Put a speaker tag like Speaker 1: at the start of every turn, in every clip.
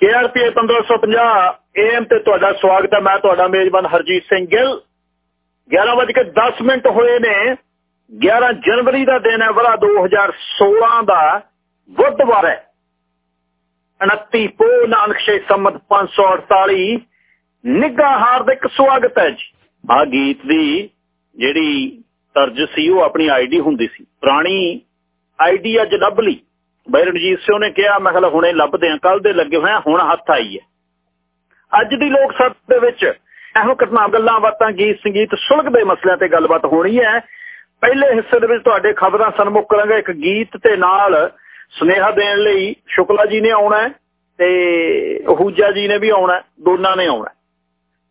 Speaker 1: KRP 1550 am ਤੇ ਤੁਹਾਡਾ ਸਵਾਗਤ ਹੈ। ਮੈਂ ਤੁਹਾਡਾ ਮੇਜ਼ਬਾਨ ਹਰਜੀਤ ਸਿੰਘ ਗਿੱਲ। 11:10 ਮਿੰਟ ਹੋਏ ਨੇ। 11 ਜਨਵਰੀ ਦਾ ਦਿਨ ਹੈ। ਵਰਾ 2016 ਦਾ ਬੁੱਧਵਾਰ ਹੈ। 29 ਪੋ ਨਾਨਕ ਸ਼ੇ ਸੰਮਤ 548 ਨਿੱਘਾ ਹਾਰਦਿਕ ਸਵਾਗਤ ਹੈ ਜੀ। ਆ ਗੀਤ ਦੀ ਜਿਹੜੀ ਤਰਜ ਸੀ, ਉਹ ਆਪਣੀ ਆਈਡੀ ਹੁੰਦੀ ਸੀ। ਪੁਰਾਣੀ ਆਈਡੀ ਅੱਜ ਲੱਭ ਲਈ। ਬਈ ਰਣਜੀਤ ਸਿੰਘ ਨੇ ਕਿਹਾ, ਮੈਂ ਕਿਹਾ ਹੁਣੇ ਲੱਭਦੇ ਆ ਕੱਲ ਦੇ ਲੱਗੇ ਹੋਏ ਹੁਣ ਹੱਥ ਆਈ ਹੈ ਅੱਜ ਦੀ ਲੋਕ ਸਭਾ ਦੇ ਵਿੱਚ ਇਹੋ ਘਟਨਾ ਗੱਲਾਂ ਬਾਤਾਂ ਗੀਤ ਸੰਗੀਤ ਸੁਲਗਦੇ ਮਸਲਿਆਂ ਤੇ ਗੱਲਬਾਤ ਹੋਣੀ ਹੈ ਪਹਿਲੇ ਹਿੱਸੇ ਦੇ ਵਿੱਚ ਤੁਹਾਡੇ ਖਬਰਾਂ ਸਨਮੁਖ ਕਰਾਂਗੇ ਇੱਕ ਗੀਤ ਤੇ ਨਾਲ ਸੁਨੇਹਾ ਦੇਣ ਲਈ ਸ਼ੁਕਲਾ ਜੀ ਨੇ ਆਉਣਾ ਹੈ ਤੇ ਅਹੂਜਾ ਜੀ ਨੇ ਵੀ ਆਉਣਾ ਦੋਨਾਂ ਨੇ ਆਉਣਾ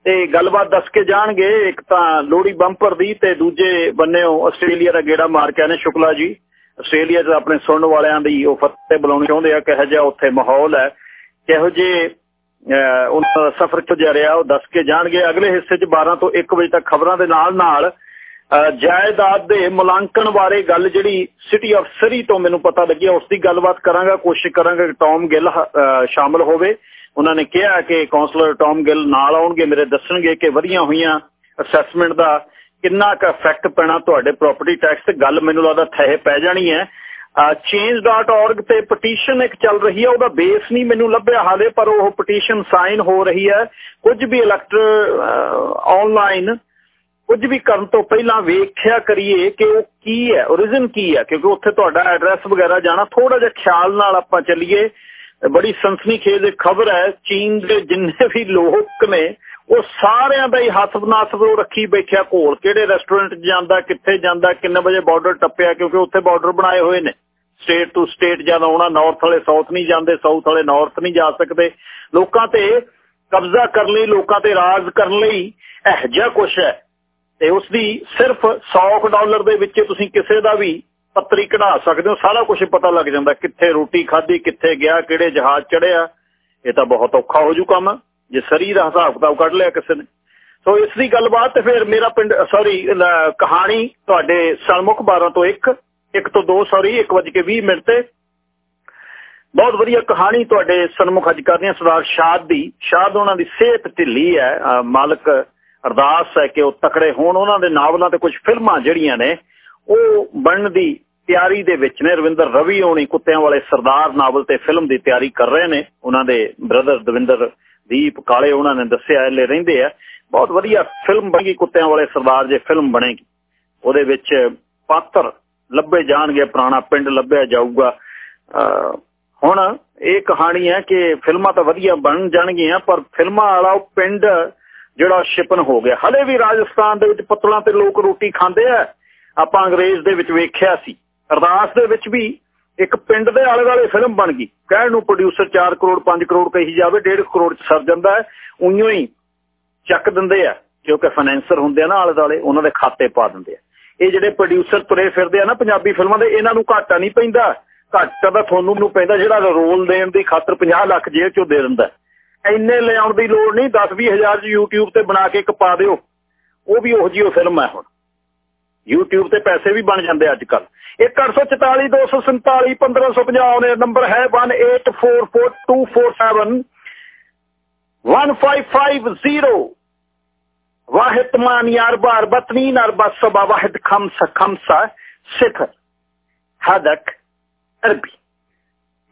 Speaker 1: ਤੇ ਗੱਲਬਾਤ ਦੱਸ ਕੇ ਜਾਣਗੇ, ਇੱਕ ਤਾਂ ਲੋੜੀ ਬੰਪਰ ਦੀ ਤੇ ਦੂਜੇ ਬੰਨੇੋਂ ਆਸਟ੍ਰੇਲੀਆ ਦਾ ਗੇੜਾ ਮਾਰ ਕੇ ਆਨੇ ਸ਼ੁਕਲਾ ਜੀ। ਆਸਟ੍ਰੇਲੀਆ 'ਚ ਆਪਣੇ ਸੁਣਨ ਵਾਲਿਆਂ ਦੀ ਉਹ ਫਤਿਹ ਬੁਲਾਉਣੀ ਚਾਹੁੰਦੇ ਆ, ਕਿਹੋ ਜਿਹਾ ਉੱਥੇ ਮਾਹੌਲ ਹੈ, ਕਿਹੋ ਜੇ ਉਹਨਾਂ ਦਾ ਸਫ਼ਰ ਕਿਹੋ ਰਿਹਾ, ਉਹ ਦੱਸ ਕੇ ਜਾਣਗੇ। ਅਗਲੇ ਹਿੱਸੇ 'ਚ 12 ਤੋਂ 1 ਵਜੇ ਤੱਕ ਖਬਰਾਂ ਦੇ ਨਾਲ ਨਾਲ ਜਾਇਦਾਦ ਦੇ ਮੁਲਾਂਕਣ ਬਾਰੇ ਗੱਲ ਜਿਹੜੀ ਸਿਟੀ ਆਫ ਸਰੀ ਤੋਂ ਮੈਨੂੰ ਪਤਾ ਲੱਗਿਆ, ਉਸ ਦੀ ਗੱਲਬਾਤ ਕਰਾਂਗਾ, ਕੋਸ਼ਿਸ਼ ਕਰਾਂਗਾ ਕਿ ਟੌਮ ਗਿੱਲ ਸ਼ਾਮਲ ਹੋਵੇ। ਉਹਨਾਂ ਨੇ ਕਿਹਾ ਕਿ ਕਾਉਂਸਲਰ ਟੌਮ ਗਿੱਲ ਨਾਲ ਆਉਣਗੇ, ਮੇਰੇ ਦੱਸਣਗੇ ਕਿ ਵਧੀਆਂ ਹੋਈਆਂ ਅਸੈਸਮੈਂਟ ਦਾ ਕਿੰਨਾ ਕੁ ਇਫੈਕਟ ਪੈਣਾ ਤੁਹਾਡੇ ਪ੍ਰਾਪਰਟੀ ਟੈਕਸ ਤੇ? ਗੱਲ ਮੈਨੂੰ ਲੱਗਦਾ ਥਹਿ ਪੈ ਜਾਣੀ ਹੈ। change.org ਤੇ ਪਟੀਸ਼ਨ ਇੱਕ ਚੱਲ ਰਹੀ ਹੈ, ਉਹਦਾ ਬੇਸ ਨਹੀਂ ਮੈਨੂੰ ਲੱਭਿਆ ਹਾਲੇ, ਪਰ ਉਹ ਪਟੀਸ਼ਨ ਸਾਈਨ ਹੋ ਰਹੀ ਹੈ। ਕੁਝ ਵੀ ਇਲੈਕਟਰ ਆਨਲਾਈਨ ਕੁਝ ਵੀ ਕਰਨ ਤੋਂ ਪਹਿਲਾਂ ਵੇਖਿਆ ਕਰੀਏ ਕਿ ਉਹ ਕੀ ਹੈ, origin ਕੀ ਹੈ, ਕਿਉਂਕਿ ਉੱਥੇ ਤੁਹਾਡਾ ਐਡਰੈਸ ਵਗੈਰਾ ਜਾਣਾ ਥੋੜਾ ਜਿਹਾ ਖਿਆਲ ਨਾਲ ਆਪਾਂ ਚੱਲੀਏ। ਬੜੀ ਸੰਸਨੀ ਖੇਜ ਖਬਰ ਹੈ, ਚੀਨ ਦੇ ਜਿੰਨੇ ਵੀ ਲੋਕ ਨੇ ਉਹ ਸਾਰਿਆਂ ਦਾ ਹੀ ਹੱਥ ਬਨਾਸਬ ਉਹ ਰੱਖੀ ਬੈਠਿਆ ਕੋਲ ਕਿਹੜੇ ਰੈਸਟੋਰੈਂਟ ਜਾਂਦਾ, ਕਿੱਥੇ ਜਾਂਦਾ, ਕਿੰਨੇ ਵਜੇ ਬਾਰਡਰ ਟੱਪਿਆ, ਕਿਉਂਕਿ ਉੱਥੇ ਬਾਰਡਰ ਬਣਾਏ ਹੋਏ ਨੇ। ਸਟੇਟ ਟੂ ਸਟੇਟ ਜਦ ਆਉਣਾ ਨਾਰਥ ਵਾਲੇ ਸਾਊਥ ਨਹੀਂ ਜਾਂਦੇ ਸਾਊਥ ਵਾਲੇ ਨਾਰਥ ਨਹੀਂ ਜਾ ਸਕਦੇ। ਲੋਕਾਂ ਤੇ ਕਬਜ਼ਾ ਕਰਨ ਲਈ, ਲੋਕਾਂ ਤੇ ਰਾਜ ਕਰਨ ਲਈ ਇਹ ਜਿਹਾ ਕੁਝ ਹੈ। ਤੇ ਉਸ ਦੀ ਸਿਰਫ 100 ਡਾਲਰ ਦੇ ਵਿੱਚ ਤੁਸੀਂ ਕਿਸੇ ਦਾ ਵੀ ਪੱਤਰੀ ਕਢਾ ਸਕਦੇ ਹੋ, ਸਾਰਾ ਕੁਝ ਪਤਾ ਲੱਗ ਜਾਂਦਾ, ਕਿੱਥੇ ਰੋਟੀ ਖਾਧੀ, ਕਿੱਥੇ ਗਿਆ, ਕਿਹੜੇ ਜਹਾਜ਼ ਚੜਿਆ ਇਹ ਤਾਂ ਬਹੁਤ ਔਖਾ ਹੋ ਜੂ ਕੰਮ। ਜੇ ਸਰੀ ਦਾ ਹਿਸਾਬ ਕਿਤਾਬ ਕੱਢ ਲਿਆ ਕਿਸੇ ਨੇ। ਸੋ ਇਸ ਦੀ ਗੱਲਬਾਤ ਤੇ ਫਿਰ ਮੇਰਾ ਪਿੰਡ ਸੌਰੀ ਕਹਾਣੀ ਤੁਹਾਡੇ ਸਨਮੁਖ 12 ਤੋਂ 1 1 ਤੋਂ 2 ਸੌਰੀ 1:20 ਮਿੰਟ ਤੇ। ਬਹੁਤ ਵਧੀਆ ਕਹਾਣੀ ਤੁਹਾਡੇ ਸਨਮੁਖ ਅੱਜ ਕਰਦੇ ਹਾਂ, ਸਰਦਾਰ ਸ਼ਾਦ ਦੀ। ਸ਼ਾਦ ਉਹਨਾਂ ਦੀ ਸਿਹਤ ਢਿੱਲੀ ਹੈ। ਮਾਲਕ ਅਰਦਾਸ ਹੈ ਕਿ ਉਹ ਤਕੜੇ ਹੋਣ। ਉਹਨਾਂ ਦੇ ਨਾਵਲਾਂ ਤੇ ਕੁਝ ਫਿਲਮਾਂ ਜਿਹੜੀਆਂ ਨੇ, ਉਹ ਬਣਨ ਦੀ ਤਿਆਰੀ ਦੇ ਵਿੱਚ ਨੇ। ਰਵਿੰਦਰ ਰਵੀ ਹੋਣੀ ਕੁੱਤਿਆਂ ਵਾਲੇ ਸਰਦਾਰ ਨਾਵਲ ਤੇ ਫਿਲਮ ਦੀ ਤਿਆਰੀ ਕਰ ਰਹੇ ਨੇ। ਉਹਨਾਂ ਦੇ ਬ੍ਰਦਰ ਦਵਿੰਦਰ ਦੀਪ ਕਾਲੇ ਉਹਨਾਂ ਨੇ ਦੱਸਿਆ ਲੈ ਰਹਿੰਦੇ ਆ। ਬਹੁਤ ਵਧੀਆ ਫਿਲਮ ਬਣੀ ਕੁੱਤਿਆਂ ਵਾਲੇ ਸਰਦਾਰ ਜੇ ਫਿਲਮ ਬਣੇਗੀ। ਉਹਦੇ ਵਿੱਚ ਪਾਤਰ ਲੱਭੇ ਜਾਣਗੇ, ਪੁਰਾਣਾ ਪਿੰਡ ਲੱਭਿਆ ਜਾਊਗਾ। ਹੁਣ ਇਹ ਕਹਾਣੀ ਹੈ ਕਿ ਫਿਲਮਾਂ ਤਾਂ ਵਧੀਆ ਬਣ ਜਾਣਗੀਆਂ, ਪਰ ਫਿਲਮਾਂ ਵਾਲਾ ਉਹ ਪਿੰਡ ਜਿਹੜਾ ਸ਼ਿਪਨ ਹੋ ਗਿਆ। ਹਲੇ ਵੀ ਰਾਜਸਥਾਨ ਦੇ ਵਿੱਚ ਪੱਤਲਾਂ ਤੇ ਲੋਕ ਰੋਟੀ ਖਾਂਦੇ ਆ। ਆਪਾਂ ਅੰਗਰੇਜ਼ ਦੇ ਵਿੱਚ ਵੇਖਿਆ ਸੀ। ਅਰਦਾਸ ਦੇ ਵਿੱਚ ਵੀ ਇੱਕ ਪਿੰਡ ਦੇ ਆਲੇ ਦੁਆਲੇ ਫਿਲਮ ਬਣ ਗਈ। ਕਹਿਣ ਨੂੰ ਪ੍ਰੋਡਿਊਸਰ 4 ਕਰੋੜ 5 ਕਰੋੜ ਕਹੀ ਜਾਵੇ 1.5 ਕਰੋੜ ਚ ਸਰ ਜਾਂਦਾ ਹੈ। ਉਈਓ ਹੀ ਚੱਕ ਦਿੰਦੇ ਆ, ਕਿਉਂਕਿ ਫਾਈਨੈਂਸਰ ਹੁੰਦੇ ਆ ਨਾ ਆਲੇ ਦੁਆਲੇ, ਉਹਨਾਂ ਦੇ ਖਾਤੇ ਪਾ ਦਿੰਦੇ ਆ। ਇਹ ਜਿਹੜੇ ਪ੍ਰੋਡਿਊਸਰ ਤੁਰੇ ਫਿਰਦੇ ਆ ਨਾ ਪੰਜਾਬੀ ਫਿਲਮਾਂ ਦੇ, ਇਹਨਾਂ ਨੂੰ ਘਾਟਾ ਨਹੀਂ ਪੈਂਦਾ। ਘਾਟਾ ਤਾਂ ਤੁਹਾਨੂੰ ਨੂੰ ਪੈਂਦਾ ਜਿਹੜਾ ਰੋਲ ਦੇਣ ਦੀ ਖਾਤਰ 50 ਲੱਖ ਜੇਬ ਚੋਂ ਦੇ ਦਿੰਦਾ ਇੰਨੇ ਲਿਆਉਣ ਦੀ ਲੋੜ ਨਹੀਂ 10 20 ਹਜ਼ਾਰ ਚ YouTube ਤੇ ਬਣਾ ਕੇ ਇੱਕ ਪਾ ਦਿਓ। ਉਹ ਵੀ ਉਹੋ ਜਿਹੀ ਫਿਲਮ ਹੈ ਹੁਣ। YouTube ਤੇ ਪੈਸੇ ਵੀ ਬਣ ਜਾਂਦੇ ਅੱਜ ਕੱਲ 1844 247 1550 ਨੇ ਨੰਬਰ ਹੈ 18442471 1550 واحد ثمانية أربعة أربعة اثنين أربعة سبعة واحد خمسة خمسة صفر هدك عربي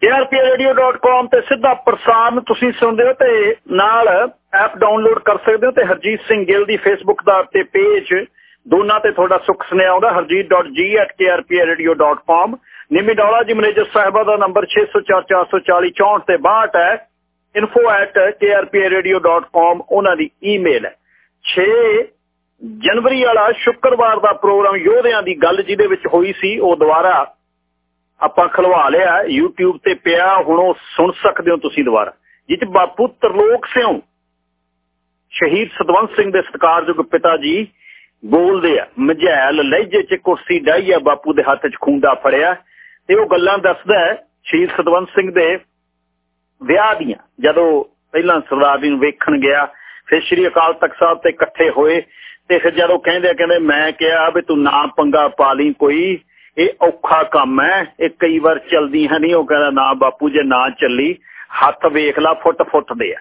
Speaker 1: krpradio.com ਤੇ ਸਿੱਧਾ ਪ੍ਰਸਾਰਣ ਤੁਸੀਂ ਸੁਣਦੇ ਹੋ ਤੇ ਨਾਲ ਐਪ ਡਾਊਨਲੋਡ ਕਰ ਸਕਦੇ ਹੋ ਤੇ ਹਰਜੀਤ ਸਿੰਘ ਗਿੱਲ ਦੀ ਫੇਸਬੁੱਕ ਦਾ ਤੇ ਪੇਜ ਦੋਨਾਂ ਤੇ ਤੁਹਾਡਾ ਸੁੱਖ ਸੁਨੇਹਾ ਆਉਂਦਾ harjeet.g@krpradio.com ਨਿਮੀ ਡੌਲਾ ਜੀ, ਮੈਨੇਜਰ ਸਾਹਿਬਾ ਦਾ ਨੰਬਰ 60444064 ਤੇ 62 ਹੈ। info@krpradio.com ਉਹਨਾਂ ਦੀ ਈਮੇਲ ਹੈ। 6 ਜਨਵਰੀ ਵਾਲਾ ਸ਼ੁੱਕਰਵਾਰ ਦਾ ਪ੍ਰੋਗਰਾਮ ਯੋਧਿਆਂ ਦੀ ਗੱਲ ਜਿਹਦੇ ਵਿੱਚ ਹੋਈ ਸੀ, ਉਹ ਦੁਬਾਰਾ ਆਪਾਂ ਖਲਵਾ ਲਿਆ YouTube ਤੇ ਪਿਆ, ਹੁਣ ਉਹ ਸੁਣ ਸਕਦੇ ਹੋ ਤੁਸੀਂ ਦੁਬਾਰਾ। ਜਿੱਥੇ ਬਾਪੂ ਤਰਲੋਕ ਸਿੰਘ, ਸ਼ਹੀਦ ਸਤਵੰਤ ਸਿੰਘ ਦੇ ਸਤਕਾਰਯੋਗ ਪਿਤਾ ਜੀ ਬੋਲਦੇ ਆ, ਮਝੈਲ, ਲਹਿਜੇ 'ਚ ਕੁਰਸੀ ਡਾਈ ਆ, ਬਾਪੂ ਦੇ ਹੱਥ 'ਚ ਖੁੰਡਾ ਫੜਿਆ। ਤੇ ਉਹ ਗੱਲਾਂ ਦੱਸਦਾ ਹੈ, ਸ਼ਹੀਦ ਸਤਵੰਤ ਸਿੰਘ ਦੇ ਵਿਆਹ ਦੀਆਂ, ਜਦੋਂ ਪਹਿਲਾਂ ਸਰਦਾਰ ਜੀ ਨੂੰ ਵੇਖਣ ਗਿਆ, ਫਿਰ ਸ੍ਰੀ ਅਕਾਲ ਤਖਤ ਸਾਹਿਬ ਤੇ ਇਕੱਠੇ ਹੋਏ, ਤੇ ਫਿਰ ਜਦੋਂ ਕਹਿੰਦੇ ਕਹਿੰਦੇ, ਮੈਂ ਕਿਹਾ ਵੀ ਤੂੰ ਨਾ ਪੰਗਾ ਪਾ ਲਈ ਕੋਈ, ਇਹ ਔਖਾ ਕੰਮ ਹੈ, ਇਹ ਕਈ ਵਾਰ ਚਲਦੀ ਹੈ ਨਹੀਂ, ਉਹ ਕਹਿੰਦਾ, ਨਾ ਬਾਪੂ, ਜੇ ਨਾ ਚੱਲੀ, ਹੱਥ ਵੇਖ ਲਾ, ਫੁੱਟ ਫੁੱਟ ਦੇ ਆ।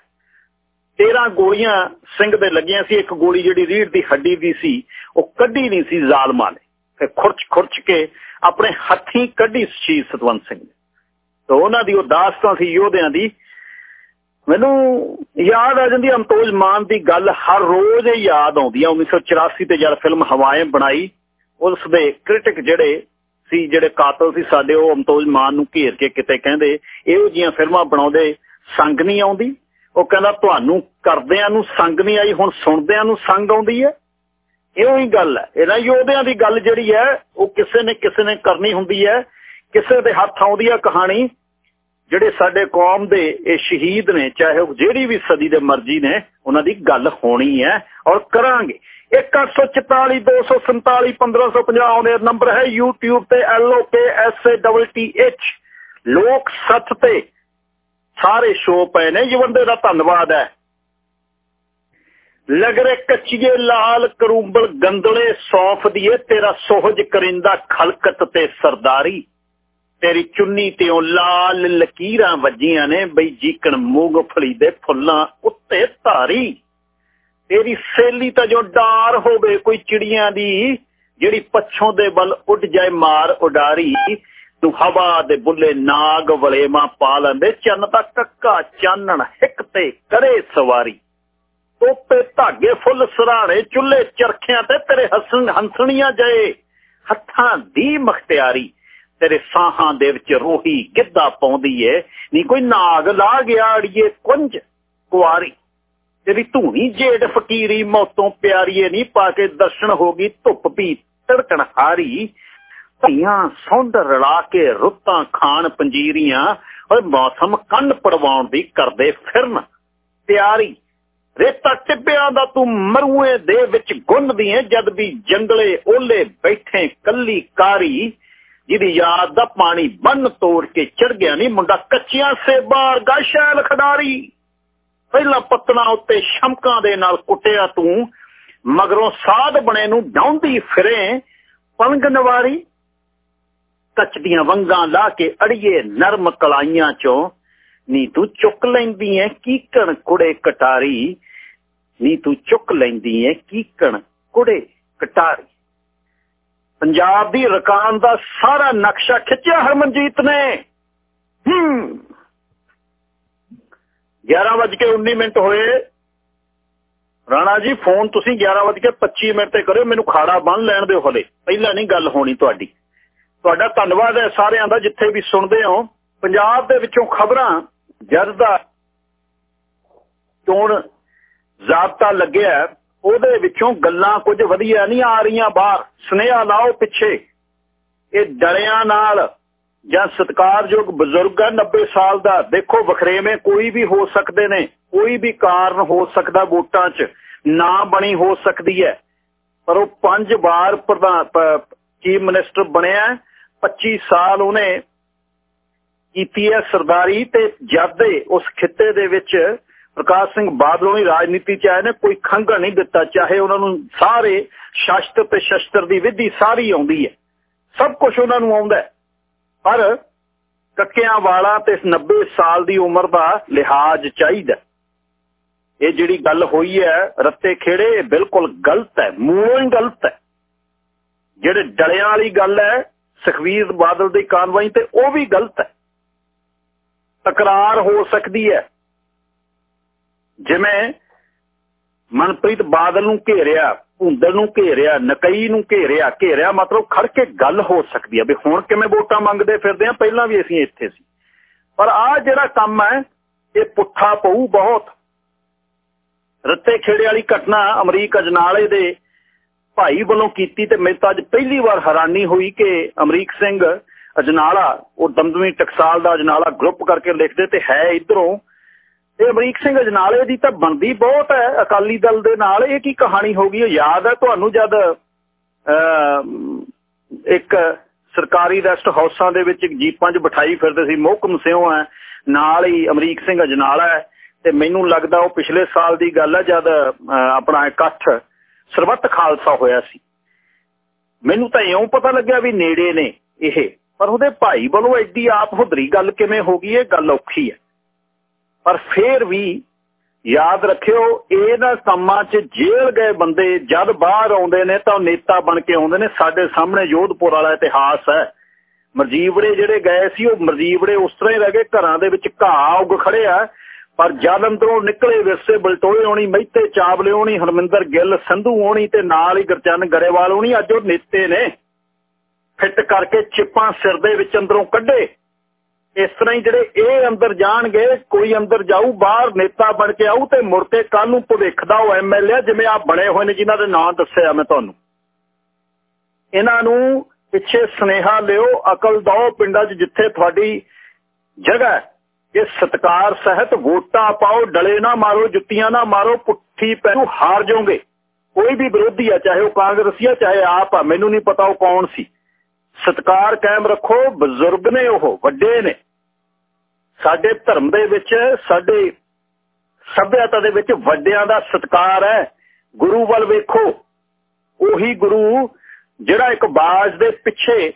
Speaker 1: 13 ਗੋਲੀਆਂ ਸਿੰਘ ਦੇ ਲੱਗੀਆਂ ਸੀ, ਇੱਕ ਗੋਲੀ ਜਿਹੜੀ ਰੀੜ ਦੀ ਹੱਡੀ ਦੀ ਸੀ, ਉਹ ਕੱਢੀ ਨਹੀਂ ਸੀ ਜ਼ਾਲਮਾਂ ਨੇ। ਤੇ ਖੁਰਚ ਖੁਰਚ ਕੇ ਆਪਣੇ ਹੱਥੀਂ ਕੱਢੀ ਸ਼ਹੀਦ ਸਤਵੰਤ ਸਿੰਘ ਨੇ। ਤੇ ਉਹਨਾਂ ਦੀ ਉਹ ਦਾਸਤਾਂ ਸੀ, ਯੋਧਿਆਂ ਦੀ। ਮੈਨੂੰ ਯਾਦ ਆ ਜਾਂਦੀ, ਅਮਤੋਜ ਮਾਨ ਦੀ ਗੱਲ ਹਰ ਰੋਜ਼ ਯਾਦ ਆਉਂਦੀ ਆ। 1984 ਤੇ ਜਦ ਫਿਲਮ ਹਵਾਏ ਬਣਾਈ, ਉਸ ਦੇ ਕ੍ਰਿਟਿਕ ਜਿਹੜੇ ਸੀ, ਜਿਹੜੇ ਕਾਤਲ ਸੀ ਸਾਡੇ, ਉਹ ਅਮਤੋਜ ਮਾਨ ਨੂੰ ਘੇਰ ਕੇ ਕਿਤੇ ਕਹਿੰਦੇ, ਇਹੋ ਜੀਆਂ ਫਿਲਮਾਂ ਬਣਾਉਂਦੇ ਸੰਗ ਨਹੀਂ ਆਉਂਦੀ। ਉਹ ਕਹਿੰਦਾ, ਤੁਹਾਨੂੰ ਕਰਦਿਆਂ ਨੂੰ ਸੰਗ ਨਹੀਂ ਆਈ, ਹੁਣ ਸੁਣਦਿਆਂ ਨੂੰ ਸੰਗ ਆਉਂਦੀ ਹੈ? ਇਹੋ ਹੀ ਗੱਲ ਹੈ। ਇਹਨਾਂ ਯੋਧਿਆਂ ਦੀ ਗੱਲ ਜਿਹੜੀ ਹੈ, ਉਹ ਕਿਸੇ ਨੇ ਕਿਸੇ ਨੇ ਕਰਨੀ ਹੁੰਦੀ ਹੈ। ਕਿਸੇ ਦੇ ਹੱਥ ਆਉਂਦੀ ਹੈ ਕਹਾਣੀ, ਜਿਹੜੇ ਸਾਡੇ ਕੌਮ ਦੇ ਇਹ ਸ਼ਹੀਦ ਨੇ, ਚਾਹੇ ਉਹ ਜਿਹੜੀ ਵੀ ਸਦੀ ਦੇ ਮਰਜ਼ੀ ਨੇ, ਉਹਨਾਂ ਦੀ ਗੱਲ ਹੋਣੀ ਹੈ ਔਰ ਕਰਾਂਗੇ। 1842471550 ਆਉਂਦੇ ਨੰਬਰ ਹੈ YouTube ਤੇ LOKSATTH ਲੋਕ ਸੱਚ ਤੇ ਸਾਰੇ ਸ਼ੋ ਪਏ ਨੇ ਜਵੰਦੇ ਦਾ ਧੰਨਵਾਦ ਹੈ। ਲਗਰੇ ਕੱਚੀਏ ਲਾਲ ਕਰੂੰਬਲ ਗੰਦਲੇ ਸੌਫ ਦੀਏ ਤੇਰਾ ਸੋਹਜ ਕਰਿੰਦਾ ਖਲਕਤ ਤੇ ਸਰਦਾਰੀ। ਤੇਰੀ ਚੁੰਨੀ ਤੇ ਉਹ ਲਾਲ ਲਕੀਰਾਂ ਵੱਜੀਆਂ ਨੇ, ਬਈ ਜੀਕਣ ਮੂੰਗਫਲੀ ਦੇ ਫੁੱਲਾਂ ਉੱਤੇ ਧਾਰੀ। ਤੇਰੀ ਸੇਲੀ ਤਾਂ ਜੋ ਡਾਰ ਹੋਵੇ ਕੋਈ ਚਿੜੀਆਂ ਦੀ, ਜਿਹੜੀ ਪੱਛੋਂ ਦੇ ਬਲ ਉੱਡ ਜਾਏ ਮਾਰ ਉਡਾਰੀ। ਤੂੰ ਹਵਾ ਦੇ ਬੁੱਲੇ ਨਾਗ ਵਲੇਮਾ ਪਾ ਲੈਂਦੇ। ਚੰਨ ਦਾ ਕੱਕਾ ਚਾਨਣ, ਹਿੱਕ ਤੇ ਕਰੇ ਸਵਾਰੀ। ਤੋਪੇ ਧਾਗੇ ਫੁੱਲ ਸਰਾਣੇ ਚੁੱਲੇ ਚਰਖਿਆਂ ਤੇ ਤੇਰੇ ਹਸਨ ਹੰਸਣੀਆਂ ਜਏ। ਹੱਥਾਂ ਦੀ ਮਖਤਿਆਰੀ, ਤੇਰੇ ਸਾਹਾਂ ਦੇ ਵਿੱਚ ਰੋਹੀ ਗਿੱਧਾ ਪਾਉਂਦੀ ਏ। ਨਹੀਂ ਕੋਈ ਨਾਗ ਲਾ ਗਿਆ ਅੜੀਏ ਕੁੰਜ ਕੁਆਰੀ। ਤੇਰੀ ਧੂਣੀ ਜੇੜ ਫਕੀਰੀ ਮੌਤੋਂ ਪਿਆਰੀਏ। ਨਹੀਂ ਪਾ ਕੇ ਦਰਸ਼ਨ ਹੋ ਗਈ ਧੁੱਪ ਵੀ ਤੜਕਣ ਹਾਰੀ। ਧੀਆਂ ਸੌਂਡ ਰਲਾ ਕੇ ਰੁੱਤਾਂ ਖਾਣ ਪੰਜੀਰੀਆਂ ਓਏ ਮੌਸਮ ਕੰਨ ਪੜਵਾਉਣ ਦੀ ਕਰਦੇ ਫਿਰਨ। ਤਿਆਰੀ ਰੇਤਾ ਟਿੱਬਿਆਂ ਦਾ ਤੂੰ ਮਰੂਏ ਦੇ ਵਿੱਚ ਗੁੰਨਦੀ ਏ, ਜਦ ਵੀ ਜੰਗਲੇ ਓਲੇ ਬੈਠੇ ਕੱਲੀ ਕਾਰੀ, ਜਿਹਦੀ ਯਾਦ ਦਾ ਪਾਣੀ ਬੰਨ ਤੋੜ ਕੇ ਚੜ ਗਿਆ ਨਹੀਂ ਮੁੰਡਾ ਕੱਚੀਆਂ ਸੇਬਾਰ ਗਾਸ਼ੈਲ ਖਡਾਰੀ। ਪਹਿਲਾਂ ਪਤਨਾ ਉੱਤੇ ਸ਼ਮਕਾਂ ਦੇ ਨਾਲ ਕੁੱਟਿਆ ਤੂੰ, ਮਗਰੋਂ ਸਾਧ ਬਣੇ ਨੂੰ ਡਾਉਂਦੀ ਫਿਰੇ, ਪਲੰਗ ਨਵਾਰੀ ਕੱਚ ਦੀਆਂ ਵੰਗਾਂ ਲਾ ਕੇ ਅੜੀਏ ਨਰਮ ਕਲਾਈਆਂ ਚੋਂ। ਨੀ ਤੂੰ ਚੁੱਕ ਲੈਂਦੀ ਐ ਕੀਕਣ ਕੁੜੇ ਕਟਾਰੀ। ਨੀ ਤੂੰ ਚੁੱਕ ਲੈਂਦੀ ਐ ਕੀਕਣ ਕੁੜੇ ਕਟਾਰੀ। ਪੰਜਾਬ ਦੀ ਰਕਾਨ ਦਾ ਸਾਰਾ ਨਕਸ਼ਾ ਖਿੱਚਿਆ ਹਰਮਨਜੀਤ ਨੇ। ਹੂੰ। 11:19 ਮਿੰਟ ਹੋਏ। ਰਾਣਾ ਜੀ, ਫੋਨ ਤੁਸੀਂ 11:25 ਮਿੰਟ ਤੇ ਕਰਿਓ, ਮੈਨੂੰ ਖਾੜਾ ਬੰਨ ਲੈਣ ਦਿਓ ਹਲੇ। ਪਹਿਲਾਂ ਨਹੀਂ ਗੱਲ ਹੋਣੀ ਤੁਹਾਡੀ। ਤੁਹਾਡਾ ਧੰਨਵਾਦ ਹੈ ਸਾਰਿਆਂ ਦਾ ਜਿੱਥੇ ਵੀ ਸੁਣਦੇ ਹੋ। ਪੰਜਾਬ ਦੇ ਵਿੱਚੋਂ ਖਬਰਾਂ ਜਦ ਦਾ ਚੋਣ ਜ਼ਾਬਤਾ ਲੱਗਿਆ ਉਹਦੇ ਵਿੱਚੋਂ ਗੱਲਾਂ ਕੁਝ ਵਧੀਆ ਨਹੀਂ ਆ ਰਹੀਆਂ ਬਾਹਰ। ਸੁਨੇਹਾ ਲਾਓ ਪਿੱਛੇ। ਇਹ ਡਰਿਆਂ ਨਾਲ ਜਾਂ ਸਤਕਾਰਯੋਗ ਬਜ਼ੁਰਗ ਹੈ 90 ਸਾਲ ਦਾ। ਦੇਖੋ, ਵਖਰੇਵੇਂ ਕੋਈ ਵੀ ਹੋ ਸਕਦੇ ਨੇ। ਕੋਈ ਵੀ ਕਾਰਨ ਹੋ ਸਕਦਾ ਵੋਟਾਂ 'ਚ। ਨਾ ਬਣੀ ਹੋ ਸਕਦੀ ਹੈ। ਪਰ ਉਹ ਪੰਜ ਵਾਰ ਪ੍ਰਧਾਨ ਚੀਫ ਮਿਨਿਸਟਰ ਬਣਿਆ 25 ਸਾਲ ਉਹਨੇ ਕੀਤੀ ਹੈ ਸਰਦਾਰੀ ਤੇ ਜਦ ਉਸ ਖਿੱਤੇ ਦੇ ਵਿੱਚ ਪ੍ਰਕਾਸ਼ ਸਿੰਘ ਬਾਦਲ ਨੇ ਰਾਜਨੀਤੀ ਚ ਆਏ ਨੇ, ਕੋਈ ਖੰਘਾ ਨਹੀਂ ਦਿੱਤਾ, ਚਾਹੇ ਉਹਨਾਂ ਨੂੰ ਸਾਰੇ ਸ਼ਾਸਤਰ ਤੇ ਸ਼ਸਤਰ ਦੀ ਵਿਧੀ ਸਾਰੀ ਆਉਂਦੀ ਹੈ। ਸਭ ਕੁਝ ਉਹਨਾਂ ਨੂੰ ਆਉਂਦਾ ਪਰ ਕੱਕਿਆਂ ਵਾਲਾ ਤੇ 90 ਸਾਲ ਦੀ ਉਮਰ ਦਾ ਲਿਹਾਜ਼ ਚਾਹੀਦਾ ਇਹ ਜਿਹੜੀ ਗੱਲ ਹੋਈ ਹੈ, ਰੱਤੇ ਖੇੜੇ ਬਿਲਕੁਲ ਗਲਤ ਹੈ, ਮੂਲੋਂ ਹੀ ਗਲਤ ਹੈ। ਜਿਹੜੇ ਡਲਿਆਂ ਵਾਲੀ ਗੱਲ ਹੈ ਸੁਖਵੀਰ ਬਾਦਲ ਦੀ ਕਾਰਵਾਈ ਤੇ ਉਹ ਵੀ ਗਲਤ ਹੈ। ਤਕਰਾਰ ਹੋ ਸਕਦੀ ਹੈ। ਜਿਵੇਂ ਮਨਪ੍ਰੀਤ ਬਾਦਲ ਨੂੰ ਘੇਰਿਆ, ਭੁੰਦਲ ਨੂੰ ਘੇਰਿਆ, ਨਕਈ ਨੂੰ ਘੇਰਿਆ ਘੇਰਿਆ ਮਤਲਬ ਖੜ ਕੇ ਗੱਲ ਹੋ ਸਕਦੀ ਹੈ ਵੀ ਹੁਣ ਕਿਵੇਂ ਵੋਟਾਂ ਮੰਗਦੇ ਫਿਰਦੇ ਆ, ਪਹਿਲਾਂ ਵੀ ਅਸੀਂ ਇੱਥੇ ਸੀ। ਪਰ ਆ ਜਿਹੜਾ ਕੰਮ ਹੈ, ਇਹ ਪੁੱਠਾ ਪਊ ਬਹੁਤ। ਰੱਤੇ ਖੇੜੇ ਵਾਲੀ ਘਟਨਾ ਅਮਰੀਕ ਅਜਨਾਲੇ ਦੇ ਭਾਈ ਵੱਲੋਂ ਕੀਤੀ ਤੇ ਮੈਨੂੰ ਤਾਂ ਅੱਜ ਪਹਿਲੀ ਵਾਰ ਹੈਰਾਨੀ ਹੋਈ ਕਿ ਅਮਰੀਕ ਸਿੰਘ ਅਜਨਾਲਾ, ਉਹ ਦਮਦਮੀ ਟਕਸਾਲ ਦਾ ਅਜਨਾਲਾ ਗਰੁੱਪ ਕਰਕੇ ਲਿਖਦੇ ਤੇ ਹੈ ਇਧਰੋਂ। ਤੇ ਅਮਰੀਕ ਸਿੰਘ ਅਜਨਾਲੇ ਦੀ ਤਾਂ ਬੰਦੀ ਬਹੁਤ ਹੈ, ਅਕਾਲੀ ਦਲ ਦੇ ਨਾਲ ਇਹ ਕੀ ਕਹਾਣੀ ਹੋ ਗਈ ਯਾਦ ਹੈ ਤੁਹਾਨੂੰ ਜਦ ਇੱਕ ਸਰਕਾਰੀ ਰੈਸਟ ਹਾਊਸਾਂ ਦੇ ਵਿੱਚ ਜੀਪਾਂ 'ਚ ਬਿਠਾਈ ਫਿਰਦੇ ਸੀ ਮੋਹਕਮ ਸਿਓ ਹੈ, ਨਾਲ ਹੀ ਅਮਰੀਕ ਸਿੰਘ ਅਜਨਾਲਾ ਹੈ ਤੇ ਮੈਨੂੰ ਲੱਗਦਾ ਉਹ ਪਿਛਲੇ ਸਾਲ ਦੀ ਗੱਲ ਹੈ ਜਦ ਆਪਣਾ ਇਕੱਠ ਸਰਬੱਤ ਖਾਲਸਾ ਹੋਇਆ ਸੀ। ਮੈਨੂੰ ਤਾਂ ਇਉਂ ਪਤਾ ਲੱਗਿਆ ਵੀ ਨੇੜੇ ਨੇ ਇਹ, ਪਰ ਉਹਦੇ ਭਾਈ ਵੱਲੋਂ ਐਡੀ ਆਪ ਹੁਦਰੀ ਗੱਲ ਕਿਵੇਂ ਹੋ ਗਈ ਇਹ ਗੱਲ ਔਖੀ ਹੈ। ਪਰ ਫੇਰ ਵੀ ਯਾਦ ਰੱਖਿਓ ਇਹਨਾਂ ਕੰਮਾਂ 'ਚ ਜੇਲ੍ਹ ਗਏ ਬੰਦੇ ਜਦ ਬਾਹਰ ਆਉਂਦੇ ਨੇ ਤਾਂ ਨੇਤਾ ਬਣ ਕੇ ਆਉਂਦੇ ਨੇ। ਸਾਡੇ ਸਾਹਮਣੇ ਯੋਧਪੁਰ ਵਾਲਾ ਇਤਿਹਾਸ ਹੈ। ਮਰਜੀਵੜੇ ਜਿਹੜੇ ਗਏ ਸੀ, ਉਹ ਮਰਜੀਵੜੇ ਉਸ ਤਰ੍ਹਾਂ ਹੀ ਰਹਿ ਗਏ। ਘਰਾਂ ਦੇ ਵਿੱਚ ਘਾਹ ਉੱਗ ਖੜੇ ਆ ਪਰ ਜਦ ਅੰਦਰੋਂ ਨਿਕਲੇ ਵਿਰਸੇ ਬਲਟੋਏ ਹੋਣੀ, ਮਹਿਤੇ ਚਾਵਲੇ ਹੋਣੀ, ਹਰਮਿੰਦਰ ਗਿੱਲ, ਸੰਧੂ ਹੋਣੀ ਤੇ ਨਾਲ ਹੀ ਗਰਚਨ ਗਰੇਵਾਲ ਹੋਣੀ, ਅੱਜ ਉਹ ਨੇਤੇ ਨੇ। ਫਿੱਟ ਕਰਕੇ ਚਿੱਪਾਂ ਸਿਰ ਦੇ ਵਿੱਚ ਅੰਦਰੋਂ ਕੱਢੇ। ਇਸ ਤਰ੍ਹਾਂ ਹੀ ਜਿਹੜੇ ਇਹ ਅੰਦਰ ਜਾਣਗੇ, ਕੋਈ ਅੰਦਰ ਜਾਊ, ਬਾਹਰ ਨੇਤਾ ਬਣ ਕੇ ਆਊ ਤੇ ਮੁੜ ਕੇ ਕੱਲ ਨੂੰ ਭਵਿੱਖ ਦਾ ਉਹ ਐਮਐਲਏ ਜਿਵੇਂ ਆ ਬਣੇ ਹੋਏ ਨੇ, ਜਿਨ੍ਹਾਂ ਦੇ ਨਾਂ ਦੱਸਿਆ ਮੈਂ ਤੁਹਾਨੂੰ। ਇਹਨਾਂ ਨੂੰ ਪਿੱਛੇ ਸਨੇਹਾ ਲਿਓ ਅਕਲ ਦੋ ਪਿੰਡਾਂ 'ਚ ਜਿੱਥੇ ਤੁਹਾਡੀ ਜਗ੍ਹਾ ਇਹ ਸਤਕਾਰ ਸਹਿਤ ਵੋਟਾਂ ਪਾਓ, ਡਲੇ ਨਾ ਮਾਰੋ, ਜੁੱਤੀਆਂ ਨਾ ਮਾਰੋ, ਪੁੱਠੀ ਪੈਰੂ ਹਾਰ ਜਾਓਗੇ। ਕੋਈ ਵੀ ਵਿਰੋਧੀ ਆ, ਚਾਹੇ ਉਹ ਕਾਂਗਰਸੀ ਆ, ਚਾਹੇ ਆਪ ਆ, ਮੈਨੂੰ ਨਹੀਂ ਪਤਾ ਉਹ ਕੌਣ ਸੀ। ਸਤਕਾਰ ਕਾਇਮ ਰੱਖੋ, ਬਜ਼ੁਰਗ ਨੇ ਉਹ, ਵੱਡੇ ਨੇ। ਸਾਡੇ ਧਰਮ ਦੇ ਵਿੱਚ, ਸਾਡੇ ਸਭਿਅਤਾ ਦੇ ਵਿੱਚ ਵੱਡਿਆਂ ਦਾ ਸਤਕਾਰ ਹੈ। ਗੁਰੂ ਵੱਲ ਵੇਖੋ। ਉਹੀ ਗੁਰੂ ਜਿਹੜਾ ਇੱਕ ਬਾਜ ਦੇ ਪਿੱਛੇ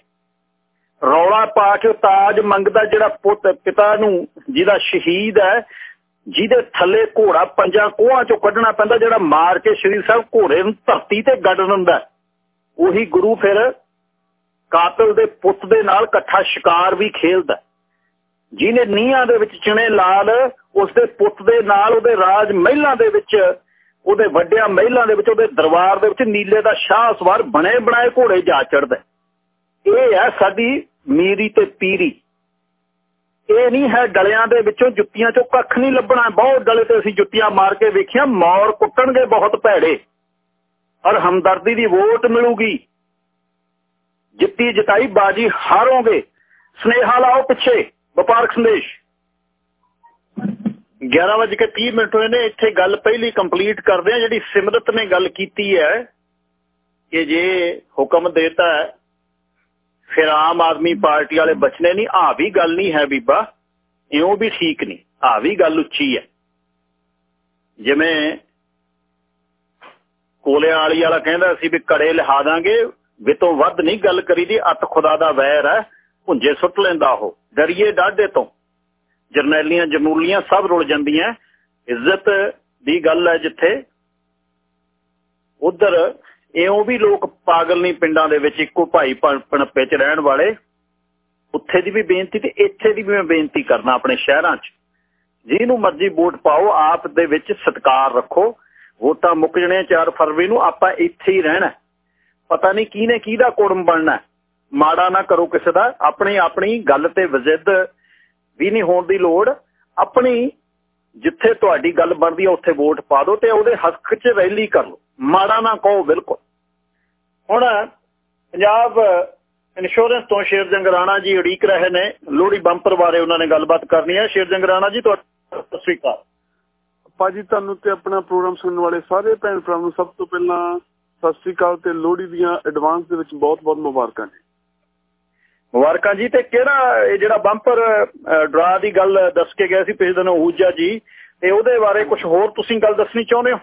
Speaker 1: ਰੌਲਾ ਪਾ ਕੇ ਤਾਜ ਮੰਗਦਾ ਜਿਹੜਾ ਪੁੱਤ ਪਿਤਾ ਨੂੰ, ਜਿਹਦਾ ਸ਼ਹੀਦ ਹੈ, ਜਿਹਦੇ ਥੱਲੇ ਘੋੜਾ ਪੰਜਾਂ ਕੋਹਾਂ ਚੋਂ ਕੱਢਣਾ ਪੈਂਦਾ, ਜਿਹੜਾ ਮਾਰ ਕੇ ਸ਼੍ਰੀ ਸਾਹਿਬ ਘੋੜੇ ਨੂੰ ਧਰਤੀ ਤੇ ਗੱਡ ਦਿੰਦਾ ਉਹੀ ਗੁਰੂ ਫਿਰ ਕਾਤਲ ਦੇ ਪੁੱਤ ਦੇ ਨਾਲ ਇਕੱਠਾ ਸ਼ਿਕਾਰ ਵੀ ਖੇਲਦਾ ਜਿਹਨੇ ਨੀਹਾਂ ਦੇ ਵਿੱਚ ਚਿਣੇ ਲਾਲ, ਉਸਦੇ ਪੁੱਤ ਦੇ ਨਾਲ ਉਹਦੇ ਰਾਜ ਮਹਿਲਾਂ ਦੇ ਵਿੱਚ, ਉਹਦੇ ਵੱਡਿਆਂ ਮਹਿਲਾਂ ਦੇ ਵਿੱਚ, ਉਹਦੇ ਦਰਬਾਰ ਦੇ ਵਿੱਚ ਨੀਲੇ ਦਾ ਸ਼ਾਹ ਸਵਾਰ ਬਣੇ ਬਣਾਏ ਘੋੜੇ ਜਾ ਚੜਦਾ ਇਹ ਹੈ ਸਾਡੀ ਮੀਰੀ ਤੇ ਪੀਰੀ। ਇਹ ਨਹੀਂ ਹੈ ਡਲਿਆਂ ਦੇ ਵਿੱਚੋਂ ਜੁੱਤੀਆਂ ਚੋਂ ਕੱਖ ਨਹੀਂ ਲੱਭਣਾ। ਬਹੁਤ ਡਲੇ ਤੇ ਅਸੀਂ ਜੁੱਤੀਆਂ ਮਾਰ ਕੇ ਵੇਖੀਆਂ, ਮੌਰ ਕੁੱਟਣਗੇ ਬਹੁਤ ਭੈੜੇ। ਔਰ ਹਮਦਰਦੀ ਦੀ ਵੋਟ ਮਿਲੂਗੀ। ਜਿੱਤੀ ਜਿਤਾਈ ਬਾਜੀ ਹਾਰੋਗੇ। ਸਨੇਹਾ ਲਾਓ ਪਿੱਛੇ, ਵਪਾਰਕ ਸੰਦੇਸ਼। 11:30 ਮਿੰਟ ਹੋਏ ਨੇ, ਇੱਥੇ ਗੱਲ ਪਹਿਲੀ ਕੰਪਲੀਟ ਕਰਦੇ ਆ ਜਿਹੜੀ ਸਿਮਰਤ ਨੇ ਗੱਲ ਕੀਤੀ ਹੈ ਕਿ ਜੇ ਹੁਕਮ ਦੇਤਾ ਹੈ ਫਿਰ ਆਮ ਆਦਮੀ ਪਾਰਟੀ ਵਾਲੇ ਬਚਨੇ ਨਹੀਂ ਆ ਵੀ ਗੱਲ ਨਹੀਂ ਹੈ ਬੀਬਾ, ਇਉਂ ਵੀ ਠੀਕ ਨਹੀਂ ਆ ਵੀ ਗੱਲ ਉੱਚੀ ਹੈ। ਜਿਵੇਂ ਕੋਲੇ ਵਾਲੀ ਵਾਲਾ ਕਹਿੰਦਾ ਸੀ ਵੀ ਕੜੇ ਲਿਹਾ ਦਾਂਗੇ ਵੀ ਤੋਂ ਵੱਧ ਨਹੀਂ ਗੱਲ ਕਰੀਦੀ, ਅਤ ਖੁਦਾ ਦਾ ਵੈਰ ਹੈ, ਭੁੰਜੇ ਸੁੱਟ ਲੈਂਦਾ ਉਹ ਦਰਿਏ ਡਾਢੇ ਤੋਂ। ਜਰਨੈਲੀਆਂ ਜਰਨੂਲੀਆਂ ਸਭ ਰੁਲ ਜਾਂਦੀਆਂ, ਇੱਜ਼ਤ ਦੀ ਗੱਲ ਹੈ ਜਿੱਥੇ, ਉਧਰ ਇਉਂ ਵੀ ਲੋਕ ਪਾਗਲ ਨਹੀਂ ਪਿੰਡਾਂ ਦੇ ਵਿੱਚ ਇੱਕੋ ਭਾਈ ਪਣਪੇ 'ਚ ਰਹਿਣ ਵਾਲੇ। ਉੱਥੇ ਦੀ ਵੀ ਬੇਨਤੀ ਤੇ ਇੱਥੇ ਦੀ ਵੀ ਮੈਂ ਬੇਨਤੀ ਕਰਨਾ ਆਪਣੇ ਸ਼ਹਿਰਾਂ 'ਚ। ਜਿਹਨੂੰ ਮਰਜ਼ੀ ਵੋਟ ਪਾਓ, ਆਪ ਦੇ ਵਿੱਚ ਸਤਕਾਰ ਰੱਖੋ। ਵੋਟਾਂ ਮੁੱਕ ਜਣੇ 4 ਫਰਵਰੀ ਨੂੰ, ਆਪਾਂ ਇੱਥੇ ਹੀ ਰਹਿਣਾ। ਪਤਾ ਨਹੀਂ ਕਿਹਨੇ ਕਿਹਦਾ ਕੁੜਮ ਬਣਨਾ। ਮਾੜਾ ਨਾ ਕਰੋ ਕਿਸੇ ਦਾ। ਆਪਣੀ ਆਪਣੀ ਗੱਲ ਤੇ ਵਜ਼ਿੱਦ ਵੀ ਨਹੀਂ ਹੋਣ ਦੀ ਲੋੜ। ਆਪਣੀ ਜਿੱਥੇ ਤੁਹਾਡੀ ਗੱਲ ਬਣਦੀ ਹੈ ਉੱਥੇ ਵੋਟ ਪਾ ਦਿਓ ਤੇ ਉਹਦੇ ਹੱਕ 'ਚ ਰੈਲੀ ਕਰ ਲਓ। ਮਾੜਾ ਨਾ ਕਹੋ ਬਿਲਕੁਲ। ਹੁਣ ਪੰਜਾਬ ਇੰਸ਼ੋਰੈਂਸ ਤੋਂ ਸ਼ੇਰ ਜੰਗਰਾਣਾ ਜੀ ਉਡੀਕ ਰਹੇ ਨੇ ਲੋਹੜੀ ਬੰਪਰ ਬਾਰੇ ਉਹਨਾਂ ਨੇ ਗੱਲਬਾਤ ਕਰਨੀ ਹੈ। ਸ਼ੇਰ ਜੰਗਰਾਣਾ ਜੀ ਤੁਹਾਡਾ ਸਤਿ ਸ੍ਰੀ ਅਕਾਲ।
Speaker 2: ਭਾਜੀ ਤੁਹਾਨੂੰ ਤੇ ਆਪਣਾ ਪ੍ਰੋਗਰਾਮ ਸੁਣਨ ਵਾਲੇ ਸਾਰੇ ਭੈਣ ਭਰਾਵਾਂ ਨੂੰ ਸਭ ਤੋਂ ਪਹਿਲਾਂ ਸਤਿ ਸ੍ਰੀ ਅਕਾਲ ਤੇ ਲੋਹੜੀ ਦੀਆਂ ਐਡਵਾਂਸ ਦੇ ਵਿੱਚ ਬਹੁਤ-ਬਹੁਤ ਮੁਬਾਰਕਾਂ ਜੀ।
Speaker 1: ਮੁਬਾਰਕਾਂ ਜੀ ਤੇ ਕਿਹੜਾ ਇਹ ਜਿਹੜਾ ਬੰਪਰ ਡਰਾ ਦੀ ਗੱਲ ਦੱਸ ਕੇ ਗਏ ਸੀ ਪਿਛਲੇ ਦਿਨ ਹੂਜਾ ਜੀ ਤੇ ਉਹਦੇ ਬਾਰੇ ਕੁਝ ਹੋਰ ਤੁਸੀਂ ਗੱਲ ਦੱਸਣੀ ਚਾਹੁੰਦੇ ਹੋ?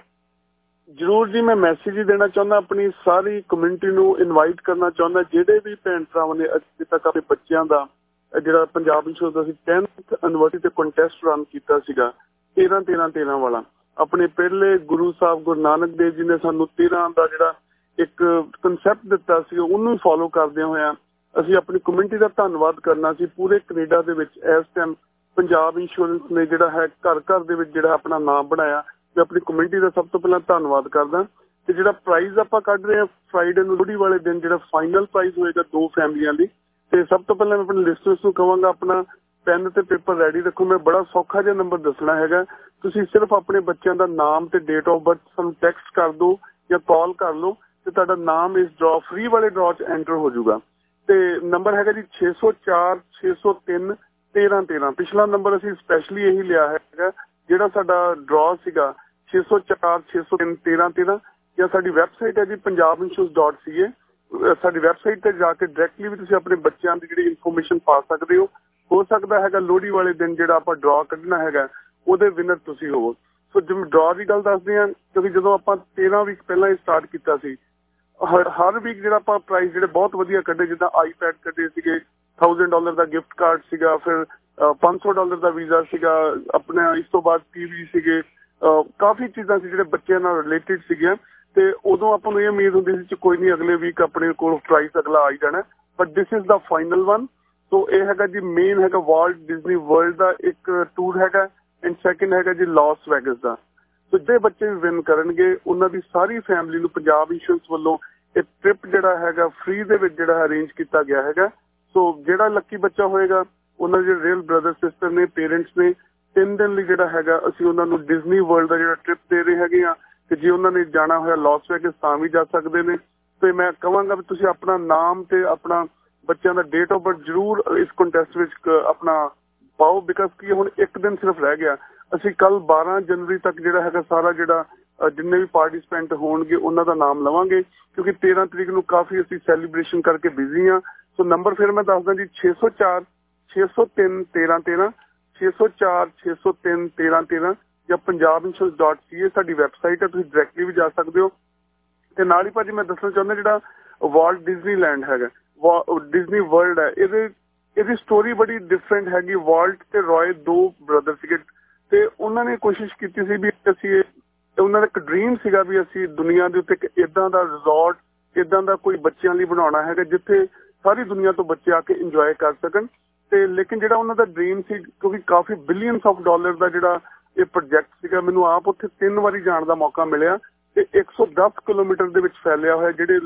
Speaker 2: ਜਰੂਰ ਜੀ, ਮੈਂ ਮੈਸੇਜ ਹੀ ਦੇਣਾ ਚਾਹੁੰਦਾ, ਆਪਣੀ ਸਾਰੀ ਕਮਿਊਨਿਟੀ ਨੂੰ ਇਨਵਾਈਟ ਕਰਨਾ ਚਾਹੁੰਦਾ, ਜਿਹੜੇ ਵੀ ਭੈਣ ਭਰਾਵਾਂ ਨੇ ਅੱਜ ਤੱਕ ਆਪਣੇ ਬੱਚਿਆਂ ਦਾ ਜਿਹੜਾ ਪੰਜਾਬ ਇੰਸ਼ੋਰੈਂਸ ਦਾ ਸੀ 10th ਐਨਵਰਸਰੀ ਤੇ ਕੰਟੈਸਟ ਰਨ ਕੀਤਾ ਸੀਗਾ 13 13 13 ਵਾਲਾ। ਆਪਣੇ ਪਹਿਲੇ ਗੁਰੂ ਸਾਹਿਬ, ਗੁਰੂ ਨਾਨਕ ਦੇਵ ਜੀ ਨੇ ਸਾਨੂੰ 13 ਦਾ ਜਿਹੜਾ ਇੱਕ ਕਨਸੈਪਟ ਦਿੱਤਾ ਸੀ, ਉਹਨੂੰ ਫੋਲੋ ਕਰਦੇ ਹੋਇਆ ਅਸੀਂ ਆਪਣੀ ਕਮਿਊਨਿਟੀ ਦਾ ਧੰਨਵਾਦ ਕਰਨਾ ਸੀ। ਪੂਰੇ ਕੈਨੇਡਾ ਦੇ ਵਿੱਚ ਇਸ ਟਾਈਮ ਪੰਜਾਬ ਇੰਸ਼ੋਰੈਂਸ ਨੇ ਜਿਹੜਾ ਹੈ ਘਰ ਘਰ ਦੇ ਵਿੱਚ ਜਿਹੜਾ ਆਪਣਾ ਨਾਮ ਬਣਾਇਆ। ਮੈਂ ਆਪਣੀ ਕਮਿਊਨਿਟੀ ਦਾ ਸਭ ਤੋਂ ਪਹਿਲਾਂ ਧੰਨਵਾਦ ਕਰਦਾ। ਤੇ ਜਿਹੜਾ ਪ੍ਰਾਈਜ਼ ਆਪਾਂ ਕੱਢ ਰਹੇ ਹਾਂ ਫਰਾਈਡੇ ਨੂੰ ਲੋਹੜੀ ਵਾਲੇ ਦਿਨ, ਜਿਹੜਾ ਫਾਈਨਲ ਪ੍ਰਾਈਜ਼ ਹੋਏਗਾ ਦੋ ਫੈਮਲੀਆਂ ਲਈ ਤੇ ਸਭ ਤੋਂ ਪਹਿਲਾਂ ਮੈਂ ਆਪਣੇ ਲਿਸਟਰਸ ਨੂੰ ਕਹਾਂਗਾ ਆਪਣਾ ਪੈਨ ਤੇ ਪੇਪਰ ਰੈਡੀ ਰੱਖੋ। ਮੈਂ ਬੜਾ ਸੌਖਾ ਜਿਹਾ ਨੰਬਰ ਦੱਸਣਾ ਹੈਗਾ। ਤੁਸੀਂ ਸਿਰਫ ਆਪਣੇ ਬੱਚਿਆਂ ਦਾ ਨਾਮ ਤੇ ਡੇਟ ਆਫ ਬਰਥ ਸਾਨੂੰ ਟੈਕਸਟ ਕਰ ਦਿਓ ਜਾਂ ਕਾਲ ਕਰ ਲਓ ਤੇ ਤੁਹਾਡਾ ਨਾਮ ਇਸ ਡਰਾ ਫ੍ਰੀ ਵਾਲੇ ਡਰਾ 'ਚ ਐਂਟਰ ਹੋ ਜਾਊਗਾ। ਤੇ ਨੰਬਰ ਹੈਗਾ ਜੀ 604 603 1313 ਪਿਛਲਾ ਨੰਬਰ ਅਸੀਂ ਸਪੈਸ਼ਲੀ ਇਹੀ ਲਿਆ ਹੈਗਾ ਜਿਹੜਾ ਸਾਡਾ ਡਰਾ ਸੀਗਾ 604 603 1313 ਜਾਂ ਸਾਡੀ ਵੈਬਸਾਈਟ ਹੈ ਜੀ punjabinsurance.ca ਸਾਡੀ ਵੈਬਸਾਈਟ ਤੇ ਜਾ ਕੇ ਡਾਇਰੈਕਟਲੀ ਵੀ ਤੁਸੀਂ ਆਪਣੇ ਬੱਚਿਆਂ ਦੀ ਜਿਹੜੀ ਇਨਫੋਰਮੇਸ਼ਨ ਪਾ ਸਕਦੇ ਹੋ। ਹੋ ਸਕਦਾ ਹੈਗਾ ਲੋਹੜੀ ਵਾਲੇ ਦਿਨ ਜਿਹੜਾ ਆਪਾਂ ਡਰਾ ਕੱਢਣਾ ਹੈਗਾ, ਉਹਦੇ ਵਿਨਰ ਤੁਸੀਂ ਹੋਵੋ। ਸੋ ਜਿਵੇਂ ਡਰਾ ਦੀ ਗੱਲ ਦੱਸਦੇ ਆ ਕਿਉਂਕਿ ਜਦੋਂ ਆਪਾਂ 13 ਵੀਕ ਪਹਿਲਾਂ ਹੀ ਸਟਾਰਟ ਕੀਤਾ ਸੀ, ਹਰ ਵੀਕ ਜਿਹੜਾ ਆਪਾਂ ਪ੍ਰਾਈਸ ਜਿਹੜੇ ਬਹੁਤ ਵਧੀਆ ਕੱਢੇ, ਜਿੱਦਾਂ ਆਈਪੈਡ ਕੱਢੇ ਸੀਗੇ 1000 ਡਾਲਰ ਦਾ ਗਿਫਟ ਕਾਰਡ ਸੀਗਾ, ਫਿਰ 500 ਡਾਲਰ ਦਾ ਵੀਜ਼ਾ ਸੀਗਾ, ਆਪਣਾ ਇਸ ਤੋਂ ਬਾਅਦ ਟੀਵੀ ਸੀਗੇ ਕਾਫੀ ਚੀਜ਼ਾਂ ਸੀ ਜਿਹੜੇ ਬੱਚਿਆਂ ਨਾਲ ਰਿਲੇਟਡ ਸੀਗੀਆਂ ਤੇ ਉਦੋਂ ਆਪਾਂ ਨੂੰ ਇਹ ਉਮੀਦ ਹੁੰਦੀ ਸੀ ਕਿ ਕੋਈ ਨਹੀਂ ਅਗਲੇ ਵੀਕ ਆਪਣੇ ਕੋਲ ਪ੍ਰਾਈਸ ਅਗਲਾ ਆ ਹੀ ਜਾਣਾ। But this is the final one so ਇਹ ਹੈਗਾ ਜੀ ਮੇਨ ਹੈਗਾ ਵਾਲਟ ਡਿਜ਼ਨੀ ਵਰਲਡ ਦਾ ਇੱਕ ਟੂਰ ਹੈਗਾ ਐਂਡ ਸੈਕਿੰਡ ਹੈਗਾ ਜੀ ਲਾਸ ਵੈਗਸ ਦਾ। ਸੋ ਜਿਹੜੇ ਬੱਚੇ ਵੀ ਵਿਨ ਕਰਨਗੇ, ਉਹਨਾਂ ਦੀ ਸਾਰੀ ਫੈਮਿਲੀ ਨੂੰ ਪੰਜਾਬ ਇੰਸ਼ੋਰੈਂਸ ਵੱਲੋਂ ਇਹ ਟ੍ਰਿਪ ਜਿਹੜਾ ਹੈਗਾ ਫ੍ਰੀ ਦੇ ਵਿੱਚ ਜਿਹੜਾ ਅਰੇਂਜ ਕੀਤਾ ਗਿਆ ਹੈਗਾ। ਸੋ ਜਿਹੜਾ ਲੱਕੀ ਬੱਚਾ ਹੋਏਗਾ ਉਹਨਾਂ ਦੇ ਰੀਅਲ ਬ੍ਰਦਰ ਸਿਸਟਰ ਨੇ ਪੇਰੈਂਟਸ ਨੇ, ਤਿੰਨ ਦਿਨ ਲਈ ਜਿਹੜਾ ਹੈਗਾ, ਅਸੀਂ ਉਹਨਾਂ ਨੂੰ ਡਿਜ਼ਨੀ ਵਰਲਡ ਦਾ ਜਿਹੜਾ ਟ੍ਰਿਪ ਦੇ ਰਹੇ ਹੈਗੇ ਆ ਕਿ ਜੇ ਉਹਨਾਂ ਨੇ ਜਾਣਾ ਹੋਇਆ ਲਾਸ ਵੇਗਸ ਤਾਂ ਵੀ ਜਾ ਸਕਦੇ ਨੇ। ਤੇ ਮੈਂ ਕਹਾਂਗਾ ਵੀ ਤੁਸੀਂ ਆਪਣਾ ਨਾਮ ਤੇ ਆਪਣਾ ਬੱਚਿਆਂ ਦਾ ਡੇਟ ਆਫ ਬਰਥ ਜ਼ਰੂਰ ਇਸ ਕੰਟੈਸਟ ਵਿੱਚ ਆਪਣਾ ਪਾਓ ਬਿਕਾਜ਼ ਕੀ ਹੁਣ ਇੱਕ ਦਿਨ ਸਿਰਫ ਰਹਿ ਗਿਆ। ਅਸੀਂ ਕੱਲ 12 ਜਨਵਰੀ ਤੱਕ ਜਿਹੜਾ ਹੈਗਾ ਸਾਰਾ ਜਿਹੜਾ ਜਿੰਨੇ ਵੀ ਪਾਰਟਿਸਪੈਂਟ ਹੋਣਗੇ, ਉਹਨਾਂ ਦਾ ਨਾਮ ਲਵਾਂਗੇ, ਕਿਉਂਕਿ 13 ਤਰੀਕ ਨੂੰ ਕਾਫੀ ਅਸੀਂ ਸੈਲੀਬ੍ਰੇਸ਼ਨ ਕਰਕੇ ਬਿਜ਼ੀ ਆ ਸੋ ਨੰਬਰ ਫਿਰ ਮੈਂ ਦੱਸਦਾ ਜੀ 604 603 13 13 604 603 13 13 ਜਾਂ punjabinsurance.ca ਸਾਡੀ ਵੈਬਸਾਈਟ ਹੈ, ਤੁਸੀਂ ਡਾਇਰੈਕਟਲੀ ਵੀ ਜਾ ਸਕਦੇ ਹੋ। ਤੇ ਨਾਲ ਹੀ ਭਾਜੀ ਮੈਂ ਦੱਸਣਾ ਚਾਹੁੰਦਾ ਜਿਹੜਾ ਵਾਲਟ ਡਿਜ਼ਨੀਲੈਂਡ ਹੈਗਾ ਡਿਜ਼ਨੀ ਵਰਲਡ ਹੈ, ਇਹਦੇ, ਇਹਦੀ ਸਟੋਰੀ ਬੜੀ ਡਿਫਰੈਂਟ ਹੈਗੀ। ਵਾਲਟ ਤੇ ਰॉय ਦੋ ਬ੍ਰਦਰ ਸੀਗੇ ਤੇ ਉਹਨਾਂ ਨੇ ਕੋਸ਼ਿਸ਼ ਕੀਤੀ ਸੀ ਵੀ ਅਸੀਂ ਉਹਨਾਂ ਦਾ ਇੱਕ ਡ੍ਰੀਮ ਸੀਗਾ ਵੀ ਅਸੀਂ ਦੁਨੀਆ ਦੇ ਉੱਤੇ ਇੱਕ ਇਦਾਂ ਦਾ ਰਿਜ਼ੋਰਟ ਇਦਾਂ ਦਾ ਕੋਈ ਬੱਚਿਆਂ ਲਈ ਬਣਾਉਣਾ ਹੈਗਾ, ਜਿੱਥੇ ਸਾਰੀ ਦੁਨੀਆ ਤੋਂ ਬੱਚੇ ਆ ਕੇ ਇੰਜੋਏ ਕਰ ਸਕਣ। ਤੇ ਲੇਕਿਨ ਜਿਹੜਾ ਉਹਨਾਂ ਦਾ ਡ੍ਰੀਮ ਸੀ, ਕਿਉਂਕਿ ਕਾਫੀ ਬਿਲੀਅਨਸ ਆਫ ਡਾਲਰ ਦਾ ਜਿਹੜਾ ਇਹ ਪ੍ਰੋਜੈਕਟ ਸੀਗਾ, ਮੈਨੂੰ ਆਪ ਉੱਥੇ ਤਿੰਨ ਵਾਰੀ ਜਾਣ ਦਾ ਮੌਕਾ ਮਿਲਿਆ ਤੇ 110 ਕਿਲੋਮੀਟਰ ਦੇ ਵਿੱਚ ਫੈਲਿਆ ਹੋਇਆ, ਜਿਹੜੇ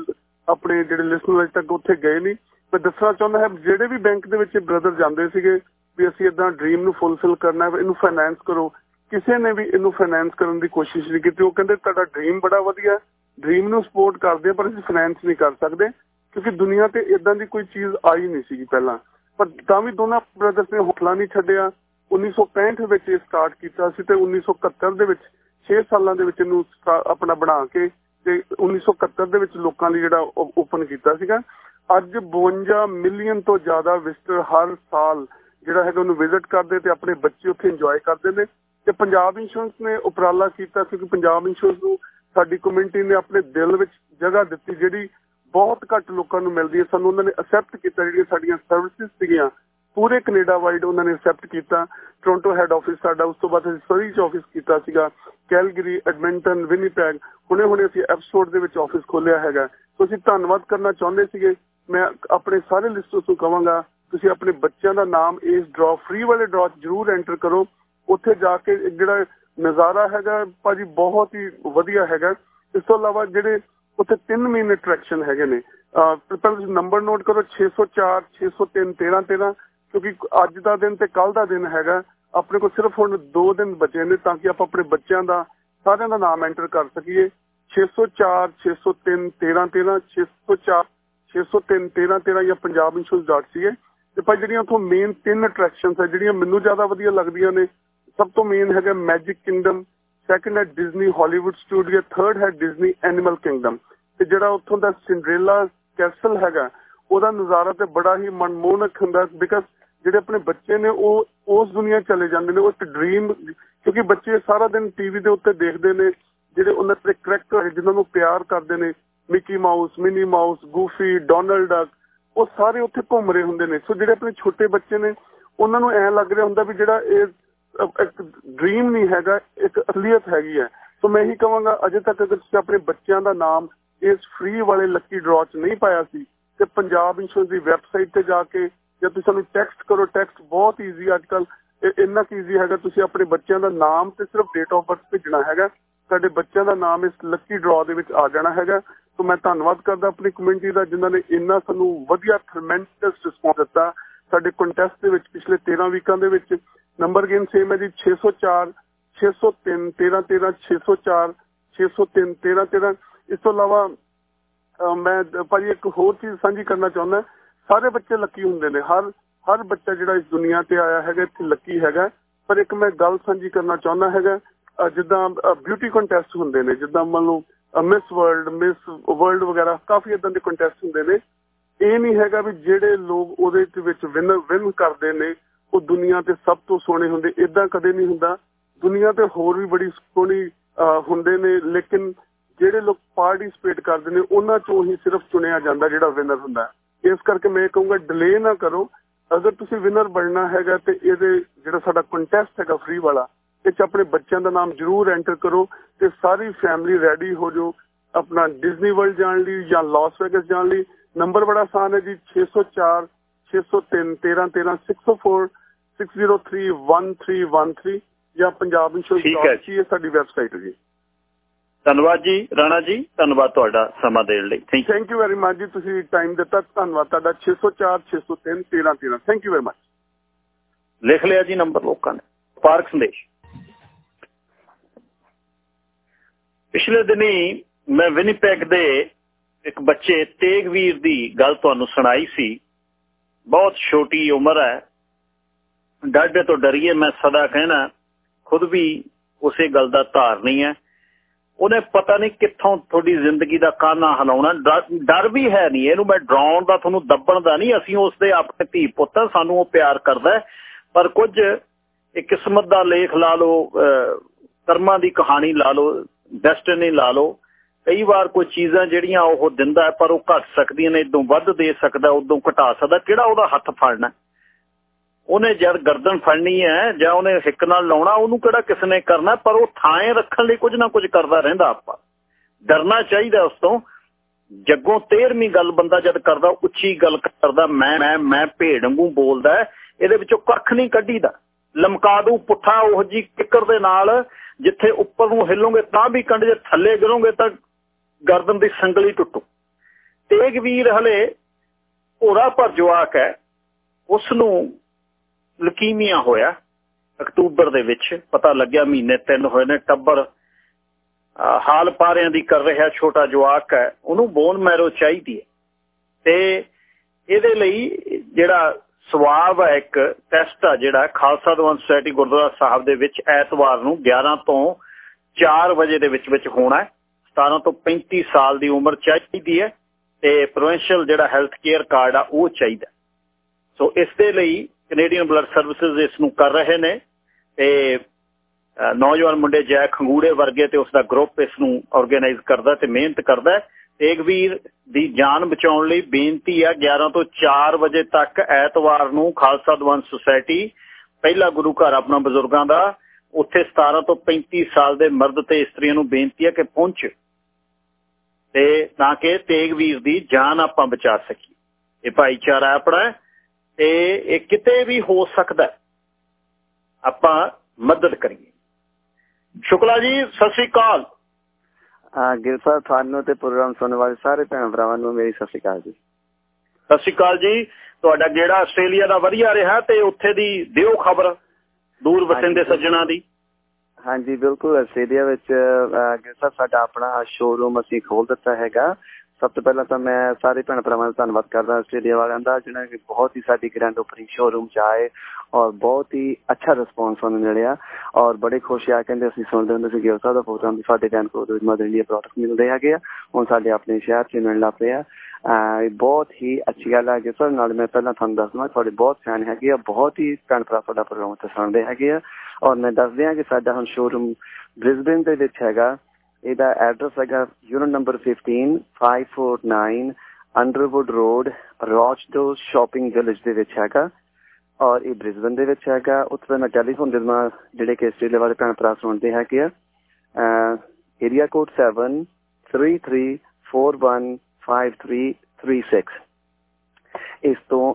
Speaker 2: ਆਪਣੇ ਜਿਹੜੇ ਲਿਸਨਰ ਅਜੇ ਤੱਕ ਉੱਥੇ ਗਏ ਨਹੀਂ। ਮੈਂ ਦੱਸਣਾ ਚਾਹੁੰਦਾ ਹਾਂ, ਜਿਹੜੇ ਵੀ ਬੈਂਕ ਦੇ ਵਿੱਚ ਬ੍ਰਦਰ ਜਾਂਦੇ ਸੀਗੇ ਵੀ ਅਸੀਂ ਇਦਾਂ ਡ੍ਰੀਮ ਨੂੰ ਫੁੱਲਫਿਲ ਕਰਨਾ ਹੈ, ਇਹਨੂੰ ਫਾਈਨੈਂਸ ਕਰੋ। ਕਿਸੇ ਨੇ ਵੀ ਇਹਨੂੰ ਫਾਈਨੈਂਸ ਕਰਨ ਦੀ ਕੋਸ਼ਿਸ਼ ਨਹੀਂ ਕੀਤੀ। ਉਹ ਕਹਿੰਦੇ, ਤੁਹਾਡਾ ਡ੍ਰੀਮ ਬੜਾ ਵਧੀਆ ਡ੍ਰੀਮ ਨੂੰ ਸਪੋਰਟ ਕਰਦੇ ਪਰ ਅਸੀਂ ਫਾਈਨੈਂਸ ਨਹੀਂ ਕਰ ਸਕਦੇ, ਕਿਉਂਕਿ ਦੁਨੀਆ ਤੇ ਇਦਾਂ ਦੀ ਕੋਈ ਚੀਜ਼ ਆਈ ਨਹੀਂ ਸੀਗੀ ਪਹਿਲਾਂ। ਪਰ ਤਾਂ ਵੀ ਦੋਨਾਂ ਬ੍ਰਦਰਸ ਨੇ ਹੌਸਲਾ ਨਹੀਂ ਛੱਡਿਆ। 1965 ਵਿੱਚ ਇਹ ਸਟਾਰਟ ਕੀਤਾ ਸੀ ਤੇ 1971 ਦੇ ਵਿੱਚ 6 ਸਾਲਾਂ ਦੇ ਵਿੱਚ ਇਹਨੂੰ ਆਪਣਾ ਬਣਾ ਕੇ ਤੇ 1971 ਦੇ ਵਿੱਚ ਲੋਕਾਂ ਲਈ ਜਿਹੜਾ ਓਪਨ ਕੀਤਾ ਸੀਗਾ। ਅੱਜ 52 ਮਿਲੀਅਨ ਤੋਂ ਜ਼ਿਆਦਾ ਵਿਜ਼ਟਰ ਹਰ ਸਾਲ ਜਿਹੜਾ ਹੈਗਾ ਉਹਨੂੰ ਵਿਜ਼ਿਟ ਕਰਦੇ ਤੇ ਆਪਣੇ ਬੱਚੇ ਉੱਥੇ ਇੰਜੋਏ ਕਰਦੇ ਨੇ। ਤੇ ਪੰਜਾਬ ਇੰਸ਼ੋਰੈਂਸ ਨੇ ਉਪਰਾਲਾ ਕੀਤਾ ਕਿਉਂਕਿ ਪੰਜਾਬ ਇੰਸ਼ੋਰੈਂਸ ਨੂੰ ਸਾਡੀ ਕਮਿਊਨਿਟੀ ਨੇ ਆਪਣੇ ਦਿਲ ਵਿੱਚ ਜਗ੍ਹਾ ਦਿੱਤੀ ਜਿਹੜੀ ਬਹੁਤ ਘੱਟ ਲੋਕਾਂ ਨੂੰ ਮਿਲਦੀ ਹੈ। ਸਾਨੂੰ ਉਹਨਾਂ ਨੇ ਅਸੈਪਟ ਕੀਤਾ ਜਿਹੜੀਆਂ ਸਾਡੀਆਂ ਸਰਵਿਸਿਜ਼ ਸੀਗੀਆਂ। ਪੂਰੇ ਕੈਨੇਡਾ ਵਾਈਡ ਉਹਨਾਂ ਨੇ ਅਸੈਪਟ ਕੀਤਾ। ਟੋਰਾਂਟੋ ਹੈੱਡ ਆਫਿਸ ਸਾਡਾ, ਉਸ ਤੋਂ ਬਾਅਦ ਅਸੀਂ ਸਰੀ ਚ ਆਫਿਸ ਕੀਤਾ ਸੀਗਾ। ਕੈਲਗਰੀ ਐਡਮਿੰਟਨ ਵਿਨੀਪੈਗ ਹੁਣੇ ਹੁਣੇ ਅਸੀਂ ਐਪਸਟੋਰ ਦੇ ਵਿੱਚ ਆਫਿਸ ਖੋਲਿਆ ਹੈਗਾ। ਸੋ ਧੰਨਵਾਦ ਕਰਨਾ ਚਾਹੁੰਦੇ ਸੀਗੇ। ਮੈਂ ਆਪਣੇ ਸਾਰੇ ਲਿਸਟਰਸ ਨੂੰ ਕਹਾਂਗਾ ਤੁਸੀਂ ਆਪਣੇ ਬੱਚਿਆਂ ਦਾ ਨਾਮ ਇਸ ਡਰਾ ਫ੍ਰੀ ਵਾਲੇ ਡਰਾ ਜ਼ਰੂਰ ਐਂਟਰ ਕਰੋ। ਉੱਥੇ ਜਾ ਕੇ ਜਿਹੜਾ ਨਜ਼ਾਰਾ ਹੈਗਾ, ਭਾਜੀ ਬਹੁਤ ਹੀ ਵਧੀਆ ਹੈਗਾ। ਇਸ ਤੋਂ ਇਲਾਵਾ ਜਿਹੜੇ ਉੱਥੇ 3 ਮੇਨ ਅਟਰੈਕਸ਼ਨ ਹੈਗੇ ਨੇ। ਪਹਿਲਾਂ ਨੰਬਰ ਨੋਟ ਕਰੋ 604 603 13 13 ਕਿਉਂਕਿ ਅੱਜ ਦਾ ਦਿਨ ਤੇ ਕੱਲ ਦਾ ਦਿਨ ਹੈਗਾ। ਆਪਣੇ ਕੋਲ ਸਿਰਫ ਹੁਣ 2 ਦਿਨ ਬਚੇ ਨੇ ਤਾਂ ਕਿ ਆਪਾਂ ਆਪਣੇ ਬੱਚਿਆਂ ਦਾ, ਸਾਰਿਆਂ ਦਾ ਨਾਮ ਐਂਟਰ ਕਰ ਸਕੀਏ। 604 603 13 13 604 603 13 13 ਜਾਂ punjabinsurance.ca ਤੇ ਭਾਈ ਜਿਹੜੀਆਂ ਉਥੋਂ ਮੇਨ ਤਿੰਨ ਅਟਰੈਕਸ਼ਨਸ ਹੈ ਜਿਹੜੀਆਂ ਮੈਨੂੰ ਜ਼ਿਆਦਾ ਵਧੀਆ ਲੱਗਦੀਆਂ ਨੇ, ਸਭ ਤੋਂ ਮੇਨ ਹੈਗਾ ਮੈਜਿਕ ਕਿੰਗਡਮ ਸੈਕੰਡ ਹੈ ਡਿਜ਼ਨੀ ਹਾਲੀਵੁੱਡ ਸਟੂਡੀਓ ਥਰਡ ਹੈ ਡਿਜ਼ਨੀ ਐਨੀਮਲ ਕਿੰਗਡਮ ਤੇ ਜਿਹੜਾ ਉੱਥੋਂ ਦਾ ਸਿੰਡਰੇਲਾ ਕੈਸਲ ਹੈਗਾ, ਉਹਦਾ ਨਜ਼ਾਰਾ ਤੇ ਬੜਾ ਹੀ ਮਨਮੋਹਕ ਹੁੰਦਾ ਬਿਕਾਜ਼ ਜਿਹੜੇ ਆਪਣੇ ਬੱਚੇ ਨੇ ਉਹ, ਉਸ ਦੁਨੀਆ ਚਲੇ ਜਾਂਦੇ ਨੇ, ਉਹ ਇੱਕ ਡ੍ਰੀਮ ਕਿਉਂਕਿ ਬੱਚੇ ਸਾਰਾ ਦਿਨ ਟੀਵੀ ਦੇ ਉੱਤੇ ਦੇਖਦੇ ਨੇ, ਜਿਹੜੇ ਉਹਨਾਂ ਦੇ ਕਰੈਕਟਰ ਜਿਨ੍ਹਾਂ ਨੂੰ ਪਿਆਰ ਕਰਦੇ ਨੇ Mickey Mouse Minnie Mouse Goofy Donald Duck ਉਹ ਸਾਰੇ ਉੱਥੇ ਘੁੰਮ ਰਹੇ ਹੁੰਦੇ ਨੇ। ਸੋ ਜਿਹੜੇ ਆਪਣੇ ਛੋਟੇ ਬੱਚੇ ਨੇ, ਉਹਨਾਂ ਨੂੰ ਐਂ ਲੱਗ ਰਿਹਾ ਹੁੰਦਾ ਵੀ ਜਿਹੜਾ ਇਹ ਇੱਕ ਡ੍ਰੀਮ ਨਹੀਂ ਹੈਗਾ, ਇੱਕ ਅਸਲੀਅਤ ਹੈਗੀ ਹੈ। ਸੋ ਮੈਂ ਇਹੀ ਕਹਾਂਗਾ, ਅਜੇ ਤੱਕ ਅਗਰ ਤੁਸੀਂ ਆਪਣੇ ਬੱਚਿਆਂ ਦਾ ਨਾਮ ਇਸ ਫ੍ਰੀ ਵਾਲੇ ਲੱਕੀ ਡਰਾਅ 'ਚ ਨਹੀਂ ਪਾਇਆ ਸੀ, ਤੇ ਪੰਜਾਬ ਇੰਸ਼ੋਰੈਂਸ ਦੀ ਵੈਬਸਾਈਟ ਤੇ ਜਾ ਕੇ ਜਾਂ ਤੁਸੀਂ ਸਾਨੂੰ ਟੈਕਸਟ ਕਰੋ ਟੈਕਸਟ ਬਹੁਤ ਈਜ਼ੀ ਅੱਜ ਇੰਨਾ ਈਜ਼ੀ ਹੈਗਾ, ਤੁਸੀਂ ਆਪਣੇ ਬੱਚਿਆਂ ਦਾ ਨਾਮ ਤੇ ਸਿਰਫ ਡੇਟ ਆਫ ਬਰਥ ਭੇਜਣਾ ਹੈਗਾ। ਸਾਡੇ ਬੱਚਿਆਂ ਦਾ ਨਾਮ ਇਸ ਲੱਕੀ ਡਰਾਅ ਦੇ ਵਿੱਚ ਆ ਜਾਣਾ ਹੈਗਾ। ਸੋ ਮੈਂ ਧੰਨਵਾਦ ਕਰਦਾ ਆਪਣੀ ਕਮਿਊਨਿਟੀ ਦਾ, ਜਿਨ੍ਹਾਂ ਨੇ ਇੰਨਾ ਸਾਨੂੰ ਵਧੀਆ ਥਰਮੈਂਟਸ ਰਿਸਪੌਂਸ ਦਿੱਤਾ। ਸਾਡੇ ਕੰਟੈਸਟ ਦੇ ਵਿੱਚ ਪਿਛਲੇ 13 ਵੀਕਾਂ ਦੇ ਵਿੱਚ ਨੰਬਰ ਗੇਮ ਸੇਮ ਹੈ ਜੀ 604 603 13 13 604 603 13 13 ਇਸ ਤੋਂ ਇਲਾਵਾ ਮੈਂ ਭਾਜੀ ਇੱਕ ਹੋਰ ਚੀਜ਼ ਸਾਂਝੀ ਕਰਨਾ ਚਾਹੁੰਦਾ, ਸਾਰੇ ਬੱਚੇ ਲੱਕੀ ਹੁੰਦੇ ਨੇ। ਹਰ ਹਰ ਬੱਚਾ ਜਿਹੜਾ ਇਸ ਦੁਨੀਆ ਤੇ ਆਇਆ ਹੈਗਾ, ਇੱਥੇ ਲੱਕੀ ਹੈਗਾ। ਪਰ ਇੱਕ ਮੈਂ ਗੱਲ ਸਾਂਝੀ ਕਰਨਾ ਚਾਹੁੰਦਾ ਹੈਗਾ ਜਿੱਦਾਂ ਬਿਊਟੀ ਕੰਟੈਸਟ ਹੁੰਦੇ ਨੇ, ਜਿੱਦਾਂ ਮੰਨ ਲਓ ਮਿਸ ਵਰਲਡ ਮਿਸ ਵਰਲਡ ਵਗੈਰਾ, ਕਾਫੀ ਇਦਾਂ ਦੇ ਕੰਟੈਸਟ ਹੁੰਦੇ ਨੇ। ਇਹ ਨਹੀਂ ਹੈਗਾ ਵੀ ਜਿਹੜੇ ਲੋਕ ਉਹਦੇ ਵਿੱਚ ਵਿਨ ਵਿਨ ਕਰਦੇ ਨੇ ਉਹ ਦੁਨੀਆ ਤੇ ਸਭ ਤੋਂ ਸੋਹਣੇ ਹੁੰਦੇ ਇਦਾਂ ਕਦੇ ਨਹੀਂ ਹੁੰਦਾ। ਦੁਨੀਆ ਤੇ ਹੋਰ ਵੀ ਬੜੀ ਸੋਹਣੀ ਹੁੰਦੇ ਨੇ, ਲੇਕਿਨ ਜਿਹੜੇ ਲੋਕ ਪਾਰਟਿਸਿਪੇਟ ਕਰਦੇ ਨੇ, ਉਹਨਾਂ ਚੋਂ ਹੀ ਸਿਰਫ ਚੁਣਿਆ ਜਾਂਦਾ ਜਿਹੜਾ ਵਿਨਰ ਹੁੰਦਾ। ਇਸ ਕਰਕੇ ਮੈਂ ਕਹੂੰਗਾ ਡਿਲੇ ਨਾ ਕਰੋ। ਅਗਰ ਤੁਸੀਂ ਵਿਨਰ ਬਣਨਾ ਹੈਗਾ ਤੇ ਇਹਦੇ ਜਿਹੜਾ ਸਾਡਾ ਕੰਟੈਸਟ ਹੈਗਾ ਫ੍ਰੀ ਵਾਲਾ, ਇਹ ਚ ਆਪਣੇ ਬੱਚਿਆਂ ਦਾ ਨਾਮ ਜ਼ਰੂਰ ਐਂਟਰ ਕਰੋ ਤੇ ਸਾਰੀ ਫੈਮਿਲੀ ਰੈਡੀ ਹੋ ਜਾਓ ਆਪਣਾ ਡਿਜ਼ਨੀ ਵਰਲਡ ਜਾਣ ਲਈ ਜਾਂ ਲਾਸ ਵੇਗਸ ਜਾਣ ਲਈ। ਨੰਬਰ ਬੜਾ ਆਸਾਨ ਹੈ ਜੀ 604 603 13 13 604 6031313 ਜਾਂ ਪੰਜਾਬ ਇੰਸ਼ੋਰੈਂਸ ਇਹ ਸਾਡੀ ਵੈਬਸਾਈਟ ਹੈ ਜੀ।
Speaker 1: ਧੰਨਵਾਦ ਜੀ ਰਾਣਾ ਜੀ ਧੰਨਵਾਦ ਤੁਹਾਡਾ ਸਮਾਂ ਦੇਣ ਲਈ। Thank
Speaker 2: you thank you very much ਜੀ ਤੁਸੀਂ ਟਾਈਮ ਦਿੱਤਾ ਧੰਨਵਾਦ ਤੁਹਾਡਾ। 604 603 13 13 ਥੈਂਕ ਯੂ ਵੈਰੀ ਮਚ
Speaker 1: ਲਿਖ ਲਿਆ ਜੀ ਨੰਬਰ ਲੋਕਾਂ ਨੇ। ਪਾਰਕ ਸੰਦੇਸ਼। ਪਿਛਲੇ ਦਿਨੀ ਮੈਂ ਵਿਨੀਪੈਗ ਦੇ ਇੱਕ ਬੱਚੇ ਤੇਗਵੀਰ ਦੀ ਗੱਲ ਤੁਹਾਨੂੰ ਸੁਣਾਈ ਸੀ। ਬਹੁਤ ਛੋਟੀ ਉਮਰ ਹੈ। ਡਾਢੇ ਤੋਂ ਡਰੀਏ ਮੈਂ ਸਦਾ ਕਹਿਣਾ, ਖੁਦ ਵੀ ਉਸੇ ਗੱਲ ਦਾ ਧਾਰ ਨਹੀਂ ਹੈ। ਉਹਨੇ ਪਤਾ ਨਹੀਂ ਕਿੱਥੋਂ ਤੁਹਾਡੀ ਜ਼ਿੰਦਗੀ ਦਾ ਕਾਨਾ ਹਲਾਉਣਾ। ਡਰ ਵੀ ਹੈ ਨਹੀਂ। ਇਹਨੂੰ ਮੈਂ ਡਰਾਉਣ ਦਾ, ਤੁਹਾਨੂੰ ਦੱਬਣ ਦਾ ਨਹੀਂ। ਅਸੀਂ ਉਸ ਦੇ ਆਪਣੇ ਧੀ ਪੁੱਤ ਸਾਨੂੰ ਉਹ ਪਿਆਰ ਕਰਦਾ ਪਰ ਕੁਝ ਇਹ ਕਿਸਮਤ ਦਾ ਲੇਖ ਲਾ ਲਓ ਕਰਮਾਂ ਦੀ ਕਹਾਣੀ ਲਾ ਲਓ ਡੈਸਟੀਨੀ ਲਾ ਲਓ। ਕਈ ਵਾਰ ਕੋਈ ਚੀਜ਼ਾਂ ਜਿਹੜੀਆਂ ਉਹ ਦਿੰਦਾ ਪਰ ਉਹ ਘਟ ਸਕਦੀਆਂ ਨੇ, ਇਦੋਂ ਵੱਧ ਦੇ ਸਕਦਾ, ਉਦੋਂ ਘਟਾ ਸਕਦਾ। ਕਿਹੜਾ ਉਹਦਾ ਹੱਥ ਫੜਨਾ? ਉਹਨੇ ਜਦ ਗਰਦਨ ਫੜਨੀ ਹੈ ਜਾਂ ਉਹਨੇ ਹਿੱਕ ਨਾਲ ਲਾਉਣਾ, ਉਹਨੂੰ ਕਿਹੜਾ ਕਿਸ ਨੇ ਕਰਨਾ? ਪਰ ਉਹ ਥਾਂ ਰੱਖਣ ਲਈ ਕੁਝ ਨਾ ਕੁਝ ਕਰਦਾ ਰਹਿੰਦਾ ਆਪਾਂ। ਡਰਨਾ ਚਾਹੀਦਾ ਉਸ ਤੋਂ। ਜੱਗੋਂ 13ਵੀਂ ਗੱਲ ਬੰਦਾ ਜਦ ਕਰਦਾ, ਉੱਚੀ ਗੱਲ ਕਰਦਾ, ਮੈਂ ਮੈਂ ਮੈਂ ਭੇਡ ਵਾਂਗੂ ਬੋਲਦਾ ਇਹਦੇ ਵਿੱਚੋਂ ਕੱਖ ਨਹੀਂ ਕੱਢੀਦਾ। ਲਮਕਾ ਦੂ, ਪੁੱਠਾ ਉਹ ਜੀ ਕਿੱਕਰ ਦੇ ਨਾਲ, ਜਿੱਥੇ ਉੱਪਰ ਨੂੰ ਹਿੱਲੋਗੇ ਤਾਂ ਵੀ ਕੰਡ ਜੇ ਥੱਲੇ ਗਿਰੋਗੇ ਤਾਂ ਗਰਦਨ ਦੀ ਸੰਗਲੀ ਟੁੱਟੂ। ਤੇਗ ਵੀਰ ਹਲੇ ਉਹਦਾ ਪਰ ਜਵਾਕ ਹੈ। ਉਸ ਨੂੰ ਲਕੀਮੀਆ ਹੋਇਆ ਅਕਤੂਬਰ ਦੇ ਵਿੱਚ। ਪਤਾ ਲੱਗਿਆ ਮਹੀਨੇ ਤਿੰਨ ਹੋਏ ਨੇ। ਟੱਬਰ ਹਾਲ ਪਾਰਿਆਂ ਦੀ ਕਰ ਰਿਹਾ ਛੋਟਾ ਜਵਾਕ ਹੈ। ਉਹਨੂੰ ਬੋਨ ਮੈਰੋ ਚਾਹੀਦੀ ਹੈ। ਤੇ ਇਹਦੇ ਲਈ ਜਿਹੜਾ ਸਵਾਬ ਹੈ, ਇੱਕ ਟੈਸਟ ਆ ਜਿਹੜਾ ਖਾਲਸਾ ਦਵਾਨ ਸੁਸਾਇਟੀ ਗੁਰਦੁਆਰਾ ਸਾਹਿਬ ਦੇ ਵਿੱਚ ਐਤਵਾਰ ਨੂੰ 11 ਤੋਂ 4 ਵਜੇ ਦੇ ਵਿੱਚ ਵਿੱਚ ਹੋਣਾ ਹੈ। 17 ਤੋਂ 35 ਸਾਲ ਦੀ ਉਮਰ ਚਾਹੀਦੀ ਹੈ ਤੇ ਪ੍ਰੋਵਿੰਸ਼ੀਅਲ ਜਿਹੜਾ ਹੈਲਥ ਕੇਅਰ ਕਾਰਡ ਆ, ਉਹ ਚਾਹੀਦਾ ਸੋ ਇਸ ਦੇ ਲਈ ਕੈਨੇਡੀਅਨ ਬਲੱਡ ਸਰਵਿਸਿਜ਼ ਇਸ ਨੂੰ ਕਰ ਰਹੇ ਨੇ ਤੇ ਨੌਜਵਾਨ ਮੁੰਡੇ ਜੈ ਖੰਗੂੜੇ ਵਰਗੇ ਤੇ ਉਸ ਦਾ ਗਰੁੱਪ ਇਸ ਨੂੰ ਆਰਗੇਨਾਈਜ਼ ਕਰਦਾ ਤੇ ਮਿਹਨਤ ਕਰਦਾ ਤੇਗਵੀਰ ਦੀ ਜਾਨ ਬਚਾਉਣ ਲਈ ਬੇਨਤੀ ਆ 11 ਤੋਂ 4 ਵਜੇ ਤੱਕ ਐਤਵਾਰ ਨੂੰ ਖਾਲਸਾ ਦਵਾਨ ਸੁਸਾਇਟੀ, ਪਹਿਲਾ ਗੁਰੂ ਘਰ ਆਪਣਾ ਬਜ਼ੁਰਗਾਂ ਦਾ, ਉੱਥੇ 17 ਤੋਂ 35 ਸਾਲ ਦੇ ਮਰਦ ਤੇ ਇਸਤਰੀਆਂ ਨੂੰ ਬੇਨਤੀ ਹੈ ਕਿ ਪਹੁੰਚ। ਤੇ ਤਾਂ ਕਿ ਤੇਗਵੀਰ ਦੀ ਜਾਨ ਆਪਾਂ ਬਚਾ ਸਕੀਏ। ਇਹ ਭਾਈਚਾਰਾ ਆਪਣਾ ਤੇ ਇਹ ਕਿਤੇ ਵੀ ਹੋ ਸਕਦਾ ਆਪਾਂ ਮਦਦ ਕਰੀਏ। ਸ਼ੁਕਲਾ ਜੀ ਸਤਿ ਸ੍ਰੀ ਅਕਾਲ।
Speaker 3: ਗਿਲ ਸਾਹਿਬ ਤੁਹਾਨੂੰ ਤੇ ਪ੍ਰੋਗਰਾਮ ਸੁਣਨ ਵਾਲੇ ਸਾਰੇ ਭੈਣ ਭਰਾਵਾਂ ਨੂੰ ਮੇਰੀ ਸਤਿ ਸ੍ਰੀ ਅਕਾਲ ਜੀ।
Speaker 1: ਸਤਿ ਸ੍ਰੀ ਅਕਾਲ ਜੀ। ਤੁਹਾਡਾ ਜਿਹੜਾ ਆਸਟ੍ਰੇਲੀਆ ਦਾ ਵਧੀਆ ਰਿਹਾ ਤੇ ਉੱਥੇ ਦੀ ਦਿਓ ਖਬਰ। ਦੂਰ ਵਸਿੰਦੇ ਸੱਜਣਾ ਦੀ।
Speaker 3: ਹਾਂਜੀ ਬਿਲਕੁਲ। ਆਸਟ੍ਰੇਲੀਆ ਵਿੱਚ ਗਿਲ ਸਾਹਿਬ ਸਾਡਾ ਆਪਣਾ ਸ਼ੋਰੂਮ ਅਸੀਂ ਖੋਲ ਦਿੱਤਾ ਹੈਗਾ। ਸਭ ਤੋਂ ਪਹਿਲਾਂ ਤਾਂ ਮੈਂ ਸਾਰੇ ਭੈਣ ਭਰਾਵਾਂ ਦਾ ਧੰਨਵਾਦ ਕਰਦਾ ਆਸਟ੍ਰੇਲੀਆ ਵਾਲਿਆਂ ਦਾ ਜਿਨ੍ਹਾਂ ਨੇ ਬਹੁਤ ਹੀ ਸਾਡੀ ਗ੍ਰੈਂਡ ਓਪਨਿੰਗ ਸ਼ੋਰੂਮ ਚ ਆਏ ਔਰ ਬਹੁਤ ਹੀ ਅੱਛਾ ਰਿਸਪੌਂਸ ਸਾਨੂੰ ਮਿਲਿਆ ਔਰ ਬੜੇ ਖੁਸ਼ ਆ, ਕਹਿੰਦੇ ਅਸੀਂ ਸੁਣਦੇ ਹੁੰਦੇ ਸੀ ਗਿਲ ਦਾ ਪ੍ਰੋਗਰਾਮ ਵੀ ਸਾਡੇ ਵੈਨਕੂਵਰ ਵਿੱਚ ਮਦਰ ਇੰਡੀਆ ਪ੍ਰੋਡਕਟ ਮਿਲਦੇ ਹੈਗੇ ਆ, ਹੁਣ ਸਾਡੇ ਆਪਣੇ ਸ਼ਹਿਰ 'ਚ ਮਿਲਣ ਲੱਗ ਪਿਆ ਬਹੁਤ ਹੀ ਅੱਛੀ ਗੱਲ ਹੈ ਕਿ ਨਾਲ ਮੈਂ ਪਹਿਲਾਂ ਤੁਹਾਨੂੰ ਦੱਸਣਾ ਤੁਹਾਡੇ ਬਹੁਤ ਫੈਨ ਹੈਗੇ ਆ, ਬਹੁਤ ਹੀ ਭੈਣ ਭਰਾ ਤੁਹਾਡਾ ਪ੍ਰੋਗਰਾਮ ਤੇ ਸੁਣਦੇ ਹੈਗੇ ਆ। ਔਰ ਮੈਂ ਦੱਸ ਦਿਆਂ ਕਿ ਸਾਡਾ ਹੁਣ ਸ਼ੋਰੂਮ ਬ੍ਰਿਸਬਨ ਦੇ ਵਿੱਚ ਹੈਗਾ। ਇਹਦਾ ਐਡਰੈਸ ਹੈਗਾ unit number 15 549 Underwood road Rochedale shopping village ਦੇ ਵਿੱਚ ਹੈਗਾ ਔਰ ਇਹ ਬ੍ਰਿਸਬਨ ਦੇ ਵਿੱਚ ਹੈਗਾ। ਉੱਥੇ ਮੈਂ ਟੈਲੀਫੋਨ ਦੇ ਦਵਾਂ ਜਿਹੜੇ ਕਿ ਆਸਟ੍ਰੇਲੀਆ ਵਾਲੇ ਭੈਣ ਭਰਾ ਸੁਣਦੇ ਹੈਗੇ ਆ। ਏਰੀਆ ਕੋਡ 733415336 ਇਸ ਤੋਂ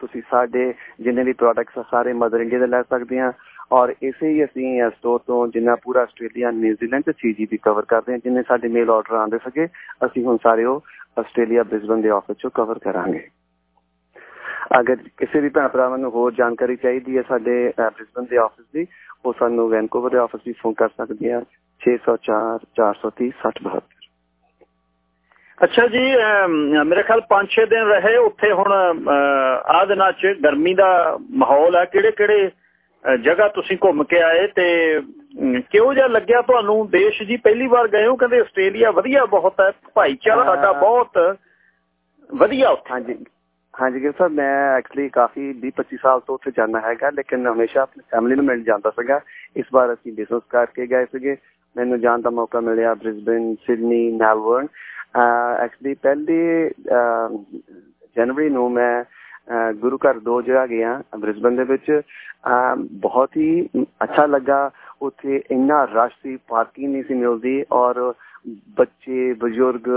Speaker 3: ਤੁਸੀਂ ਸਾਡੇ ਜਿੰਨੇ ਵੀ ਪ੍ਰੋਡਕਟਸ ਸਾਰੇ ਮਦਰ ਇੰਡੀਆ ਦੇ ਲੈ ਸਕਦੇ ਆ। ਔਰ ਇਸੇ ਹੀ ਅਸੀਂ ਸਟੋਰ ਤੋਂ ਜਿੰਨਾ ਪੂਰਾ ਆਸਟ੍ਰੇਲੀਆ, ਨਿਊਜ਼ੀਲੈਂਡ ਤੇ ਸੀਜੀਪੀ ਕਵਰ ਕਰਦੇ ਹਾਂ, ਜਿੰਨੇ ਸਾਡੇ ਮੇਲ ਆਰਡਰ ਆਉਂਦੇ ਸਕੇ ਅਸੀਂ ਹੁਣ ਸਾਰੇ ਉਹ ਆਸਟ੍ਰੇਲੀਆ, ਬ੍ਰਿਸਬਨ ਦੇ ਆਫਿਸ ਚੋਂ ਕਵਰ ਕਰਾਂਗੇ। ਅਗਰ ਕਿਸੇ ਵੀ ਭੈਣ ਭਰਾਵਾਂ ਨੂੰ ਹੋਰ ਜਾਣਕਾਰੀ ਚਾਹੀਦੀ ਹੈ ਸਾਡੇ ਬ੍ਰਿਸਬਨ ਦੇ ਆਫਿਸ ਦੀ, ਉਹ ਸਾਨੂੰ ਵੈਨਕੂਵਰ ਦੇ ਆਫਿਸ ਵੀ ਫੋਨ ਕਰ ਸਕਦੇ ਆ 604 430 6072
Speaker 1: ਅੱਛਾ ਜੀ ਮੇਰੇ ਖਿਆਲ 5-6 ਦਿਨ ਰਹੇ, ਉੱਥੇ ਹੁਣ ਆ ਦਿਨਾਂ 'ਚ ਗਰਮੀ ਦਾ ਮਾਹੌਲ ਹੈ। ਕਿਹੜੇ ਕਿਹੜੇ ਜਗ੍ਹਾ ਤੁਸੀਂ ਘੁੰਮ ਕੇ ਆਏ ਤੇ ਕਿਉਂ ਜਿਹਾ ਲੱਗਿਆ ਤੁਹਾਨੂੰ? ਦੇਸ਼ ਜੀ ਪਹਿਲੀ ਵਾਰ ਗਏ ਹੋ? ਕਹਿੰਦੇ ਆਸਟ੍ਰੇਲੀਆ ਵਧੀਆ ਬਹੁਤ ਹੈ। ਭਾਈਚਾਰਾ ਸਾਡਾ ਬਹੁਤ ਵਧੀਆ ਉੱਥੇ।
Speaker 3: ਹਾਂਜੀ ਹਾਂਜੀ ਸਾਹਿਬ ਮੈਂ ਐਕਚੁਅਲੀ ਕਾਫੀ 20 25 ਸਾਲ ਤੋਂ ਉੱਥੇ ਜਾਣਾ ਹੈਗਾ ਲੇਕਿਨ ਹਮੇਸ਼ਾ ਆਪਣੀ ਫੈਮਿਲੀ ਨੂੰ ਮਿਲ ਜਾਂਦਾ ਸੀਗਾ। ਇਸ ਵਾਰ ਅਸੀਂ ਬਿਜ਼ਨਸ ਕਰਕੇ ਗਏ ਸੀਗੇ। ਮੈਨੂੰ ਜਾਣ ਦਾ ਮੌਕਾ ਮਿਲਿਆ ਬ੍ਰਿਸਬਨ ਸਿਡਨੀ ਮੈਲਬਰਨ ਐਕਚੁਅਲੀ ਪਹਿਲੀ ਜਨਵਰੀ ਨੂੰ ਮੈਂ ਗੁਰੂ ਘਰ ਦੋ ਜਗ੍ਹਾ ਗਿਆ, ਬ੍ਰਿਸਬਨ ਦੇ ਵਿੱਚ। ਬਹੁਤ ਹੀ ਅੱਛਾ ਲੱਗਾ। ਉੱਥੇ ਇੰਨਾ ਰਸ਼ ਸੀ, ਪਾਰਕਿੰਗ ਨਹੀਂ ਸੀ ਮਿਲਦੀ ਔਰ ਬੱਚੇ, ਬਜ਼ੁਰਗ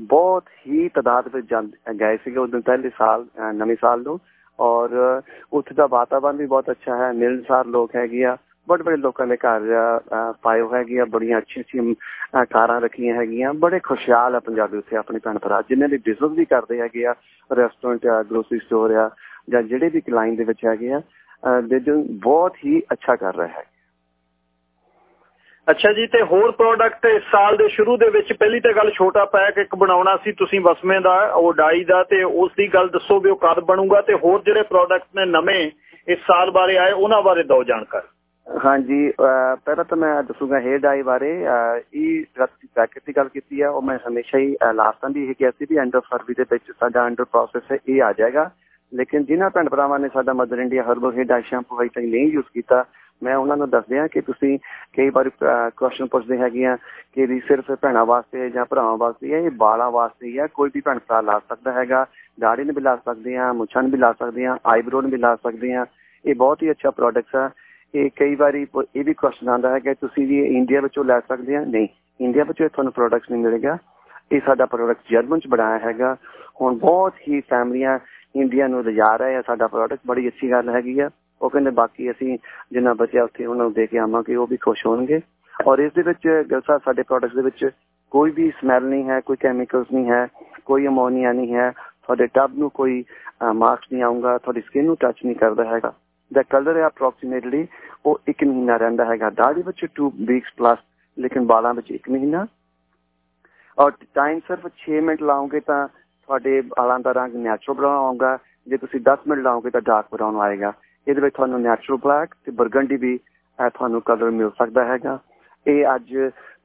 Speaker 3: ਬਹੁਤ ਹੀ ਤਦਾਦ ਵਿੱਚ ਗਏ ਸੀਗੇ ਉਸ ਦਿਨ ਪਹਿਲੇ ਸਾਲ ਨਵੇਂ ਸਾਲ ਨੂੰ। ਔਰ ਉੱਥੇ ਦਾ ਵਾਤਾਵਰਨ ਵੀ ਬਹੁਤ ਅੱਛਾ ਹੈ ਮਿਲਨਸਾਰ ਲੋਕ ਹੈਗੇ ਆ। ਬੜੇ ਬੜੇ ਲੋਕਾਂ ਦੇ ਘਰ ਪਾਏ ਹੈਗੇ ਆ, ਬੜੀਆਂ ਅੱਛੀ ਅੱਛੀ ਕਾਰਾਂ ਰੱਖੀਆਂ ਹੈਗੀਆਂ, ਬੜੇ ਖੁਸ਼ਹਾਲ ਆ ਪੰਜਾਬੀ ਉੱਥੇ ਆਪਣੇ ਭੈਣ ਭਰਾ, ਜਿਨ੍ਹਾਂ ਦੇ ਬਿਜ਼ਨਸ ਵੀ ਕਰਦੇ ਹੈਗੇ ਆ ਰੈਸਟੋਰੈਂਟ ਆ ਗਰੋਸਰੀ ਸਟੋਰ ਆ, ਜਾਂ ਜਿਹੜੇ ਵੀ ਲਾਈਨ ਦੇ ਵਿੱਚ ਹੈਗੇ ਆ ਦੇ ਬਹੁਤ ਹੀ ਅੱਛਾ ਕਰ ਰਿਹਾ ਹੈ
Speaker 1: ਅੱਛਾ ਜੀ, ਤੇ ਹੋਰ ਪ੍ਰੋਡਕਟ ਇਸ ਸਾਲ ਦੇ ਸ਼ੁਰੂ ਦੇ ਵਿੱਚ ਪਹਿਲੀ ਤਾਂ ਗੱਲ ਛੋਟਾ ਪੈਕ ਇੱਕ ਬਣਾਉਣਾ ਸੀ ਤੁਸੀਂ ਵਸਮੇ ਦਾ, ਉਹ ਡਾਈ ਦਾ, ਤੇ ਉਸ ਦੀ ਗੱਲ ਦੱਸੋ ਵੀ ਉਹ ਕਦ ਬਣੂਗਾ, ਤੇ ਹੋਰ ਜਿਹੜੇ ਪ੍ਰੋਡਕਟ ਨੇ ਨਵੇਂ ਇਸ ਸਾਲ ਬਾਰੇ ਆਏ, ਉਹਨਾਂ ਬਾਰੇ ਦਿਓ ਜਾਣਕਾਰੀ।
Speaker 3: ਹਾਂਜੀ ਪਹਿਲਾਂ ਤਾਂ ਮੈਂ ਦੱਸੂਗਾ ਹੇਅਰ ਡਾਈ ਬਾਰੇ ਇਹ ਪੈਕੇਟ ਦੀ ਗੱਲ ਕੀਤੀ ਹੈ ਉਹ ਮੈਂ ਹਮੇਸ਼ਾ ਹੀ ਲਾਸਟ ਟਾਈਮ ਵੀ ਇਹ ਕਿਹਾ ਸੀ ਵੀ ਐਂਡ ਆਫ ਫਰਵਰੀ ਦੇ ਵਿੱਚ ਸਾਡਾ ਅੰਡਰ ਪ੍ਰੋਸੈਸ ਹੈ, ਇਹ ਆ ਜਾਏਗਾ। ਲੇਕਿਨ ਜਿਨ੍ਹਾਂ ਭੈਣ ਭਰਾਵਾਂ ਨੇ ਸਾਡਾ Mother India herbal hair dye shampoo ਅਜੇ ਤੱਕ ਨਹੀਂ ਯੂਜ਼ ਕੀਤਾ, ਮੈਂ ਉਹਨਾਂ ਨੂੰ ਦੱਸਦੇ ਆ ਕਿ ਤੁਸੀਂ ਕਈ ਵਾਰ ਕੁਐਸਚਨ ਪੁੱਛਦੇ ਹੈਗੇ ਆ ਕਿ ਇਹ ਸਿਰਫ ਭੈਣਾਂ ਵਾਸਤੇ ਜਾਂ ਭਰਾਵਾਂ ਵਾਸਤੇ ਹੈ ਇਹ ਬਾਲਾਂ ਵਾਸਤੇ ਹੈ ਕੋਈ ਵੀ ਭੈਣ ਭਰਾ ਲਾ ਸਕਦਾ ਹੈਗਾ ਦਾੜੀ ਨੂੰ ਵੀ ਲਾ ਸਕਦੇ ਆ ਮੁੱਛਾਂ ਨੂੰ ਵੀ ਲਾ ਸਕਦੇ ਆ ਆਈਬ੍ਰੋ ਨੂੰ ਵੀ ਲਾ ਸਕਦੇ ਆ ਇਹ ਬਹੁਤ ਹੀ ਅੱਛਾ ਪ੍ਰੋਡਕਟ ਆ। ਇਹ ਕਈ ਵਾਰੀ ਇਹ ਵੀ ਕੁਐਸਚਨ ਆਉਂਦਾ ਹੈ ਕਿ ਤੁਸੀਂ ਵੀ ਇੰਡੀਆ ਵਿੱਚੋਂ ਲੈ ਸਕਦੇ ਆ? ਨਹੀਂ। ਇੰਡੀਆ ਵਿੱਚੋਂ ਤੁਹਾਨੂੰ ਪ੍ਰੋਡਕਟਸ ਨਹੀਂ ਮਿਲੇਗਾ। ਇਹ ਸਾਡਾ ਪ੍ਰੋਡਕਟ ਜਰਮਨ ਚ ਬਣਾਇਆ ਹੈਗਾ। ਹੁਣ ਬਹੁਤ ਹੀ ਫੈਮਲੀਆਂ ਇੰਡੀਆ ਨੂੰ ਲਿਜਾ ਰਹੇ ਆ। ਸਾਡਾ ਪ੍ਰੋਡਕਟ ਬੜੀ ਅੱਛੀ ਗੱਲ ਹੈਗੀ ਆ। ਉਹ ਕਹਿੰਦੇ ਬਾਕੀ ਅਸੀਂ ਜਿੰਨਾ ਬਚਿਆ ਉੱਥੇ ਉਹਨਾਂ ਨੂੰ ਦੇ ਕੇ ਆਵਾਂਗੇ, ਉਹ ਵੀ ਖੁਸ਼ ਹੋਣਗੇ। ਔਰ ਇਸ ਦੇ ਵਿੱਚ ਗਲਸਾ ਸਾਡੇ ਪ੍ਰੋਡਕਟਸ ਦੇ ਵਿੱਚ ਕੋਈ ਵੀ ਸਮੈਲ ਨਹੀਂ ਹੈ, ਕੋਈ ਕੈਮੀਕਲਸ ਨਹੀਂ ਹੈ, ਕੋਈ ਅਮੋਨੀਆ ਨਹੀਂ ਹੈ। ਤੁਹਾਡੇ ਟਬ ਨੂੰ ਕੋਈ ਮਾਰਕਸ ਨਹੀਂ ਆਉਂਗਾ ਤੁਹਾਡੀ ਸਕਿਨ ਨੂੰ ਟੱਚ ਨਹੀਂ ਕਰਦਾ ਹੈਗਾ। ਦਾ ਕਲਰ ਹੈ ਅਪਰੋਕਸੀਮੇਟਲੀ ਉਹ 1 ਮਹੀਨਾ ਰਹਿੰਦਾ ਹੈਗਾ। ਦਾੜੀ ਵਿੱਚ 2 ਵੀਕਸ ਪਲੱਸ ਲੇਕਿਨ ਬਾਲਾਂ ਵਿੱਚ 1 ਮਹੀਨਾ। ਔਰ ਟਾਈਮ ਸਿਰਫ 6 ਮਿੰਟ ਲਾਓਗੇ ਤਾਂ ਤੁਹਾਡੇ ਬਾਲਾਂ ਦਾ ਰੰਗ ਨੈਚੁਰਲ ਬਰਾਊਨ ਆਊਗਾ। ਜੇ ਤੁਸੀਂ 10 ਮਿੰਟ ਲਾਓਗੇ ਤਾਂ ਡਾਰਕ ਬਰਾਊਨ ਆਏਗਾ। ਇਹਦੇ ਵਿੱਚ ਤੁਹਾਨੂੰ ਨੈਚੁਰਲ ਬਲੈਕ ਤੇ ਬਰਗੰਡੀ ਵੀ ਤੁਹਾਨੂੰ ਕਲਰ ਮਿਲ ਸਕਦਾ ਹੈਗਾ। ਇਹ ਅੱਜ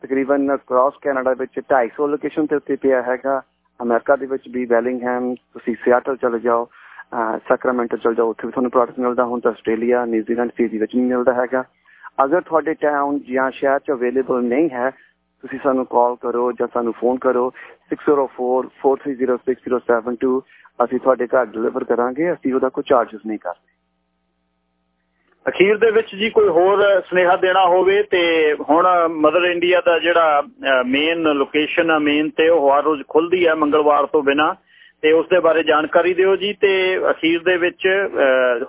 Speaker 3: ਤਕਰੀਬਨ ਕ੍ਰਾਸ ਕੈਨੇਡਾ ਵਿੱਚ 250 ਲੋਕੇਸ਼ਨ ਤੇ ਉੱਤੇ ਪਿਆ ਹੈਗਾ। ਅਮਰੀਕਾ ਦੇ ਵਿੱਚ ਵੀ ਵੈਲਿੰਗਹਮ ਤੁਸੀਂ ਸਿਆਟਲ ਚਲੇ ਜਾਓ। ਸੈਕਰਾਮੈਂਟੋ ਚਲ ਜਾਓ, ਉੱਥੇ ਵੀ ਤੁਹਾਨੂੰ ਪ੍ਰੋਡਕਟ ਮਿਲਦਾ, ਹੁਣ ਤਾਂ ਆਸਟ੍ਰੇਲੀਆ ਨਿਊਜ਼ੀਲੈਂਡ ਸਿਟੀ ਵਿੱਚ ਨਹੀਂ ਮਿਲਦਾ ਹੈਗਾ। ਅਗਰ ਤੁਹਾਡੇ ਟਾਊਨ ਜਾਂ ਸ਼ਹਿਰ 'ਚ ਅਵੇਲੇਬਲ ਨਹੀਂ ਹੈ, ਤੁਸੀਂ ਸਾਨੂੰ ਕਾਲ ਕਰੋ ਜਾਂ ਸਾਨੂੰ ਫੋਨ ਕਰੋ। 6044306072 ਅਸੀਂ ਤੁਹਾਡੇ ਘਰ ਡਿਲੀਵਰ ਕਰਾਂਗੇ, ਅਸੀਂ ਉਹਦਾ ਕੋਈ ਚਾਰजेस ਨਹੀਂ ਕਰਦੇ।
Speaker 1: ਅਖੀਰ ਦੇ ਵਿੱਚ ਜੀ ਕੋਈ ਹੋਰ ਸਨੇਹਾ ਦੇਣਾ ਹੋਵੇ ਤੇ ਹੁਣ ਮਦਰ ਇੰਡੀਆ ਦਾ ਜਿਹੜਾ ਮੇਨ ਲੋਕੇਸ਼ਨ ਆ ਮੇਨ ਤੇ ਉਹ ਹਰ ਰੋਜ਼ ਖੁੱਲਦੀ ਹੈ ਮੰਗਲਵਾਰ ਤੋਂ ਬਿਨਾ। ਤੇ ਉਸ ਦੇ ਬਾਰੇ ਜਾਣਕਾਰੀ ਦਿਓ ਜੀ ਤੇ ਅਖੀਰ ਦੇ ਵਿੱਚ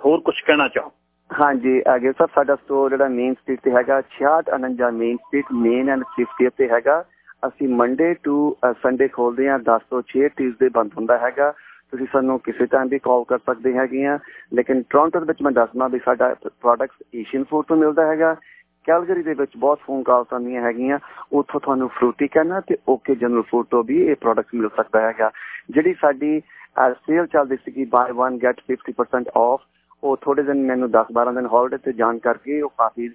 Speaker 1: ਹੋਰ ਕੁਝ ਕਹਿਣਾ ਚਾਹੋ।
Speaker 3: ਹਾਂਜੀ, ਅਗੇ ਸਰ, ਸਾਡਾ ਸਟੋਰ ਜਿਹੜਾ ਮੇਨ ਸਟਰੀਟ ਤੇ ਹੈਗਾ 6649 ਮੇਨ ਸਟਰੀਟ ਮੇਨ ਐਂਡ 50 ਤੇ ਹੈਗਾ। ਅਸੀਂ ਮੰਡੇ ਟੂ ਸੰਡੇ ਖੋਲਦੇ ਹਾਂ 10 ਤੋਂ 6 ਟਿਊਜ਼ਡੇ ਬੰਦ ਹੁੰਦਾ ਹੈਗਾ। ਤੁਸੀਂ ਸਾਨੂੰ ਕਿਸੇ ਟਾਈਮ ਵੀ ਕਾਲ ਕਰ ਸਕਦੇ ਹੈਗੇ ਆ। ਲੇਕਿਨ ਟੋਰਾਂਟੋ ਦੇ ਵਿੱਚ ਮੈਂ ਦੱਸਣਾ ਵੀ ਸਾਡਾ ਪ੍ਰੋਡਕਟਸ ਏਸ਼ੀਅਨ ਫੂਡ ਤੋਂ ਮਿਲਦਾ ਹੈਗਾ। ਕੈਲਗਰੀ ਦੇ ਵਿੱਚ ਬਹੁਤ ਫੋਨ ਕਾਲਸ ਆਉਂਦੀਆਂ ਹੈਗੀਆਂ। ਉੱਥੋਂ ਤੁਹਾਨੂੰ ਫਰੂਟੀ ਕਹਿਣਾ ਤੇ ਓਕੇ ਜਨਰਲ ਫੂਡ ਤੋਂ ਵੀ ਇਹ ਪ੍ਰੋਡਕਟ ਮਿਲ ਸਕਦਾ ਹੈਗਾ। ਜਿਹੜੀ ਸਾਡੀ ਸੇਲ ਚੱਲਦੀ ਸੀ ਬਾਈ 1 ਗੈਟ 50% ਆਫ ਉਹ ਥੋੜੇ ਦਿਨ ਮੈਨੂੰ 10 12 ਦਿਨ ਹੌਲੀਡੇ ਤੇ ਜਾਣ ਕਰਕੇ ਉਹ ਕਾਫੀ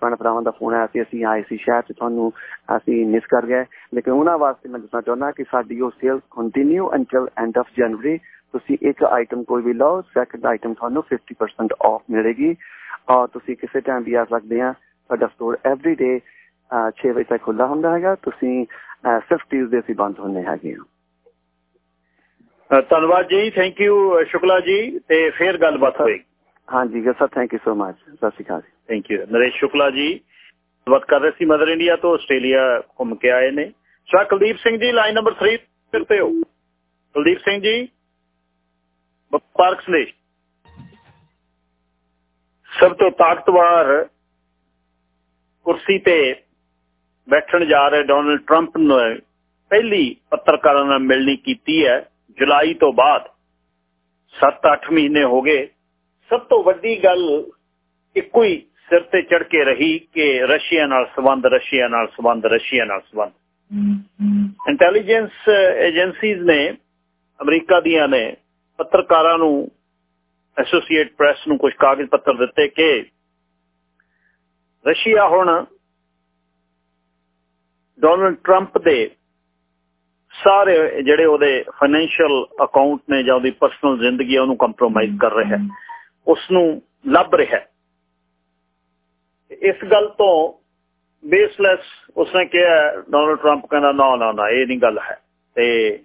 Speaker 3: ਭੈਣ ਭਰਾਵਾਂ ਦਾ ਫੋਨ ਆਇਆ ਸੀ। ਅਸੀਂ ਆਏ ਸੀ ਸ਼ਹਿਰ ਤੁਹਾਨੂੰ, ਅਸੀਂ ਮਿਸ ਕਰ ਗਏ। ਲੇਕਿਨ ਉਹਨਾਂ ਵਾਸਤੇ ਮੈਂ ਦੱਸਣਾ ਚਾਹੁੰਦਾ ਕਿ ਸਾਡੀ ਉਹ sale continue until end of January ਤੁਸੀਂ ਇੱਕ ਆਈਟਮ ਕੋਈ ਵੀ ਲਓ ਸੈਕੰਡ ਆਈਟਮ ਤੁਹਾਨੂੰ 50% ਆਫ ਮਿਲੇਗੀ। ਔਰ ਤੁਸੀਂ ਕਿਸੇ ਟਾਈਮ ਵੀ ਆ ਸਕਦੇ ਆ। ਸਾਡਾ ਸਟੋਰ ਐਵਰੀ ਡੇ 6 ਵਜੇ ਤੱਕ ਖੁੱਲਾ ਹੁੰਦਾ ਹੈਗਾ। ਤੁਸੀਂ ਸਿਰਫ ਟਿਊਜ਼ਡੇ ਅਸੀਂ ਬੰਦ ਹੁੰਦੇ ਹੈਗੇ
Speaker 1: ਧੰਨਵਾਦ ਜੀ। ਥੈਂਕ ਯੂ ਸ਼ੁਕਲਾ ਜੀ। ਤੇ ਫੇਰ ਗੱਲਬਾਤ ਹੋਏਗੀ
Speaker 3: ਹਾਂਜੀ sir thank you so much ਸਤਿ ਸ਼੍ਰੀ ਅਕਾਲ
Speaker 1: ਥੈਂਕ ਯੂ ਨਰੇਸ਼ ਸ਼ੁਕਲਾ ਜੀ ਬਾਤ ਕਰ ਰਹੇ ਸੀ ਮਦਰ ਇੰਡੀਆ ਤੋਂ। ਆਸਟ੍ਰੇਲੀਆ ਘੁੰਮ ਕੇ ਆਏ ਨੇ। Sir Kuldeep Singh ji line number 3 ਤੇ ਹੋ। ਕੁਲਦੀਪ ਸਿੰਘ ਜੀ ਪਾਰਕ ਸੰਦੇਸ਼ ਸਭ ਤੋਂ ਤਾਕਤਵਰ ਕੁਰਸੀ ਤੇ ਬੈਠਣ ਜਾ ਰਹੇ ਡੋਨਲਡ ਟਰੰਪ ਨੇ ਪਹਿਲੀ ਪੱਤਰਕਾਰਾਂ ਨਾਲ ਮਿਲਣੀ ਕੀਤੀ ਹੈ, ਜੁਲਾਈ ਤੋਂ ਬਾਅਦ। 7-8 ਮਹੀਨੇ ਹੋ ਗਏ। ਸਭ ਤੋਂ ਵੱਡੀ ਗੱਲ ਇੱਕੋ ਹੀ ਸਿਰ ਤੇ ਚੜ ਕੇ ਰਹੀ ਕਿ ਰਸ਼ੀਆ ਨਾਲ ਸੰਬੰਧ, ਰਸ਼ੀਆ ਨਾਲ ਸਬੰਧ, ਰਸ਼ੀਆ ਨਾਲ ਸੰਬੰਧ। ਇੰਟੈਲੀਜੈਂਸ ਏਜੰਸੀਜ਼ ਨੇ, ਅਮਰੀਕਾ ਦੀਆਂ ਨੇ ਪੱਤਰਕਾਰਾਂ ਨੂੰ ਐਸੋਸੀਏਟ ਪ੍ਰੈਸ ਨੂੰ ਕੁਝ ਕਾਗਜ਼ ਪੱਤਰ ਦਿੱਤੇ ਕਿ ਰਸ਼ੀਆ ਹੁਣ ਡੋਨਲਡ ਟਰੰਪ ਦੇ ਸਾਰੇ ਜਿਹੜੇ ਉਹਦੇ ਫਾਈਨੈਂਸ਼ੀਅਲ ਅਕਾਊਂਟ ਨੇ ਜਾਂ ਉਹਦੀ ਪਰਸਨਲ ਜ਼ਿੰਦਗੀ ਉਹਨੂੰ ਕੰਪਰੋਮਾਈਜ਼ ਕਰ ਰਿਹਾ ਹੈ। ਉਸ ਨੂੰ ਲੱਭ ਰਿਹਾ ਹੈ। ਇਸ ਗੱਲ ਤੋਂ ਬੇਸਲੈਸ ਉਸਨੇ ਕਿਹਾ, ਡੋਨਲਡ ਟਰੰਪ ਕਹਿੰਦਾ, ਨਾ ਨਾ ਨਾ, ਇਹ ਨਹੀਂ ਗੱਲ ਹੈ। ਤੇ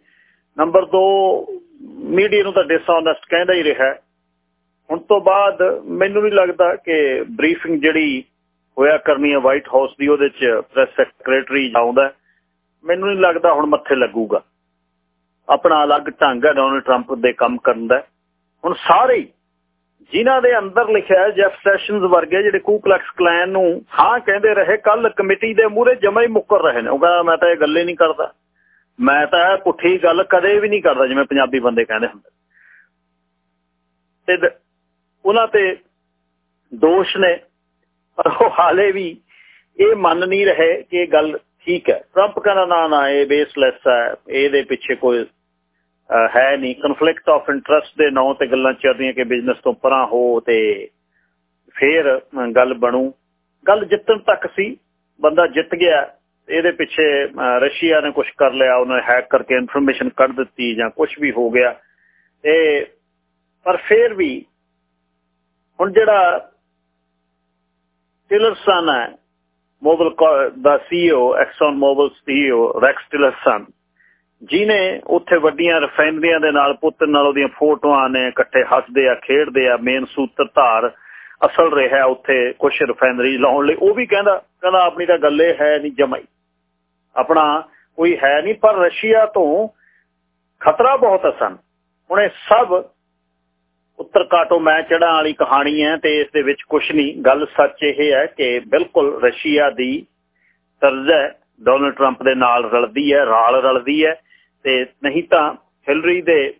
Speaker 1: ਨੰਬਰ 2 ਮੀਡੀਆ ਨੂੰ ਤਾਂ ਡਿਸਆਨੈਸਟ ਕਹਿੰਦਾ ਹੀ ਰਿਹਾ ਹੁਣ ਤੋਂ ਬਾਅਦ ਮੈਨੂੰ ਨਹੀਂ ਲੱਗਦਾ ਕਿ ਬਰੀਫਿੰਗ ਜਿਹੜੀ ਹੋਇਆ ਕਰਨੀ ਹੈ ਵਾਈਟ ਹਾਊਸ ਦੀ, ਉਹਦੇ ਚ ਪ੍ਰੈਸ ਸੈਕਟਰੀ ਆਉਂਦਾ ਮੈਨੂੰ ਨਹੀਂ ਲੱਗਦਾ ਹੁਣ ਮੱਥੇ ਲੱਗੂਗਾ। ਆਪਣਾ ਅਲੱਗ ਢੰਗ ਹੈ ਡੋਨਲਡ ਟਰੰਪ ਦੇ ਕੰਮ ਕਰਨ ਦਾ। ਹੁਣ ਸਾਰੇ ਜਿਨ੍ਹਾਂ ਦੇ ਅੰਦਰ ਲਿਖਿਆ ਹੈ ਜੈਫ ਸੈਸ਼ਨਸ ਵਰਗੇ ਜਿਹੜੇ ਕੂਕਲੈਕਸ ਕਲੈਨ ਨੂੰ ਹਾਂ ਕਹਿੰਦੇ ਰਹੇ ਕੱਲ ਕਮੇਟੀ ਦੇ ਮੂਹਰੇ ਜਮਾ ਹੀ ਮੁੱਕਰ ਰਹੇ ਨੇ। ਉਹ ਕਹਿੰਦਾ, ਮੈਂ ਤਾਂ ਇਹ ਗੱਲੇ ਨਹੀਂ ਕਰਦਾ। ਮੈਂ ਤਾਂ ਪੁੱਠੀ ਗੱਲ ਕਦੇ ਵੀ ਨਹੀਂ ਕਰਦਾ, ਜਿਵੇਂ ਪੰਜਾਬੀ ਬੰਦੇ ਕਹਿੰਦੇ ਹੁੰਦੇ ਤੇ ਉਹਨਾਂ ਤੇ ਦੋਸ਼ ਨੇ। ਪਰ ਉਹ ਹਾਲੇ ਵੀ ਇਹ ਮੰਨ ਨਹੀਂ ਰਹੇ ਕਿ ਇਹ ਗੱਲ ਠੀਕ ਹੈ। ਟਰੰਪ ਕਹਿੰਦਾ, ਨਾ ਨਾ, ਇਹ ਬੇਸਲੈਸ ਹੈ, ਇਹਦੇ ਪਿੱਛੇ ਕੋਈ ਹੈ ਨਹੀਂ। ਕਨਫਲਿਕਟ ਆਫ ਇੰਟਰਸਟ ਦੇ ਨਾਂ ਤੇ ਗੱਲਾਂ ਚੱਲਦੀਆਂ ਕਿ ਬਿਜ਼ਨਸ ਤੋਂ ਪਰਾਂ ਹੋ ਤੇ ਫੇਰ ਗੱਲ ਬਣੂ। ਗੱਲ ਜਿੱਤਣ ਤੱਕ ਸੀ, ਬੰਦਾ ਜਿੱਤ ਗਿਆ। ਇਹਦੇ ਪਿੱਛੇ ਰਸ਼ੀਆ ਨੇ ਕੁਝ ਕਰ ਲਿਆ, ਉਹਨੇ ਹੈਕ ਕਰਕੇ ਇਨਫੋਰਮੇਸ਼ਨ ਕੱਢ ਦਿੱਤੀ ਜਾਂ ਕੁਝ ਵੀ ਹੋ ਗਿਆ। ਤੇ, ਪਰ ਫੇਰ ਵੀ ਹੁਣ ਜਿਹੜਾ ਟਿਲਰਸਨ ਹੈ। ਮੋਬਲ ਦਾ CEO Exxon Mobil CEO Rex Tillerson ਜਿਨੇ ਉੱਥੇ ਵੱਡੀਆਂ ਰਿਫਾਈਨਰੀਆਂ ਦੇ ਨਾਲ ਪੁੱਤ ਨਾਲ ਉਹਦੀਆਂ ਫੋਟੋਆਂ ਨੇ, ਇਕੱਠੇ ਹੱਸਦੇ ਆ, ਖੇਡਦੇ ਆ, ਮੇਨ ਸੂਤਰ ਧਾਰ ਅਸਲ ਰਿਹਾ ਉੱਥੇ ਕੁਝ ਰਿਫਾਈਨਰੀ ਲਾਉਣ ਲਈ। ਉਹ ਵੀ ਕਹਿੰਦਾ ਕਹਿੰਦਾ, ਆਪਣੀ ਤਾਂ ਗੱਲੇ ਹੈ ਨਹੀਂ ਜਮਾਈ। ਆਪਣਾ ਕੋਈ ਹੈ ਨਹੀਂ, ਪਰ ਰਸ਼ੀਆ ਤੋਂ ਖਤਰਾ ਬਹੁਤ ਸਨ। ਹੁਣ ਇਹ ਸਭ ਉੱਤਰ ਕਾਟੋ ਮੈਂ ਚੜਾਂ ਵਾਲੀ ਕਹਾਣੀ ਹੈ ਤੇ ਇਸ ਦੇ ਵਿੱਚ ਕੁਝ ਨਹੀਂ। ਗੱਲ ਸੱਚ ਇਹ ਹੈ ਕਿ ਬਿਲਕੁਲ ਰਸ਼ੀਆ ਦੀ ਤਰਜ਼ ਡੋਨਲਡ ਟਰੰਪ ਦੇ ਨਾਲ ਰਲਦੀ ਹੈ, ਰਾਲ ਰਲਦੀ ਹੈ ਤੇ ਨਹੀਂ ਤਾਂ ਹਿਲਰੀ ਦੇ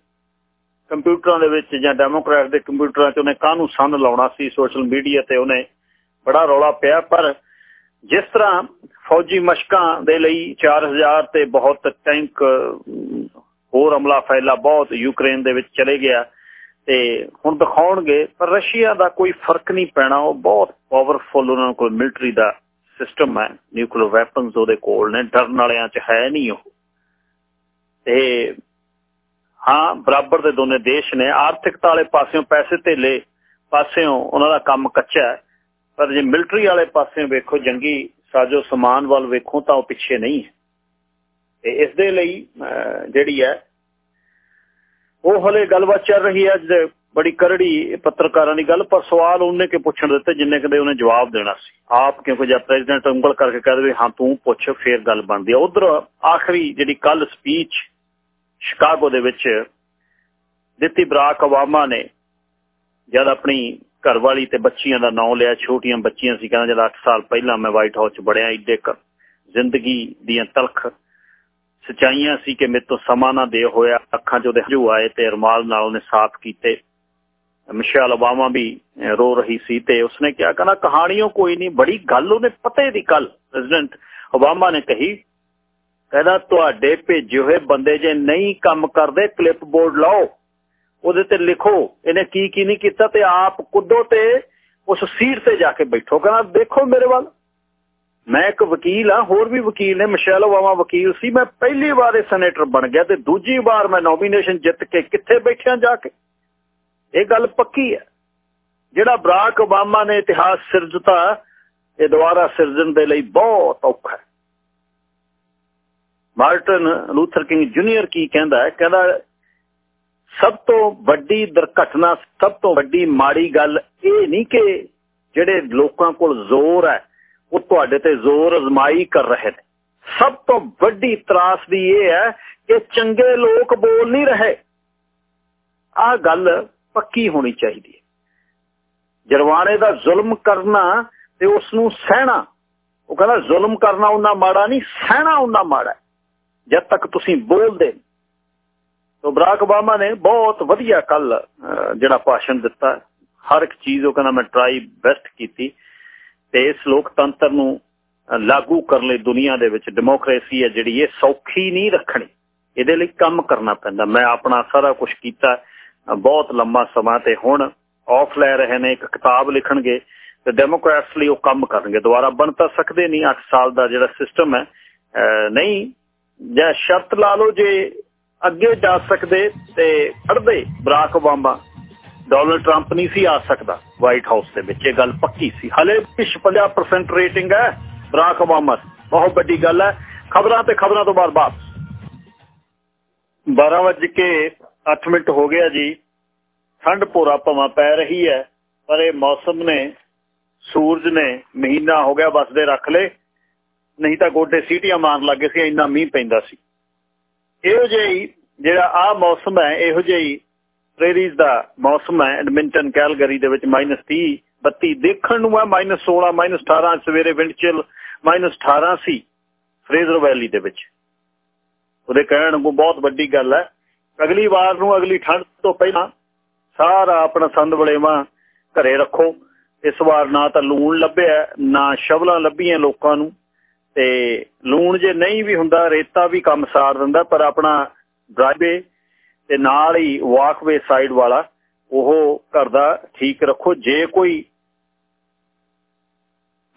Speaker 1: ਕੰਪਿਊਟਰਾਂ ਦੇ ਵਿੱਚ ਜਾਂ ਡੈਮੋਕ੍ਰੈਟ ਦੇ ਕੰਪਿਊਟਰਾਂ 'ਚ ਉਹਨੇ ਕਾਹਨੂੰ ਸੰਨ ਲਾਉਣਾ ਸੀ ਸੋਸ਼ਲ ਮੀਡੀਆ ਤੇ ਉਹਨੇ ਬੜਾ ਰੌਲਾ ਪਿਆ। ਪਰ ਜਿਸ ਤਰ੍ਹਾਂ ਫੌਜੀ ਮਸ਼ਕਾਂ ਦੇ ਲਈ 4000 ਤੇ ਬਹੁਤ ਟੈਂਕ ਹੋਰ ਅਮਲਾ ਫੈਲਾ, ਬਹੁਤ ਯੂਕਰੇਨ ਦੇ ਵਿੱਚ ਚਲੇ ਗਿਆ ਤੇ ਹੁਣ ਦਿਖਾਉਣਗੇ, ਪਰ ਰਸ਼ੀਆ ਦਾ ਕੋਈ ਫ਼ਰਕ ਨਹੀਂ ਪੈਣਾ, ਉਹ ਬਹੁਤ ਪਾਵਰਫੁਲ ਉਹਨਾਂ ਕੋਲ ਮਿਲਟਰੀ ਦਾ ਸਿਸਟਮ ਹੈ ਨਿਊਕਲੀਅਰ ਵੈਪਨਸ ਉਹਦੇ ਕੋਲ ਨੇ, ਡਰਨ ਵਾਲਿਆਂ 'ਚ ਹੈ ਨਹੀਂ ਉਹ। ਤੇ ਹਾਂ, ਬਰਾਬਰ ਦੇ ਦੋਨੇ ਦੇਸ਼ ਨੇ, ਆਰਥਿਕਤਾ ਵਾਲੇ ਪਾਸਿਓਂ ਪੈਸੇ ਧੇਲੇ, ਪਾਸਿਓਂ ਉਹਨਾਂ ਦਾ ਕੰਮ ਕੱਚਾ ਹੈ, ਪਰ ਜੇ ਮਿਲਟਰੀ ਵਾਲੇ ਪਾਸਿਓਂ ਵੇਖੋ, ਜੰਗੀ ਸਾਜੋ ਸਮਾਨ ਵੱਲ ਵੇਖੋ ਤਾਂ ਉਹ ਪਿੱਛੇ ਨਹੀਂ ਹੈ। ਤੇ ਇਸ ਦੇ ਲਈ ਜਿਹੜੀ ਹੈ ਉਹ ਹਲੇ ਗੱਲਬਾਤ ਚੱਲ ਰਹੀ ਹੈ ਬੜੀ ਕਰੜੀ ਪੱਤਰਕਾਰਾਂ ਦੀ ਗੱਲ, ਪਰ ਸਵਾਲ ਉਹਨੇ ਕਿ ਪੁੱਛਣ ਦਿੱਤੇ, ਜਿੰਨੇ ਕਦੇ ਉਹਨੇ ਜਵਾਬ ਦੇਣਾ ਸੀ। ਆਪ ਕਿਉਂਕਿ ਜਦ ਪ੍ਰੈਜ਼ੀਡੈਂਟ ਉਂਗਲ ਕਰਕੇ ਕਹਿ ਦੇਵੇ ਹਾਂ, ਤੂੰ ਪੁੱਛ, ਫੇਰ ਗੱਲ ਬਣਦੀ ਆ ਉਧਰ ਆਖਰੀ ਜਿਹੜੀ ਕੱਲ ਸਪੀਚ ਸ਼ਿਕਾਗੋ ਦੇ ਵਿੱਚ ਦਿੱਤੀ ਬਰਾਕ ਓਬਾਮਾ ਨੇ, ਜਦ ਆਪਣੀ ਘਰ ਵਾਲੀ ਤੇ ਬੱਚੀਆਂ ਦਾ ਨਾਮ ਲਿਆ, ਛੋਟੀਆਂ ਬੱਚੀਆਂ ਸੀ, ਕਹਿੰਦਾ, ਜਦ 8 ਸਾਲ ਪਹਿਲਾਂ ਮੈਂ ਵਾਈਟ ਹਾਊਸ 'ਚ ਬੜਿਆ ਇੱਡੇ ਜ਼ਿੰਦਗੀ ਦੀਆਂ ਤਲਖ ਸਚਾਈਆਂ ਸੀ ਕਿ ਮੇਰੇ ਤੋਂ ਸਮਾਂ ਨਾ ਦੇ ਹੋਇਆ। ਅੱਖਾਂ 'ਚ ਉਹਦੇ ਹੰਝੂ ਆਏ ਤੇ ਰਮਾਲ ਨਾਲ ਉਹਨੇ ਸਾਫ਼ ਕੀਤੇ। ਮਿਸ਼ੇਲ ਓਬਾਮਾ ਵੀ ਰੋ ਰਹੀ ਸੀ ਤੇ ਉਸਨੇ ਕਿਹਾ, ਕਹਿੰਦਾ ਕਹਾਣੀਆਂ ਕੋਈ ਨਹੀਂ, ਬੜੀ ਗੱਲ ਉਹਨੇ ਪਤੇ ਦੀ ਕੱਲ ਪ੍ਰੈਜ਼ੀਡੈਂਟ ਓਬਾਮਾ ਨੇ ਕਹੀ, ਕਹਿੰਦਾ, ਤੁਹਾਡੇ ਭੇਜੇ ਹੋਏ ਬੰਦੇ ਜੇ ਨਹੀਂ ਕੰਮ ਕਰਦੇ ਕਲਿੱਪ ਬੋਰਡ ਲਾਓ। ਉਹਦੇ ਤੇ ਲਿਖੋ, ਇਹਨੇ ਕੀ ਕੀ ਨਹੀਂ ਕੀਤਾ ਤੇ ਆਪ ਕੁੱਦੋ ਤੇ ਉਸ ਸੀਟ ਤੇ ਜਾ ਕੇ ਬੈਠੋ। ਕਹਿੰਦਾ, ਦੇਖੋ ਮੇਰੇ ਵੱਲ। ਮੈਂ ਇੱਕ ਵਕੀਲ ਆ ਹੋਰ ਵੀ ਵਕੀਲ ਨੇ, ਮਿਸ਼ੇਲ ਓਬਾਮਾ ਵਕੀਲ ਸੀ। ਮੈਂ ਪਹਿਲੀ ਵਾਰ ਇਹ ਸੈਨੇਟਰ ਬਣ ਗਿਆ ਤੇ ਦੂਜੀ ਵਾਰ ਮੈਂ ਨੋਮੀਨੇਸ਼ਨ ਜਿੱਤ ਕੇ ਕਿੱਥੇ ਬੈਠਿਆ ਜਾ ਕੇ? ਇਹ ਗੱਲ ਪੱਕੀ ਹੈ। ਜਿਹੜਾ ਬਰਾਕ ਓਬਾਮਾ ਨੇ ਇਤਿਹਾਸ ਸਿਰਜਤਾ, ਇਹ ਦੁਬਾਰਾ ਸਿਰਜਣ ਦੇ ਲਈ ਬਹੁਤ ਔਖਾ ਹੈ। ਮਾਰਟਨ ਲੂਥਰ ਕਿੰਗ ਜੂਨੀਅਰ ਕੀ ਕਹਿੰਦਾ ਹੈ? ਕਹਿੰਦਾ, ਸਭ ਤੋਂ ਵੱਡੀ ਦੁਰਘਟਨਾ, ਸਭ ਤੋਂ ਵੱਡੀ ਮਾੜੀ ਗੱਲ ਇਹ ਨਹੀਂ ਕਿ ਜਿਹੜੇ ਲੋਕਾਂ ਕੋਲ ਜ਼ੋਰ ਹੈ ਉਹ ਤੁਹਾਡੇ ਤੇ ਜ਼ੋਰ ਅਜ਼ਮਾਈ ਕਰ ਰਹੇ ਨੇ। ਸਭ ਤੋਂ ਵੱਡੀ ਤਰਾਸਦੀ ਇਹ ਹੈ ਕਿ ਚੰਗੇ ਲੋਕ ਬੋਲ ਨਹੀਂ ਰਹੇ। ਆ ਗੱਲ ਪੱਕੀ ਹੋਣੀ ਚਾਹੀਦੀ ਹੈ। ਜਰਵਾਣੇ ਦਾ ਜ਼ੁਲਮ ਕਰਨਾ ਤੇ ਉਸ ਨੂੰ ਸਹਿਣਾ। ਉਹ ਕਹਿੰਦਾ, ਜ਼ੁਲਮ ਕਰਨਾ ਉਹਨਾਂ ਮਾੜਾ ਨਹੀਂ, ਸਹਿਣਾ ਉਹਨਾਂ ਮਾੜਾ ਜਦ ਤੱਕ ਤੁਸੀਂ ਬੋਲਦੇ ਤੋ ਬਰਾਕ ਓਬਾਮਾ ਨੇ ਬਹੁਤ ਵਧੀਆ ਕੱਲ ਜਿਹੜਾ ਭਾਸ਼ਣ ਦਿੱਤਾ। ਹਰ ਇੱਕ ਚੀਜ਼ ਉਹ ਕਹਿੰਦਾ, ਮੈਂ ਟਰਾਈ ਬੈਸਟ ਕੀਤੀ। ਤੇ ਇਸ ਲੋਕਤੰਤਰ ਨੂੰ ਲਾਗੂ ਕਰਨ ਲਈ ਦੁਨੀਆ ਦੇ ਵਿੱਚ ਡੈਮੋਕ੍ਰੇਸੀ ਹੈ ਜਿਹੜੀ ਇਹ ਸੌਖੀ ਨਹੀਂ ਰੱਖਣੀ। ਇਹਦੇ ਲਈ ਕੰਮ ਕਰਨਾ ਪੈਂਦਾ। ਮੈਂ ਆਪਣਾ ਸਾਰਾ ਕੁਝ ਕੀਤਾ। ਬਹੁਤ ਲੰਮਾ ਸਮਾਂ ਤੇ ਹੁਣ ਆਫ ਲੈ ਰਹੇ ਨੇ, ਇੱਕ ਕਿਤਾਬ ਲਿਖਣਗੇ ਤੇ ਡੈਮੋਕ੍ਰੇਟਸ ਲਈ ਉਹ ਕੰਮ ਕਰਨਗੇ। ਦੁਬਾਰਾ ਬਣ ਤਾਂ ਸਕਦੇ ਨਹੀਂ 8 ਸਾਲ ਦਾ ਜਿਹੜਾ ਸਿਸਟਮ ਹੈ। ਨਹੀਂ, ਜਾਂ ਸ਼ਰਤ ਲਾ ਲਓ ਜੇ ਅੱਗੇ ਜਾ ਸਕਦੇ ਤੇ ਅੜਦੇ ਬਰਾਕ ਓਬਾਮਾ। ਡੋਨਲਡ ਟਰੰਪ ਨਹੀਂ ਸੀ ਆ ਸਕਦਾ। ਵਾਈਟ ਹਾਊਸ ਦੇ ਵਿੱਚ ਇਹ ਗੱਲ ਪੱਕੀ ਸੀ। ਹਲੇ 50% ਰੇਟਿੰਗ ਹੈ ਬਰਾਕ ਓਬਾਮਾ ਬਹੁਤ ਵੱਡੀ ਗੱਲ ਹੈ। ਖਬਰਾਂ ਤੇ ਖਬਰਾਂ ਤੋਂ ਬਾਅਦ ਬਾਅਦ। 12 ਵਜੇ ਕੇ 8 ਮਿੰਟ ਹੋ ਗਿਆ ਜੀ। ਠੰਡ ਪੂਰਾ ਪਵਾ ਪੈ ਰਹੀ ਹੈ, ਪਰ ਇਹ ਮੌਸਮ ਨੇ, ਸੂਰਜ ਨੇ ਮਹੀਨਾ ਹੋ ਗਿਆ ਬਸ ਦੇ ਰੱਖ ਲੇ ਨਹੀਂ ਤਾਂ ਗੋਡੇ ਸੀਟੀਆਂ ਮਾਰਨ ਲੱਗੇ ਸੀ, ਇੰਨਾ ਮੀਂਹ ਪੈਂਦਾ ਸੀ। ਇਹੋ ਜਿਹੀ ਜਿਹੜਾ ਆ ਮੌਸਮ ਹੈ, ਇਹੋ ਜਿਹੀ ਪ੍ਰੇਰੀਜ਼ ਦਾ ਮੌਸਮ ਹੈ ਐਡਮਿੰਟਨ ਕੈਲਗਰੀ ਦੇ ਵਿੱਚ -30 32 ਦੇਖਣ ਨੂੰ ਹੈ -16 -18 ਸਵੇਰੇ ਵਿੰਡ ਚਿਲ -18 ਸੀ ਫਰੇਜ਼ਰ ਵੈਲੀ ਦੇ ਵਿੱਚ। ਉਹਦੇ ਕਹਿਣ ਨੂੰ ਬਹੁਤ ਵੱਡੀ ਗੱਲ ਹੈ। ਅਗਲੀ ਵਾਰ ਨੂੰ ਅਗਲੀ ਠੰਡ ਤੋਂ ਪਹਿਲਾਂ ਸਾਰਾ ਆਪਣਾ ਸੰਦ ਬਲੇਵਾ ਘਰੇ ਰੱਖੋ। ਇਸ ਵਾਰ ਨਾ ਤਾਂ ਲੂਣ ਲੱਭਿਆ, ਨਾ ਸ਼ਵਲਾਂ ਲੱਭੀਆਂ ਲੋਕਾਂ ਨੂੰ। ਤੇ ਲੂਣ ਜੇ ਨਹੀਂ ਵੀ ਹੁੰਦਾ, ਰੇਤਾ ਵੀ ਕੰਮ ਸਾਰ ਦਿੰਦਾ, ਪਰ ਆਪਣਾ ਡਰਾਈਵੇ ਤੇ ਨਾਲ ਹੀ ਵਾਕਵੇ ਸਾਈਡ ਵਾਲਾ, ਉਹ ਘਰ ਦਾ ਠੀਕ ਰੱਖੋ। ਜੇ ਕੋਈ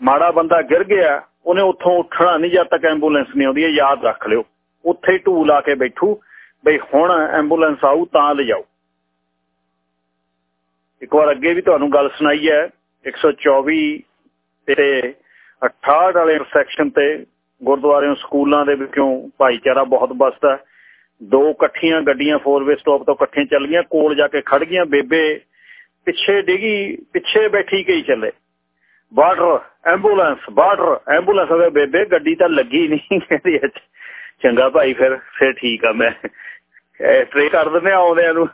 Speaker 1: ਮਾੜਾ ਬੰਦਾ ਗਿਰ ਗਿਆ, ਉਹਨੇ ਉੱਥੋਂ ਉੱਠਣਾ ਨਹੀਂ, ਜਦ ਤੱਕ ਐਂਬੂਲੈਂਸ ਨਹੀਂ ਆਉਂਦੀ, ਇਹ ਯਾਦ ਰੱਖ ਲਿਓ। ਉੱਥੇ ਹੀ ਢੂ ਲਾ ਕੇ ਬੈਠੂ, ਬਈ ਹੁਣ ਐਂਬੂਲੈਂਸ ਆਊ, ਤਾਂ ਲਿਜਾਓ। ਇੱਕ ਵਾਰ ਅੱਗੇ ਵੀ ਤੁਹਾਨੂੰ ਗੱਲ ਸੁਣਾਈ ਹੈ 124 ਤੇ 68 ਵਾਲੇ ਸੈਕਸ਼ਨ ਤੇ ਗੁਰਦੁਆਰਿਆਂ, ਸਕੂਲਾਂ ਦੇ ਵਿੱਚੋਂ ਭਾਈਚਾਰਾ ਬਹੁਤ ਬਸਦਾ ਦੋ ਇਕੱਠੀਆਂ ਗੱਡੀਆਂ 4ਵੇ ਸਟਾਪ ਤੋਂ ਇਕੱਠੀਆਂ ਚੱਲ ਗਈਆਂ, ਕੋਲ ਜਾ ਕੇ ਖੜ ਗਈਆਂ, ਬੇਬੇ ਪਿੱਛੇ ਡਿੱਗੀ, ਪਿੱਛੇ ਬੈਠੀ ਗਈ ਚੱਲੇ। ਬਾਰਡਰ ਐਂਬੂਲੈਂਸ ਬਾਰਡਰ ਐਂਬੂਲੈਂਸ ਹੋਵੇ ਬੇਬੇ ਗੱਡੀ ਤਾਂ ਲੱਗੀ ਨਹੀਂ ਕਹਿੰਦੀ ਚੰਗਾ ਭਾਈ ਫਿਰ ਫਿਰ ਠੀਕ ਆ ਮੈਂ। ਟਰੇ ਕਰ ਦਿੰਦੇ ਆਉਂਦਿਆਂ ਨੂੰ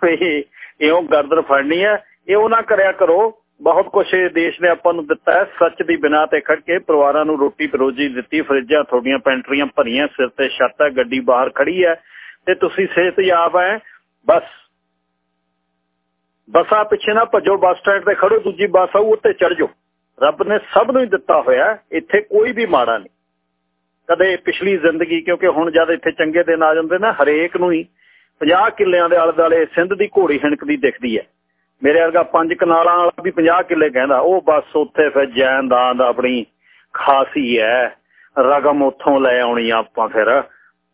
Speaker 1: ਇਉਂ ਗਰਦਨ ਫੜਨੀ ਆ। ਇਹ ਉਹ ਨਾ ਕਰਿਆ ਕਰੋ। ਬਹੁਤ ਕੁਝ ਦੇਸ਼ ਨੇ ਆਪਾਂ ਨੂੰ ਦਿੱਤਾ ਹੈ। ਸੱਚ ਦੀ ਬਿਨਾ ਤੇ ਖੜ ਕੇ ਪਰਿਵਾਰਾਂ ਨੂੰ ਰੋਟੀ ਪਰੋਜੀ ਦਿੱਤੀ, ਫਰਿੱਜਾਂ ਤੁਹਾਡੀਆਂ, ਪੈਂਟਰੀਆਂ ਭਰੀਆਂ, ਸਿਰ ਤੇ ਛੱਤ ਹੈ, ਗੱਡੀ ਬਾਹਰ ਖੜੀ ਹੈ। ਤੇ ਤੁਸੀਂ ਸਿਹਤਯਾਬ ਹੈ ਬਸ। ਬਸਾਂ ਪਿੱਛੇ ਨਾ ਭੱਜੋ, ਬੱਸ ਸਟੈਂਡ ਤੇ ਖੜੋ, ਦੂਜੀ ਬੱਸ ਆਊ, ਉੱਤੇ ਚੜ ਜਾਓ। ਰੱਬ ਨੇ ਸਭ ਨੂੰ ਹੀ ਦਿੱਤਾ ਹੋਇਆ ਇੱਥੇ ਕੋਈ ਵੀ ਮਾੜਾ ਨਹੀਂ। ਕਦੇ ਪਿਛਲੀ ਜ਼ਿੰਦਗੀ, ਕਿਉਂਕਿ ਹੁਣ ਜਦ ਇੱਥੇ ਚੰਗੇ ਦਿਨ ਆ ਜਾਂਦੇ ਨਾ, ਹਰੇਕ ਨੂੰ ਹੀ 50 ਕਿੱਲਿਆਂ ਦੇ ਆਲੇ ਦੁਆਲੇ ਸਿੰਧ ਦੀ ਘੋੜੀ ਹਿਣਕਦੀ ਦਿਖਦੀ ਹੈ ਮੇਰੇ ਵਰਗਾ ਪੰਜ ਕਨਾਲਾਂ ਵਾਲਾ ਵੀ 50 ਕਿੱਲੇ ਕਹਿੰਦਾ, ਉਹ ਬਸ ਉੱਥੇ ਫਿਰ ਜੈਨ ਦਾ ਆਪਣੀ ਖਾਸੀ ਹੈ ਰਗਮ ਉੱਥੋਂ ਲੈ ਆਉਣੀ ਆਪਾਂ ਫਿਰ।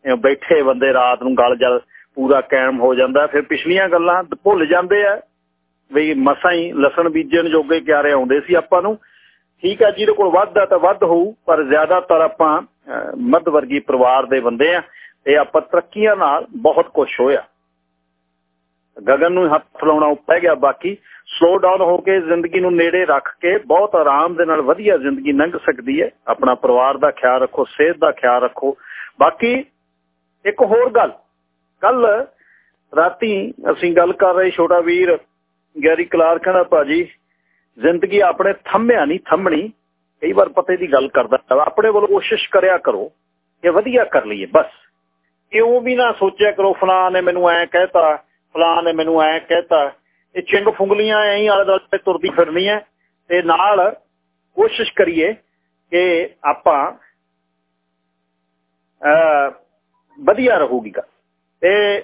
Speaker 1: ਬੈਠੇ ਬੰਦੇ ਰਾਤ ਨੂੰ ਗਲ ਜਲ ਪੂਰਾ ਕਾਇਮ ਹੋ ਜਾਂਦਾ, ਫਿਰ ਪਿਛਲੀਆਂ ਗੱਲਾਂ ਭੁੱਲ ਜਾਂਦੇ ਆ, ਵੀ ਮਸਾਂ ਹੀ ਲਸਣ ਬੀਜਣ ਜੋਗੇ ਕਿਆਰੇ ਆਉਂਦੇ ਸੀ ਆਪਾਂ ਨੂੰ। ਠੀਕ ਹੈ ਜਿਹਦੇ ਕੋਲ ਵੱਧ ਆ ਤਾਂ ਵੱਧ ਹੋਊ, ਪਰ ਜ਼ਿਆਦਾਤਰ ਆਪਾਂ ਮੱਧ ਵਰਗੀ ਪਰਿਵਾਰ ਦੇ ਬੰਦੇ ਆ, ਤੇ ਆਪਾਂ ਤਰੱਕੀਆਂ ਨਾਲ ਬਹੁਤ ਕੁਝ ਹੋਇਆ ਗਗਨ ਨੂੰ ਹੱਥ ਲਾਉਣਾ ਪੈ ਗਿਆ, ਬਾਕੀ ਸਲੋ ਡਾਊਨ ਹੋ ਕੇ ਜ਼ਿੰਦਗੀ ਨੂੰ ਨੇੜੇ ਰੱਖ ਕੇ ਬਹੁਤ ਆਰਾਮ ਦੇ ਨਾਲ ਵਧੀਆ ਜ਼ਿੰਦਗੀ ਲੰਘ ਸਕਦੀ ਹੈ। ਆਪਣਾ ਪਰਿਵਾਰ ਦਾ ਖਿਆਲ ਰੱਖੋ, ਸਿਹਤ ਦਾ ਖਿਆਲ ਰੱਖੋ। ਬਾਕੀ ਇੱਕ ਹੋਰ ਗੱਲ। ਕੱਲ ਰਾਤੀ ਅਸੀਂ ਗੱਲ ਕਰ ਰਹੇ ਛੋਟਾ ਵੀਰ ਗੈਰੀ ਕਲਾਰ ਕਹਿੰਦਾ ਭਾਜੀ। ਜ਼ਿੰਦਗੀ ਆਪਣੇ ਥੰਮਿਆ ਨਹੀਂ, ਥੰਮਣੀ। ਕਈ ਵਾਰ ਪਤੇ ਦੀ ਗੱਲ ਕਰਦਾ ਆਪਣੇ ਵੱਲੋਂ ਕੋਸ਼ਿਸ਼ ਕਰਿਆ ਕਰੋ ਕਿ ਵਧੀਆ ਕਰ ਲਈਏ, ਬਸ। ਕਿਉਂ ਵੀ ਨਾ ਸੋਚਿਆ ਕਰੋ ਫਲਾਂ ਨੇ ਮੈਨੂੰ ਐ ਕਹਿਤਾ ਫਲਾਂ ਨੇ ਮੈਨੂੰ ਐ ਕਹਿਤਾ। ਇਹ ਚਿੰਗ ਫੁੰਗਲੀਆਂ ਐਂ ਹੀ ਆਲੇ ਦੁਆਲੇ ਤੁਰਦੀ ਫਿਰਨੀ ਐ। ਤੇ ਨਾਲ ਕੋਸ਼ਿਸ਼ ਕਰੀਏ ਕਿ ਆਪਾਂ ਵਧੀਆ ਰਹੂਗੀ ਤੇ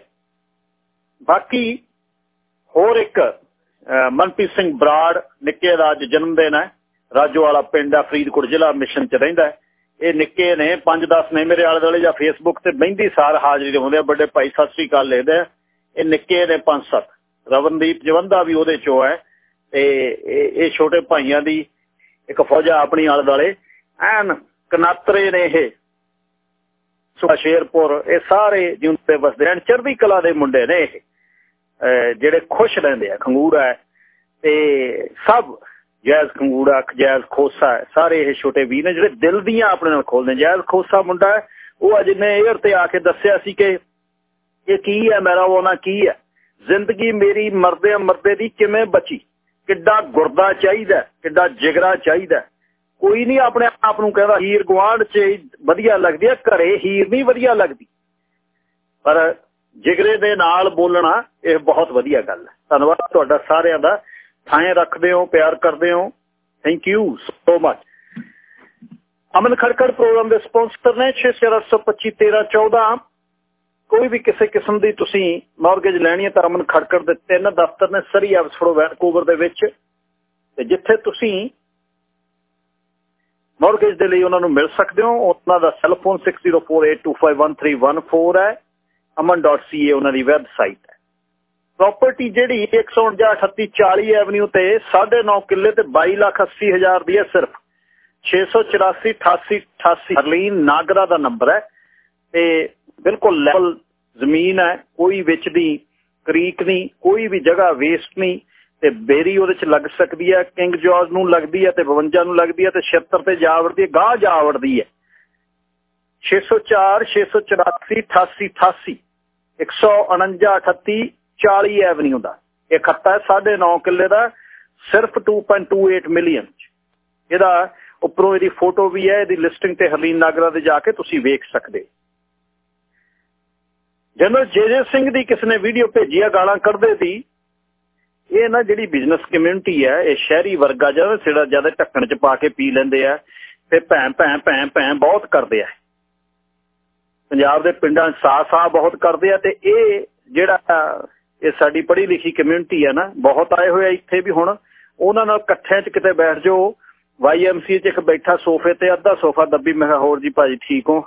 Speaker 1: ਬਾਕੀ ਹੋਰ ਇੱਕ ਮਨਪ੍ਰੀਤ ਸਿੰਘ ਬਰਾੜ ਨਿੱਕੇ ਦਾ ਅੱਜ ਜਨਮ ਦਿਨ ਹੈ। ਰਾਜੋ ਵਾਲਾ ਪਿੰਡ ਆ, ਫਰੀਦਕੋਟ ਜ਼ਿਲ੍ਹਾ ਮਿਸ਼ਨ ਚ ਰਹਿੰਦਾ ਇਹ ਨਿੱਕੇ ਨੇ 5-10 ਨੇ ਮੇਰੇ ਆਲੇ ਦੁਆਲੇ ਜਾਂ ਫੇਸਬੁੱਕ ਤੇ ਮਹਿੰਦੀ ਸਾਰ ਹਾਜ਼ਰੀ ਹੁੰਦੇ ਆ, ਵੱਡੇ ਭਾਈ ਸਤਿ ਸ੍ਰੀ ਅਕਾਲ ਲੈਦੇ ਇਹ ਨਿੱਕੇ ਨੇ 5-7 ਰਵਨਦੀਪ ਜਵੰਦਾ ਵੀ ਉਹਦੇ ਚੋਂ ਹੈ। ਤੇ ਇਹ ਛੋਟੇ ਭਾਈਆਂ ਦੀ ਇੱਕ ਫੌਜਾ ਆਪਣੀ ਆਲੇ ਦੁਆਲੇ। ਐਨ ਕਨਾਤਰੇ ਨੇ ਇਹ। ਸੁਖਾ ਸ਼ੇਰਪੁਰ, ਇਹ ਸਾਰੇ ਜਿਉਂਦੇ ਵਸਦੇ ਹਨ ਚੜ੍ਹਦੀ ਕਲਾ ਦੇ ਮੁੰਡੇ ਨੇ ਇਹ ਜਿਹੜੇ ਖੁਸ਼ ਰਹਿੰਦੇ ਆ, ਖੰਗੂੜਾ ਤੇ ਸਭ ਜੈਜ਼ ਖੰਗੂੜਾ, ਜੈਜ਼ ਖੋਸਾ ਸਾਰੇ ਇਹ ਛੋਟੇ ਵੀਰ ਨੇ ਜਿਹੜੇ ਦਿਲ ਦੀਆਂ ਆਪਣੇ ਨਾਲ ਖੋਲਦੇ ਜੈਜ਼ ਖੋਸਾ ਮੁੰਡਾ ਉਹ ਅਜ ਨੇ 에ਅਰ ਤੇ ਆ ਕੇ ਦੱਸਿਆ ਸੀ ਕਿ ਇਹ ਕੀ ਹੈ ਮੇਰਾ ਉਹਨਾ ਕੀ ਹੈ? ਜ਼ਿੰਦਗੀ ਮੇਰੀ ਮਰਦੇ ਮਰਦੇ ਦੀ ਕਿਵੇਂ ਬਚੀ? ਕਿੱਡਾ ਗੁਰਦਾ ਚਾਹੀਦਾ ਕਿੱਡਾ ਜਿਗਰਾ ਚਾਹੀਦਾ ਕੋਈ ਨਹੀਂ ਆਪਣੇ ਆਪ ਨੂੰ ਕਹਿੰਦਾ ਹੀਰ ਗਵਾਂਡ 'ਚ ਵਧੀਆ ਲੱਗਦੀ ਹੈ ਘਰੇ ਹੀਰ ਨਹੀਂ ਵਧੀਆ ਲੱਗਦੀ। ਪਰ ਜਿਗਰੇ ਦੇ ਨਾਲ ਬੋਲਣਾ, ਇਹ ਬਹੁਤ ਵਧੀਆ ਗੱਲ ਹੈ। ਧੰਨਵਾਦ ਤੁਹਾਡਾ ਸਾਰਿਆਂ ਦਾ। ਥਾਂ ਰੱਖਦੇ ਹੋ, ਪਿਆਰ ਕਰਦੇ ਹੋ। Thank you so much Aman Khadkad program ਦੇ ਸਪਾਂਸਰ ਨੇ 68251314 ਕੋਈ ਵੀ ਕਿਸੇ ਕਿਸਮ ਦੀ ਤੁਸੀਂ ਮਾਰਗੇਜ ਲੈਣੀ ਹੈ ਤਾਂ ਅਮਨ ਖੜਕੜ ਦੇ ਤਿੰਨ ਦਫ਼ਤਰ ਨੇ, ਸਰੀ ਐਵਸਫੋਰਡ ਵੈਨਕੂਵਰ ਦੇ ਵਿੱਚ। ਤੇ ਜਿੱਥੇ ਤੁਸੀਂ ਮਾਰਗੇਜ ਦੇ ਲਈ ਉਹਨਾਂ ਨੂੰ ਮਿਲ ਸਕਦੇ ਹੋ। ਉਹਨਾਂ ਦਾ ਸੈੱਲਫੋਨ 6048251314 ਹੈ। aman.ca ਉਹਨਾਂ ਦੀ ਵੈਬਸਾਈਟ ਹੈ। ਪ੍ਰਾਪਰਟੀ ਜਿਹੜੀ 149 ਐਵਨਿਊ ਤੇ 9.5 ਕਿੱਲੇ ਤੇ 22 ਲੱਖ 80 ਹਜ਼ਾਰ ਦੀ ਹੈ ਸਿਰਫ। 684 88 88 ਹਰਲੀਨ ਨਾਗਰਾ ਦਾ ਨੰਬਰ ਹੈ। ਤੇ ਬਿਲਕੁਲ ਲੈਵਲ ਜ਼ਮੀਨ ਹੈ। ਕੋਈ ਵਿੱਚ ਦੀ ਕਰੀਕ ਨਹੀਂ, ਕੋਈ ਵੀ ਜਗ੍ਹਾ ਵੇਸਟ ਨਹੀਂ। ਤੇ ਬੇਰੀ ਉਹਦੇ ਚ ਲੱਗ ਸਕਦੀ ਹੈ ਕਿੰਗ ਜਾਰਜ ਨੂੰ ਲੱਗਦੀ ਹੈ ਤੇ 52 ਨੂੰ ਲੱਗਦੀ ਹੈ ਤੇ 76 ਤੇ ਜਾ ਵੜਦੀ ਹੈ ਗਾਹ ਜਾ ਵੜਦੀ ਹੈ 604 684 88 88 149 38 40 ਐਵਨਿਊ ਦਾ ਇਹ ਖੱਤਾ ਹੈ 9.5 ਕਿੱਲੇ ਦਾ, ਸਿਰਫ 2.28 ਮਿਲੀਅਨ ਇਹਦਾ ਉੱਪਰੋਂ ਇਹਦੀ ਫੋਟੋ ਵੀ ਹੈ, ਇਹਦੀ ਲਿਸਟਿੰਗ ਤੇ ਹਰਲੀਨ ਨਾਗਰਾ ਦੇ ਜਾ ਕੇ ਤੁਸੀਂ ਵੇਖ ਸਕਦੇ। ਜਨਰਲ ਜੇਜੇ ਸਿੰਘ ਦੀ ਕਿਸ ਨੇ ਵੀਡੀਓ ਭੇਜੀ ਆ, ਗਾਲਾਂ ਕੱਢਦੇ ਸੀ ਇਹ ਨਾ ਜਿਹੜੀ ਬਿਜ਼ਨਸ ਕਮਿਊਨਿਟੀ ਹੈ, ਇਹ ਸ਼ਹਿਰੀ ਵਰਗਾ ਜਿਹੜਾ ਸਿੜਾ ਜ਼ਿਆਦਾ ਢੱਕਣ ਚ ਪਾ ਕੇ ਪੀ ਲੈਂਦੇ ਆ ਤੇ ਭੈਂ ਭੈਂ ਭੈਂ ਭੈਂ ਬਹੁਤ ਕਰਦੇ ਆ। ਪੰਜਾਬ ਦੇ ਪਿੰਡਾਂ ਸਾਹ ਸਾਹ ਬਹੁਤ ਕਰਦੇ ਆ ਤੇ ਇਹ ਜਿਹੜਾ ਇਹ ਸਾਡੀ ਪੜ੍ਹੀ ਲਿਖੀ ਕਮਿਊਨਿਟੀ ਆ ਨਾ, ਬਹੁਤ ਆਏ ਹੋਏ ਆ ਇੱਥੇ ਵੀ ਹੁਣ। ਉਹਨਾਂ ਨਾਲ ਇਕੱਠਿਆਂ 'ਚ ਕਿਤੇ ਬੈਠ ਜਾਓ। ਵਾਈਐਮਸੀ 'ਚ ਇੱਕ ਬੈਠਾ ਸੋਫੇ ਤੇ ਅੱਧਾ ਸੋਫਾ ਦੱਬੀ, ਮੈਂ ਕਿਹਾ, ਹੋਰ ਜੀ ਭਾਜੀ ਠੀਕ ਹੋ?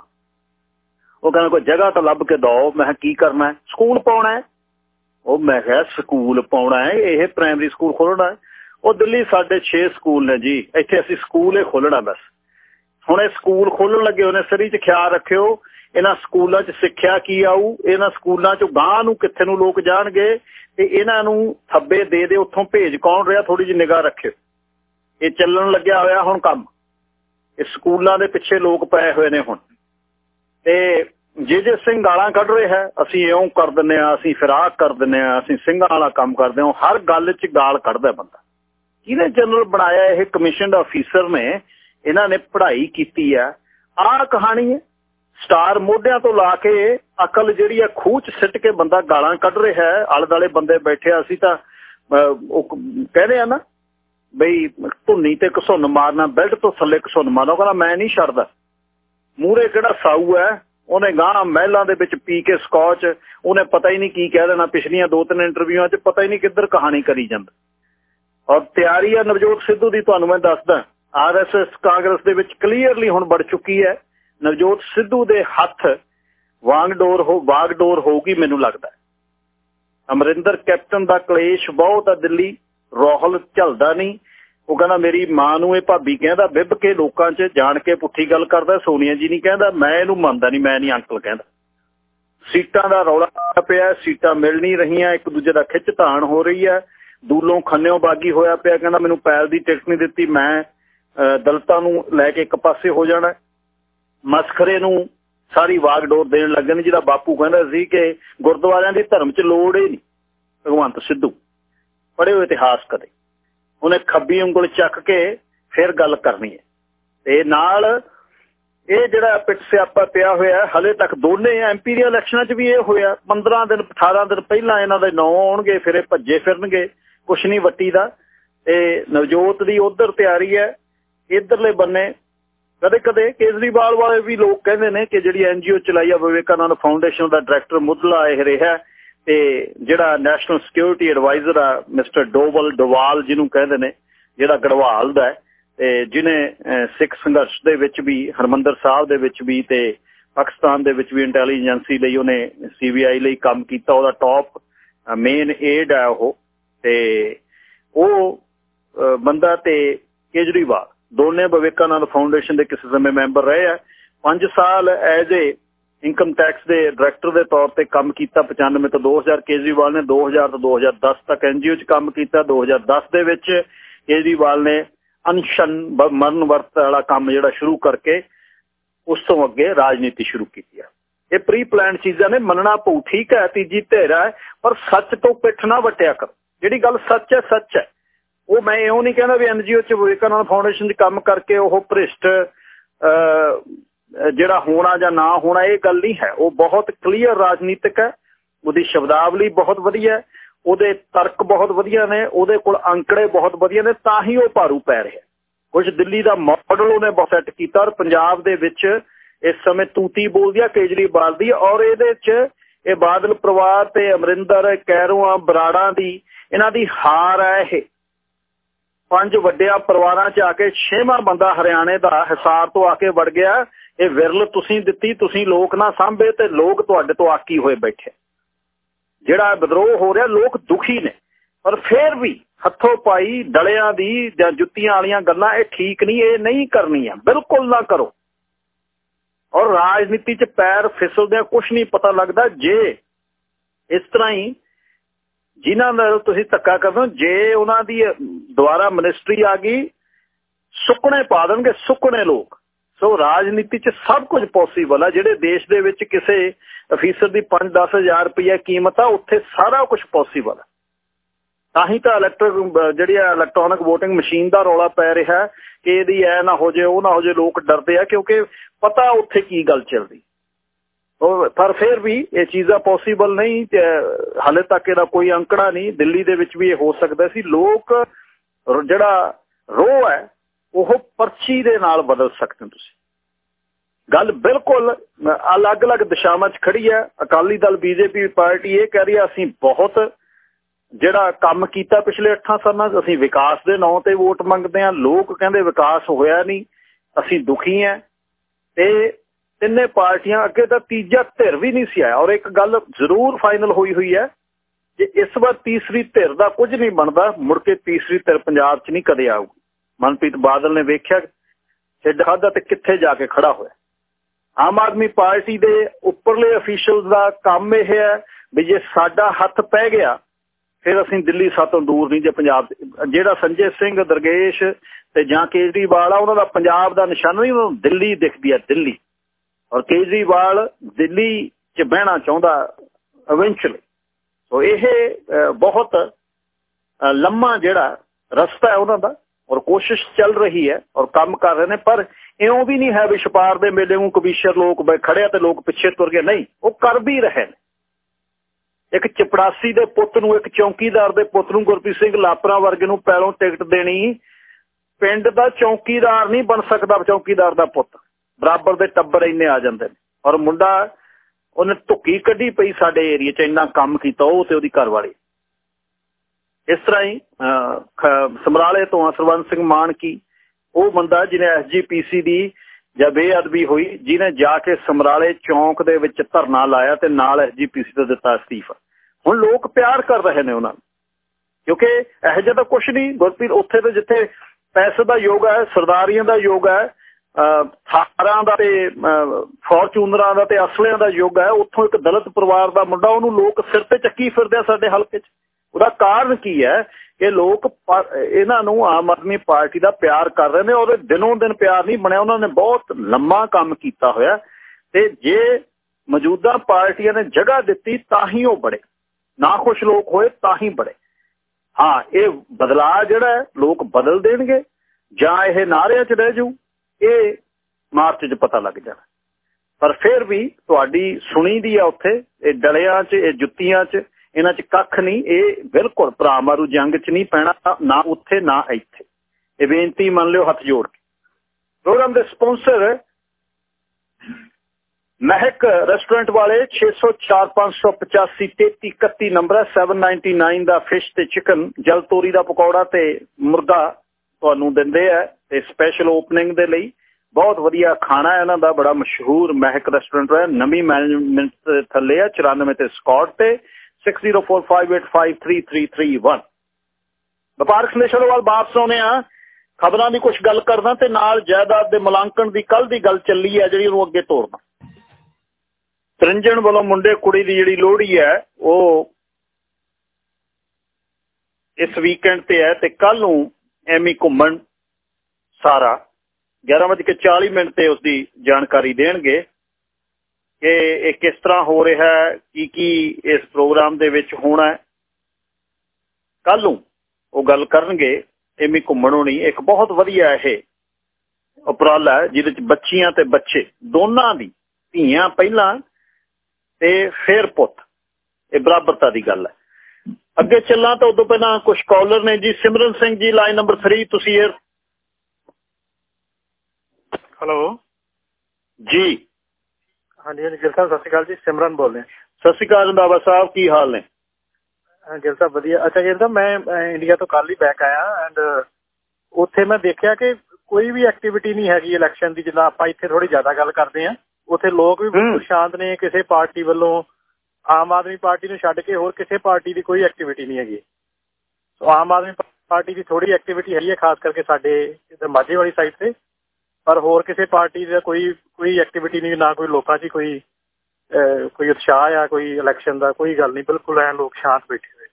Speaker 1: ਉਹ ਕਹਿੰਦਾ, ਕੋਈ ਜਗ੍ਹਾ ਤਾਂ ਲੱਭ ਕੇ ਦੋ ਮੈਂ ਕਿਹਾ, ਕੀ ਕਰਨਾ ਹੈ? ਸਕੂਲ ਪਾਉਣਾ ਹੈ। ਉਹ ਮੈਂ ਕਿਹਾ ਸਕੂਲ ਪਾਉਣਾ ਹੈ, ਇਹ ਪ੍ਰਾਇਮਰੀ ਸਕੂਲ ਖੋਲਣਾ ਹੈ। ਉਹ ਦਿੱਲੀ ਸਾਡੇ 6 ਸਕੂਲ ਨੇ ਜੀ, ਇੱਥੇ ਅਸੀਂ ਸਕੂਲ ਹੀ ਖੋਲਣਾ ਬਸ। ਹੁਣ ਇਹ ਸਕੂਲ ਖੋਲਣ ਲੱਗੇ ਉਹਨੇ ਸਰੀ 'ਚ ਖਿਆਲ ਰੱਖਿਓ, ਇਹਨਾਂ ਸਕੂਲਾਂ 'ਚ ਸਿੱਖਿਆ ਕੀ ਆਊ, ਇਹਨਾਂ ਸਕੂਲਾਂ 'ਚੋਂ ਗਾਂ ਨੂੰ ਕਿੱਥੇ ਨੂੰ ਲੋਕ ਜਾਣਗੇ, ਤੇ ਇਹਨਾਂ ਨੂੰ ਥੱਬੇ ਦੇ ਦੇ ਉੱਥੋਂ ਭੇਜ ਕੌਣ ਰਿਹਾ ਥੋੜੀ ਜਿਹੀ ਨਿਗਾਹ ਰੱਖਿਓ। ਇਹ ਚੱਲਣ ਲੱਗਿਆ ਹੋਇਆ ਹੁਣ ਕੰਮ। ਇਹ ਸਕੂਲਾਂ ਦੇ ਪਿੱਛੇ ਲੋਕ ਪਏ ਹੋਏ ਨੇ ਹੁਣ। ਤੇ ਜੇ ਜੇ ਸਿੰਘ ਗਾਲਾਂ ਕੱਢ ਰਹੇ ਹੈ, ਅਸੀਂ ਇਉਂ ਕਰ ਦਿੰਨੇ ਆ ਅਸੀਂ ਫਿਰਾਕ ਕਰ ਦਿੰਨੇ ਆ ਅਸੀਂ ਸਿੰਘਾਂ ਵਾਲਾ ਕੰਮ ਕਰਦੇ ਹਾਂ ਹਰ ਗੱਲ 'ਚ ਗਾਲ ਕੱਢਦਾ ਬੰਦਾ। ਕਿਹਨੇ ਜਨਰਲ ਬਣਾਇਆ ਇਹ ਕਮਿਸ਼ਨਡ ਅਫੀਸਰ ਨੇ? ਇਹਨਾਂ ਨੇ ਪੜ੍ਹਾਈ ਕੀਤੀ ਆ ਆਹ ਕਹਾਣੀ ਹੈ। ਸਟਾਰ ਮੋਢਿਆਂ ਤੋਂ ਲਾ ਕੇ ਅਕਲ ਜਿਹੜੀ ਆ ਖੂਹ 'ਚ ਸਿੱਟ ਕੇ ਬੰਦਾ ਗਾਲਾਂ ਕੱਢ ਰਿਹਾ ਹੈ। ਆਲੇ ਦਾਲੇ ਬੰਦੇ ਬੈਠੇ ਅਸੀਂ ਤਾਂ ਉਹ ਕਹਿੰਦੇ ਆ ਨਾ, ਬਈ ਧੁੰਨੀ ਤੇ ਕਸੁੰਨ ਮਾਰਨਾ, ਬੈਲਟ ਤੋਂ ਥੱਲੇ ਘਸੁੰਨ ਮਾਰਨਾ ਕਹਿੰਦਾ ਮੈਂ ਨਹੀਂ ਛੱਡਦਾ। ਮੂਰੇ ਕਿਹੜਾ ਸਾਊ ਹੈ? ਉਹਨੇ ਗਾਂ ਮਹਿਲਾਂ ਦੇ ਵਿੱਚ ਪੀ ਕੇ ਸਕੌਚ, ਉਹਨੇ ਪਤਾ ਹੀ ਨਹੀਂ ਕੀ ਕਹਿ ਦੇਣਾ ਪਿਛਲੀਆਂ ਦੋ ਤਿੰਨ ਇੰਟਰਵਿਊਆਂ 'ਚ, ਪਤਾ ਹੀ ਨਹੀਂ ਕਿੱਧਰ ਕਹਾਣੀ ਕਰੀ ਜਾਂਦਾ। ਔਰ ਤਿਆਰੀ ਹੈ ਨਵਜੋਤ ਸਿੱਧੂ ਦੀ ਤੁਹਾਨੂੰ ਮੈਂ ਦੱਸਦਾ ਆਰਐਸਐਸ ਕਾਂਗਰਸ ਦੇ ਵਿੱਚ ਕਲੀਅਰਲੀ ਹੁਣ ਵੜ ਚੁੱਕੀ ਹੈ। ਨਵਜੋਤ ਸਿੱਧੂ ਦੇ ਹੱਥ ਵਾਂਗਡੋਰ ਹੋ ਬਾਗਡੋਰ ਹੋਊਗੀ ਮੈਨੂੰ ਲੱਗਦਾ। ਅਮਰਿੰਦਰ ਕੈਪਟਨ ਦਾ ਕਲੇਸ਼ ਬਹੁਤ ਆ ਦਿੱਲੀ, ਰੋਹਲ ਝਲਦਾ ਨਹੀਂ। ਉਹ ਕਹਿੰਦਾ, ਮੇਰੀ ਮਾਂ ਨੂੰ ਇਹ ਭਾਬੀ ਕਹਿੰਦਾ, ਬਿੱਬ ਕੇ ਲੋਕਾਂ 'ਚ ਜਾਣ ਕੇ ਪੁੱਠੀ ਗੱਲ ਕਰਦਾ, ਸੋਨੀਆ ਜੀ ਨਹੀਂ ਕਹਿੰਦਾ, ਮੈਂ ਇਹਨੂੰ ਮੰਨਦਾ ਨਹੀਂ, ਮੈਂ ਨਹੀਂ ਅੰਕਲ ਕਹਿੰਦਾ। ਸੀਟਾਂ ਦਾ ਰੌਲਾ ਪਿਆ, ਸੀਟਾਂ ਮਿਲ ਨਹੀਂ ਰਹੀਆਂ, ਇੱਕ ਦੂਜੇ ਦਾ ਖਿੱਚ ਧਾਣ ਹੋ ਰਹੀ ਹੈ। ਦੂਲੋਂ ਖੰਨਿਓ ਬਾਗੀ ਹੋਇਆ ਪਿਆ, ਕਹਿੰਦਾ, ਮੈਨੂੰ ਪੈਲ ਦੀ ਟਿਕਟ ਨਹੀਂ ਦਿੱਤੀ, ਮੈਂ ਦਲਤਾਂ ਨੂੰ ਲੈ ਕੇ ਇੱਕ ਪਾਸੇ ਹੋ ਜਾਣਾ ਮਸਖਰੇ ਨੂੰ ਸਾਰੀ ਵਾਗਡੋਰ ਦੇਣ ਲੱਗੇ ਨੇ ਜਿਹੜਾ ਬਾਪੂ ਕਹਿੰਦਾ ਸੀ ਕਿ ਗੁਰਦੁਆਰਿਆਂ ਦੀ ਧਰਮ 'ਚ ਲੋੜ ਹੀ ਨਹੀਂ, ਭਗਵੰਤ ਸਿੱਧੂ। ਪੜ੍ਹੇ ਹੋਏ ਇਤਿਹਾਸ ਕਦੇ। ਉਹਨੇ ਖੱਬੀ ਉਂਗਲ ਚੱਕ ਕੇ ਫਿਰ ਗੱਲ ਕਰਨੀ ਹੈ। ਤੇ ਨਾਲ ਇਹ ਜਿਹੜਾ ਪਿੱਟ ਸਿਆਪਾ ਪਿਆ ਹੋਇਆ, ਹਲੇ ਤੱਕ ਦੋਨੇ ਐਮਪੀ ਦੀਆਂ ਇਲੈਕਸ਼ਨਾਂ 'ਚ ਵੀ ਇਹ ਹੋਇਆ। 15 ਦਿਨ 18 ਦਿਨ ਪਹਿਲਾਂ ਇਹਨਾਂ ਦੇ ਨਾਂ ਆਉਣਗੇ, ਫਿਰ ਇਹ ਭੱਜੇ ਫਿਰਨਗੇ, ਕੁਛ ਨਹੀਂ ਵੱਟੀ ਦਾ। ਤੇ ਨਵਜੋਤ ਦੀ ਉਧਰ ਤਿਆਰੀ ਹੈ, ਇਧਰਲੇ ਬੰਨੇ ਕਦੇ ਕਦੇ ਕੇਜਰੀਵਾਲ ਵਾਲੇ ਵੀ ਲੋਕ ਕਹਿੰਦੇ ਨੇ ਕਿ ਜਿਹੜੀ ਐਨਜੀਓ ਚਲਾਈ ਆ, ਵਿਵੇਕਾਨੰਦ ਫਾਊਂਡੇਸ਼ਨ ਦਾ ਡਾਇਰੈਕਟਰ ਮੁੱਦਲਾ ਇਹ ਰਿਹਾ। ਤੇ ਜਿਹੜਾ ਨੈਸ਼ਨਲ ਸਿਕਿਉਰਿਟੀ ਐਡਵਾਈਜ਼ਰ ਆ ਮਿਸਟਰ ਡੋਵਲ ਡੋਵਾਲ ਜਿਹਨੂੰ ਕਹਿੰਦੇ ਨੇ, ਜਿਹੜਾ ਗੜਵਾਲ ਦਾ ਹੈ, ਤੇ ਜਿਨੇ ਸਿੱਖ ਸੰਘਰਸ਼ ਦੇ ਵਿੱਚ ਵੀ, ਹਰਮੰਦਰ ਸਾਹਿਬ ਦੇ ਵਿੱਚ ਵੀ ਤੇ ਪਾਕਿਸਤਾਨ ਦੇ ਵਿੱਚ ਵੀ ਇੰਟੈਲੀਜੈਂਸੀ ਲਈ ਉਹਨੇ ਸੀਬੀਆਈ ਲਈ ਕੰਮ ਕੀਤਾ, ਉਹਦਾ ਟੌਪ ਮੇਨ ਏਡ ਆ ਉਹ, ਤੇ ਉਹ ਬੰਦਾ ਤੇ ਕੇਜਰੀਵਾਲ, ਦੋਨੇ ਵਿਵੇਕਾਨੰਦ ਫਾਊਂਡੇਸ਼ਨ ਦੇ ਕਿਸੇ ਸਮੇਂ ਮੈਂਬਰ ਰਹੇ ਆ। 5 ਸਾਲ ਐਜ਼ ਏ ਇਨਕਮ ਟੈਕਸ ਦੇ ਡਾਇਰੈਕਟਰ ਦੇ ਤੌਰ ਤੇ ਕੰਮ ਕੀਤਾ 95 ਤੋਂ 2000 ਕੇਜਰੀਵਾਲ ਨੇ 2000 ਤੋਂ 2010 ਤੱਕ ਐਨਜੀਓ 'ਚ ਕੰਮ ਕੀਤਾ। 2010 ਦੇ ਵਿੱਚ ਕੇਜਰੀਵਾਲ ਨੇ ਅਨਸ਼ਨ ਮਰਨ ਵਰਤ ਵਾਲਾ ਕੰਮ ਜਿਹੜਾ ਸ਼ੁਰੂ ਕਰਕੇ ਉਸ ਤੋਂ ਅੱਗੇ ਰਾਜਨੀਤੀ ਸ਼ੁਰੂ ਕੀਤੀ ਆ। ਇਹ ਪ੍ਰੀ ਪਲਾਨ ਚੀਜ਼ਾਂ ਨੇ, ਮੰਨਣਾ ਪਊ, ਠੀਕ ਹੈ, ਤੀਜੀ ਧੇਰਾ ਹੈ, ਪਰ ਸੱਚ ਤੋਂ ਪਿੱਠ ਨਾ ਵਟਿਆ ਕਰ। ਜਿਹੜੀ ਗੱਲ ਸੱਚ ਹੈ ਸੱਚ ਹੈ। ਉਹ ਮੈਂ ਇਹੋ ਨਹੀਂ ਕਹਿੰਦਾ ਵੀ ਐਨਜੀਓ ਚ ਵਿਵੇਕਾਨੰਦ ਫਾਊਂਡੇਸ਼ਨ ਦੇ ਕੰਮ ਕਰਕੇ ਉਹ ਭ੍ਰਿਸ਼ਟ ਜਿਹੜਾ ਹੋਣਾ ਜਾਂ ਨਾ ਹੋਣਾ, ਇਹ ਗੱਲ ਨਹੀਂ ਹੈ। ਉਹ ਬਹੁਤ ਕਲੀਅਰ ਰਾਜਨੀਤਿਕ ਹੈ। ਉਹਦੀ ਸ਼ਬਦਾਵਲੀ ਬਹੁਤ ਵਧੀਆ ਹੈ। ਉਹਦੇ ਤਰਕ ਬਹੁਤ ਵਧੀਆ ਨੇ। ਉਹਦੇ ਕੋਲ ਅੰਕੜੇ ਬਹੁਤ ਵਧੀਆ ਨੇ। ਤਾਂ ਹੀ ਉਹ ਭਾਰੂ ਪੈ ਰਿਹਾ ਕੁਝ ਦਿੱਲੀ ਦਾ ਮਾਡਲ ਉਹਨੇ ਬਹੁਤ ਸੈੱਟ ਕੀਤਾ ਔਰ ਪੰਜਾਬ ਦੇ ਵਿੱਚ ਇਸ ਸਮੇਂ ਤੂਤੀ ਬੋਲਦੀ ਆ, ਕੇਜਰੀਵਾਲ ਦੀ। ਔਰ ਇਹਦੇ ਚ ਇਹ ਬਾਦਲ ਪਰਿਵਾਰ ਤੇ ਅਮਰਿੰਦਰ, ਕੈਰੋਆਂ, ਬਰਾੜਾਂ ਦੀ ਇਹਨਾਂ ਦੀ ਹਾਰ ਹੈ ਇਹ। ਪੰਜ ਵੱਡਿਆਂ ਪਰਿਵਾਰਾਂ 'ਚ ਆ ਕੇ ਛੇਵਾਂ ਬੰਦਾ ਹਰਿਆਣੇ ਦਾ ਹਿਸਾਰ ਤੋਂ ਆ ਕੇ ਵੜ ਗਿਆ। ਇਹ ਵਿਰਲ ਤੁਸੀਂ ਦਿੱਤੀ, ਤੁਸੀਂ ਲੋਕ ਨਾ ਸਾਂਭੇ ਤੇ ਲੋਕ ਤੁਹਾਡੇ ਤੋਂ ਆਕੀ ਹੋਏ ਬੈਠੇ। ਜਿਹੜਾ ਵਿਦਰੋਹ ਹੋ ਰਿਹਾ, ਲੋਕ ਦੁਖੀ ਨੇ। ਪਰ ਫੇਰ ਵੀ ਹੱਥੋਂ ਪਾਈ ਡਲਿਆਂ ਦੀ ਜਾਂ ਜੁੱਤੀਆਂ ਵਾਲੀਆਂ ਗੱਲਾਂ, ਇਹ ਠੀਕ ਨਹੀਂ, ਇਹ ਨਹੀਂ ਕਰਨੀਆਂ। ਬਿਲਕੁਲ ਨਾ ਕਰੋ। ਔਰ ਰਾਜਨੀਤੀ 'ਚ ਪੈਰ ਫਿਸਲਦਿਆਂ ਕੁਝ ਨਹੀਂ ਪਤਾ ਲੱਗਦਾ, ਜੇ ਇਸ ਤਰ੍ਹਾਂ ਹੀ ਜਿਨ੍ਹਾਂ ਨਾਲ ਤੁਸੀਂ ਧੱਕਾ ਕਰਦੇ ਜੇ ਉਹਨਾਂ ਦੀ ਦੁਆਰਾ ਮਿਨਿਸਟਰੀ ਆ ਗਈ, ਸੁੱਕਣੇ ਪਾ ਦੇਣਗੇ, ਸੁੱਕਣੇ ਲੋਕ। ਸੋ ਰਾਜਨੀਤੀ 'ਚ ਸਭ ਕੁਝ ਪੋਸੀਬਲ ਆ। ਜਿਹੜੇ ਦੇਸ਼ ਦੇ ਵਿੱਚ ਕਿਸੇ ਅਫੀਸਰ ਦੀ 5-10 ਹਜ਼ਾਰ ਰੁਪਏ ਕੀਮਤ ਆ, ਉੱਥੇ ਸਾਰਾ ਕੁਝ ਪੋਸੀਬਲ ਆ। ਤਾਂ ਹੀ ਤਾਂ ਇਲੈਕਟ੍ਰਿਕ ਜਿਹੜੀ ਆ ਇਲੈਕਟ੍ਰੋਨਿਕ VOTING ਮਸ਼ੀਨ ਦਾ ਰੌਲਾ ਪੈ ਰਿਹਾ ਕਿ ਇਹਦੀ ਐ ਨਾ ਹੋ ਜੇ, ਉਹ ਨਾ ਹੋ ਜੇ, ਲੋਕ ਡਰਦੇ ਆ, ਕਿਉਂਕਿ ਪਤਾ ਉੱਥੇ ਕੀ ਗੱਲ ਚੱਲਦੀ। ਪਰ ਫਿਰ ਵੀ ਇਹ ਚੀਜ਼ਾਂ ਪੋਸੀਬਲ ਨਹੀਂ ਹਾਲੇ ਤੱਕ ਇਹਦਾ ਕੋਈ ਅੰਕੜਾ ਨਹੀਂ। ਦਿੱਲੀ ਦੇ ਵਿੱਚ ਵੀ ਇਹ ਹੋ ਸਕਦਾ ਸੀ। ਲੋਕ ਜਿਹੜਾ ਰੋਹ ਹੈ, ਉਹ ਪਰਚੀ ਦੇ ਨਾਲ ਬਦਲ ਸਕਦੇ ਤੁਸੀਂ। ਗੱਲ ਬਿਲਕੁਲ ਅਲੱਗ-ਅਲੱਗ ਦਿਸ਼ਾਵਾਂ 'ਚ ਖੜੀ ਹੈ। ਅਕਾਲੀ ਦਲ, ਬੀਜੇਪੀ ਪਾਰਟੀ ਇਹ ਕਹਿ ਰਹੀ ਹੈ, ਅਸੀਂ ਬਹੁਤ ਜਿਹੜਾ ਕੰਮ ਕੀਤਾ ਪਿਛਲੇ 8 ਸਾਲਾਂ 'ਚ, ਅਸੀਂ ਵਿਕਾਸ ਦੇ ਨਾਂ ਤੇ ਵੋਟ ਮੰਗਦੇ ਹਾਂ। ਲੋਕ ਕਹਿੰਦੇ ਵਿਕਾਸ ਹੋਇਆ ਨਹੀਂ, ਅਸੀਂ ਦੁਖੀ ਆ ਤੇ ਤਿੰਨੇ ਪਾਰਟੀਆਂ ਅੱਗੇ ਤਾਂ ਤੀਜਾ ਧਿਰ ਵੀ ਨਹੀਂ ਸੀ ਆਇਆ। ਔਰ ਇੱਕ ਗੱਲ ਜ਼ਰੂਰ ਫਾਈਨਲ ਹੋਈ ਹੋਈ ਹੈ ਕਿ ਇਸ ਵਾਰ ਤੀਸਰੀ ਧਿਰ ਦਾ ਕੁਝ ਨਹੀਂ ਬਣਦਾ। ਮੁੜ ਕੇ ਤੀਸਰੀ ਧਿਰ ਪੰਜਾਬ 'ਚ ਨਹੀਂ ਕਦੇ ਆਊਗੀ। ਮਨਪ੍ਰੀਤ ਬਾਦਲ ਨੇ ਵੇਖਿਆ ਛੱਡ ਖਾਦਾ ਤੇ ਕਿੱਥੇ ਜਾ ਕੇ ਖੜਾ ਹੋਇਆ। ਆਮ ਆਦਮੀ ਪਾਰਟੀ ਦੇ ਉੱਪਰਲੇ ਅਫੀਸ਼ੀਅਲਸ ਦਾ ਕੰਮ ਇਹ ਹੈ ਵੀ ਜੇ ਸਾਡਾ ਹੱਥ ਪੈ ਗਿਆ, ਫਿਰ ਅਸੀਂ ਦਿੱਲੀ ਸਾਤੋਂ ਦੂਰ ਨਹੀਂ, ਜੇ ਪੰਜਾਬ ਜਿਹੜਾ ਸੰਜੇ ਸਿੰਘ, ਦਰਗੇਸ਼ ਤੇ ਜਾਂ ਕੇਜਰੀਵਾਲ ਆ, ਉਹਨਾਂ ਦਾ ਪੰਜਾਬ ਦਾ ਨਿਸ਼ਾਨਾ ਨਹੀਂ, ਉਹਨਾਂ ਨੂੰ ਦਿੱਲੀ ਦਿਖਦੀ ਹੈ ਦਿੱਲੀ। ਔਰ ਕੇਜਰੀਵਾਲ ਦਿੱਲੀ 'ਚ ਬਹਿਣਾ ਚਾਹੁੰਦਾ ਇਵੈਂਚੁਅਲੀ ਸੋ ਇਹ ਬਹੁਤ ਲੰਮਾ ਜਿਹੜਾ ਰਸਤਾ ਹੈ ਉਹਨਾਂ ਦਾ, ਔਰ ਕੋਸ਼ਿਸ਼ ਚੱਲ ਰਹੀ ਹੈ, ਔਰ ਕੰਮ ਕਰ ਰਹੇ ਨੇ, ਪਰ ਇਉਂ ਵੀ ਨਹੀਂ ਹੈ ਵੀ ਛਪਾਰ ਦੇ ਮੇਲੇ ਨੂੰ ਕਬੀਸ਼ਰ ਲੋਕ ਖੜਿਆ ਤੇ ਲੋਕ ਪਿੱਛੇ ਤੁਰ ਗਏ। ਨਹੀਂ, ਉਹ ਕਰ ਵੀ ਰਹੇ ਨੇ। ਇੱਕ ਚਪੜਾਸੀ ਦੇ ਪੁੱਤ ਨੂੰ, ਇੱਕ ਚੌਕੀਦਾਰ ਦੇ ਪੁੱਤ ਨੂੰ ਗੁਰਪ੍ਰੀਤ ਸਿੰਘ ਲਾਪਰਾ ਵਰਗੇ ਨੂੰ ਪਹਿਲੋਂ ਟਿਕਟ ਦੇਣੀ, ਪਿੰਡ ਦਾ ਚੌਕੀਦਾਰ ਨਹੀਂ ਬਣ ਸਕਦਾ ਚੌਕੀਦਾਰ ਦਾ ਪੁੱਤ। ਬਰਾਬਰ ਦੇ ਟੱਬਰ ਇੰਨੇ ਆ ਜਾਂਦੇ ਨੇ। ਔਰ ਮੁੰਡਾ, ਉਹਨੇ ਧੁੱਕੀ ਕੱਢੀ ਪਈ ਸਾਡੇ ਏਰੀਆ 'ਚ, ਇੰਨਾ ਕੰਮ ਕੀਤਾ ਉਹ ਤੇ ਉਹਦੀ ਘਰ ਵਾਲੀ ਇਸ ਤਰ੍ਹਾਂ ਹੀ ਸਮਰਾਲੇ ਤੋਂ ਸਰਵੰਤ ਸਿੰਘ ਮਾਨਕੀ ਉਹ ਬੰਦਾ ਜਿਹਨੇ ਐਸਜੀਪੀਸੀ ਦੀ ਜਾਂ ਬੇਅਦਬੀ ਹੋਈ, ਜਿਹਨੇ ਜਾ ਕੇ ਸਮਰਾਲੇ ਚੌਂਕ ਦੇ ਵਿੱਚ ਧਰਨਾ ਲਾਇਆ ਤੇ ਨਾਲ ਐਸਜੀਪੀਸੀ ਦਾ ਦਿੱਤਾ ਅਸਤੀਫਾ। ਹੁਣ ਲੋਕ ਪਿਆਰ ਕਰ ਰਹੇ ਨੇ ਉਹਨਾਂ ਨੂੰ, ਕਿਉਂਕਿ ਇਹੋ ਜਿਹਾ ਤਾਂ ਕੁਝ ਨਹੀਂ। ਗੁਰਪ੍ਰੀਤ, ਉੱਥੇ ਤੇ ਜਿੱਥੇ ਪੈਸੇ ਦਾ ਯੋਗ ਹੈ, ਸਰਦਾਰੀਆਂ ਦਾ ਯੋਗ ਹੈ ਥਾਰਾਂ ਦਾ ਤੇ ਫੋਰਚੂਨਰਾਂ ਦਾ ਤੇ ਅਸਲਿਆਂ ਦਾ ਯੁੱਗ ਹੈ, ਉੱਥੋਂ ਇੱਕ ਦਲਿਤ ਪਰਿਵਾਰ ਦਾ ਮੁੰਡਾ, ਉਹਨੂੰ ਲੋਕ ਸਿਰ ਤੇ ਚੱਕੀ ਫਿਰਦੇ ਆ ਸਾਡੇ ਹਲਕੇ 'ਚ। ਉਹਦਾ ਕਾਰਨ ਕੀ ਹੈ? ਕਿ ਲੋਕ ਇਹਨਾਂ ਨੂੰ ਆਮ ਆਦਮੀ ਪਾਰਟੀ ਦਾ ਪਿਆਰ ਕਰ ਰਹੇ ਨੇ ਔਰ ਦਿਨੋਂ ਦਿਨ ਪਿਆਰ ਨਹੀਂ ਬਣਿਆ, ਉਹਨਾਂ ਨੇ ਬਹੁਤ ਲੰਮਾ ਕੰਮ ਕੀਤਾ ਹੋਇਆ ਤੇ ਜੇ ਮੌਜੂਦਾ ਪਾਰਟੀਆਂ ਨੇ ਜਗ੍ਹਾ ਦਿੱਤੀ, ਤਾਂ ਹੀ ਉਹ ਬੜੇ ਨਾ ਖੁਸ਼ ਲੋਕ ਹੋਏ, ਤਾਂ ਹੀ ਬੜੇ ਹਾਂ, ਇਹ ਬਦਲਾਅ ਜਿਹੜਾ ਲੋਕ ਬਦਲ ਦੇਣਗੇ, ਜਾਂ ਇਹ ਨਾਰਿਆਂ 'ਚ ਰਹਿ ਜੂ ਇਹ ਮਾਰਚ 'ਚ ਪਤਾ ਲੱਗ ਜਾਣਾ। ਪਰ ਫਿਰ ਵੀ ਤੁਹਾਡੀ ਸੁਣੀ ਦੀ ਆ ਉੱਥੇ, ਇਹ ਡਲਿਆਂ 'ਚ, ਇਹ ਜੁੱਤੀਆਂ 'ਚ ਇਹਨਾਂ 'ਚ ਕੱਖ ਨਹੀਂ, ਇਹ ਬਿਲਕੁਲ ਭਰਾ ਮਾਰੂ ਜੰਗ 'ਚ ਨਹੀਂ ਪੈਣਾ, ਨਾ ਉੱਥੇ, ਨਾ ਇੱਥੇ। ਇਹ ਬੇਨਤੀ ਮੰਨ ਲਿਓ ਹੱਥ ਜੋੜ ਕੇ। ਪ੍ਰੋਗਰਾਮ ਦੇ ਸਪਾਂਸਰ ਮਹਿਕ ਰੈਸਟੋਰੈਂਟ ਵਾਲੇ 604585 ਨੰਬਰ ਹੈ 799 ਦਾ ਫਿਸ਼ ਤੇ ਚਿਕਨ ਜਲ ਤੋਰੀ ਦਾ ਪਕੌੜਾ ਤੇ ਮੁਰਗਾ ਤੁਹਾਨੂੰ ਦਿੰਦੇ ਆ, ਤੇ ਸਪੈਸ਼ਲ ਓਪਨਿੰਗ ਦੇ ਲਈ ਬਹੁਤ ਵਧੀਆ ਖਾਣਾ ਹੈ ਇਹਨਾਂ ਦਾ, ਬੜਾ ਮਸ਼ਹੂਰ ਮਹਿਕ ਰੈਸਟੋਰੈਂਟ ਹੈ। ਨਵੀਂ ਮੈਨੇਜਮੈਂਟ ਥੱਲੇ ਆ 94 ਤੇ ਸਕਾਟ ਤੇ। 6045853331 ਵਪਾਰਕ ਸਲੇਸ਼ਰਵਾਲ ਵਾਪਸ ਆਉਨੇ ਆ ਖਬਰਾਂ ਦੀ ਕੁਝ ਗੱਲ ਕਰਦਾ ਤੇ ਨਾਲ ਜਾਇਦਾਦ ਦੇ ਮਲਾਂਕਣ ਦੀ ਕੱਲ ਦੀ ਗੱਲ ਚੱਲੀ ਆ ਜਿਹੜੀ ਉਹਨੂੰ ਅੱਗੇ ਤੋਰਨਾ। ਤ੍ਰਿੰਜਣ ਵੱਲੋਂ ਮੁੰਡੇ ਕੁੜੀ ਦੀ ਜਿਹੜੀ ਲੋਹੜੀ ਹੈ, ਉਹ ਇਸ ਵੀਕਐਂਡ ਤੇ ਹੈ ਤੇ ਕੱਲ ਨੂੰ ਐਮੀ ਘੁੰਮਣ ਸਾਰਾ। 11:40 ਮਿੰਟ ਤੇ ਉਸ ਦੀ ਜਾਣਕਾਰੀ ਦੇਣਗੇ। ਕਿ ਇਹ ਕਿਸ ਤਰ੍ਹਾਂ ਹੋ ਰਿਹਾ ਹੈ ਕੀ ਕੀ ਇਸ ਪ੍ਰੋਗਰਾਮ ਦੇ ਵਿੱਚ ਹੋਣਾ ਹੈ। ਕੱਲ ਨੂੰ ਉਹ ਗੱਲ ਕਰਨਗੇ ਐਮੀ ਘੁੰਮਣ ਹੋਣੀ ਇੱਕ ਬਹੁਤ ਵਧੀਆ ਇਹ ਉਪਰਾਲਾ ਜਿਹਦੇ ਵਿੱਚ ਬੱਚੀਆਂ ਤੇ ਬੱਚੇ ਦੋਨਾਂ ਦੀ ਧੀਆਂ ਪਹਿਲਾਂ ਤੇ ਫਿਰ ਪੁੱਤ ਇਹ ਬਰਾਬਰਤਾ ਦੀ ਗੱਲ ਹੈ। ਅੱਗੇ ਚੱਲਾਂ ਤਾਂ ਉਦੋਂ ਪਹਿਲਾਂ ਕੁਝ ਕਾਲਰ ਨੇ ਜੀ ਸਿਮਰਨ ਸਿੰਘ ਜੀ ਲਾਈਨ ਨੰਬਰ 3 ਤੁਸੀਂ ਇਹ
Speaker 4: ਹੈਲੋ
Speaker 1: ਜੀ।
Speaker 4: ਹਾਂਜੀ ਹਾਂਜੀ ਗਿਲ ਸਾਹਿਬ ਸਤਿ ਸ਼੍ਰੀ ਅਕਾਲ ਜੀ। ਸਿਮਰਨ ਬੋਲ ਰਿਹਾ
Speaker 1: ਸਤਿ ਸ਼੍ਰੀ ਅਕਾਲ ਬਾਬਾ ਸਾਹਿਬ ਕੀ ਹਾਲ ਨੇ?
Speaker 4: ਗਿਲ ਸਾਹਿਬ ਵਧੀਆ। ਅੱਛਾ ਗਿਲ ਸਾਹਿਬ ਮੈਂ ਇੰਡੀਆ ਤੋਂ ਕੱਲ ਹੀ ਬੈਕ ਆਇਆ ਐਂਡ ਉੱਥੇ ਮੈਂ ਦੇਖਿਆ ਕਿ ਕੋਈ ਵੀ ਐਕਟੀਵਿਟੀ ਨਹੀਂ ਹੈਗੀ ਇਲੈਕਸ਼ਨ ਦੀ ਜਿੱਦਾਂ ਆਪਾਂ ਇੱਥੇ ਥੋੜੀ ਜ਼ਿਆਦਾ ਗੱਲ ਕਰਦੇ ਆ ਉੱਥੇ ਲੋਕ ਵੀ ਬਿਲਕੁਲ ਸ਼ਾਂਤ ਨੇ ਕਿਸੇ ਪਾਰਟੀ ਵੱਲੋਂ ਆਮ ਆਦਮੀ ਪਾਰਟੀ ਨੂੰ ਛੱਡ ਕੇ ਹੋਰ ਕਿਸੇ ਪਾਰਟੀ ਦੀ ਕੋਈ ਐਕਟੀਵਿਟੀ ਨਹੀਂ ਹੈਗੀ। ਸੋ ਆਮ ਆਦਮੀ ਪਾਰਟੀ ਦੀ ਥੋੜੀ ਐਕਟੀਵਿਟੀ ਹੈਗੀ ਹੈ ਖਾਸ ਕਰਕੇ ਸਾਡੇ ਇਧਰ ਮਾਝੇ ਵਾਲੀ ਸਾਈਡ ਤੇ। ਪਰ ਹੋਰ ਕਿਸੇ ਪਾਰਟੀ ਦਾ ਕੋਈ ਕੋਈ ਐਕਟੀਵਿਟੀ ਨਹੀਂ, ਨਾ ਕੋਈ ਲੋਕਾਂ 'ਚ ਕੋਈ ਕੋਈ ਉਤਸ਼ਾਹ ਆ ਕੋਈ ਇਲੈਕਸ਼ਨ ਦਾ ਕੋਈ ਗੱਲ ਨਹੀਂ, ਬਿਲਕੁਲ ਐ ਲੋਕ ਸ਼ਾਂਤ ਬੈਠੇ ਹੋਏ।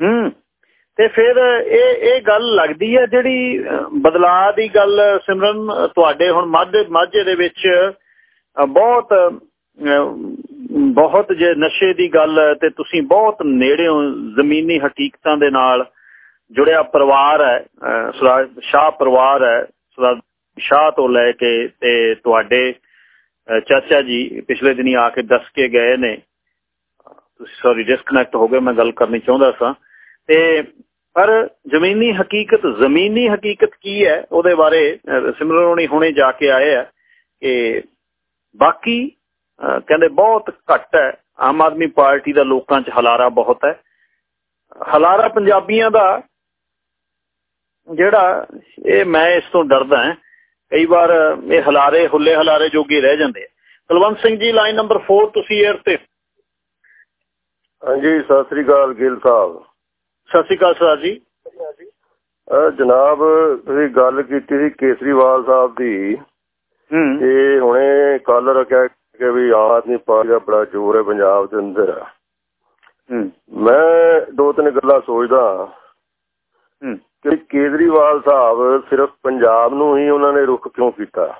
Speaker 1: ਹੂੰ। ਤੇ ਫਿਰ ਇਹ ਇਹ ਗੱਲ ਲੱਗਦੀ ਹੈ ਜਿਹੜੀ ਬਦਲਾਅ ਦੀ ਗੱਲ ਸਿਮਰਨ ਤੁਹਾਡੇ ਹੁਣ ਮਾਝੇ ਮਾਝੇ ਦੇ ਵਿੱਚ ਬਹੁਤ ਬਹੁਤ ਜੇ ਨਸ਼ੇ ਦੀ ਗੱਲ ਤੇ ਤੁਸੀਂ ਬਹੁਤ ਨੇੜਿਓਂ ਜ਼ਮੀਨੀ ਹਕੀਕਤਾਂ ਦੇ ਨਾਲ ਜੁੜਿਆ ਪਰਿਵਾਰ ਹੈ ਸ਼ਾਹ ਪਰਿਵਾਰ ਹੈ ਸ਼ਾਹ ਤੋਂ ਲੈ ਕੇ ਤੇ ਤੁਹਾਡੇ ਚਾਚਾ ਜੀ ਪਿਛਲੇ ਦਿਨੀ ਆ ਕੇ ਦੱਸ ਕੇ ਗਏ ਨੇ। ਤੁਸੀਂ ਸੌਰੀ ਡਿਸਕਨੈਕਟ ਹੋ ਗਏ, ਮੈਂ ਗੱਲ ਕਰਨੀ ਚਾਹੁੰਦਾ ਸਾਂ। ਤੇ ਪਰ ਜ਼ਮੀਨੀ ਹਕੀਕਤ ਜ਼ਮੀਨੀ ਹਕੀਕਤ ਕੀ ਹੈ? ਉਹਦੇ ਬਾਰੇ ਸਿਮਰਨ ਹੋਣੀ ਹੁਣੇ ਜਾ ਕੇ ਆਏ ਆ ਕਿ ਬਾਕੀ ਕਹਿੰਦੇ ਬਹੁਤ ਘੱਟ ਹੈ। ਆਮ ਆਦਮੀ ਪਾਰਟੀ ਦਾ ਲੋਕਾਂ 'ਚ ਹਲਾਰਾ ਬਹੁਤ ਹੈ। ਹਲਾਰਾ ਪੰਜਾਬੀਆਂ ਦਾ ਜਿਹੜਾ ਇਹ ਮੈਂ ਇਸ ਤੋਂ ਡਰਦਾ ਹਾਂ ਕਈ ਵਾਰ ਇਹ ਹਲਾਰੇ ਹੁੱਲੇ ਹਲਾਰੇ ਜੋਗੇ ਰਹਿ ਜਾਂਦੇ ਆ। ਕੁਲਵੰਤ ਸਿੰਘ ਜੀ ਲਾਈਨ ਨੰਬਰ 4 ਤੁਸੀਂ 에ਅਰ ਤੇ।
Speaker 5: ਹਾਂਜੀ ਸਤਿ ਸ੍ਰੀ ਅਕਾਲ ਗਿੱਲ ਸਾਹਿਬ।
Speaker 1: ਸਤਿ ਸ੍ਰੀ ਅਕਾਲ ਸਰ ਜੀ।
Speaker 5: ਜਨਾਬ ਤੁਸੀਂ ਗੱਲ ਕੀਤੀ ਸੀ ਕੇਸਰੀਵਾਲ ਸਾਹਿਬ ਦੀ। ਤੇ ਹੁਣੇ ਕੱਲ ਰੱਖਿਆ ਕਿ ਵੀ ਆਦਮੀ ਪਾਰਟੀ ਦਾ ਬੜਾ ਜ਼ੋਰ ਹੈ ਪੰਜਾਬ ਦੇ ਅੰਦਰ। ਮੈਂ ਦੋ ਤਿੰਨ ਗੱਲਾਂ ਸੋਚਦਾ। ਕਿ ਕੇਜਰੀਵਾਲ ਸਾਹਿਬ ਸਿਰਫ ਪੰਜਾਬ ਨੂੰ ਹੀ ਉਹਨਾਂ ਨੇ ਰੁਖ ਕਿਉਂ ਕੀਤਾ?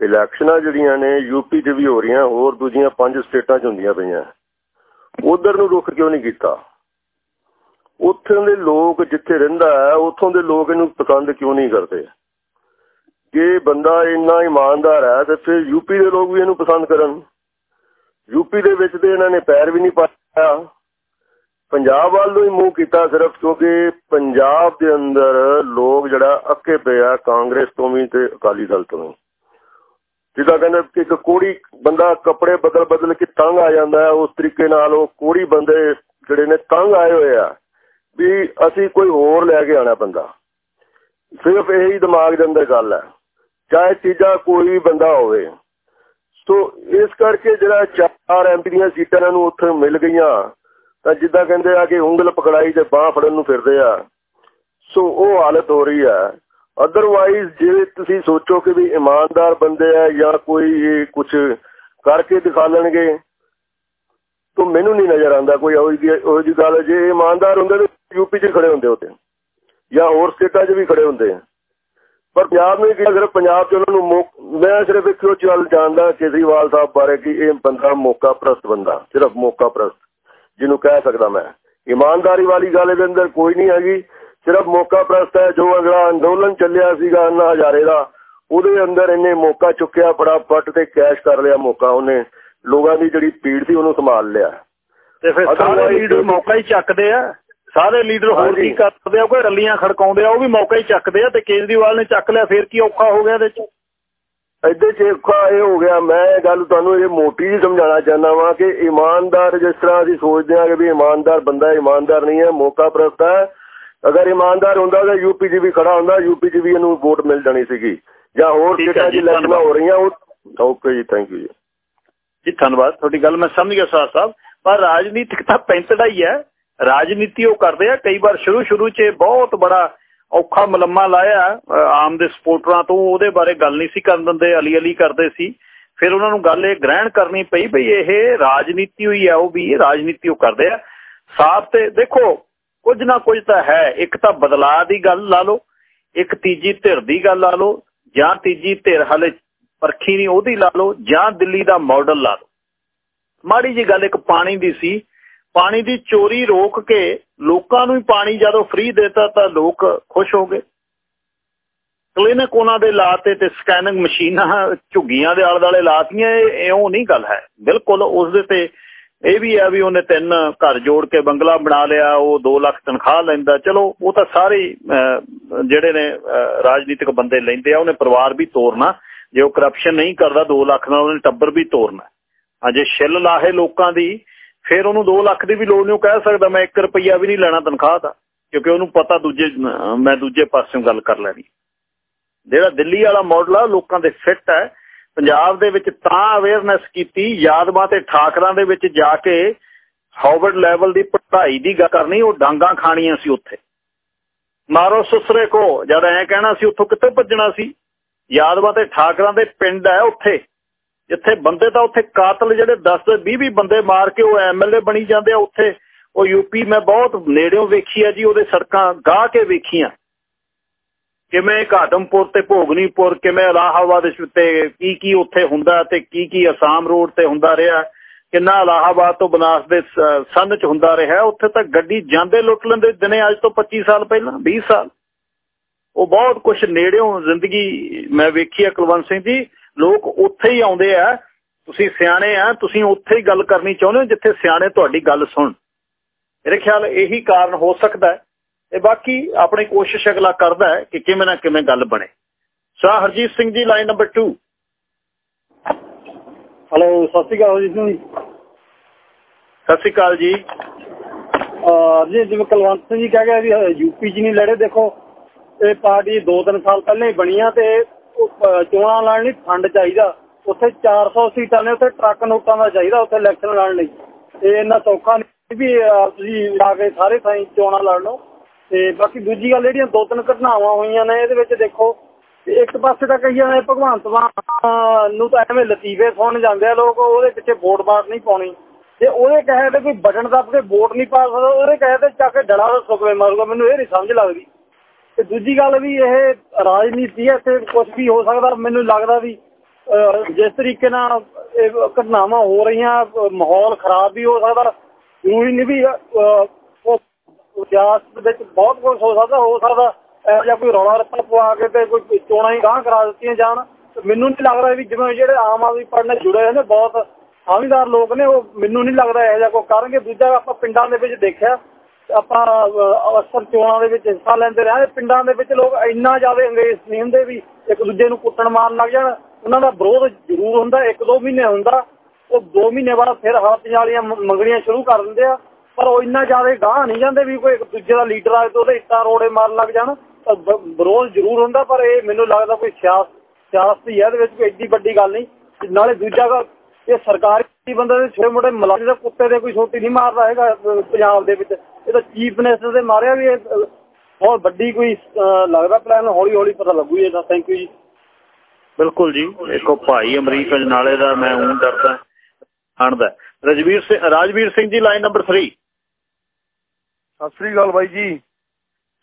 Speaker 5: ਇਲੈਕਸ਼ਨਾਂ ਜਿਹੜੀਆਂ ਨੇ ਯੂਪੀ 'ਚ ਵੀ ਹੋ ਰਹੀਆਂ, ਹੋਰ ਦੂਜੀਆਂ ਪੰਜ ਸਟੇਟਾਂ 'ਚ ਹੁੰਦੀਆਂ ਪਈਆਂ। ਉਧਰ ਨੂੰ ਰੁਖ ਕਿਉਂ ਨਹੀਂ ਕੀਤਾ? ਉੱਥੋਂ ਦੇ ਲੋਕ ਜਿੱਥੇ ਰਹਿੰਦਾ ਹੈ, ਉੱਥੋਂ ਦੇ ਲੋਕ ਇਹਨੂੰ ਪਸੰਦ ਕਿਉਂ ਨਹੀਂ ਕਰਦੇ? ਜੇ ਬੰਦਾ ਇੰਨਾ ਇਮਾਨਦਾਰ ਹੈ, ਤੇ ਫਿਰ ਯੂਪੀ ਦੇ ਲੋਕ ਵੀ ਇਹਨੂੰ ਪਸੰਦ ਕਰਨ। ਯੂਪੀ ਦੇ ਵਿੱਚ ਤੇ ਇਹਨਾਂ ਨੇ ਪੈਰ ਵੀ ਨਹੀਂ ਪਾਇਆ। ਪੰਜਾਬ ਵੱਲ ਨੂੰ ਹੀ ਮੂੰਹ ਕੀਤਾ ਸਿਰਫ ਕਿਉਂਕਿ ਪੰਜਾਬ ਦੇ ਅੰਦਰ ਲੋਕ ਜਿਹੜਾ ਅੱਕੇ ਪਿਆ ਕਾਂਗਰਸ ਤੋਂ ਵੀ ਤੇ ਅਕਾਲੀ ਦਲ ਤੋਂ ਵੀ। ਜਿੱਦਾਂ ਕਹਿੰਦੇ ਕਿ ਇੱਕ ਕੋੜੀ ਬੰਦਾ ਕੱਪੜੇ ਬਦਲ ਬਦਲ ਕੇ ਤੰਗ ਆ ਜਾਂਦਾ ਹੈ, ਉਸ ਤਰੀਕੇ ਨਾਲ ਉਹ ਕੋੜੀ ਬੰਦੇ ਜਿਹੜੇ ਨੇ ਤੰਗ ਆਏ ਹੋਏ ਆ ਵੀ ਅਸੀਂ ਕੋਈ ਹੋਰ ਲੈ ਕੇ ਆਣਾ ਬੰਦਾ। ਸਿਰਫ ਇਹੀ ਦਿਮਾਗ ਦੇ ਅੰਦਰ ਗੱਲ ਹੈ, ਚਾਹੇ ਤੀਜਾ ਕੋਈ ਵੀ ਬੰਦਾ ਹੋਵੇ। ਸੋ ਇਸ ਕਰਕੇ ਜਿਹੜਾ ਚਾਰ ਐਮਪੀ ਦੀਆਂ ਸੀਟਾਂ ਨੂੰ ਉੱਥੇ ਮਿਲ ਗਈਆਂ। ਤਾਂ ਜਿੱਦਾਂ ਕਹਿੰਦੇ ਆ ਕਿ ਉਂਗਲ ਪਕੜਾਈ ਤੇ ਬਾਹ ਫੜਨ ਨੂੰ ਫਿਰਦੇ ਆ। ਸੋ ਉਹ ਹਾਲਤ ਹੋ ਰਹੀ ਹੈ ਅਦਰਵਾਈਜ਼ ਜੇ ਤੁਸੀਂ ਸੋਚੋ ਕਿ ਵੀ ਇਮਾਨਦਾਰ ਬੰਦੇ ਆ ਜਾਂ ਕੋਈ ਇਹ ਕੁਝ ਕਰਕੇ ਦਿਖਾ ਲੈਣਗੇ, ਤਾਂ ਮੈਨੂੰ ਨਹੀਂ ਨਜ਼ਰ ਆਉਂਦਾ ਕੋਈ ਉਹ ਜੀ ਗੱਲ। ਜੇ ਇਮਾਨਦਾਰ ਹੁੰਦੇ ਤਾਂ ਯੂਪੀ 'ਚ ਖੜੇ ਹੁੰਦੇ ਉੱਤੇ ਜਾਂ ਹੋਰ ਸਟੇਟਾਂ 'ਚ ਵੀ ਖੜੇ ਹੁੰਦੇ। ਪਰ ਪੰਜਾਬ ਨੇ ਕੀ ਸਿਰਫ ਪੰਜਾਬ 'ਚ ਉਹਨਾਂ ਨੂੰ ਮੈਂ ਸਿਰਫ ਇੱਕੋ ਚੱਲ ਜਾਣਦਾ ਕੇਜਰੀਵਾਲ ਸਾਹਿਬ ਬਾਰੇ ਕਿ ਇਹ ਬੰਦਾ ਮੌਕਾ ਪ੍ਰਸਤ ਬੰਦਾ, ਸਿਰਫ ਮੌਕਾ ਪ੍ਰਸਤ। ਜਿਹਨੂੰ ਕਹਿ ਸਕਦਾ ਮੈਂ। ਇਮਾਨਦਾਰੀ ਵਾਲੀ ਗੱਲ ਦੇ ਅੰਦਰ ਕੋਈ ਨਹੀਂ ਹੈਗੀ। ਸਿਰਫ ਮੌਕਾ ਪ੍ਰਸਤ ਹੈ ਜੋ ਅਗਲਾ ਅੰਦੋਲਨ ਚੱਲਿਆ ਸੀਗਾ ਅੰਨਾ ਹਜ਼ਾਰੇ ਦਾ ਉਹਦੇ ਅੰਦਰ ਇਹਨੇ ਮੌਕਾ ਚੁੱਕਿਆ ਫਟਾਫਟ ਤੇ ਕੈਸ਼ ਕਰ ਲਿਆ ਮੌਕਾ ਉਹਨੇ। ਲੋਕਾਂ ਦੀ ਜਿਹੜੀ ਪੀੜ ਸੀ ਉਹਨੂੰ ਸੰਭਾਲ ਲਿਆ।
Speaker 1: ਤੇ ਫਿਰ ਸਾਰੇ ਲੀਡਰ ਮੌਕਾ ਹੀ ਚੱਕਦੇ ਆ। ਸਾਰੇ ਲੀਡਰ ਹੋਰ ਕੀ ਕਰਦੇ ਆ ਕੋਈ ਰੱਲੀਆਂ ਖੜਕਾਉਂਦੇ ਆ ਉਹ ਵੀ ਮੌਕਾ ਹੀ ਚੱਕਦੇ ਆ ਤੇ ਕੇਜਰੀਵਾਲ ਨੇ ਚੱਕ ਲਿਆ ਫਿਰ ਕੀ ਔਖਾ ਹੋ ਗਿਆ ਇਹਦੇ ਚ?
Speaker 5: ਇੱਦੇ ਚ ਇਹ ਹੋ ਗਿਆ ਮੈਂ ਗੱਲ ਤੁਹਾਨੂੰ ਇਹ ਮੋਟੀ ਜੀ ਸਮਝਾਉਣਾ ਚਾਹੁੰਦਾ ਵਾਂ ਕਿ ਇਮਾਨਦਾਰ ਜਿਸ ਤਰ੍ਹਾਂ ਅਸੀਂ ਸੋਚਦੇ ਹਾਂ ਕਿ ਵੀ ਇਮਾਨਦਾਰ ਬੰਦਾ ਇਮਾਨਦਾਰ ਨਹੀਂ ਹੈ ਮੌਕਾ ਪ੍ਰਸਤ ਹੈ। ਅਗਰ ਇਮਾਨਦਾਰ ਹੁੰਦਾ ਤਾਂ ਯੂਪੀ 'ਚ ਵੀ ਖੜਾ ਹੁੰਦਾ ਯੂਪੀ 'ਚ ਵੀ ਇਹਨੂੰ ਵੋਟ ਮਿਲ ਜਾਣੀ ਸੀਗੀ। ਜਾਂ ਹੋਰ ਸਟੇਟਾਂ 'ਚ ਇਲੈਕਸ਼ਨਾਂ ਹੋ ਰਹੀਆਂ ਉਹ ਓਕੇ ਜੀ ਥੈਂਕ ਯੂ ਜੀ।
Speaker 1: ਜੀ ਧੰਨਵਾਦ। ਤੁਹਾਡੀ ਗੱਲ ਮੈਂ ਸਮਝ ਗਿਆ ਸਰ ਸਾਹਿਬ। ਪਰ ਰਾਜਨੀਤਿਕ ਤਾਂ ਪੈਂਤੜਾ ਹੀ ਹੈ। ਰਾਜਨੀਤੀ ਉਹ ਕਰਦੇ ਆ ਕਈ ਵਾਰ ਸ਼ੁਰੂ ਸ਼ੁਰੂ 'ਚ ਬਹੁਤ ਬੜਾ ਔਖਾ ਮਲੰਮਾ ਲਾਇਆ। ਆਮ ਦੇ ਸਪੋਰਟਰਾਂ ਤੋਂ ਉਹਦੇ ਬਾਰੇ ਗੱਲ ਨਹੀਂ ਸੀ ਕਰਨ ਦਿੰਦੇ ਅਲੀ ਅਲੀ ਕਰਦੇ ਸੀ। ਫਿਰ ਉਹਨਾਂ ਨੂੰ ਗੱਲ ਇਹ ਗ੍ਰਹਿਣ ਕਰਨੀ ਪਈ ਬਈ ਇਹ ਰਾਜਨੀਤੀ ਹੋਈ ਆ, ਉਹ ਵੀ ਇਹ ਰਾਜਨੀਤੀ ਉਹ ਕਰਦੇ ਆ। ਸਾਫ਼ ਤੇ ਦੇਖੋ, ਕੁਝ ਨਾ ਕੁਝ ਤਾਂ ਹੈ। ਇੱਕ ਤਾਂ ਬਦਲਾਅ ਦੀ ਗੱਲ ਲਾ ਲਓ, ਇੱਕ ਤੀਜੀ ਧਿਰ ਦੀ ਗੱਲ ਲਾ ਲਓ, ਜਾਂ ਤੀਜੀ ਧਿਰ ਹਲੇ ਪਰਖੀ ਨਹੀਂ ਉਹਦੀ ਲਾ ਲਓ, ਜਾਂ ਦਿੱਲੀ ਦਾ ਮਾਡਲ ਲਾ ਲਓ। ਮਾੜੀ ਜੀ ਗੱਲ ਇੱਕ ਪਾਣੀ ਦੀ ਸੀ ਪਾਣੀ ਦੀ ਚੋਰੀ ਰੋਕ ਕੇ ਲੋਕਾਂ ਨੂੰ ਹੀ ਪਾਣੀ ਜਦੋਂ ਫ੍ਰੀ ਦਿੱਤਾ ਤਾਂ ਲੋਕ ਖੁਸ਼ ਹੋ ਗਏ। ਕਲੀਨਿਕ ਉਹਨਾਂ ਦੇ ਲਾਤੇ ਤੇ ਸਕੈਨਿੰਗ ਮਸ਼ੀਨਾਂ ਝੁੱਗੀਆਂ ਦੇ ਆਲੇ ਦਾਲੇ ਲਾਤੀਆਂ, ਇਹ ਨਹੀਂ ਗੱਲ ਹੈ। ਬਿਲਕੁਲ ਉਸ ਦੇ ਤੇ ਇਹ ਵੀ ਆ ਵੀ ਉਹਨੇ ਤਿੰਨ ਘਰ ਜੋੜ ਕੇ ਬੰਗਲਾ ਬਣਾ ਲਿਆ, ਉਹ 2 ਲੱਖ ਤਨਖਾਹ ਲੈਂਦਾ। ਚਲੋ, ਉਹ ਤਾਂ ਸਾਰੇ ਜਿਹੜੇ ਨੇ ਰਾਜਨੀਤਿਕ ਬੰਦੇ ਲੈਂਦੇ ਆ, ਉਹਨੇ ਪਰਿਵਾਰ ਵੀ ਤੋਰਨਾ। ਜੇ ਉਹ ਕਰਪਸ਼ਨ ਨਹੀਂ ਕਰਦਾ 2 ਲੱਖ ਨਾਲ ਉਹਨੇ ਟੱਬਰ ਵੀ ਤੋਰਨਾ। ਅਜੇ ਛਿੱਲ ਲਾਹੇ ਲੋਕਾਂ ਦੀ ਫਿਰ ਉਹਨੂੰ 2 ਲੱਖ ਦੀ ਵੀ ਲੋੜ ਨਹੀਂ, ਉਹ ਕਹਿ ਸਕਦਾ ਮੈਂ 1 ਰੁਪਈਆ ਵੀ ਨਹੀਂ ਲੈਣਾ ਤਨਖਾਹ ਦਾ, ਕਿਉਂਕਿ ਉਹਨੂੰ ਪਤਾ ਦੂਜੇ, ਮੈਂ ਦੂਜੇ ਪਾਸਿਓਂ ਗੱਲ ਕਰ ਲੈਣੀ। ਜਿਹੜਾ ਦਿੱਲੀ ਵਾਲਾ ਮਾਡਲ ਆ ਲੋਕਾਂ ਦੇ ਫਿੱਟ ਹੈ ਪੰਜਾਬ ਦੇ ਵਿੱਚ ਤਾਂ ਅਵੇਅਰਨੈਸ ਕੀਤੀ ਯਾਦਵਾਂ ਤੇ ਠਾਕਰਾਂ ਦੇ ਵਿੱਚ ਜਾ ਕੇ ਹਾਰਵਰਡ ਲੈਵਲ ਦੀ ਪੜ੍ਹਾਈ ਦੀ ਗੱਲ ਕਰਨੀ, ਉਹ ਡਾਂਗਾ ਖਾਣੀਆਂ ਸੀ ਉੱਥੇ। ਮਾਰੋ ਸੁਸਰੇ ਕੋ, ਜਦ ਐ ਕਹਿਣਾ ਸੀ, ਉੱਥੋਂ ਕਿੱਥੇ ਭੱਜਣਾ ਸੀ? ਯਾਦਵਾਂ ਤੇ ਠਾਕਰਾਂ ਦੇ ਪਿੰਡ ਹੈ ਉੱਥੇ। ਜਿੱਥੇ ਬੰਦੇ ਤਾਂ ਉੱਥੇ ਕਾਤਲ ਜਿਹੜੇ 10 20 20 ਬੰਦੇ ਮਾਰ ਕੇ ਉਹ ਐਮਐਲਏ ਬਣੀ ਜਾਂਦੇ ਆ ਉੱਥੇ, ਉਹ ਯੂਪੀ ਮੈਂ ਬਹੁਤ ਨੇੜਿਓਂ ਵੇਖੀ ਆ ਜੀ, ਉਹਦੇ ਸੜਕਾਂ ਗਾਹ ਕੇ ਵੇਖੀਆਂ। ਕਿਵੇਂ ਘਾਟਮਪੁਰ ਤੇ ਭੋਗਨੀਪੁਰ, ਕਿਵੇਂ ਇਲਾਹਾਬਾਦ ਤੇ ਕੀ ਕੀ ਉੱਥੇ ਹੁੰਦਾ ਤੇ ਕੀ ਕੀ ਅਸਾਮ ਰੋਡ ਤੇ ਹੁੰਦਾ ਰਿਹਾ। ਕਿੰਨਾ ਇਲਾਹਾਬਾਦ ਤੋਂ ਬਨਾਸ ਦੇ ਸੰਨ ਚ ਹੁੰਦਾ ਰਿਹਾ। ਉੱਥੇ ਤਾਂ ਗੱਡੀ ਜਾਂਦੇ ਲੁੱਟ ਲੈਂਦੇ ਦਿਨੇ ਅੱਜ ਤੋਂ 25 ਸਾਲ ਪਹਿਲਾਂ 20 ਸਾਲ। ਉਹ ਬਹੁਤ ਕੁਝ ਨੇੜਿਓਂ ਜ਼ਿੰਦਗੀ ਮੈਂ ਵੇਖੀ ਆ ਕੁਲਵੰਤ ਸਿੰਘ ਜੀ। ਲੋਕ ਉੱਥੇ ਹੀ ਆਉਂਦੇ ਆ ਤੁਸੀਂ ਸਿਆਣੇ ਆ ਤੁਸੀਂ ਉੱਥੇ ਹੀ ਗੱਲ ਕਰਨੀ ਚਾਹੁੰਦੇ ਹੋ ਜਿੱਥੇ ਸਿਆਣੇ ਤੁਹਾਡੀ ਗੱਲ ਸੁਣ। ਮੇਰੇ ਖਿਆਲ ਇਹੀ ਕਾਰਨ ਹੋ ਸਕਦਾ ਹੈ। ਤੇ ਬਾਕੀ ਆਪਣੀ ਕੋਸ਼ਿਸ਼ ਅਗਲਾ ਕਰਦਾ ਹੈ ਕਿ ਕਿਵੇਂ ਨਾ ਕਿਵੇਂ ਗੱਲ ਬਣੇ। ਸ਼ਾਹ Harjeet Singh ji line number 2
Speaker 6: hello ਸਤਿ ਸ਼੍ਰੀ ਅਕਾਲ ਜੀ।
Speaker 1: ਸਤਿ ਸ਼੍ਰੀ ਅਕਾਲ ਜੀ।
Speaker 6: ਜੀ ਜਿਵੇਂ ਕੁਲਵੰਤ ਸਿੰਘ ਜੀ ਕਹਿ ਗਿਆ ਵੀ ਯੂਪੀ 'ਚ ਨਹੀਂ ਲੜੇ ਦੇਖੋ ਇਹ ਪਾਰਟੀ 2-3 ਸਾਲ ਪਹਿਲਾਂ ਹੀ ਬਣੀ ਆ ਤੇ ਚੋਣਾਂ ਲੜਨ ਲਈ ਫੰਡ ਚਾਹੀਦਾ। ਉੱਥੇ 400 ਸੀਟਾਂ ਨੇ, ਉੱਥੇ ਟਰੱਕ ਨੋਟਾਂ ਦਾ ਚਾਹੀਦਾ, ਉੱਥੇ ਇਲੈਕਸ਼ਨ ਲੜਨ ਲਈ। ਤੇ ਇੰਨਾ ਸੌਖਾ ਨਹੀਂ ਵੀ ਤੁਸੀਂ ਆ ਕੇ ਸਾਰੇ ਥਾਂ ਚੋਣਾਂ ਲੜਨੋ ਤੇ ਬਾਕੀ ਦੂਜੀ ਗੱਲ ਜਿਹੜੀਆਂ ਦੋ ਤਿੰਨ ਘਟਨਾਵਾਂ ਹੋਈਆਂ ਨੇ, ਇਹਦੇ ਵਿੱਚ ਦੇਖੋ ਇੱਕ ਪਾਸੇ ਤਾਂ ਕਹੀਆਂ ਨੇ ਭਗਵੰਤ ਮਾਨ ਨੂੰ ਤਾਂ ਐਵੇਂ ਲਤੀਫੇ ਸੁਣ ਜਾਂਦੇ ਆ ਲੋਕ, ਉਹਦੇ ਪਿੱਛੇ ਵੋਟ ਬਾਟ ਨਹੀਂ ਪਾਉਣੀ। ਤੇ ਉਹਦੇ ਕਹੇ ਤੇ ਕੋਈ ਬਟਨ ਦੱਬ ਕੇ ਵੋਟ ਨਹੀਂ ਪਾ ਸਕਦਾ, ਉਹਦੇ ਕਹੇ ਤੇ ਚੱਕ ਕੇ ਡੜਾ ਸੁਕਵੇ ਮਾਰੂਗਾ, ਮੈਨੂੰ ਇਹ ਨਹੀਂ ਸਮਝ ਲੱਗਦੀ। ਤੇ ਦੂਜੀ ਗੱਲ ਵੀ ਇਹ ਰਾਜਨੀਤੀ ਹੈ ਤੇ ਕੁਝ ਵੀ ਹੋ ਸਕਦਾ, ਮੈਨੂੰ ਲੱਗਦਾ ਵੀ ਜਿਸ ਤਰੀਕੇ ਨਾਲ ਇਹ ਘਟਨਾਵਾਂ ਹੋ ਰਹੀਆਂ, ਮਾਹੌਲ ਖਰਾਬ ਵੀ ਹੋ ਸਕਦਾ ਜ਼ਰੂਰੀ ਨਹੀਂ ਵੀ ਸਿਆਸਤ ਵਿੱਚ ਬਹੁਤ ਕੁਝ ਹੋ ਸਕਦਾ ਹੋ ਸਕਦਾ, ਇਹੋ ਜਿਹਾ ਕੋਈ ਰੌਲਾ ਰੱਪਾ ਪਵਾ ਕੇ ਤੇ ਕੋਈ ਚੋਣਾਂ ਹੀ ਗਾਂ ਕਰਾ ਦਿੱਤੀਆਂ ਜਾਣ। ਮੈਨੂੰ ਨਹੀਂ ਲੱਗਦਾ ਵੀ ਜਿਵੇਂ ਜਿਹੜੇ ਆਮ ਆਦਮੀ ਪਾਰਟੀ ਨਾਲ ਜੁੜੇ ਹੋਏ ਨੇ, ਬਹੁਤ ਸਮਝਦਾਰ ਲੋਕ ਨੇ, ਉਹ ਮੈਨੂੰ ਨਹੀਂ ਲੱਗਦਾ ਇਹੋ ਜਿਹਾ ਕੋਈ ਕਰਨਗੇ। ਦੂਜਾ ਆਪਾਂ ਪਿੰਡਾਂ ਦੇ ਵਿੱਚ ਦੇਖਿਆ ਆਪਾਂ ਅਕਸਰ ਚੋਣਾਂ ਦੇ ਵਿੱਚ ਹਿੱਸਾ ਲੈਂਦੇ ਰਹੇ। ਪਿੰਡਾਂ ਦੇ ਵਿੱਚ ਲੋਕ ਇੰਨਾ ਜ਼ਿਆਦਾ ਅੰਗਰੇਜ਼ ਨਹੀਂ ਹੁੰਦੇ ਵੀ ਇੱਕ ਦੂਜੇ ਨੂੰ ਕੁੱਟਣ ਮਾਰਨ ਲੱਗ ਜਾਣ। ਉਹਨਾਂ ਦਾ ਵਿਰੋਧ ਜ਼ਰੂਰ ਹੁੰਦਾ, ਇੱਕ ਦੋ ਮਹੀਨੇ ਹੁੰਦਾ। ਉਹ ਦੋ ਮਹੀਨੇ ਬਾਅਦ ਫਿਰ ਹੱਥ ਵਾਲੀਆਂ ਮੰਗਣੀਆਂ ਸ਼ੁਰੂ ਕਰ ਦਿੰਦੇ ਆ। ਪਰ ਉਹ ਇੰਨਾ ਜ਼ਿਆਦਾ ਗਾਹ ਨਹੀਂ ਜਾਂਦੇ ਵੀ ਕੋਈ ਇੱਕ ਦੂਜੇ ਦਾ ਲੀਡਰ ਆਏ ਤੇ ਉਹਦੇ ਇੱਟਾਂ ਰੋੜੇ ਮਾਰਨ ਲੱਗ ਜਾਣ। ਵਿਰੋਧ ਜ਼ਰੂਰ ਹੁੰਦਾ, ਪਰ ਇਹ ਮੈਨੂੰ ਲੱਗਦਾ ਕੋਈ ਸਿਆਸਤ ਸਿਆਸਤੀ ਹੈ ਇਹਦੇ ਵਿੱਚ ਕੋਈ ਏਡੀ ਵੱਡੀ ਗੱਲ ਨਹੀਂ। ਨਾਲੇ ਦੂਜਾ ਇਹ ਸਰਕਾਰੀ ਬੰਦੇ ਦੇ ਛੋਟੇ ਮੋਟੇ ਮਲਾਜ਼ਮ ਦੇ ਕੁੱਤੇ ਦੇ ਕੋਈ ਛੋਟੀ ਨਹੀਂ ਮਾਰਦਾ ਹੈਗਾ ਪੰਜਾਬ ਦੇ ਵਿੱਚ। ਇਹ ਤਾਂ ਚੀਫ ਮਿਨਿਸਟਰ ਦੇ ਮਾਰਿਆ ਵੀ ਇਹ ਬਹੁਤ ਵੱਡੀ ਕੋਈ ਲੱਗਦਾ ਪਲਾਨ ਹੌਲੀ ਹੌਲੀ ਪਤਾ ਲੱਗੂ ਜੀ ਇਹਦਾ। ਥੈਂਕ ਯੂ ਜੀ।
Speaker 1: ਬਿਲਕੁਲ ਜੀ। ਦੇਖੋ ਭਾਈ ਅਮਰੀਕ ਨਾਲੇ ਦਾ ਮੈਂ ਉਹ ਡਰਦਾ ਹਣਦਾ ਰਜਵੀਰ ਸਿੰਘ ਰਾਜਵੀਰ ਸਿੰਘ ਜੀ ਲਾਈਨ ਨੰਬਰ 3
Speaker 7: ਸਤਿ ਸ੍ਰੀ ਅਕਾਲ ਬਾਈ ਜੀ।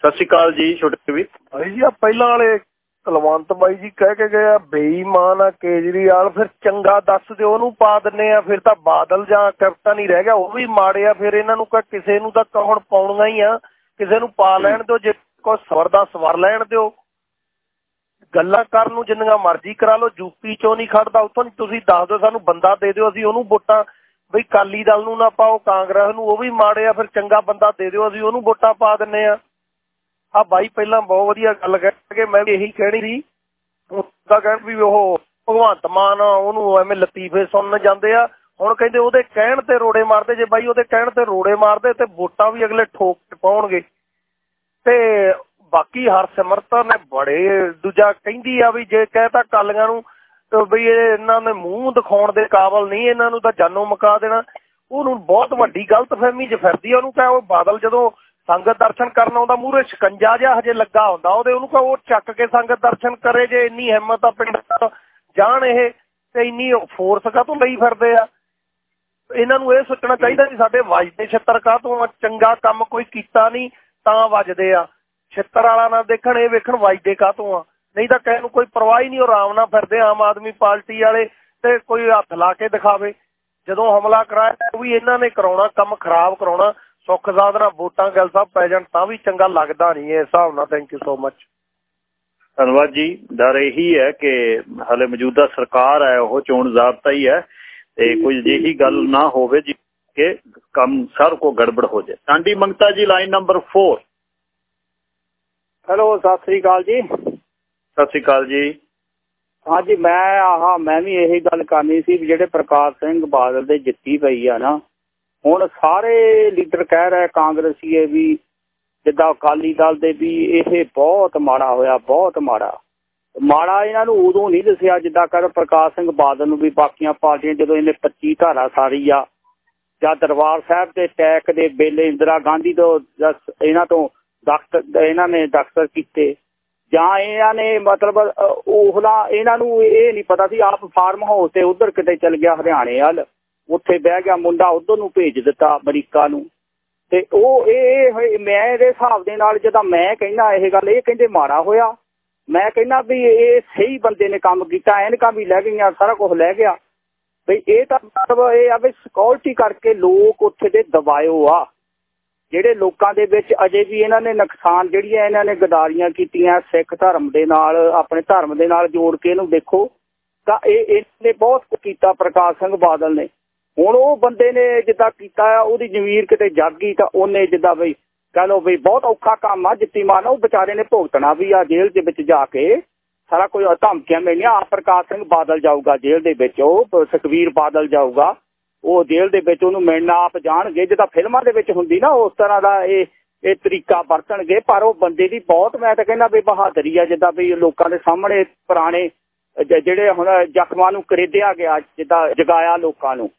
Speaker 1: ਸਤਿ ਸ੍ਰੀ ਅਕਾਲ ਜੀ ਛੋਟੇ ਵੀਰ।
Speaker 7: ਭਾਈ ਜੀ ਆ ਪਹਿਲਾਂ ਵਾਲੇ ਕਲਵੰਤ ਬਾਈ ਜੀ ਕਹਿ ਕੇ ਗਏ ਆ ਬੇਈਮਾਨ ਆ ਕੇਜਰੀਵਾਲ ਫਿਰ ਚੰਗਾ ਦੱਸ ਦਿਓ ਉਹਨੂੰ ਪਾ ਦਿੰਨੇ ਆ ਫਿਰ ਤਾਂ ਬਾਦਲ ਜਾਂ ਕੈਪਟਨ ਹੀ ਰਹਿ ਗਿਆ ਉਹ ਵੀ ਮਾੜੇ ਆ ਫਿਰ ਇਹਨਾਂ ਨੂੰ ਕਹ ਕਿਸੇ ਨੂੰ ਤਾਂ ਹੁਣ ਪਾਉਣੀਆਂ ਹੀ ਆ ਕਿਸੇ ਨੂੰ ਪਾ ਲੈਣ ਦਿਓ ਜੇ ਕੋਈ ਸਵਰ ਦਾ ਸਵਰ ਲੈਣ ਦਿਓ। ਗੱਲਾਂ ਕਰਨ ਨੂੰ ਜਿੰਨੀਆਂ ਮਰਜ਼ੀ ਕਰਾ ਲਓ ਯੂਪੀ ਚੋਂ ਨਹੀਂ ਖੜਦਾ ਉੱਥੋਂ ਤੁਸੀਂ ਦੱਸ ਦਿਓ ਸਾਨੂੰ ਬੰਦਾ ਦੇ ਦਿਓ ਅਸੀਂ ਉਹਨੂੰ ਵੋਟਾਂ ਬਈ ਕਾਲੀ ਦਲ ਨੂੰ ਨਾ ਪਾਓ ਕਾਂਗਰਸ ਨੂੰ ਉਹ ਵੀ ਮਾੜੇ ਆ ਫਿਰ ਚੰਗਾ ਬੰਦਾ ਦੇ ਦਿਓ ਅਸੀਂ ਉਹਨੂੰ ਵੋਟਾਂ ਪਾ ਦਿੰਨੇ ਆ। ਆ ਬਾਈ ਪਹਿਲਾਂ ਬਹੁਤ ਵਧੀਆ ਗੱਲ ਕਹਿ ਕੇ ਮੈਂ ਵੀ ਇਹੀ ਕਹਿਣੀ ਸੀ। ਉਹਦਾ ਕਹਿਣ ਵੀ ਉਹ ਭਗਵੰਤ ਮਾਨ ਉਹਨੂੰ ਐਵੇਂ ਲਤੀਫੇ ਸੁਣਨ ਜਾਂਦੇ ਆ। ਹੁਣ ਕਹਿੰਦੇ ਉਹਦੇ ਕਹਿਣ ਤੇ ਰੋੜੇ ਮਾਰਦੇ, ਜੇ ਬਾਈ ਉਹਦੇ ਕਹਿਣ ਤੇ ਰੋੜੇ ਮਾਰਦੇ ਤੇ ਵੋਟਾਂ ਵੀ ਅਗਲੇ ਠੋਕ ਪਾਉਣਗੇ। ਤੇ ਬਾਕੀ ਹਰਸਿਮਰਤ ਨੇ ਬੜੇ ਦੂਜਾ ਕਹਿੰਦੀ ਆ ਵੀ ਜੇ ਕਹਿਤਾ ਕਾਲੀਆਂ ਨੂੰ ਤੇ ਬਈ ਇਹਨਾਂ ਨੇ ਮੂੰਹ ਦਿਖਾਉਣ ਦੇ ਕਾਬਲ ਨਹੀਂ, ਇਹਨਾਂ ਨੂੰ ਤਾਂ ਜਾਨੋਂ ਮੁਕਾ ਦੇਣਾ। ਉਹਨੂੰ ਬਹੁਤ ਵੱਡੀ ਗਲਤਫਹਿਮੀ 'ਚ ਫਿਰਦੀ ਆ, ਉਹਨੂੰ ਕਹੇ ਉਹ ਬਾਦਲ ਜਦੋਂ ਸੰਗਤ ਦਰਸ਼ਨ ਕਰਨ ਆਉਂਦਾ ਮੂਰੇ ਸ਼ਿਕੰਜਾ ਜਿਹਾ ਹਜੇ ਲੱਗਾ ਹੁੰਦਾ, ਉਹਦੇ ਉਹਨੂੰ ਕਹੇ, ਉਹ ਚੱਕ ਕੇ ਸੰਗਤ ਦਰਸ਼ਨ ਕਰੇ ਜੇ ਇੰਨੀ ਹਿੰਮਤ ਆ ਪਿੰਡ ਜਾਣ ਇਹ, ਤੇ ਇੰਨੀ ਫੋਰਸ ਕਾ ਤੋਂ ਲਈ ਫਿਰਦੇ ਆ? ਇਹਨਾਂ ਨੂੰ ਇਹ ਸੋਚਣਾ ਚਾਹੀਦਾ ਵੀ ਸਾਡੇ ਵਜਦੇ ਛੱਤਰ ਕਾ ਤੋਂ ਚੰਗਾ ਕੰਮ ਕੋਈ ਕੀਤਾ ਨਹੀਂ, ਤਾਂ ਵੱਜਦੇ ਆ। ਛੱਤਰ ਵਾਲਾ ਨਾ ਦੇਖਣ, ਇਹ ਵੇਖਣ ਵਜਦੇ ਕਾ ਤੋਂ ਆ? ਨਹੀਂ ਤਾਂ ਕਿਸੇ ਨੂੰ ਕੋਈ ਪਰਵਾਹ ਹੀ ਨਹੀਂ, ਉਹ ਆਰਾਮ ਨਾਲ ਫਿਰਦੇ ਆਮ ਆਦਮੀ ਪਾਰਟੀ ਵਾਲੇ, ਤੇ ਕੋਈ ਹੱਥ ਲਾ ਕੇ ਦਿਖਾਵੇ। ਜਦੋਂ ਹਮਲਾ ਕਰਾਇਆ, ਉਹ ਵੀ ਇਹਨਾਂ ਨੇ ਕਰਾਉਣਾ, ਕੰਮ ਖਰਾਬ ਕਰਾਉਣਾ। ਸੁੱਖ ਸਾਧਨਾ ਵੋਟਾਂ ਗੱਲ ਸਾਹਿਬ ਪੈ ਜਾਣ ਤਾਂ ਵੀ ਚੰਗਾ ਲੱਗਦਾ ਨਹੀਂ ਇਸ ਹਿਸਾਬ ਨਾਲ। ਥੈਂਕ ਯੂ ਸੋ ਮਚ
Speaker 1: ਧੰਨਵਾਦ ਜੀ। ਡਰ ਇਹੀ ਹੈ ਕਿ ਹਲੇ ਮੌਜੂਦਾ ਸਰਕਾਰ ਹੈ ਉਹ ਚੋਣ ਜ਼ਾਬਤਾ ਹੀ ਹੈ ਤੇ ਕੋਈ ਜਿਹੀ ਗੱਲ ਨਾ ਹੋਵੇ ਜੀ ਕਿ ਕੰਮ ਸਰ ਕੋ ਗੜਬੜ ਹੋ ਜਾਏ। ਟਾਂਡੀ ਮੰਗਤਾ ਜੀ line number 4
Speaker 6: hello Sat Sri ਅਕਾਲ ਜੀ।
Speaker 1: ਸਤਿ ਸ੍ਰੀ ਅਕਾਲ ਜੀ।
Speaker 6: ਹਾਂਜੀ ਮੈਂ ਆਹ ਮੈਂ ਵੀ ਇਹੀ ਗੱਲ ਕਰਨੀ ਸੀ ਜਿਹੜੇ ਪ੍ਰਕਾਸ਼ ਸਿੰਘ ਬਾਦਲ ਦੇ ਜਿੱਤੀ ਪਈ ਆ ਨਾ ਹੁਣ ਸਾਰੇ ਲੀਡਰ ਕਹਿ ਰਹੇ ਕਾਂਗਰਸੀਏ ਵੀ, ਜਿੱਦਾਂ ਅਕਾਲੀ ਦਲ ਦੇ ਵੀ, ਇਹ ਬਹੁਤ ਮਾੜਾ ਹੋਇਆ, ਬਹੁਤ ਮਾੜਾ। ਮਾੜਾ ਇਹਨਾਂ ਨੂੰ ਉਦੋਂ ਨਹੀਂ ਦੱਸਿਆ ਜਿੱਦਾਂ ਕਰ ਪ੍ਰਕਾਸ਼ ਸਿੰਘ ਬਾਦਲ ਨੂੰ ਵੀ ਬਾਕੀਆਂ ਪਾਰਟੀਆਂ ਜਦੋਂ ਇਹਨੇ 25 ਧਾਰਾ ਸਾਰੀ ਆ, ਜਾਂ ਦਰਬਾਰ ਸਾਹਿਬ ਦੇ ਟੈਕ ਦੇ ਵੇਲੇ ਇੰਦਰਾ ਗਾਂਧੀ ਤੋਂ ਇਹਨਾਂ ਤੋਂ ਦਖਤ ਇਹਨਾਂ ਨੇ ਦਖਤਰ ਕੀਤੇ। ਜਾਂ ਇਹਨਾਂ ਨੇ ਮਤਲਬ ਉਹਲਾ, ਇਹਨਾਂ ਨੂੰ ਇਹ ਨਹੀਂ ਪਤਾ ਸੀ, ਆਪ ਫਾਰਮ ਹਾਊਸ ਤੇ ਉਧਰ ਕਿਤੇ ਚਲ ਗਿਆ, ਹਰਿਆਣੇ ਵੱਲ। ਉੱਥੇ ਬਹਿ ਗਿਆ, ਮੁੰਡਾ ਉਧਰ ਨੂੰ ਭੇਜ ਦਿੱਤਾ ਅਮਰੀਕਾ ਨੂੰ।
Speaker 8: ਤੇ ਉਹ ਇਹ ਮੈਂ ਇਹਦੇ ਹਿਸਾਬ ਦੇ ਨਾਲ ਜਦੋਂ ਮੈਂ ਕਹਿੰਦਾ ਇਹ ਗੱਲ, ਇਹ ਕਹਿੰਦੇ ਮਾੜਾ ਹੋਇਆ। ਮੈਂ ਕਹਿੰਦਾ ਵੀ ਇਹ ਸਹੀ ਬੰਦੇ ਨੇ ਕੰਮ ਕੀਤਾ, ਐਨਕਾਂ ਵੀ ਲੈ ਗਈਆਂ, ਸਾਰਾ ਕੁਝ ਲੈ ਗਿਆ। ਵੀ ਇਹ ਤਾਂ ਮਤਲਬ ਇਹ ਆ ਵੀ ਸਿਕਿਉਰਿਟੀ ਕਰਕੇ ਲੋਕ ਉੱਥੇ ਦੇ ਦਬਾਇਓ ਆ। ਜਿਹੜੇ ਲੋਕਾਂ ਦੇ ਵਿੱਚ ਅਜੇ ਵੀ ਇਹਨਾਂ ਨੇ ਨੁਕਸਾਨ ਜਿਹੜੀਆਂ ਇਹਨਾਂ ਨੇ ਗਦਾਰੀਆਂ ਕੀਤੀਆਂ ਸਿੱਖ ਧਰਮ ਦੇ ਨਾਲ, ਆਪਣੇ ਧਰਮ ਦੇ ਨਾਲ ਜੋੜ ਕੇ ਇਹਨੂੰ ਦੇਖੋ, ਤਾਂ ਇਹ, ਇਹਨੇ ਬਹੁਤ ਕੁਝ ਕੀਤਾ ਪ੍ਰਕਾਸ਼ ਸਿੰਘ ਬਾਦਲ ਨੇ। ਹੁਣ ਉਹ ਬੰਦੇ ਨੇ ਜਿੱਦਾਂ ਕੀਤਾ ਆ, ਉਹਦੀ ਜ਼ਮੀਰ ਕਿਤੇ ਜਾਗੀ ਤਾਂ ਉਹਨੇ ਜਿੱਦਾਂ ਬਈ ਕਹ ਲੋ ਵੀ ਬਹੁਤ ਔਖਾ ਕੰਮ ਆ, ਜਿੱਤੀ ਮਾਨਾ, ਉਹ ਵਿਚਾਰੇ ਨੇ ਭੁਗਤਣਾ ਵੀ ਆ ਜੇਲ੍ਹ ਦੇ ਵਿੱਚ ਜਾ ਕੇ। ਸਾਰਾ ਕੋਈ ਧਮਕੀਆਂ ਮਿਲਣੀਆਂ ਆ ਪ੍ਰਕਾਸ਼ ਸਿੰਘ ਬਾਦਲ ਜਾਊਗਾ ਜੇਲ੍ਹ ਦੇ ਵਿੱਚ, ਉਹ ਸੁਖਵੀਰ ਬਾਦਲ ਜਾਊਗਾ। ਉਹ ਜੇਲ੍ਹ ਦੇ ਵਿੱਚ ਉਹਨੂੰ ਮਿਲਣਾ ਆਪ ਜਾਣਗੇ, ਜਿੱਦਾਂ ਫਿਲਮਾਂ ਦੇ ਵਿੱਚ ਹੁੰਦੀ ਨਾ, ਉਸ ਤਰ੍ਹਾਂ ਦਾ ਇਹ ਇਹ ਤਰੀਕਾ ਵਰਤਣਗੇ, ਪਰ ਉਹ ਬੰਦੇ ਦੀ ਬਹੁਤ, ਮੈਂ ਤਾਂ ਕਹਿੰਦਾ ਵੀ ਬਹਾਦਰੀ ਆ, ਜਿੱਦਾਂ ਵੀ ਲੋਕਾਂ ਦੇ ਸਾਹਮਣੇ ਪੁਰਾਣੇ ਜਿਹੜੇ ਹੁਣ ਜ਼ਖਮਾਂ ਨੂੰ ਕਰੇਦਿਆ ਗਿਆ, ਜਿੱਦਾਂ ਜਗਾਇਆ ਲੋਕਾਂ ਨੂੰ।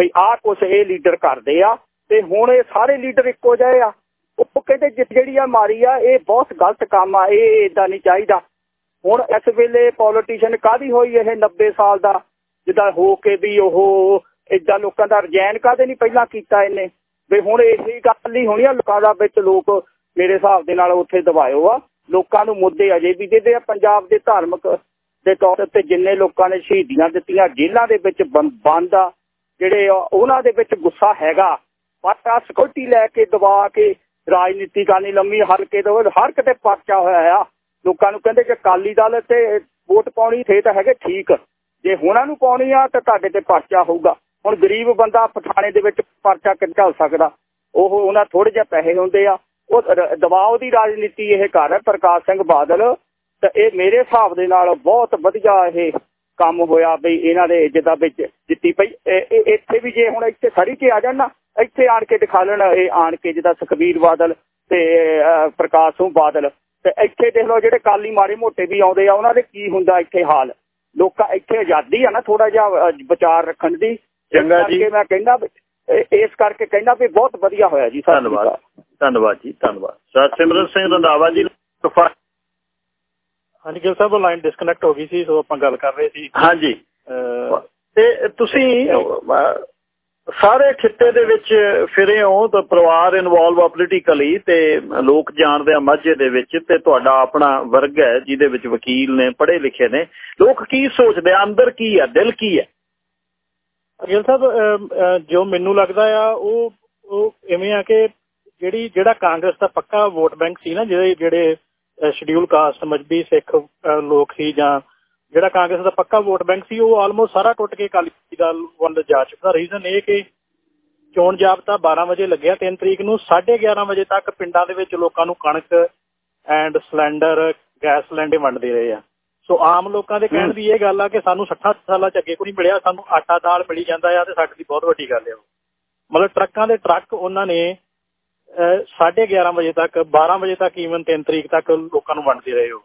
Speaker 8: ਬਈ ਆਹ ਕੁਛ ਇਹ ਲੀਡਰ ਕਰਦੇ ਆ ਤੇ ਹੁਣ ਇਹ ਸਾਰੇ ਲੀਡਰ ਇੱਕੋ ਜਿਹੇ ਆ। ਉਹ ਕਹਿੰਦੇ ਜਿਹੜੀ ਆ ਮਾਰੀ ਆ, ਇਹ ਬਹੁਤ ਗਲਤ ਕੰਮ ਆ, ਇਹ ਇਦਾਂ ਨਹੀਂ ਚਾਹੀਦਾ। ਹੁਣ ਇਸ ਵੇਲੇ ਪੋਲੀਟੀਸ਼ੀਅਨ ਕਾਦੀ ਹੋਈ ਇਹ 90 ਸਾਲ ਦਾ? ਜਿੱਦਾਂ ਹੋ ਕੇ ਵੀ ਉਹ ਇਦਾਂ ਲੋਕਾਂ ਦਾ ਰਜੈਨ ਕਾਦੇ ਨਹੀਂ ਪਹਿਲਾਂ ਕੀਤਾ ਇਹਨੇ? ਵੀ ਹੁਣ ਇਹੀ ਗੱਲ ਹੀ ਹੋਣੀ ਆ, ਲੋਕਾਂ ਦਾ ਵਿੱਚ ਲੋਕ ਮੇਰੇ ਹਿਸਾਬ ਦੇ ਨਾਲ ਉੱਥੇ ਦਬਾਇਓ ਆ। ਲੋਕਾਂ ਨੂੰ ਮੁੱਦੇ ਅਜੇ ਵੀ ਦੇਦੇ ਆ, ਪੰਜਾਬ ਦੇ ਧਾਰਮਿਕ ਦੇ ਤੌਰ ਤੇ ਜਿੰਨੇ ਲੋਕਾਂ ਨੇ ਸ਼ਹੀਦੀਆਂ ਦਿੱਤੀਆਂ, ਜੇਲ੍ਹਾਂ ਦੇ ਵਿੱਚ ਬੰਦ ਆ। ਜਿਹੜੇ ਉਹਨਾਂ ਦੇ ਵਿੱਚ ਗੁੱਸਾ ਹੈਗਾ। ਪਰ ਆ ਸਿਕਿਉਰਿਟੀ ਲੈ ਕੇ ਦਬਾ ਕੇ ਰਾਜਨੀਤੀ ਕਰਨੀ ਲੰਮੀ ਹਲਕੇ ਤੋਂ, ਹਰ ਕਿਤੇ ਪਰਚਾ ਹੋਇਆ ਆ। ਲੋਕਾਂ ਨੂੰ ਕਹਿੰਦੇ ਕਿ ਅਕਾਲੀ ਦਲ ਤੇ ਵੋਟ ਪਾਉਣੀ ਥੇ ਤਾਂ ਹੈਗੇ ਠੀਕ। ਜੇ ਹੁਣਾਂ ਨੂੰ ਪਾਉਣੀ ਆ ਤਾਂ ਤੁਹਾਡੇ ਤੇ ਪਰਚਾ ਹੋਊਗਾ। ਹੁਣ ਗਰੀਬ ਬੰਦਾ ਪਠਾਣੇ ਦੇ ਵਿੱਚ ਪਰਚਾ ਕਿੱਦਾਂ ਚੱਲ ਸਕਦਾ? ਉਹ ਉਹਨਾਂ ਥੋੜੇ ਜਿਹੇ ਪੈਸੇ ਹੁੰਦੇ ਆ। ਉਹ ਰ- ਦਬਾਅ ਦੀ ਰਾਜਨੀਤੀ ਇਹ ਕਰ ਹੈ ਪ੍ਰਕਾਸ਼ ਸਿੰਘ ਬਾਦਲ। ਤੇ ਇਹ ਮੇਰੇ ਹਿਸਾਬ ਦੇ ਨਾਲ ਬਹੁਤ ਵਧੀਆ ਇਹ ਕੰਮ ਹੋਇਆ ਬਈ ਇਹਨਾਂ ਦੇ ਜਿੱਦਾਂ ਵਿੱਚ ਜਿੱਤੀ ਪਈ ਇੱਥੇ ਵੀ ਜੇ ਹੁਣ ਇੱਥੇ ਸੜੀ ਕੇ ਆ ਜਾਣ ਨਾ ਇੱਥੇ ਆਣ ਕੇ ਦਿਖਾ ਲੈਣ ਇਹ ਆਣ ਕੇ ਜਿੱਦਾਂ ਸੁਖਬੀਰ ਬਾਦਲ ਤੇ ਪ੍ਰਕਾਸ਼ ਸਿੰਘ ਬਾਦਲ। ਤੇ ਇੱਥੇ ਦੇਖ ਲਓ ਜਿਹੜੇ ਕਾਲੀ ਮਾੜੇ ਮੋਟੇ ਵੀ ਆਉਂਦੇ ਆ ਉਹਨਾਂ ਦੇ ਕੀ ਹੁੰਦਾ ਇੱਥੇ ਹਾਲ? ਲੋਕਾਂ ਇੱਥੇ ਆਜ਼ਾਦੀ ਆ ਨਾ ਥੋੜਾ ਜਿਹਾ ਵਿਚਾਰ ਰੱਖਣ ਦੀ।
Speaker 1: ਚੰਗਾ ਜੀ।
Speaker 8: ਮੈਂ ਕਹਿੰਦਾ ਵੀ ਇਸ ਕਰਕੇ ਕਹਿੰਦਾ ਵੀ ਬਹੁਤ ਵਧੀਆ ਹੋਇਆ ਜੀ
Speaker 1: ਧੰਨਵਾਦ। ਧੰਨਵਾਦ ਜੀ ਧੰਨਵਾਦ। ਸਿਮਰਨ ਸਿੰਘ ਰੰਧਾਵਾ ਜੀ
Speaker 4: ਹਾਂਜੀ ਗਿਲ ਸਾਹਿਬ ਲਾਈਨ ਡਿਸਕਨੈਕਟ ਹੋ ਗਈ ਸੀ ਸੋ ਆਪਾਂ ਗੱਲ ਕਰ ਰਹੇ ਸੀ।
Speaker 1: ਹਾਂਜੀ। ਤੇ ਤੁਸੀਂ ਸਾਰੇ ਖਿੱਤੇ ਦੇ ਵਿੱਚ ਫਿਰੇ ਹੋ ਤਾਂ ਪਰਿਵਾਰ ਇਨਵੋਲਵ ਆ ਪੋਲੀਟੀਕਲੀ ਤੇ ਲੋਕ ਜਾਣਦੇ ਆ ਮਾਝੇ ਦੇ ਵਿੱਚ ਤੇ ਤੁਹਾਡਾ ਆਪਣਾ ਵਰਗ ਹੈ ਜਿਹਦੇ ਵਿੱਚ ਵਕੀਲ ਨੇ ਪੜ੍ਹੇ ਲਿਖੇ ਨੇ। ਲੋਕ ਕੀ ਸੋਚਦੇ ਆ? ਅੰਦਰ ਕੀ ਆ? ਦਿਲ ਕੀ ਹੈ
Speaker 4: ਗਿਲ ਸਾਹਿਬ ਜੋ ਮੈਨੂੰ ਲੱਗਦਾ ਆ ਉਹ ਉਹ ਇਵੇਂ ਆ ਕਿ ਜਿਹੜੀ ਜਿਹੜਾ ਕਾਂਗਰਸ ਦਾ ਪੱਕਾ ਵੋਟ ਬੈਂਕ ਸੀ ਨਾ ਜਿਹੜੇ ਜਿਹੜੇ ਸ਼ਡਿਊਲ ਕਾਸਟ ਮਜਬੀ ਸਿੱਖ ਲੋਕ ਸੀ ਜਾਂ ਜਿਹੜਾ ਕਾਂਗਰਸ ਦਾ ਪੱਕਾ ਵੋਟ ਬੈਂਕ ਸੀ, ਉਹ ਆਲਮੋਸਟ ਸਾਰਾ ਟੁੱਟ ਕੇ ਅਕਾਲੀ ਦਲ ਵੱਲ ਜਾ ਚੁੱਕਾ। ਰੀਜ਼ਨ ਇਹ ਕਿ ਚੋਣ ਜਾਬਤਾ 12 ਵਜੇ ਲੱਗਿਆ 3 ਤਰੀਕ ਨੂੰ 11:30 ਵਜੇ ਤੱਕ ਪਿੰਡਾਂ ਦੇ ਵਿੱਚ ਲੋਕਾਂ ਨੂੰ ਕਣਕ ਐਂਡ ਸਿਲੰਡਰ, ਗੈਸ ਸਿਲੰਡਰ ਵੰਡਦੇ ਰਹੇ ਆ। ਸੋ ਆਮ ਲੋਕਾਂ ਦੇ ਕਹਿਣ ਦੀ ਇਹ ਗੱਲ ਆ ਕਿ ਸਾਨੂੰ 60 ਸਾਲਾਂ ਚ ਅੱਗੇ ਕੋਈ ਨਹੀਂ ਮਿਲਿਆ, ਸਾਨੂੰ ਆਟਾ ਦਾਲ ਮਿਲੀ ਜਾਂਦਾ ਆ ਤੇ ਸਾਡੀ ਦੀ ਬਹੁਤ ਵੱਡੀ ਗੱਲ ਆ ਮਤਲਬ ਟਰੱਕਾਂ ਦੇ ਟਰੱਕ ਉਹਨਾਂ ਨੇ 11:30 ਵਜੇ ਤੱਕ 12 ਵਜੇ ਤੱਕ ਈਵਨ 3 ਤਰੀਕ ਤੱਕ ਲੋਕਾਂ ਨੂੰ ਵੰਡਦੇ ਰਹੇ ਹੋ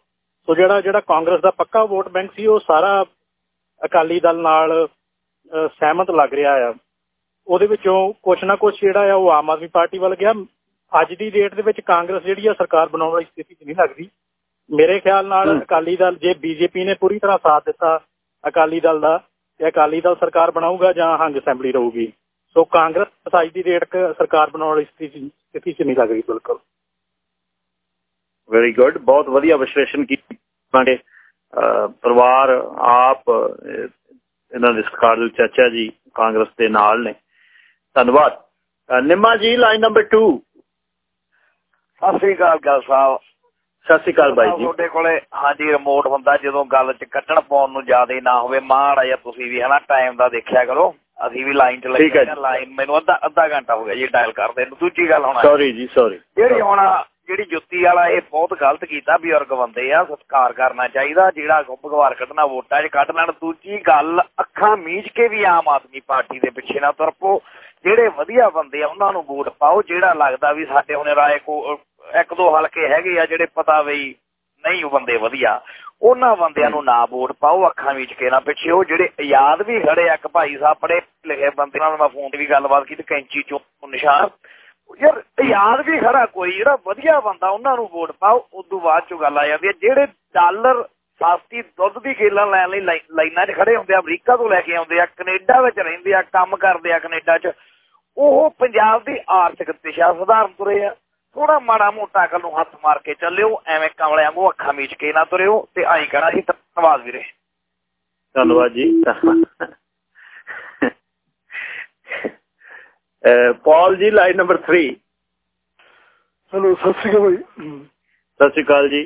Speaker 4: ਸੋ ਜਿਹੜਾ ਜਿਹੜਾ ਕਾਂਗਰਸ ਦਾ ਪੱਕਾ ਵੋਟ ਬੈਂਕ ਸੀ ਉਹ ਸਾਰਾ ਅਕਾਲੀ ਦਲ ਨਾਲ ਸਹਿਮਤ ਲੱਗ ਰਿਹਾ ਆ। ਉਹਦੇ ਵਿੱਚੋਂ ਕੁਛ ਨਾ ਕੁਛ ਜਿਹੜਾ ਆ ਉਹ ਆਮ ਆਦਮੀ ਪਾਰਟੀ ਵੱਲ ਗਿਆ। ਅੱਜ ਦੀ ਡੇਟ ਦੇ ਵਿੱਚ ਕਾਂਗਰਸ ਜਿਹੜੀ ਆ ਸਰਕਾਰ ਬਣਾਉਣ ਵਾਲੀ ਸਥਿਤੀ 'ਚ ਨਹੀਂ ਲੱਗਦੀ। ਮੇਰੇ ਖਿਆਲ ਨਾਲ। ਅਕਾਲੀ ਦਲ ਜੇ ਬੀਜੇਪੀ ਨੇ ਪੂਰੀ ਤਰ੍ਹਾਂ ਸਾਥ ਦਿੱਤਾ ਅਕਾਲੀ ਦਲ ਦਾ ਤੇ ਅਕਾਲੀ ਦਲ ਸਰਕਾਰ ਬਣਾਊਗਾ ਜਾਂ ਹੰਗ ਅਸੈਂਬਲੀ ਰਹੂਗੀ। ਸੋ ਕਾਂਗਰਸ ਅੱਜ ਦੀ ਡੇਟ ਸਰਕਾਰ ਬਣਾਉਣ ਵਾਲੀ ਸਥਿਤੀ ਸਥਿਤੀ 'ਚ ਨਹੀਂ ਲੱਗ ਰਹੀ ਬਿਲਕੁਲ।
Speaker 1: ਵੈਰੀ ਗੁੱਡ ਬਹੁਤ ਵਧੀਆ ਵਿਸ਼ਲੇਸ਼ਣ ਕੀਤੀ ਅਹ, ਪਰਿਵਾਰ ਆਪ ਇਹਨਾਂ ਦੇ ਸਤਿਕਾਰਯੋਗ ਚਾਚਾ ਜੀ ਕਾਂਗਰਸ ਦੇ ਨਾਲ ਨੇ। ਧੰਨਵਾਦ। ਨਿੰਮਾ ਜੀ ਲਾਈਨ ਨੰਬਰ 2
Speaker 9: ਸਤਿ ਸ੍ਰੀ ਅਕਾਲ ਗੱਲ ਸਾਹਿਬ।
Speaker 1: ਸਤਿ ਸ਼੍ਰੀ ਅਕਾਲ ਬਾਈ ਜੀ।
Speaker 9: ਤੁਹਾਡੇ ਕੋਲੇ ਹਾਂਜੀ ਰਿਮੋਟ ਹੁੰਦਾ ਜਦੋਂ ਗੱਲ 'ਚ ਕੱਟਣ ਪਾਉਣ ਨੂੰ ਜ਼ਿਆਦਾ ਨਾ ਹੋਵੇ ਮਾੜਾ ਜਾਂ ਤੁਸੀਂ ਵੀ ਹਨਾ ਟਾਈਮ ਦਾ ਦੇਖਿਆ ਕਰੋ। ਅਸੀਂ ਵੀ ਲਾਈਨ
Speaker 1: ਹੈ
Speaker 9: ਲੱਗੇ
Speaker 1: ਜੀ।
Speaker 9: ਲਾਈਨ ਮੈਨੂੰ ਅੱਧਾ ਅੱਧਾ ਘੰਟਾ ਹੋ ਗਿਆ ਜੀ ਡਾਇਲ ਕਰਦੇ ਨੂੰ। ਦੂਜੀ ਗੱਲ ਹੁਣ
Speaker 1: ਸੌਰੀ ਜੀ ਸੌਰੀ
Speaker 9: ਜਿਹੜੀ ਹੁਣ ਜਿਹੜੀ ਜੁੱਤੀ ਵਾਲਾ ਇਹ ਬਹੁਤ ਗਲਤ ਕੀਤਾ ਬਜ਼ੁਰਗ ਬੰਦੇ ਆ ਸਤਿਕਾਰ ਕਰਨਾ ਚਾਹੀਦਾ ਜਿਹੜਾ ਭਗਵਾਰ ਕੱਢਣਾ ਵੋਟਾਂ 'ਚ ਕੱਢ ਲੈਣ। ਦੂਜੀ ਗੱਲ ਅੱਖਾਂ ਮੀਚ ਕੇ ਵੀ ਆਮ ਆਦਮੀ ਪਾਰਟੀ ਦੇ ਪਿੱਛੇ ਨਾ ਤੁਰਪੋ। ਜਿਹੜੇ ਵਧੀਆ ਬੰਦੇ ਆ ਉਹਨਾਂ ਨੂੰ ਵੋਟ ਪਾਓ। ਜਿਹੜਾ ਲੱਗਦਾ ਵੀ ਸਾਡੇ ਹੁਣੇ ਰਾਏ ਕੋ ਇੱਕ ਦੋ ਹਲਕੇ ਹੈਗੇ ਆ ਜਿਹੜੇ ਪਤਾ ਵੀ ਨਹੀਂ ਉਹ ਬੰਦੇ ਵਧੀਆ, ਉਹਨਾਂ ਬੰਦਿਆਂ ਨੂੰ ਨਾ ਵੋਟ ਪਾਓ, ਅੱਖਾਂ ਵਿੱਚ ਕੇ ਨਾ ਪਿੱਛੇ ਉਹ ਜਿਹੜੇ ਆਜ਼ਾਦ ਵੀ ਖੜੇ ਇੱਕ ਭਾਈ ਸਾਹਿਬ ਪੜੇ ਲਿਖੇ ਬੰਦੇ ਨਾਲ, ਮੈਂ ਫੋਨ ਤੇ ਵੀ ਗੱਲਬਾਤ ਕੀਤੀ, ਕੈਂਚੀ ਚੋਂ ਨਿਸ਼ਾਨ। ਯਾਰ, ਯਾਦ ਵੀ ਖੜਾ ਕੋਈ, ਜਿਹੜਾ ਵਧੀਆ ਬੰਦਾ, ਉਹਨਾਂ ਨੂੰ ਵੋਟ ਪਾਓ, ਉਦੋਂ ਬਾਅਦ ਚੋਂ ਗੱਲ ਆ ਜਾਂਦੀ ਹੈ ਜਿਹੜੇ ਡਾਲਰ ਸਸਤੀ ਦੁੱਧ ਦੀ ਗੇਲਾਂ ਲੈਣ ਲਈ, ਲਾਈਨਾਂ 'ਚ ਖੜੇ ਹੁੰਦੇ ਆ, ਅਮਰੀਕਾ ਤੋਂ ਲੈ ਕੇ ਆਉਂਦੇ ਆ, ਕੈਨੇਡਾ ਵਿੱਚ ਰਹਿੰਦੇ ਆ, ਕੰਮ ਕਰਦੇ ਆ ਕੈਨੇਡਾ 'ਚ, ਉਹ ਪੰਜਾਬ ਦੀ ਆਰਥਿਕ ਦਿਸ਼ਾ ਸੁਧਾਰਨ ਤੁਰੇ ਆ। ਥੋੜਾ ਮਾੜਾ ਮੋਟਾ ਅਕਲ ਨੂੰ ਹੱਥ ਮਾਰ ਕੇ ਚੱਲਿਓ ਐਵੇਂ ਕਮਲਿਆਂ ਨੂੰ ਅੱਖਾਂ ਮੀਚ ਕੇ ਨਾ ਤੁਰਿਓ ਤੇ ਆਈ ਕਹਣਾ ਜੀ ਧੰਨਵਾਦ ਵੀਰੇ।
Speaker 1: ਧੰਨਵਾਦ ਜੀ। ਪੌਲ ਜੀ ਲਾਈਨ ਨੰਬਰ 3
Speaker 10: ਹੈਲੋ ਸਤਿ ਸ਼੍ਰੀ ਅਕਾਲ ਭਾਈ
Speaker 1: ਸਤਿ ਸ਼੍ਰੀ ਅਕਾਲ ਜੀ।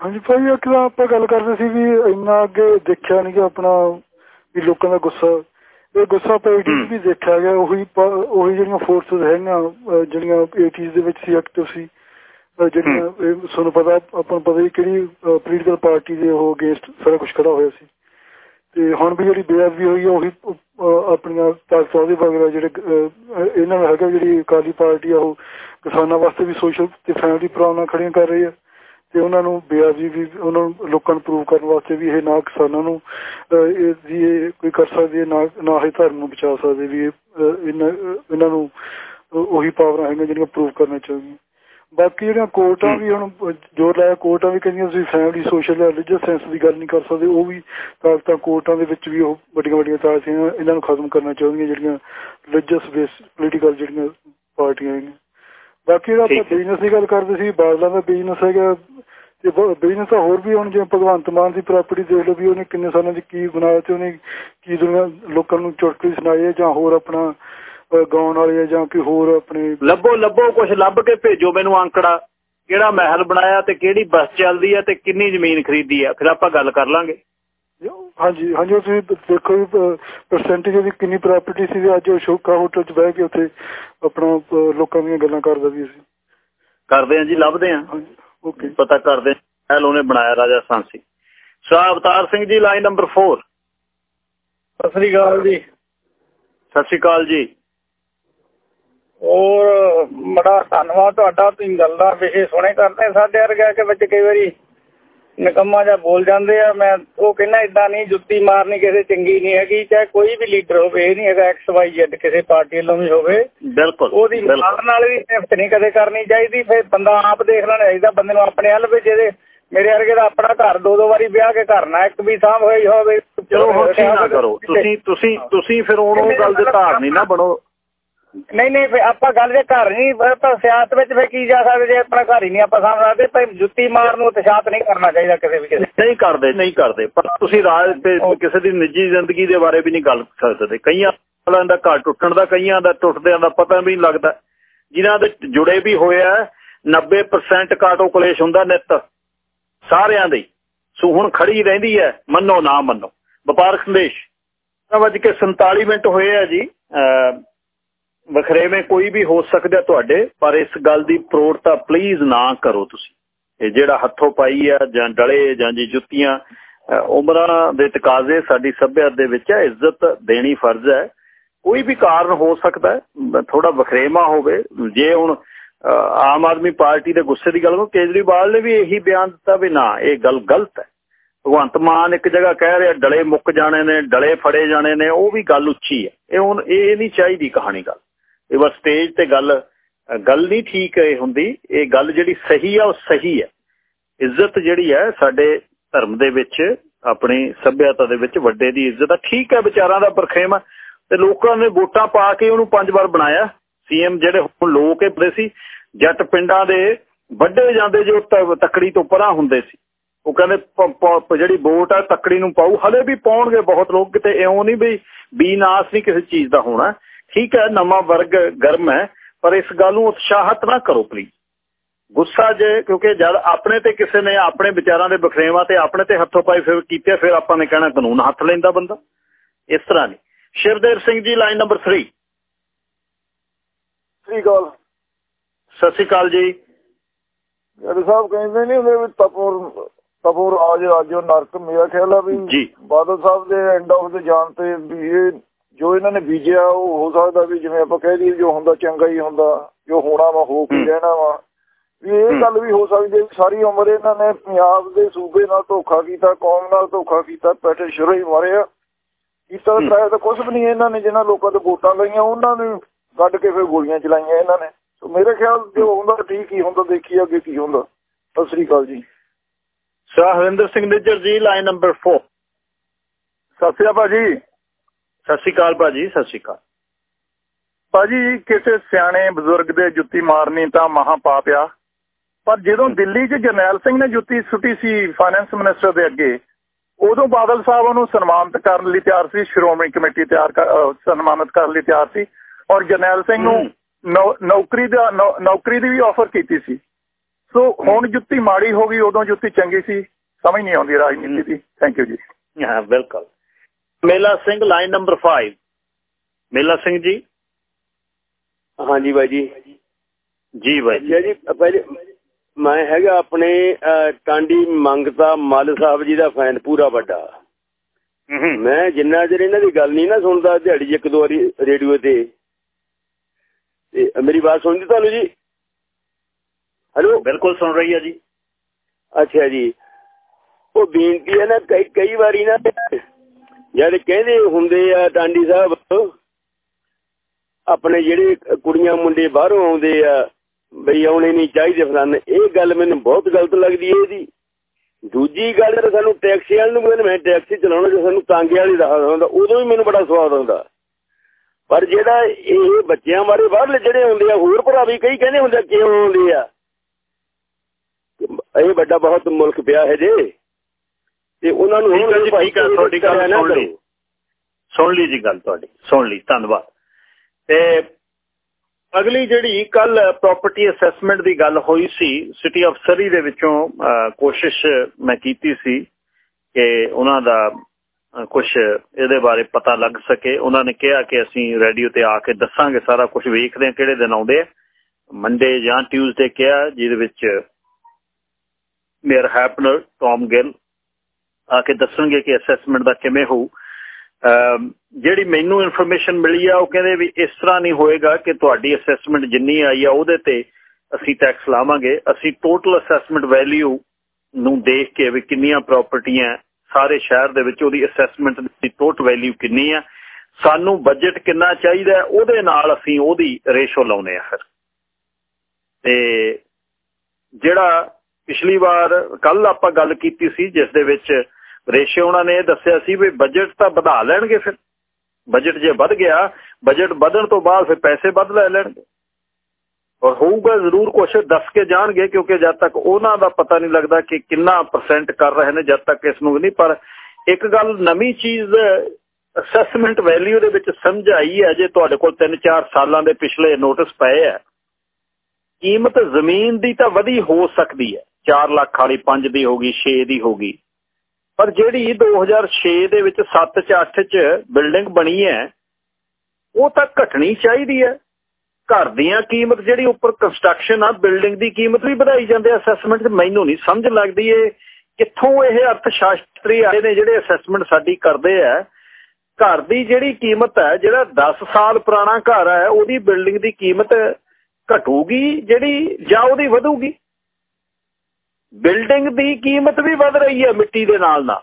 Speaker 10: ਹਾਂਜੀ ਭਾਈ ਇੱਕ ਆਪਾਂ ਗੱਲ ਕਰਦੇ ਸੀ ਵੀ ਇੰਨਾ ਅੱਗੇ ਦੇਖਿਆ ਨਹੀਂ ਕਿ ਆਪਣਾ ਵੀ ਲੋਕਾਂ ਦਾ ਗੁੱਸਾ। ਇਹ ਗੁੱਸਾ ਪੈਟੀ ਵੀ ਦੇਖਿਆ ਗਿਆ ਉਹੀ ਉਹੀ ਜਿਹੜੀਆਂ ਫੋਰਸਸ ਹੈਗੀਆਂ ਜਿਹੜੀਆਂ 80s ਦੇ ਵਿੱਚ ਸੀ ਐਕਟਿਵ ਸੀ ਜਿਹੜੀਆਂ ਤੁਹਾਨੂੰ ਪਤਾ ਆਪਾਂ ਪਤਾ ਹੀ ਕਿਹੜੀ ਪੋਲੀਟੀਕਲ ਪਾਰਟੀ ਦੇ ਉਹ ਅਗੇਂਸਟ ਸਾਰਾ ਕੁਝ ਖੜਾ ਹੋਇਆ ਸੀ। ਤੇ ਹੁਣ ਵੀ ਜਿਹੜੀ ਬੇਅਦਬੀ ਹੋਈ ਹੈ ਉਹੀ ਆਪਣੀਆਂ ਤਾਕਤਾਂ ਦੇ ਵਗੈਰਾ ਜਿਹੜੇ ਇਹਨਾਂ ਦਾ ਹੈਗਾ ਜਿਹੜੀ ਅਕਾਲੀ ਪਾਰਟੀ ਆ ਉਹ ਕਿਸਾਨਾਂ ਵਾਸਤੇ ਵੀ ਸੋਸ਼ਲ ਤੇ ਫੈਮਿਲੀ ਪ੍ਰੋਬਲਮਾਂ ਖੜੀਆਂ ਕਰ ਰਹੀ ਹੈ ਤੇ ਉਹਨਾਂ ਨੂੰ ਬੇਅਦਬੀ ਵੀ ਉਹਨਾਂ ਨੂੰ ਲੋਕਾਂ ਨੂੰ ਪ੍ਰੂਵ ਕਰਨ ਵਾਸਤੇ ਵੀ ਇਹ ਨਾ ਕਿਸਾਨਾਂ ਨੂੰ ਇਹ ਜੀ ਕੋਈ ਕਰ ਸਕਦੀ ਹੈ, ਨਾ ਨਾ ਹੀ ਧਰਮ ਨੂੰ ਬਚਾ ਸਕਦੇ ਵੀ ਇਹਨਾਂ ਇਹਨਾਂ ਨੂੰ ਉਹੀ ਪਾਵਰਾਂ ਹੈਗੀਆਂ ਜਿਹੜੀਆਂ ਪ੍ਰੂਵ ਕਰਨਾ ਚਾਹੁੰਦੀਆਂ। ਬਾਕੀ ਜਿਹੜੀਆਂ ਕੋਰਟਾਂ ਵੀ ਹੁਣ ਜੋਰ ਲਾਇਆ, ਕੋਰਟਾਂ ਵੀ ਕਹਿੰਦੀਆਂ ਤੁਸੀਂ ਫੈਮਿਲੀ ਸੋਸ਼ਲ ਰਿਲੀਜੀਅਸ ਸੈਂਸ ਦੀ ਗੱਲ ਨਹੀਂ ਕਰ ਸਕਦੇ, ਉਹ ਵੀ ਤਾਕਤਾਂ ਕੋਰਟਾਂ ਦੇ ਵਿੱਚ ਵੀ ਉਹ ਵੱਡੀਆਂ ਵੱਡੀਆਂ ਤਾਕਤਾਂ ਇਹਨਾਂ ਨੂੰ ਖਤਮ ਕਰਨਾ ਚਾਹੁੰਦੀਆਂ ਜਿਹੜੀਆਂ ਰਿਲੀਜੀਅਸ ਬੇਸ ਪੋਲੀਟੀਕਲ ਜਿਹੜੀਆਂ ਪਾਰਟੀਆਂ ਹੈਗੀਆਂ। ਬਾਕੀ ਜਿਹੜਾ ਆਪਾਂ ਬਿਜ਼ਨਸ ਦੀ ਗੱਲ ਕਰਦੇ ਸੀ ਬਾਦਲਾਂ ਦਾ ਬਿਜ਼ਨਸ ਹੈਗਾ। ਤੇ ਬਿਜ਼ਨਸ ਤਾਂ ਹੋਰ ਵੀ ਹੁਣ ਜਿਵੇਂ ਭਗਵੰਤ ਮਾਨ ਦੀ ਪ੍ਰਾਪਰਟੀ ਦੇਖ ਲਓ ਵੀ ਉਹਨੇ ਕਿੰਨੇ ਸਾਲਾਂ ਦੀ ਕੀ ਬਣਾਇਆ ਤੇ ਉਹਨੇ ਕੀ ਦੁਨੀਆ ਲੋਕਾਂ ਨੂੰ ਚੁਟਕਲੀ ਸੁਣਾਈ ਜਾਂ ਹੋਰ ਆਪਣਾ ਗਾਉਣ ਵਾਲੇ ਜਾਂ ਕੋਈ ਹੋਰ ਆਪਣੇ
Speaker 1: ਲੱਭੋ ਲੱਭੋ ਕੁਝ ਲੱਭ ਕੇ ਭੇਜੋ ਮੈਨੂੰ ਅੰਕੜਾ। ਕਿਹੜਾ ਮਹਿਲ ਬਣਾਇਆ ਤੇ ਕਿਹੜੀ ਬੱਸ ਚੱਲਦੀ ਹੈ ਤੇ ਕਿੰਨੀ ਜ਼ਮੀਨ ਖਰੀਦੀ ਹੈ ਫਿਰ ਆਪਾਂ ਗੱਲ ਕਰ ਲਾਂਗੇ।
Speaker 10: ਹਾਂਜੀ ਹਾਂਜੀ ਤੁਸੀਂ ਦੇਖੋ ਵੀ ਪਰਸੈਂਟੇਜ ਦੀ ਕਿੰਨੀ ਪ੍ਰਾਪਰਟੀ ਸੀ ਅੱਜ ਉਹ ਸ਼ੋਕਾ ਹੋਟਲ 'ਚ ਬਹਿ ਕੇ ਉੱਥੇ ਆਪਣਾ ਲੋਕਾਂ ਦੀਆਂ ਗੱਲਾਂ ਕਰਦਾ ਵੀ ਸੀ।
Speaker 1: ਕਰਦੇ ਆਂ ਜੀ ਲੱਭਦੇ ਆਂ
Speaker 10: ਓਕੇ।
Speaker 1: ਪਤਾ ਕਰਦੇ ਮਹਿਲ ਉਹਨੇ ਬਣਾਇਆ ਰਾਜਾ ਸਾਂਸੀ। ਸ਼ਾਹ ਅਵਤਾਰ ਸਿੰਘ ਜੀ ਲਾਈਨ ਨੰਬਰ 4
Speaker 6: ਸਤਿ ਸ੍ਰੀ ਅਕਾਲ ਜੀ।
Speaker 1: ਸਤਿ ਸ੍ਰੀ ਅਕਾਲ ਜੀ।
Speaker 6: ਔਰ ਬੜਾ ਧੰਨਵਾਦ ਤੁਹਾਡਾ ਤੁਸੀਂ ਗੱਲਾਂ ਵਿਸ਼ੇ ਸੁਣੇ ਕਰਦੇ ਸਾਡੇ ਵਰਗਾ ਕਿ ਵਿੱਚ ਕਈ ਵਾਰੀ। ਨਿਕੰਮਾ ਜਾਂ ਬੋਲ ਜਾਂਦੇ ਆ ਮੈਂ ਉਹ ਕਹਿੰਦਾ ਇਦਾਂ ਨਹੀਂ ਜੁੱਤੀ ਮਾਰਨੀ ਕਿਸੇ ਚੰਗੀ ਨਹੀਂ ਹੈਗੀ ਚਾਹੇ ਕੋਈ ਵੀ ਲੀਡਰ ਹੋਵੇ ਇਹ ਨਹੀਂ ਹੈਗਾ ਐਕਸ ਵਾਈ ਜ਼ੈਡ ਕਿਸੇ ਪਾਰਟੀ ਵੱਲੋਂ ਵੀ ਹੋਵੇ।
Speaker 1: ਬਿਲਕੁਲ
Speaker 6: ਉਹਦੀ ਮਾਰ ਨਾਲ ਵੀ ਸਿਫਤ ਨਹੀਂ ਕਦੇ ਕਰਨੀ ਚਾਹੀਦੀ ਫਿਰ ਬੰਦਾ ਆਪ ਦੇਖ ਲੈਣਾ ਚਾਹੀਦਾ ਬੰਦੇ ਨੂੰ ਆਪਣੇ ਹੱਲ ਵਿੱਚ ਇਹਦੇ ਮੇਰੇ ਵਰਗੇ ਦਾ ਆਪਣਾ ਘਰ ਦੋ ਦੋ ਵਾਰੀ ਵਿਆਹ ਕੇ ਘਰ ਨਾ ਇੱਕ ਵੀ ਸਾਂਭ ਹੋਈ ਹੋਵੇ
Speaker 1: ਚਲੋ ਹੁਣ ਕੀ ਨਾ ਕਰੋ। ਤੁਸੀਂ ਤੁਸੀਂ ਤੁਸੀਂ ਫਿਰ ਉਹ ਗੱਲ ਦੇ ਧਾਰ ਨਹੀਂ ਨਾ ਬਣੋ।
Speaker 6: ਨਹੀਂ ਨਹੀਂ ਫੇ ਆਪਾਂ ਗੱਲ ਜੇ ਘਰ ਨਹੀਂ ਪਰ ਸਿਆਸਤ ਵਿੱਚ ਫੇ ਕੀ ਜਾ ਸਕਦੇ ਜੇ ਆਪਣਾ ਘਰ ਹੀ ਨਹੀਂ ਆਪਾਂ ਸਾਂਭ ਸਕਦੇ ਪਰ ਜੁੱਤੀ ਮਾਰਨ ਨੂੰ ਤਸ਼ਾਤ ਨਹੀਂ ਕਰਨਾ ਚਾਹੀਦਾ ਕਿਸੇ ਵੀ ਕਿਸੇ
Speaker 1: ਨਹੀਂ ਕਰਦੇ ਨਹੀਂ ਕਰਦੇ। ਪਰ ਤੁਸੀਂ ਰਾਜ ਤੇ ਕਿਸੇ ਦੀ ਨਿੱਜੀ ਜ਼ਿੰਦਗੀ ਦੇ ਬਾਰੇ ਵੀ ਨਹੀਂ ਗੱਲ ਕਰ ਸਕਦੇ। ਕਈਆਂ ਵਾਲਿਆਂ ਦਾ ਘਰ ਟੁੱਟਣ ਦਾ ਕਈਆਂ ਦਾ ਟੁੱਟਦਿਆਂ ਦਾ ਪਤਾ ਵੀ ਨਹੀਂ ਲੱਗਦਾ। ਜਿਨ੍ਹਾਂ ਦੇ ਜੁੜੇ ਵੀ ਹੋਏ ਆ 90% ਕਾਟੋ ਕਲੇਸ਼ ਹੁੰਦਾ ਨਿੱਤ। ਸਾਰਿਆਂ ਦੇ ਸੋ ਹੁਣ ਖੜੀ ਰਹਿੰਦੀ ਹੈ ਮੰਨੋ ਨਾ ਮੰਨੋ। ਵਪਾਰਕ ਸੰਦੇਸ਼। ਵਜ ਕੇ 47 ਮਿੰਟ ਹੋਏ ਆ ਜੀ। ਵਖਰੇਵੇਂ ਕੋਈ ਵੀ ਹੋ ਸਕਦਾ ਤੁਹਾਡੇ, ਪਰ ਇਸ ਗੱਲ ਦੀ ਪ੍ਰੋੜਤਾ ਪਲੀਜ਼ ਨਾ ਕਰੋ ਤੁਸੀਂ। ਇਹ ਜਿਹੜਾ ਹੱਥੋਂ ਪਾਈ ਆ, ਜਾਂ ਡਲੇ, ਜਾਂ ਜੀ ਜੁੱਤੀਆਂ ਉਮਰਾਂ ਦੇ ਤਕਾਜ਼ੇ ਸਾਡੀ ਸੱਭਿਆਚਾਰ ਦੇ ਵਿੱਚ ਹੈ ਇੱਜ਼ਤ ਦੇਣੀ ਫਰਜ਼ ਹੈ। ਕੋਈ ਵੀ ਕਾਰਨ ਹੋ ਸਕਦਾ ਹੈ ਥੋੜਾ ਵਖਰੇਵਾ ਹੋਵੇ। ਜੇ ਹੁਣ ਆਮ ਆਦਮੀ ਪਾਰਟੀ ਦੇ ਗੁੱਸੇ ਦੀ ਗੱਲ ਨੂੰ ਕੇਜਰੀਵਾਲ ਨੇ ਵੀ ਇਹੀ ਬਿਆਨ ਦਿੱਤਾ ਵੀ ਨਾ, ਇਹ ਗੱਲ ਗਲਤ ਹੈ। ਭਗਵੰਤ ਮਾਨ ਇੱਕ ਜਗ੍ਹਾ ਕਹਿ ਰਿਹਾ, ਡਲੇ ਮੁੱਕ ਜਾਣੇ ਨੇ, ਡਲੇ ਫੜੇ ਜਾਣੇ ਨੇ, ਉਹ ਵੀ ਗੱਲ ਉੱਚੀ ਹੈ। ਇਹ ਹੁਣ, ਇਹ ਨਹੀਂ ਚਾਹੀਦੀ ਕਹਾਣੀ ਗੱਲ। ਇਹ ਬਸ ਸਟੇਜ ਤੇ ਗੱਲ ਗੱਲ ਨਹੀਂ ਠੀਕ ਹੈ ਹੁੰਦੀ, ਇਹ ਗੱਲ ਜਿਹੜੀ ਸਹੀ ਆ, ਉਹ ਸਹੀ ਹੈ। ਇੱਜ਼ਤ ਜਿਹੜੀ ਹੈ ਸਾਡੇ ਧਰਮ ਦੇ ਵਿੱਚ, ਆਪਣੀ ਸੱਭਿਅਤਾ ਦੇ ਵਿੱਚ ਵੱਡੇ ਦੀ ਇੱਜ਼ਤ ਆ। ਠੀਕ ਹੈ, ਵਿਚਾਰਾਂ ਦਾ ਪਰਖੇਮ ਤੇ ਲੋਕਾਂ ਨੇ ਵੋਟਾਂ ਪਾ ਕੇ ਉਹਨੂੰ ਪੰਜ ਵਾਰ ਬਣਾਇਆ। ਸੀਐਮ ਜਿਹੜੇ ਹੁਣ ਲੋਕ ਇਹ ਸੀ, ਜੱਟ ਪਿੰਡਾਂ ਦੇ ਵੱਡੇ ਜਾਂਦੇ ਜੋ ਤਕੜੀ ਤੋਂ ਪਰਾਂ ਹੁੰਦੇ ਸੀ। ਉਹ ਕਹਿੰਦੇ ਜਿਹੜੀ ਵੋਟ ਆ, ਤਕੜੀ ਨੂੰ ਪਾਉ ਹਲੇ ਵੀ ਪਾਉਣਗੇ ਬਹੁਤ ਲੋਕ, ਕਿਤੇ ਇਉਂ ਨਹੀਂ ਵੀ ਬੀ ਨਾਸ ਨਹੀਂ ਕਿਸੇ ਚੀਜ਼ ਦਾ ਹੋਣਾ। ਠੀਕ ਹੈ ਨਵਾਂ ਵਰਗ ਗਰਮ ਹੈ ਪਰ ਇਸ ਗੱਲ ਨੂੰ ਉਤਸ਼ਾਹਤ ਨਾ ਕਰੋ ਪਲੀਜ਼ ਗੁੱਸਾ ਜੇ ਕਿਉਂਕਿ ਜਦ ਆਪਣੇ ਤੇ ਕਿਸੇ ਨੇ ਆਪਣੇ ਵਿਚਾਰਾਂ ਦੇ ਬਖਰੇਵਾ ਤੇ ਆਪਣੇ ਤੇ ਹੱਥੋਂ ਪਾਈ ਫਿਰ ਕੀਤੇ ਫਿਰ ਆਪਾਂ ਨੇ ਕਹਿਣਾ ਕਾਨੂੰਨ ਹੱਥ ਲੈਂਦਾ ਬੰਦਾ। ਇਸ ਤਰ੍ਹਾਂ ਨਹੀਂ। ਸ਼ਿਰਦੇਵ ਸਿੰਘ ਜੀ ਲਾਈਨ ਨੰਬਰ 3
Speaker 11: ਸ੍ਰੀ ਅਕਾਲ।
Speaker 1: ਸਤਿ ਸ੍ਰੀ ਅਕਾਲ ਜੀ।
Speaker 11: ਜਿਹੜੇ ਸਾਹਿਬ ਕਹਿੰਦੇ ਨਹੀਂ ਹੁੰਦੇ ਵੀ ਤਪੋਰ ਤਪੋਰ ਆਜ ਰਾਜੋ ਨਰਕ ਮੇਰਾ ਖਿਆਲ ਆ ਵੀ ਬਾਦਲ ਸਾਹਿਬ ਦੇ ਐਂਡ ਆਫ ਦੇ ਜਾਣ ਤੇ ਵੀ ਇਹ ਜੋ ਇਹਨਾਂ ਨੇ ਬੀਜਿਆ ਉਹ ਹੋ ਸਕਦਾ ਵੀ ਜਿਵੇਂ ਆਪਾਂ ਕਹਿ ਦਈਏ ਜੋ ਹੁੰਦਾ ਚੰਗਾ ਹੀ ਹੁੰਦਾ ਜੋ ਹੋਣਾ ਵਾ ਹੋ ਕੇ ਰਹਿਣਾ ਵਾ। ਵੀ ਇਹ ਗੱਲ ਵੀ ਹੋ ਸਕਦੀ ਹੈ ਸਾਰੀ ਉਮਰ ਇਹਨਾਂ ਨੇ ਪੰਜਾਬ ਦੇ ਸੂਬੇ ਨਾਲ ਧੋਖਾ ਕੀਤਾ ਕੌਮ ਨਾਲ ਧੋਖਾ ਕੀਤਾ ਪੈਟੇ ਸ਼ੁਰੂ ਹੀ ਮਾਰਿਆ। ਕੀਤਾ ਤਾਂ ਤਾਂ ਕੁਝ ਵੀ ਨਹੀਂ ਇਹਨਾਂ ਨੇ ਜਿਹਨਾਂ ਲੋਕਾਂ ਤੋਂ ਵੋਟਾਂ ਲਈਆਂ ਉਹਨਾਂ ਨੇ ਕੱਢ ਕੇ ਫਿਰ ਗੋਲੀਆਂ ਚਲਾਈਆਂ ਇਹਨਾਂ ਨੇ। ਸੋ ਮੇਰੇ ਖਿਆਲ ਜੋ ਹੁੰਦਾ ਠੀਕ ਹੀ ਹੁੰਦਾ ਦੇਖੀ ਅੱਗੇ ਕੀ ਹੁੰਦਾ। ਸਤਿ ਸ੍ਰੀ ਅਕਾਲ ਜੀ।
Speaker 1: ਸ਼ਾਹ ਹਰਿੰਦਰ ਸਿੰਘ ਨਿੱਜਰ ਜੀ ਲਾਈਨ ਨੰਬਰ 4
Speaker 11: ਸਤਿ ਸ੍ਰੀ ਅਕਾਲ ਜੀ
Speaker 1: ਸਤਿ ਸ਼੍ਰੀ ਅਕਾਲ ਭਾਜੀ ਸਤਿ ਸ਼੍ਰੀ ਅਕਾਲ।
Speaker 12: ਭਾਜੀ ਕਿਸੇ ਸਿਆਣੇ ਬਜ਼ੁਰਗ ਦੇ ਜੁੱਤੀ ਮਾਰਨੀ ਤਾਂ ਮਹਾ ਪਾਪ ਆ। ਪਰ ਜਦੋਂ ਦਿੱਲੀ 'ਚ ਜਰਨੈਲ ਸਿੰਘ ਨੇ ਜੁੱਤੀ ਸੁੱਟੀ ਸੀ ਫਾਈਨੈਂਸ ਮਿਨਿਸਟਰ ਦੇ ਅੱਗੇ ਉਦੋਂ ਬਾਦਲ ਸਾਹਿਬ ਉਹਨੂੰ ਸਨਮਾਨਿਤ ਕਰਨ ਲਈ ਤਿਆਰ ਸੀ ਸ਼੍ਰੋਮਣੀ ਕਮੇਟੀ ਤਿਆਰ ਸਨਮਾਨਿਤ ਕਰਨ ਲਈ ਤਿਆਰ ਸੀ ਔਰ ਜਰਨੈਲ ਸਿੰਘ ਨੂੰ ਨੌਕਰੀ ਦਾ ਨੌਕਰੀ ਦੀ ਵੀ ਆਫਰ ਕੀਤੀ ਸੀ। ਸੋ ਹੁਣ ਜੁੱਤੀ ਮਾੜੀ ਹੋ ਗਈ ਉਦੋਂ ਜੁੱਤੀ ਚੰਗੀ ਸੀ ਸਮਝ ਨਹੀਂ ਆਉਂਦੀ ਰਾਜਨੀਤੀ ਦੀ। ਥੈਂਕ ਯੂ ਜੀ।
Speaker 1: ਹਾਂ ਬਿਲਕੁਲ। ਮੇਲਾ ਸਿੰਘ ਲਾਈਨ ਨੰਬਰ 5 ਮੇਲਾ ਸਿੰਘ ਜੀ?
Speaker 13: ਹਾਂਜੀ ਬਾਈ ਜੀ।
Speaker 1: ਜੀ ਬਾਈ
Speaker 13: ਜੀ। ਪਹਿਲੇ ਮੈਂ ਹੈਗਾ ਆਪਣੇ ਟਾਂਡੀ ਮੰਗਤਾ ਮੱਲ ਸਾਹਿਬ ਜੀ ਦਾ ਫੈਨ ਪੂਰਾ ਵੱਡਾ। ਮੈਂ ਜਿੰਨਾ ਚਿਰ ਇਹਨਾਂ ਦੀ ਗੱਲ ਨਹੀਂ ਨਾ ਸੁਣਦਾ ਦਿਹਾੜੀ ਇੱਕ ਦੋ ਵਾਰੀ ਰੇਡੀਓ ਤੇ। ਤੇ ਮੇਰੀ ਬਾਤ ਸੁਣਦੀ ਤੁਹਾਨੂੰ ਜੀ? ਹੈਲੋ
Speaker 1: ਬਿਲਕੁਲ ਸੁਣ ਰਹੀ ਹੈ ਜੀ।
Speaker 13: ਅੱਛਾ ਜੀ। ਉਹ ਬੇਨਤੀ ਹੈ ਨਾ ਕਈ ਕਈ ਵਾਰੀ ਨਾ ਯਾਰ ਕਹਿੰਦੇ ਹੁੰਦੇ ਆ ਟਾਂਡੀ ਸਾਹਿਬ, ਆਪਣੇ ਜਿਹੜੇ ਕੁੜੀਆਂ ਮੁੰਡੇ ਬਾਹਰੋਂ ਆਉਂਦੇ ਆ, ਬਈ ਆਉਣੇ ਨਹੀਂ ਚਾਹੀਦੇ ਫਲਾਣੇ, ਇਹ ਗੱਲ ਮੈਨੂੰ ਬਹੁਤ ਗਲਤ ਲੱਗਦੀ ਹੈ ਇਹਦੀ। ਦੂਜੀ ਗੱਲ ਤਾਂ ਸਾਨੂੰ ਟੈਕਸੀ ਵਾਲੇ ਨੂੰ ਕਹਿੰਦੇ, ਮੈਂ ਟੈਕਸੀ ਚਲਾਉਣਾ, ਜੇ ਸਾਨੂੰ ਤਾਂਗੇ ਵਾਲੀ ਦਾ ਹੁੰਦਾ, ਉਦੋਂ ਵੀ ਮੈਨੂੰ ਬੜਾ ਸਵਾਦ ਆਉਂਦਾ। ਪਰ ਜਿਹੜਾ ਇਹ ਬੱਚਿਆਂ ਬਾਰੇ ਬਾਹਰਲੇ ਜਿਹੜੇ ਹੁੰਦੇ ਆ, ਹੋਰ ਭਰਾ ਵੀ ਕਈ ਕਹਿੰਦੇ ਹੁੰਦੇ ਕਿਉਂ ਆਉਂਦੇ ਆ? ਇਹ ਵੱਡਾ ਬਹੁਤ ਮੁਲਕ ਪਿਆ ਹੈ ਜੇ। ਤੇ ਉਹਨਾਂ ਨੂੰ
Speaker 1: ਠੀਕ ਹੈ ਜੀ ਠੀਕ ਹੈ ਤੁਹਾਡੀ ਗੱਲ ਸੁਣ ਲਈ। ਸੁਣ ਲਈ ਜੀ ਗੱਲ ਤੁਹਾਡੀ ਸੁਣ ਲਈ ਧੰਨਵਾਦ। ਤੇ ਅਗਲੀ ਜਿਹੜੀ ਕੱਲ ਪ੍ਰਾਪਰਟੀ ਅਸੈਸਮੈਂਟ ਦੀ ਗੱਲ ਹੋਈ ਸੀ ਸਿਟੀ ਆਫ ਸਰੀ ਦੇ ਵਿੱਚੋਂ ਕੋਸ਼ਿਸ਼ ਮੈਂ ਕੀਤੀ ਸੀ ਕਿ ਉਹਨਾਂ ਦਾ ਕੁਝ ਇਹਦੇ ਬਾਰੇ ਪਤਾ ਲੱਗ ਸਕੇ। ਉਹਨਾਂ ਨੇ ਕਿਹਾ ਕਿ ਅਸੀਂ ਰੇਡੀਓ ਤੇ ਆ ਕੇ ਦੱਸਾਂਗੇ ਸਾਰਾ ਕੁਝ ਵੇਖਦੇ ਹਾਂ ਕਿਹੜੇ ਦਿਨ ਆਉਂਦੇ ਆ। ਮੰਡੇ ਜਾਂ ਟਿਊਜ਼ਡੇ ਕਿਹਾ ਜਿਹਦੇ ਵਿੱਚ ਮੇਅਰ ਹੈਪਨਰ ਟੌਮ ਗਿਲ ਆ ਕੇ ਦੱਸਣਗੇ ਕਿ ਅਸੈਸਮੈਂਟ ਦਾ ਕਿਵੇਂ ਹੋਊ। ਜਿਹੜੀ ਮੈਨੂੰ ਇਨਫੋਰਮੇਸ਼ਨ ਮਿਲੀ ਆ, ਉਹ ਕਹਿੰਦੇ ਵੀ ਇਸ ਤਰ੍ਹਾਂ ਨਹੀਂ ਹੋਏਗਾ ਕਿ ਤੁਹਾਡੀ ਅਸੈਸਮੈਂਟ ਜਿੰਨੀ ਆਈ ਆ, ਉਹਦੇ ਤੇ ਅਸੀਂ ਟੈਕਸ ਲਾਵਾਂਗੇ। ਅਸੀਂ ਟੋਟਲ ਅਸੈਸਮੈਂਟ ਵੈਲਿਊ ਨੂੰ ਦੇਖ ਕੇ ਵੀ ਕਿੰਨੀਆਂ ਪ੍ਰਾਪਰਟੀਆਂ ਸਾਰੇ ਸ਼ਹਿਰ ਦੇ ਵਿੱਚ ਉਹਦੀ ਅਸੈਸਮੈਂਟ ਦੀ ਟੋਟਲ ਵੈਲਿਊ ਕਿੰਨੀ ਆ, ਸਾਨੂੰ ਬਜਟ ਕਿੰਨਾ ਚਾਹੀਦਾ, ਉਹਦੇ ਨਾਲ ਅਸੀਂ ਉਹਦੀ ਰੇਸ਼ੋ ਲਾਉਨੇ ਆ ਫਿਰ। ਤੇ ਜਿਹੜਾ ਪਿਛਲੀ ਵਾਰ ਕੱਲ ਆਪਾਂ ਗੱਲ ਕੀਤੀ ਸੀ, ਜਿਸ ਦੇ ਵਿੱਚ ਰੇਸ਼ੇ ਉਹਨਾਂ ਨੇ ਦੱਸਿਆ ਸੀ ਵੀ ਬਜਟ ਤਾਂ ਵਧਾ ਲੈਣਗੇ ਫਿਰ। ਬਜਟ ਜੇ ਵੱਧ ਗਿਆ ਬਜਟ ਵਧਣ ਤੋਂ ਬਾਅਦ ਫਿਰ ਪੈਸੇ ਵੱਧ ਲੈ ਲੈਣਗੇ। ਔਰ ਹੋਊਗਾ ਜ਼ਰੂਰ ਕੁਝ ਦੱਸ ਕੇ ਜਾਣਗੇ ਕਿਉਂਕਿ ਜਦ ਤੱਕ ਉਹਨਾਂ ਦਾ ਪਤਾ ਨਹੀਂ ਲੱਗਦਾ ਕਿ ਕਿੰਨਾ ਪਰਸੈਂਟ ਕਰ ਰਹੇ ਨੇ, ਜਦ ਤੱਕ ਇਸ ਨੂੰ ਨਹੀਂ। ਪਰ ਇੱਕ ਗੱਲ ਨਵੀਂ ਚੀਜ਼ ਅਸੈਸਮੈਂਟ ਵੈਲਿਊ ਦੇ ਵਿੱਚ ਸਮਝ ਆਈ ਹੈ, ਜੇ ਤੁਹਾਡੇ ਕੋਲ 3-4 ਸਾਲਾਂ ਦੇ ਪਿਛਲੇ ਨੋਟਿਸ ਪਏ ਆ। ਕੀਮਤ ਜ਼ਮੀਨ ਦੀ ਤਾਂ ਵਧੀ ਹੋ ਸਕਦੀ ਹੈ। 4 ਲੱਖ ਵਾਲੀ 5 ਦੀ ਹੋਗੀ 6 ਦੀ ਹੋਗੀ ਪਰ ਜਿਹੜੀ 2006 ਦੇ ਵਿੱਚ 7 ਚ 8 ਚ ਬਿਲਡਿੰਗ ਬਣੀ ਹੈ, ਉਹ ਤਾਂ ਘਟਣੀ ਚਾਹੀਦੀ ਹੈ। ਘਰ ਦੀਆਂ ਕੀਮਤ ਜਿਹੜੀ ਉੱਪਰ ਕੰਸਟਰਕਸ਼ਨ ਆ, ਬਿਲਡਿੰਗ ਦੀ ਕੀਮਤ ਵੀ ਵਧਾਈ ਜਾਂਦੇ ਅਸੈਸਮੈਂਟ ਮੈਨੂੰ ਨਹੀਂ ਸਮਝ ਲੱਗਦੀ ਏ ਕਿੱਥੋਂ ਇਹ ਅਰਥ ਸ਼ਾਸਤਰੀ ਆਏ ਨੇ ਜਿਹੜੇ ਅਸੈਸਮੈਂਟ ਸਾਡੀ ਕਰਦੇ ਆ। ਘਰ ਦੀ ਜਿਹੜੀ ਕੀਮਤ ਹੈ, ਜਿਹੜਾ 10 ਸਾਲ ਪੁਰਾਣਾ ਘਰ ਹੈ, ਉਹਦੀ ਬਿਲਡਿੰਗ ਦੀ ਕੀਮਤ ਘਟੂਗੀ ਜਿਹੜੀ ਜਾਂ ਉਹਦੀ ਵਧੂਗੀ। ਬਿਲਡਿੰਗ ਦੀ ਕੀਮਤ ਵੀ ਵੱਧ ਰਹੀ ਹੈ ਮਿੱਟੀ ਦੇ ਨਾਲ ਨਾਲ।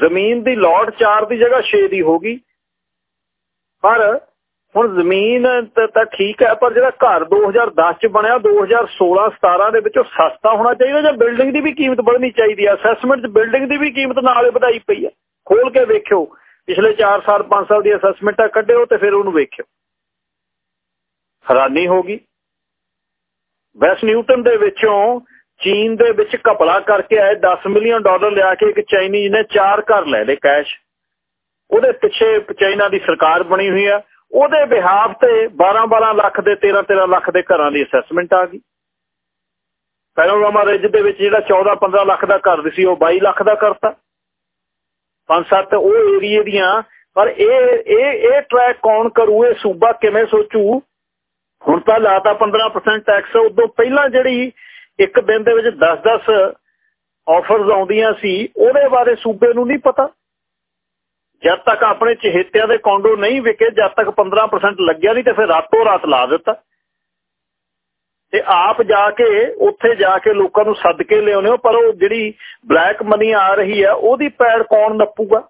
Speaker 1: ਜ਼ਮੀਨ ਦੀ ਲੋਟ 4 ਦੀ ਜਗ੍ਹਾ 6 ਦੀ ਹੋ ਗਈ। ਪਰ ਹੁਣ ਜ਼ਮੀਨ ਤਾਂ ਠੀਕ ਹੈ, ਪਰ ਜਿਹੜਾ ਘਰ 2010 ਚ ਬਣਿਆ 2016 17 ਦੇ ਵਿੱਚ ਸਸਤਾ ਹੋਣਾ ਚਾਹੀਦਾ ਜਾਂ ਬਿਲਡਿੰਗ ਦੀ ਵੀ ਕੀਮਤ ਵਧਣੀ ਚਾਹੀਦੀ ਹੈ? ਅਸੈਸਮੈਂਟ 'ਚ ਬਿਲਡਿੰਗ ਦੀ ਵੀ ਕੀਮਤ ਨਾਲ ਵਧਾਈ ਪਈ ਹੈ। ਖੋਲ ਕੇ ਵੇਖਿਓ। ਪਿਛਲੇ 4 ਸਾਲ 5 ਸਾਲ ਦੀ ਅਸੈਸਮੈਂਟਾਂ ਕੱਢਿਓ ਤੇ ਫਿਰ ਉਹਨੂੰ ਵੇਖਿਓ। ਹੈਰਾਨੀ ਹੋਗੀ ਵੈਸ ਨਿਊਟਨ ਦੇ ਵਿੱਚੋਂ ਚੀਨ ਦੇ ਵਿੱਚ ਕਪਲਾ ਕਰਕੇ ਆਏ 10 ਮਿਲੀਅਨ ਡਾਲਰ ਲਿਆ ਕੇ ਇੱਕ ਚਾਈਨੀਜ਼ ਨੇ ਚਾਰ ਘਰ ਲੈ ਲਏ ਕੈਸ਼। ਉਹਦੇ ਪਿੱਛੇ ਚਾਈਨਾ ਦੀ ਸਰਕਾਰ ਬਣੀ ਹੋਈ ਆ। ਉਹਦੇ ਬਿਹਾਫ ਤੇ 12-12 ਲੱਖ ਦੇ 13-13 ਲੱਖ ਦੇ ਘਰਾਂ ਦੀ ਅਸੈਸਮੈਂਟ ਆ ਗਈ। ਪੈਨੋਰਾਮਾ ਰਿਜ ਦੇ ਵਿੱਚ ਜਿਹੜਾ 14-15 ਲੱਖ ਦਾ ਘਰ ਸੀ, ਉਹ 22 ਲੱਖ ਦਾ ਕਰਤਾ। ਪੰਜ ਸੱਤ ਉਹ ਏਰੀਏ ਦੀਆਂ, ਪਰ ਇਹ ਇਹ ਇਹ ਟਰੈਕ ਕੌਣ ਕਰੂ, ਇਹ ਸੂਬਾ ਕਿਵੇਂ ਸੋਚੂ? ਹੁਣ ਤਾਂ ਲਾਤਾ 15% ਟੈਕਸ ਉਦੋਂ ਪਹਿਲਾਂ ਜਿਹੜੀ ਇੱਕ ਦਿਨ ਦੇ ਵਿੱਚ 10-10 ਆਫਰਸ ਆਉਂਦੀਆਂ ਸੀ, ਉਹਦੇ ਬਾਰੇ ਸੂਬੇ ਨੂੰ ਨਹੀਂ ਪਤਾ। ਜਦ ਤੱਕ ਆਪਣੇ ਚਹੇਤਿਆਂ ਦੇ ਕੌਂਡੋ ਨਹੀਂ ਵਿਕੇ, ਜਦ ਤੱਕ 15% ਲੱਗਿਆ ਨਹੀਂ, ਤੇ ਫਿਰ ਰਾਤੋਂ ਰਾਤ ਲਾ ਦਿੱਤਾ। ਤੇ ਆਪ ਜਾ ਕੇ, ਉੱਥੇ ਜਾ ਕੇ ਲੋਕਾਂ ਨੂੰ ਸੱਦ ਕੇ ਲਿਆਉਨੇ ਹੋ, ਪਰ ਉਹ ਜਿਹੜੀ ਬਲੈਕ ਮਨੀ ਆ ਰਹੀ ਹੈ ਉਹਦੀ ਪੈੜ ਕੌਣ ਨੱਪੂਗਾ?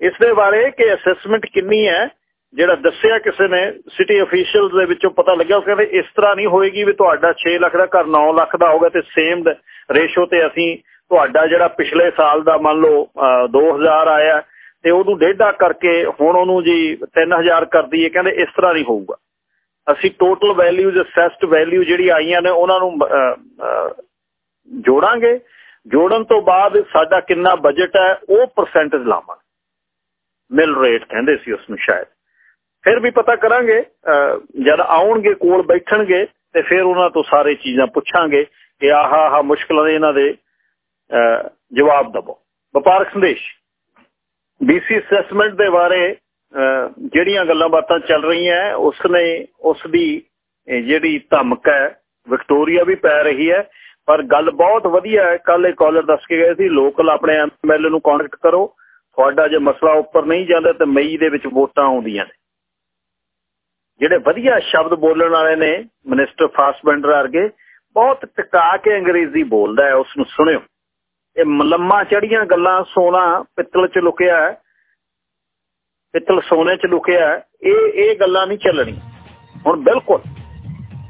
Speaker 1: ਇਸ ਦੇ ਬਾਰੇ ਕਿ ਅਸੈਸਮੈਂਟ ਕਿੰਨੀ ਹੈ ਜਿਹੜਾ ਦੱਸਿਆ ਕਿਸੇ ਨੇ ਸਿਟੀ ਅਫੀਸ਼ੀਅਲਸ ਦੇ ਵਿੱਚੋਂ ਪਤਾ ਲੱਗਿਆ, ਉਹ ਕਹਿੰਦੇ ਇਸ ਤਰ੍ਹਾਂ ਨਹੀਂ ਹੋਏਗੀ ਵੀ ਤੁਹਾਡਾ 6 ਲੱਖ ਦਾ ਘਰ 9 ਲੱਖ ਦਾ ਹੋਗਾ ਤੇ ਸੇਮ ਰੇਸ਼ੋ ਤੇ ਅਸੀਂ ਤੁਹਾਡਾ ਜਿਹੜਾ ਪਿਛਲੇ ਸਾਲ ਦਾ ਮੰਨ ਲਓ 2000 ਆਇਆ ਤੇ ਉਹਨੂੰ ਡੇਢਾ ਕਰਕੇ ਹੁਣ ਉਹਨੂੰ ਜੀ 3000 ਕਰ ਦਈਏ, ਕਹਿੰਦੇ ਇਸ ਤਰ੍ਹਾਂ ਨਹੀਂ ਹੋਊਗਾ। ਅਸੀਂ ਟੋਟਲ ਵੈਲਿਊਜ਼ ਅਸੈਸਡ ਵੈਲਿਊ ਜਿਹੜੀ ਆਈਆਂ ਨੇ, ਉਹਨਾਂ ਨੂੰ ਜੋੜਾਂਗੇ। ਜੋੜਨ ਤੋਂ ਬਾਅਦ ਸਾਡਾ ਕਿੰਨਾ ਬਜਟ ਹੈ, ਉਹ ਪਰਸੈਂਟੇਜ ਲਾਵਾਂਗੇ। ਮਿਲ ਰੇਟ ਕਹਿੰਦੇ ਸੀ ਉਸ ਨੂੰ ਸ਼ਾਇਦ। ਫਿਰ ਵੀ ਪਤਾ ਕਰਾਂਗੇ ਜਦ ਆਉਣਗੇ, ਕੋਲ ਬੈਠਣਗੇ, ਤੇ ਫਿਰ ਉਹਨਾਂ ਤੋਂ ਸਾਰੇ ਚੀਜ਼ਾਂ ਪੁੱਛਾਂਗੇ ਕਿ ਆਹ ਆਹ ਮੁਸ਼ਕਲਾਂ ਦੇ ਇਹਨਾਂ ਦੇ ਜਵਾਬ ਦਵੋ। ਵਪਾਰਕ ਸੰਦੇਸ਼। ਬੀਸੀ ਅਸੈਸਮੈਂਟ ਦੇ ਬਾਰੇ ਜਿਹੜੀਆਂ ਗੱਲਾਂ ਬਾਤਾਂ ਚੱਲ ਰਹੀਆਂ ਉਸ ਨੇ ਉਸ ਦੀ ਜਿਹੜੀ ਧਮਕ ਹੈ, ਵਿਕਟੋਰੀਆ ਵੀ ਪੈ ਰਹੀ ਹੈ। ਪਰ ਗੱਲ ਬਹੁਤ ਵਧੀਆ ਹੈ ਕੱਲ ਇੱਕ ਕਾਲਰ ਦੱਸ ਕੇ ਗਏ ਸੀ, ਲੋਕਲ ਆਪਣੇ ਐਮਐਲਏ ਨੂੰ ਕੰਟੈਕਟ ਕਰੋ। ਤੁਹਾਡਾ ਜੇ ਮਸਲਾ ਉੱਪਰ ਨਹੀਂ ਜਾਂਦਾ, ਤੇ ਮਈ ਦੇ ਵਿੱਚ ਵੋਟਾਂ ਆਉਂਦੀਆਂ ਨੇ। ਜਿਹੜੇ ਵਧੀਆ ਸ਼ਬਦ ਬੋਲਣ ਵਾਲੇ ਨੇ ਮਿਨਿਸਟਰ ਫਾਸਟਬੈਂਡਰ ਵਰਗੇ, ਬਹੁਤ ਟਿਕਾ ਕੇ ਅੰਗਰੇਜ਼ੀ ਬੋਲਦਾ ਹੈ ਉਸ ਨੂੰ ਸੁਣਿਓ। ਇਹ ਮਲੰਮਾ ਚੜੀਆਂ ਗੱਲਾਂ ਸੋਨਾ ਪਿੱਤਲ 'ਚ ਲੁਕਿਆ ਹੈ। ਪਿੱਤਲ ਸੋਨੇ 'ਚ ਲੁਕਿਆ ਹੈ। ਇਹ ਇਹ ਗੱਲਾਂ ਨਹੀਂ ਚੱਲਣੀ। ਹੁਣ ਬਿਲਕੁਲ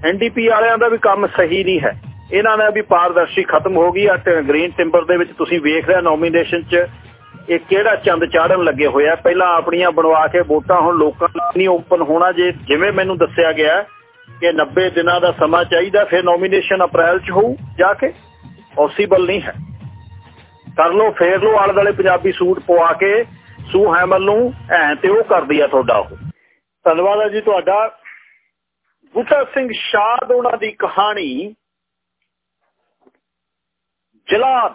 Speaker 1: ਐਨਡੀਪੀ ਵਾਲਿਆਂ ਦਾ ਵੀ ਕੰਮ ਸਹੀ ਨਹੀਂ ਹੈ। ਇਹਨਾਂ ਨੇ ਵੀ ਪਾਰਦਰਸ਼ੀ ਖਤਮ ਹੋ ਗਈ ਆ ਗ੍ਰੀਨ ਟਿੰਬਰ ਦੇ ਵਿੱਚ ਤੁਸੀਂ ਵੇਖ ਰਿਹਾ ਨੋਮੀਨੇਸ਼ਨ 'ਚ ਇਹ ਕਿਹੜਾ ਚੰਦ ਚਾੜਨ ਲੱਗੇ ਹੋਇਆ ਪਹਿਲਾਂ ਆਪਣੀਆਂ ਬਣਵਾ ਕੇ ਵੋਟਾਂ ਹੁਣ ਲੋਕਾਂ ਨਹੀਂ ਓਪਨ ਹੋਣਾ ਜੇ, ਜਿਵੇਂ ਮੈਨੂੰ ਦੱਸਿਆ ਗਿਆ ਕਿ 90 ਦਿਨਾਂ ਦਾ ਸਮਾਂ ਚਾਹੀਦਾ, ਫਿਰ ਨੋਮੀਨੇਸ਼ਨ ਅਪ੍ਰੈਲ 'ਚ ਹੋਊ, ਜਾ ਕੇ। ਪੋਸੀਬਲ ਨਹੀਂ ਹੈ। ਕਰ ਲੋ ਫੇਰ ਲੋ ਆਲੇ ਵਾਲੇ ਪੰਜਾਬੀ ਸੂਟ ਪਵਾ ਕੇ, ਸੂ ਹੈਮਲ ਨੂੰ ਐ ਤੇ ਉਹ ਕਰਦੀ ਆ ਤੁਹਾਡਾ ਉਹ। ਧੰਨਵਾਦ ਹੈ ਜੀ ਤੁਹਾਡਾ। ਬੁੱਟਾ ਸਿੰਘ ਸ਼ਾਦ ਉਹਨਾਂ ਦੀ ਕਹਾਣੀ, ਜਲਾਦ।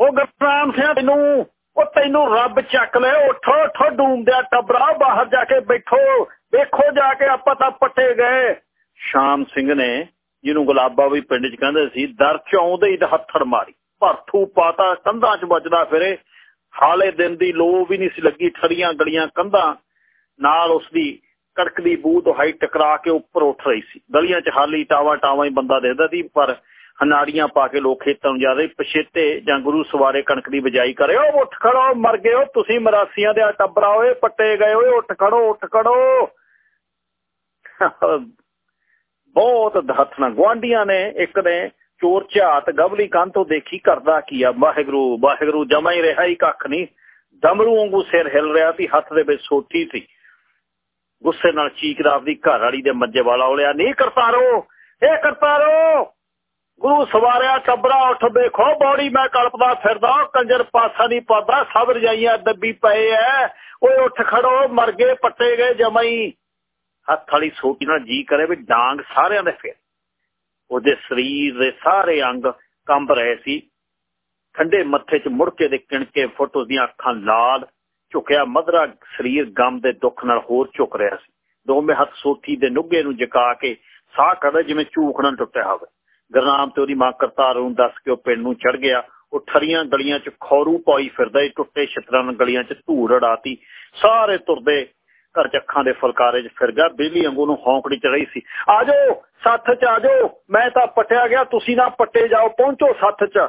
Speaker 1: ਉਹ ਗਰਨਾਮ ਸਿੰਘ, ਤੈਨੂੰ, ਉਹ ਤੈਨੂੰ ਰੱਬ ਚੱਕ ਲੈ, ਉੱਠੋ ਉੱਠੋ ਡੂਮਦਿਆ ਟੱਬਰਾ, ਬਾਹਰ ਜਾ ਕੇ ਬੈਠੋ। ਵੇਖੋ ਜਾ ਕੇ ਆਪਾਂ ਤਾਂ ਪੱਟੇ ਗਏ। ਸ਼ਾਮ ਸਿੰਘ ਨੇ, ਜਿਹਨੂੰ ਗੁਲਾਬਾ ਵੀ ਪਿੰਡ 'ਚ ਕਹਿੰਦੇ ਸੀ, ਦਰ 'ਚ ਹੀ ਹੱਥੜ ਮਾਰੀ। ਭਰਥੂ ਪਾਤਾ, ਕੰਧਾਂ 'ਚ ਵੱਜਦਾ ਫਿਰੇ। ਹਾਲੇ ਦਿਨ ਦੀ ਲੋ ਵੀ ਨਹੀਂ ਸੀ ਲੱਗੀ ਠਰੀਆਂ ਗਲੀਆਂ ਕੰਧਾਂ। ਨਾਲ ਉਸ ਦੀ ਕੜਕਦੀ ਬੂਤ ਹਾਈ ਟਕਰਾ ਕੇ ਉੱਪਰ ਉੱਠ ਰਹੀ ਸੀ। ਗਲੀਆਂ 'ਚ ਹਾਲੀ ਟਾਵਾ ਟਾਵਾ ਹੀ ਬੰਦਾ ਦੇਖਦਾ ਸੀ, ਪਰ ਹਨਾੜੀਆਂ ਪਾ ਕੇ ਲੋਕ ਖੇਤਾਂ ਨੂੰ ਜਾ ਰਹੇ ਪਛੇਤੇ ਜਾਂ ਗੁਰੂ ਸਵਾਰੇ ਕਣਕ ਦੀ ਬਜਾਈ ਕਰੇ ਉਹ ਉੱਠ ਖੜੋ, ਮਰ ਗਏ ਹੋ ਤੁਸੀਂ ਮਰਾਸੀਆਂ ਦੇ ਟੱਬਰਾ ਓਏ ਪੱਟੇ ਗਏ ਓਏ, ਉੱਠ ਖੜੋ ਉੱਠ ਖੜੋ। ਬਹੁਤ ਹੱਥ ਗਵਾਂਡੀਆਂ ਨੇ ਇੱਕ ਨੇ ਚੋਰ ਝਾਤ ਗਵਲੀ ਕੰਨ ਤੋਂ ਦੇਖੀ, ਕਰਦਾ ਕੀ ਆ? ਵਾਹਿਗੁਰੂ ਵਾਹਿਗੁਰੂ, ਜਮਾ ਹੀ ਰਿਹਾ ਹੀ ਕੱਖ ਨਹੀਂ। ਦਮਰੂ ਵਾਂਗੂ ਸਿਰ ਹਿਲ ਰਿਹਾ ਸੀ, ਹੱਥ ਦੇ ਵਿੱਚ ਸੋਟੀ ਸੀ। ਗੁੱਸੇ ਨਾਲ ਚੀਕਦਾ ਆਪਦੀ ਘਰ ਵਾਲੀ ਦੇ ਮੱਜੇ ਵਾਲਾ ਔਲਿਆ ਨਹੀਂ ਕਰਤਾਰੋ ਇਹ ਕਰਤਾਰੋ ਗੁਰੂ ਸਵਾਰਿਆ ਟੱਬਰਾ ਉੱਠ ਵੇਖੋ, ਬੋੜੀ ਮੈਂ ਕਲਪਦਾ ਫਿਰਦਾ, ਕੰਜਰ ਪਾਸਾ ਨਹੀਂ ਪਾਦਾ ਸਭ ਰਜਾਈਆਂ ਦੱਬੀ ਪਏ ਐ। ਓਏ ਉੱਠ ਖੜੋ, ਮਰ ਗਏ, ਪੱਟੇ ਗਏ ਜਮਈ। ਹੱਥ ਵਾਲੀ ਸੋਟੀ ਨਾਲ ਜੀ ਕਰੇ ਵੀ ਡਾਂਗ ਸਾਰਿਆਂ ਦੇ ਫੇਰ। ਉਹਦੇ ਸਰੀਰ ਦੇ ਸਾਰੇ ਅੰਗ ਕੰਬ ਰਹੇ ਸੀ। ਠੰਡੇ ਮੱਥੇ 'ਚ ਮੁੜਕੇ ਦੇ ਕਿਣਕੇ ਫੋਟੋ ਦੀਆਂ ਅੱਖਾਂ ਲਾਲ, ਝੁਕਿਆ ਮਧਰਾ ਸਰੀਰ ਗਮ ਦੇ ਦੁੱਖ ਨਾਲ ਹੋਰ ਝੁਕ ਰਿਹਾ ਸੀ। ਦੋਵੇਂ ਹੱਥ ਸੋਠੀ ਦੇ ਨੁੱਗੇ ਨੂੰ ਜਕਾ ਕੇ ਸਾਹ ਕੱਢ ਜਿਵੇਂ ਝੂਖਣਾ ਟੁੱਟਿਆ ਹੋਵੇ। ਗਰਨਾਮ ਤੇ ਉਹਦੀ ਮਾਂ ਕਰਤਾਰ ਨੂੰ ਦੱਸ ਕੇ ਉਹ ਪਿੰਡ ਨੂੰ ਚੜ ਗਿਆ। ਉਹ ਠਰੀਆਂ ਗਲੀਆਂ 'ਚ ਖੌਰੂ ਪਾਈ ਫਿਰਦਾ ਏ ਟੁੱਟੇ ਛਤਰਾਂ ਗਲੀਆਂ 'ਚ ਧੂੜ ਅੜਾਤੀ। ਸਾਰੇ ਤੁਰਦੇ ਘਰ ਚ ਅੱਖਾਂ ਦੇ ਫਲਕਾਰੇ 'ਚ ਫਿਰ ਗਿਆ। ਬਿਜਲੀ ਵਾਂਗੂ ਨੂੰ ਹੌਂਕੜੀ ਚ ਰਹੀ ਸੀ, ਆਜੋ, ਸੱਥ 'ਚ ਆਜੋ, ਮੈਂ ਤਾਂ ਪਟਿਆ ਗਿਆ, ਤੁਸੀਂ ਨਾ ਪੱਟੇ ਜਾਓ, ਪਹੁੰਚੋ ਸੱਥ 'ਚ।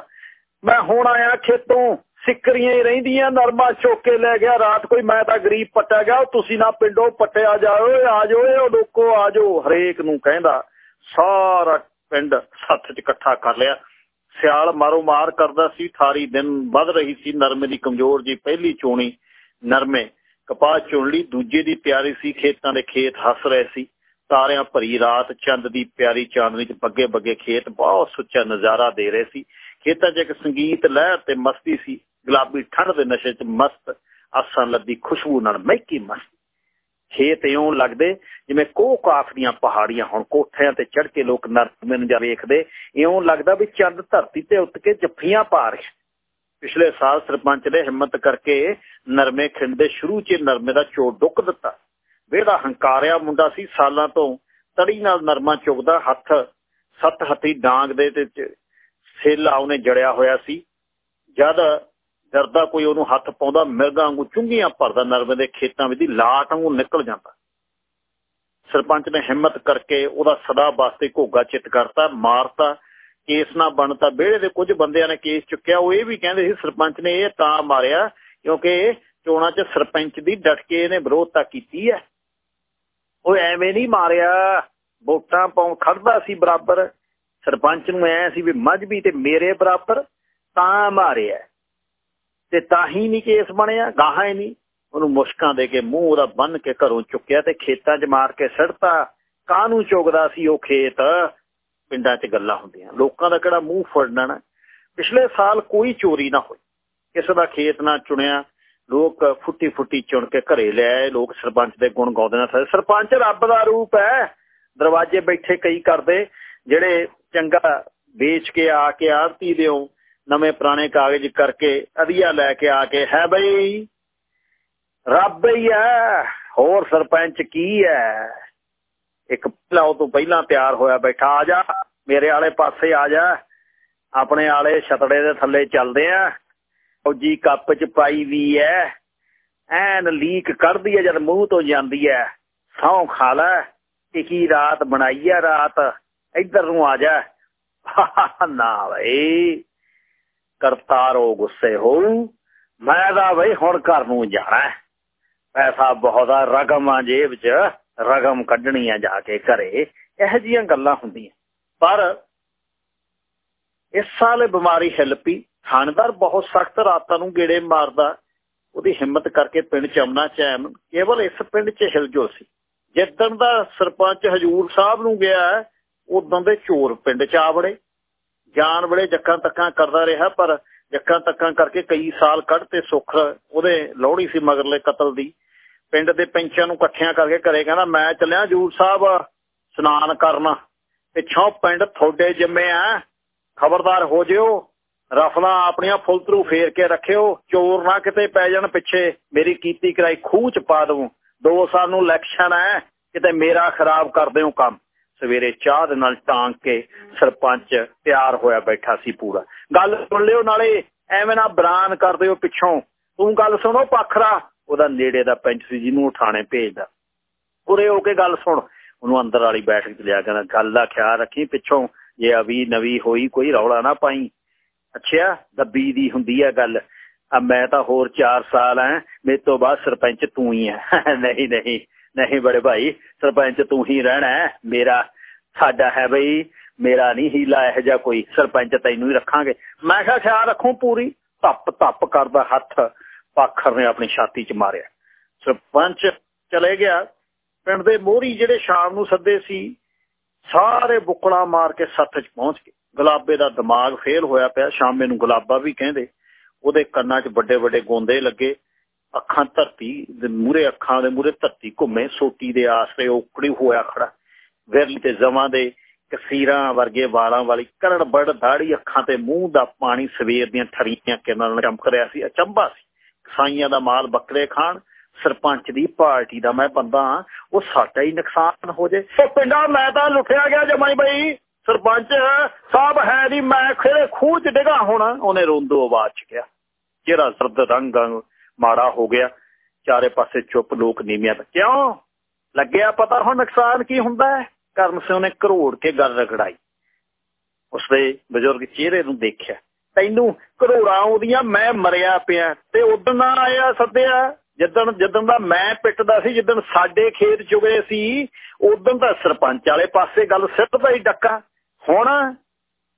Speaker 1: ਮੈਂ ਹੁਣ ਆਇਆ ਖੇਤੋਂ, ਸਿੱਕਰੀਆਂ ਹੀ ਰਹਿੰਦੀਆਂ, ਨਰਮਾ ਚੁੱਕ ਲੈ ਗਿਆ, ਰਾਤ ਕੋਈ ਮੈਂ ਤਾਂ ਗਰੀਬ ਪੱਟਿਆ ਗਿਆ ਤੁਸੀਂ ਨਾ ਪਿੰਡੋਂ ਪੱਟਿਆ ਜਾਓ ਆ ਜਾਓ ਉਹ ਲੋਕੋ ਜਾਓ। ਹਰੇਕ ਨੂੰ ਕਹਿੰਦਾ, ਸਾਰਾ ਪਿੰਡ ਸੱਥ 'ਚ ਇਕੱਠਾ ਕਰ ਲਿਆ। ਸਿਆਲ ਮਾਰੋ ਮਾਰ ਕਰਦਾ ਸੀ, ਥਾਰੀ ਦਿਨ ਵੱਧ ਰਹੀ ਸੀ। ਨਰਮੇ ਦੀ ਕਮਜ਼ੋਰ ਜੀ ਪਹਿਲੀ ਚੋਣੀ ਨਰਮੇ ਕਪਾਹ ਚੁਣ ਲਈ, ਦੂਜੇ ਦੀ ਪਿਆਰੀ ਸੀ, ਖੇਤਾਂ ਦੇ ਖੇਤ ਹੱਸ ਰਹੇ ਸੀ। ਤਾਰਿਆਂ ਭਰੀ ਰਾਤ, ਚੰਦ ਦੀ ਪਿਆਰੀ ਚਾਂਦਨੀ 'ਚ ਬੱਗੇ ਬੱਗੇ ਖੇਤ ਬਹੁਤ ਸੁੱਚਾ ਨਜ਼ਾਰਾ ਦੇ ਰਹੇ ਸੀ। ਖੇਤਾਂ 'ਚ ਇੱਕ ਸੰਗੀਤ ਲਹਿਰ ਤੇ ਮਸਤੀ ਸੀ। ਗੁਲਾਬੀ ਠੰਡ ਦੇ ਨਸ਼ੇ 'ਚ ਮਸਤ, ਆਸਾਂ ਲੱਦੀ ਖੁਸ਼ਬੂ ਨਾਲ ਮਹਿਕੀ ਮਸਤ। ਖੇਤ ਇਉਂ ਲੱਗਦੇ, ਜਿਵੇਂ ਕੋਹ ਕਾਫ ਦੀਆਂ ਪਹਾੜੀਆਂ ਹੁਣ, ਕੋਠਿਆਂ ਤੇ ਚੜ ਕੇ ਲੋਕ ਨਰਮੇ ਨੂੰ ਜਾ ਵੇਖਦੇ ਇਉਂ ਲੱਗਦਾ ਵੀ ਚੰਦ ਧਰਤੀ ਤੇ ਉੱਤ ਕੇ ਜੱਫੀਆਂ ਪਾ ਰਿਹਾ ਪਿਛਲੇ ਸਾਲ ਸਰਪੰਚ ਨੇ ਹਿੰਮਤ ਕਰਕੇ ਨਰਮੇ ਖਿੰਡ ਦੇ ਸ਼ੁਰੂ 'ਚ ਨਰਮੇ ਦਾ ਚੋੜ ਡੁੱਕ ਦਿੱਤਾ। ਵੇੜਾ ਹੰਕਾਰਿਆ ਮੁੰਡਾ ਸੀ ਸਾਲਾਂ ਤੋਂ, ਤੜੀ ਨਾਲ ਨਰਮਾ ਚੁਗਦਾ, ਹੱਥ ਸੱਤ ਹੱਥੀ ਡਾਂਗ ਦੇ ਤੇ ਸੇਲਾ ਉਹਨੇ ਜੜਿਆ ਹੋਇਆ ਸੀ। ਜਦ ਡਰਦਾ ਕੋਈ ਉਹਨੂੰ ਹੱਥ ਪਾਉਂਦਾ, ਮਿਰਗਾਂ ਵਾਂਗੂ ਚੁੰਗੀਆਂ ਭਰਦਾ, ਨਰਮੇ ਦੇ ਖੇਤਾਂ ਵਿੱਚ ਦੀ ਲਾਟ ਵਾਂਗੂ ਨਿਕਲ ਜਾਂਦਾ। ਸਰਪੰਚ ਨੇ ਹਿੰਮਤ ਕਰਕੇ ਉਹਦਾ ਸਦਾ ਵਾਸਤੇ ਘੋਗਾ ਚਿੱਤ ਕਰਤਾ, ਮਾਰਤਾ, ਕੇਸ ਨਾ ਬਣਤਾ। ਵਿਹੜੇ ਦੇ ਕੁਝ ਬੰਦਿਆਂ ਨੇ ਕੇਸ ਚੁੱਕਿਆ, ਉਹ ਇਹ ਵੀ ਕਹਿੰਦੇ ਸੀ, ਸਰਪੰਚ ਨੇ ਇਹ ਤਾਂ ਮਾਰਿਆ, ਕਿਉਂਕਿ ਚੋਣਾਂ 'ਚ ਸਰਪੰਚ ਦੀ ਡਟ ਕੇ ਇਹਨੇ ਵਿਰੋਧਤਾ ਕੀਤੀ ਹੈ। ਉਹ ਐਵੇਂ ਨਹੀਂ ਮਾਰਿਆ, ਵੋਟਾਂ ਪਾਉਂ ਖੜਦਾ ਸੀ ਬਰਾਬਰ। ਸਰਪੰਚ ਨੂੰ ਐ ਸੀ ਵੀ ਮਜਬੀ ਤੇ ਮੇਰੇ ਬਰਾਬਰ ਤਾਂ ਮਾਰਿਆ। ਤੇ ਤਾਂ ਹੀ ਨਹੀਂ ਕੇਸ ਬਣਿਆ, ਗਾਹਾਂ ਹੀ ਨਹੀਂ। ਉਹਨੂੰ ਮੁਸ਼ਕਾਂ ਦੇ ਕੇ ਮੂੰਹ ਉਹਦਾ ਬੰਨ ਕੇ ਘਰੋਂ ਚੁੱਕਿਆ ਤੇ ਖੇਤਾਂ 'ਚ ਮਾਰ ਕੇ ਸੜਤਾ। ਕਾਹਨੂੰ ਚੁਗਦਾ ਸੀ ਉਹ ਖੇਤ? ਪਿੰਡਾਂ 'ਚ ਗੱਲਾਂ ਹੁੰਦੀਆਂ। ਲੋਕਾਂ ਦਾ ਕਿਹੜਾ ਮੂੰਹ ਫੜਨਾ ਪਿਛਲੇ ਸਾਲ ਕੋਈ ਚੋਰੀ ਨਾ ਹੋਈ। ਕਿਸੇ ਦਾ ਖੇਤ ਨਾ ਚੁਣਿਆ। ਲੋਕ ਫੁੱਟੀ ਫੁੱਟੀ ਚੁਣ ਕੇ ਘਰੇ ਲੈ ਆਏ। ਲੋਕ ਸਰਪੰਚ ਦੇ ਗੁਣ ਗਾਉਂਦੇ ਨੇ ਸਰਪੰਚ ਰੱਬ ਦਾ ਰੂਪ ਹੈ। ਦਰਵਾਜ਼ੇ ਬੈਠੇ ਕਈ ਕਰਦੇ। ਜਿਹੜੇ ਚੰਗਾ ਵੇਚ ਕੇ ਆ ਕੇ ਆਰਤੀ ਦਿਓ। ਨਵੇਂ ਪੁਰਾਣੇ ਕਾਗਜ਼ ਕਰਕੇ ਅਧੀਆ ਲੈ ਕੇ ਆ ਕੇ ਹੈ ਬਈ। ਰੱਬ ਹੀ ਹੈ ਹੋਰ ਸਰਪੰਚ ਕੀ ਹੈ ਇੱਕ ਪਲਾਉ ਤੋਂ ਪਹਿਲਾਂ ਤਿਆਰ ਹੋਇਆ ਬੈਠਾ, ਆ ਜਾ। ਮੇਰੇ ਵਾਲੇ ਪਾਸੇ ਆ ਜਾ। ਆਪਣੇ ਵਾਲੇ ਛਤੜੇ ਦੇ ਥੱਲੇ ਚੱਲਦੇ ਆ। ਫੌਜੀ ਕੱਪ ਚ ਪਾਈ ਵੀ ਐ। ਐਨ ਲੀਕ ਕਰਦੀ ਐ, ਜਦ ਮੂੰਹ ਤੋਂ ਜਾਂਦੀ ਐ। ਸੌਂ ਖਾ ਲੈ। ਟਿਕੀ ਰਾਤ ਬਣਾਈ ਐ, ਰਾਤ। ਇੱਧਰ ਨੂੰ ਆ ਜਾ। ਨਾ ਬਈ। ਕਰਤਾਰੋ ਗੁੱਸੇ ਹੋ ਮੈਂ ਦਾ ਬਈ ਹੁਣ ਘਰ ਨੂੰ ਜਾਣਾ ਪੈਸਾ ਬਹੁਤ ਆ, ਰਕਮ ਆ ਜੇਬ 'ਚ, ਰਕਮ ਕੱਢਣੀ ਆ ਜਾ ਕੇ ਘਰੇ। ਇਹੋ ਜੀਆਂ ਗੱਲਾਂ ਹੁੰਦੀਆਂ। ਪਰ ਇਸ ਸਾਲ ਬਿਮਾਰੀ ਹਿਲਪੀ ਥਾਣੇਦਾਰ ਬਹੁਤ ਸਖਤ ਰਾਤਾਂ ਨੂੰ ਗੇੜੇ ਮਾਰਦਾ। ਉਹਦੀ ਹਿੰਮਤ ਕਰਕੇ ਪਿੰਡ ਚ ਆਉਣਾ ਚੈਨ, ਕੇਵਲ ਇਸ ਪਿੰਡ ਚ ਹਿਲਜੋ ਸੀ। ਜਿੱਦਣ ਦਾ ਸਰਪੰਚ ਹਜੂਰ ਸਾਹਿਬ ਨੂੰ ਗਿਆ, ਉਦੋਂ ਦੇ ਚੋਰ ਪਿੰਡ ਚ ਆ ਵੜੇ। ਜਾਨ ਬੜੇ ਜੱਕਾਂ ਤੱਕਾਂ ਕਰਦਾ ਰਿਹਾ, ਪਰ ਜੱਕਾਂ ਤੱਕਾਂ ਕਰਕੇ ਕਈ ਸਾਲ ਕੱਢ ਤੇ ਸੁੱਖ ਉਹਦੇ ਲੋਹੜੀ ਸੀ ਮਗਰਲੇ ਕਤਲ ਦੀ। ਪਿੰਡ ਦੇ ਪੈਂਚਾਂ ਨੂੰ ਇਕੱਠਿਆਂ ਕਰਕੇ ਘਰੇ ਕਹਿੰਦਾ, ਮੈਂ ਚੱਲਿਆ ਹਜੂਰ ਸਾਹਿਬ ਇਸ਼ਨਾਨ ਕਰਨ। ਪਿੱਛੋਂ ਪਿੰਡ ਥੋੜੇ ਜਿੰਮੇ ਆ। ਖਬਰਦਾਰ ਹੋ ਜਿਓ। ਰਫਲਾਂ ਆਪਣੀਆਂ ਫੁੱਲ ਤਰੂ ਫੇਰ ਕੇ ਰੱਖਿਓ। ਚੋਰ ਨਾ ਕਿਤੇ ਪੈ ਜਾਣ ਪਿੱਛੇ। ਮੇਰੀ ਕੀਤੀ ਕਰਾਈ ਖੂਹ ਚ ਪਾ ਦਵੋ ਦੋ ਸਾਲ ਨੂੰ ਇਲੈਕਸ਼ਨ ਹੈ। ਕਿਤੇ ਮੇਰਾ ਖਰਾਬ ਕਰ ਦਿਓ ਕੰਮ। ਸਵੇਰੇ ਚਾਹ ਦੇ ਨਾਲ ਟਾਂਗ ਕੇ ਸਰਪੰਚ ਤਿਆਰ ਹੋਇਆ ਬੈਠਾ ਸੀ ਪੂਰਾ। ਗੱਲ ਸੁਣ ਲਿਓ ਨਾਲੇ, ਐਵੇਂ ਨਾ ਬਰਾਨ ਕਰ ਦਿਓ ਪਿੱਛੋਂ। ਤੂੰ ਗੱਲ ਸੁਣੋ ਪਖਰਾ। ਉਹਦਾ ਨੇੜੇ ਦਾ ਪੈਂਚ ਸੀ ਜਿਹਨੂੰ ਉਠਾਣੇ ਭੇਜਦਾ। ਉਰੇ ਹੋ ਕੇ ਗੱਲ ਸੁਣ। ਉਹਨੂੰ ਅੰਦਰ ਵਾਲੀ ਬੈਠਕ ਚ ਲਿਆ ਕਹਿੰਦਾ, ਗੱਲ ਦਾ ਖਿਆਲ ਰੱਖੀ ਪਿੱਛੋਂ। ਜੇ ਅਵੀ ਨਵੀ ਹੋਈ ਕੋਈ ਰੌਲਾ ਨਾ ਪਾਈ। ਅੱਛਾ, ਦੱਬੀ ਦੀ ਹੁੰਦੀ ਹੈ ਗੱਲ। ਆ ਮੈਂ ਤਾਂ ਹੋਰ 4 ਸਾਲ ਆ ਮੇਰੇ ਤੋਂ ਬਾਅਦ ਸਰਪੰਚ ਤੂੰ ਹੀ ਹੈ ਨਹੀਂ ਨਹੀਂ। ਨਹੀਂ ਬੜੇ ਭਾਈ, ਸਰਪੰਚ ਤੂੰ ਹੀ ਰਹਿਣਾ ਮੇਰਾ ਸਾਡਾ ਹੈ ਬਈ, ਮੇਰਾ ਨਹੀਂ ਹੀਲਾ ਇਹ ਜਿਹਾ ਕੋਈ। ਸਰਪੰਚ ਤੈਨੂੰ ਹੀ ਰੱਖਾਂਗੇ। ਮੈਂ ਕਿਹਾ ਖਿਆਲ ਰੱਖੂ ਪੂਰੀ। ਧੱਪ ਧੱਪ ਕਰਦਾ ਹੱਥ। ਪਾਖਰ ਨੇ ਆਪਣੀ ਛਾਤੀ 'ਚ ਮਾਰਿਆ। ਸਰਪੰਚ ਚਲੇ ਗਿਆ। ਪਿੰਡ ਦੇ ਮੋਹਰੀ ਜਿਹੜੇ ਸ਼ਾਮ ਨੂੰ ਸੱਦੇ ਸੀ, ਸਾਰੇ ਬੁਕਲਾ ਮਾਰ ਕੇ ਸੱਥ 'ਚ ਪਹੁੰਚ ਗਏ। ਗੁਲਾਬੇ ਦਾ ਦਿਮਾਗ ਫੇਲ ਹੋਇਆ ਪਿਆ। ਸ਼ਾਮੇ ਨੂੰ ਗੁਲਾਬਾ ਵੀ ਕਹਿੰਦੇ। ਉਹਦੇ ਕੰਨਾਂ 'ਚ ਵੱਡੇ ਵੱਡੇ ਗੋਂਦੇ ਲੱਗੇ। ਅੱਖਾਂ ਧਰਤੀ ਦੇ ਮੂਰੇ ਅੱਖਾਂ ਦੇ ਮੂਰੇ ਧਰਤੀ ਘੁੰਮੇ। ਸੋਟੀ ਦੇ ਆਸਰੇ ਉਕੜੀ ਹੋਇਆ ਖੜਾ। ਵਿਰਲੀ ਤੇ ਜਮਾਂ ਦੇ ਕਸੀਰਾਂ ਵਰਗੇ ਵਾਲਾਂ ਵਾਲੀ ਕਰੜ ਬੜ ਦਾੜੀ ਅੱਖਾਂ ਤੇ ਮੂੰਹ ਦਾ ਪਾਣੀ ਸਵੇਰ ਦੀਆਂ ਠਰੀਆਂ ਕਿਰਨਾਂ ਨਾਲ ਚਮਕ ਰਿਹਾ ਸੀ ਅਚੰਭਾ ਸੀ। ਸਾਈਆਂ ਦਾ ਮਾਲ ਬੱਕਰੇ ਖਾਣ ਸਰਪੰਚ ਦੀ ਪਾਰਟੀ ਦਾ ਮੈਂ ਬੰਦਾ ਉਹ ਸਾਡਾ ਹੀ ਨੁਕਸਾਨ ਹੋ ਜੇ। ਉਹ ਪਿੰਡਾ ਮੈਂ ਤਾਂ ਲੁੱਟਿਆ ਗਿਆ ਜਮਾਈ ਬਈ। ਸਰਪੰਚ ਸਾਹਿਬ ਹੈ ਨਹੀਂ ਮੈਂ ਖੇਰੇ ਖੂਹ ਚ ਡਿਗਾ ਹੁਣ। ਉਹਨੇ ਰੋਂਦੋ ਆਵਾਜ਼ ਚ ਕਿਹਾ ਜਿਹੜਾ ਸਰਦ ਰੰਗ ਮਾੜਾ ਹੋ ਗਿਆ ਚਾਰੇ ਪਾਸੇ ਚੁੱਪ ਲੋਕ ਨੀਵਿਆਂ ਤੇ ਕਿਉਂ? ਲੱਗਿਆ ਪਤਾ ਹੁਣ ਨੁਕਸਾਨ ਕੀ ਹੁੰਦਾ ਹੈ? ਕਰਮ ਸਿੰਘ ਨੇ ਕਰੋੜ ਕੇ ਗੱਲ ਰਗੜਾਈ। ਉਸਦੇ ਬਜ਼ੁਰਗ ਚਿਹਰੇ ਨੂੰ ਦੇਖਿਆ। ਤੈਨੂੰ ਕਰੋੜਾਂ ਉਹਦੀਆਂ ਮੈਂ ਮਰਿਆ ਪਿਆ। ਤੇ ਉਦੋਂ ਨਾ ਆਇਆ ਸੱਦਿਆ। ਜਿੱਦਣ ਜਿੱਦਣ ਦਾ ਮੈਂ ਪਿੱਟਦਾ ਸੀ, ਜਿੱਦਣ ਸਾਡੇ ਖੇਤ ਚੁਗੇ ਸੀ, ਉਦੋਂ ਦਾ ਸਰਪੰਚ ਵਾਲੇ ਪਾਸੇ ਗੱਲ ਸਿੱਟਦਾ ਹੀ ਡੱਕਾ। ਹੁਣ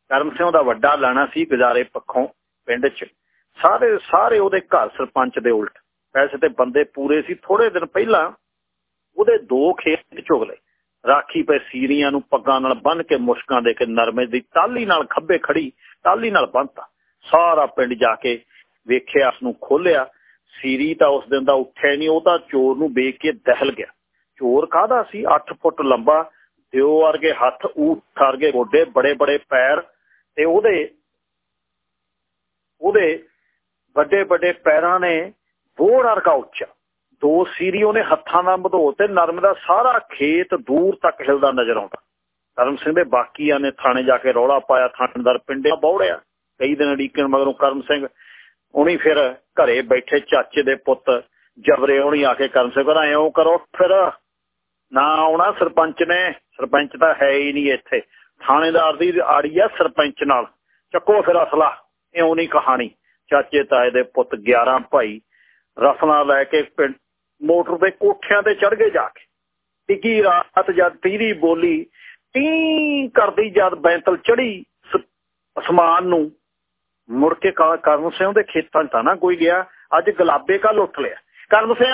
Speaker 1: ਕਰਮ ਸਿੰਘ ਦਾ ਵੱਡਾ ਲਾਣਾ ਸੀ ਗੁਜ਼ਾਰੇ ਪੱਖੋਂ ਪਿੰਡ 'ਚ। ਸਾਰੇ ਸਾਰੇ ਉਹਦੇ ਘਰ ਸਰਪੰਚ ਦੇ ਉਲਟ। ਪੈਸੇ ਤੇ ਬੰਦੇ ਪੂਰੇ ਸੀ। ਥੋੜੇ ਦਿਨ ਪਹਿਲਾਂ ਉਹਦੇ ਦੋ ਖੇਤ ਚੁਗ ਲਏ ਰਾਖੀ ਪੈ ਸੀਰੀਆਂ ਨੂੰ ਪੱਗਾਂ ਨਾਲ ਬੰਨ ਕੇ ਮੁਸ਼ਕਾਂ ਦੇ ਕੇ ਨਰਮੇ ਦੀ ਟਾਲੀ ਨਾਲ ਖੱਬੇ ਖੜੀ ਟਾਲੀ ਨਾਲ ਬੰਨਤਾ ਸਾਰਾ ਪਿੰਡ ਜਾ ਕੇ ਵੇਖਿਆ, ਉਸ ਨੂੰ ਖੋਲਿਆ ਸੀਰੀ ਤਾਂ ਉਸ ਦਿਨ ਦਾ ਉੱਠਿਆ ਨਹੀਂ, ਉਹ ਤਾਂ ਚੋਰ ਨੂੰ ਵੇਖ ਕੇ ਦਹਿਲ ਗਿਆ। ਚੋਰ ਕਾਹਦਾ ਸੀ? 8 ਫੁੱਟ ਲੰਬਾ, ਦਿਓ ਵਰਗੇ ਹੱਥ, ਊਠ ਵਰਗੇ ਗੋਡੇ, ਬੜੇ ਬੜੇ ਪੈਰ ਤੇ ਉਹਦੇ ਉਹਦੇ ਵੱਡੇ ਵੱਡੇ ਪੈਰਾਂ ਨੇ ਬੋੜ ਵਰਗਾ ਉੱਚਾ। ਦੋ ਸੀਰੀ ਉਹਨੇ ਹੱਥਾਂ ਨਾਲ ਵਧੋ ਤੇ ਨਰਮ ਦਾ ਸਾਰਾ ਖੇਤ ਦੂਰ ਤੱਕ ਹਿਲਦਾ ਨਜ਼ਰ ਆਉਂਦਾ। ਕਰਮ ਸਿੰਘ ਦੇ ਬਾਕੀਆਂ ਨੇ ਥਾਣੇ ਜਾ ਕੇ ਰੌਲਾ ਪਾਇਆ, ਥਾਣੇਦਾਰ ਪਿੰਡੇ ਬੌੜਿਆ। ਕਈ ਦਿਨ ਅੜੀਕਣ ਮਗਰੋਂ ਕਰਮ ਸਿੰਘ ਉਹਨੀ ਫਿਰ ਘਰੇ ਬੈਠੇ, ਚਾਚੇ ਦੇ ਪੁੱਤ ਜਬਰੇ ਉਹਨੀ ਆ ਕੇ ਕਰਮ ਸਿੰਘ ਕਹਿੰਦਾ ਐਂ ਕਰੋ ਫਿਰ, ਨਾ ਆਉਣਾ ਸਰਪੰਚ ਨੇ, ਸਰਪੰਚ ਤਾਂ ਹੈ ਹੀ ਨਹੀਂ ਇੱਥੇ। ਥਾਣੇਦਾਰ ਦੀ ਆੜੀ ਆ ਸਰਪੰਚ ਨਾਲ। ਚੱਕੋ ਫਿਰ ਅਸਲਾ, ਇਉਂ ਨਹੀਂ ਕਹਾਣੀ। ਚਾਚੇ ਤਾਏ ਦੇ ਪੁੱਤ 11 ਭਾਈ ਰਫਲਾਂ ਲੈ ਕੇ ਪਿੰਡ ਮੋਟਰ ਦੇ ਕੋਠਿਆਂ ਤੇ ਚੜ ਗਏ ਜਾ ਕੇ। ਟਿੱਕੀ ਰਾਤ ਜਦ ਤੀਰੀ ਬੋਲੀ ਟੀ ਕਰਦੀ ਜਦ ਬੈਂਤਲ ਚੜੀ ਅਸਮਾਨ ਨੂੰ। ਮੁੜ ਕੇ ਕਰਮ ਸਿੰਘ ਦੇ ਖੇਤਾਂ ਤਾਂ ਨਾ ਕੋਈ ਗਿਆ। ਅੱਜ ਗਲਾਬੇ ਕਾ ਲੁੱਟ ਲਿਆ। ਕਰਮ ਸਿੰਘ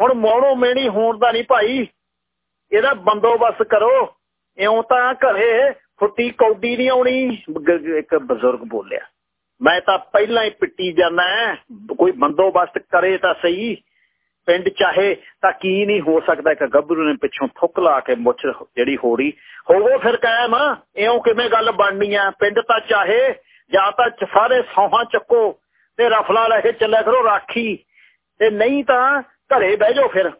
Speaker 1: ਹੁਣ ਮੋੜੋ ਮੇਣੀ ਹੋਣ ਦਾ ਨਹੀਂ ਭਾਈ। ਇਹਦਾ ਬੰਦੋਬਸਤ ਕਰੋ। ਇਉਂ ਤਾਂ ਘਰੇ ਫੁੱਟੀ ਕੌਡੀ ਨਹੀਂ ਆਉਣੀ। ਇੱਕ ਬਜ਼ੁਰਗ ਬੋਲਿਆ, ਮੈਂ ਤਾਂ ਪਹਿਲਾਂ ਹੀ ਪਿੱਟੀ ਜਾਣਾ ਕੋਈ ਬੰਦੋਬਸਤ ਕਰੇ ਤਾਂ ਸਹੀ। ਪਿੰਡ ਚਾਹੇ ਤਾਂ ਕੀ ਨਹੀਂ ਹੋ ਸਕਦਾ ਇੱਕ ਗੱਭਰੂ ਨੇ ਪਿੱਛੋਂ ਥੁੱਕ ਲਾ ਕੇ ਮੁੱਛ ਜਿਹੜੀ ਹੋੜੀ, ਹੋਵੋ ਫਿਰ ਕਾਇਮ, ਇਉਂ ਕਿਵੇਂ ਗੱਲ ਬਣਨੀ ਆ? ਪਿੰਡ ਤਾਂ ਚਾਹੇ, ਜਾਂ ਤਾਂ ਸਾਰੇ ਸੌਹਾਂ ਚੱਕੋ ਤੇ ਰਫਲਾ ਲੈ ਕੇ ਚੱਲਿਆ ਕਰੋ ਰਾਖੀ। ਤੇ ਨਹੀਂ ਤਾਂ ਘਰੇ ਬਹਿ ਜਾਓ ਫਿਰ।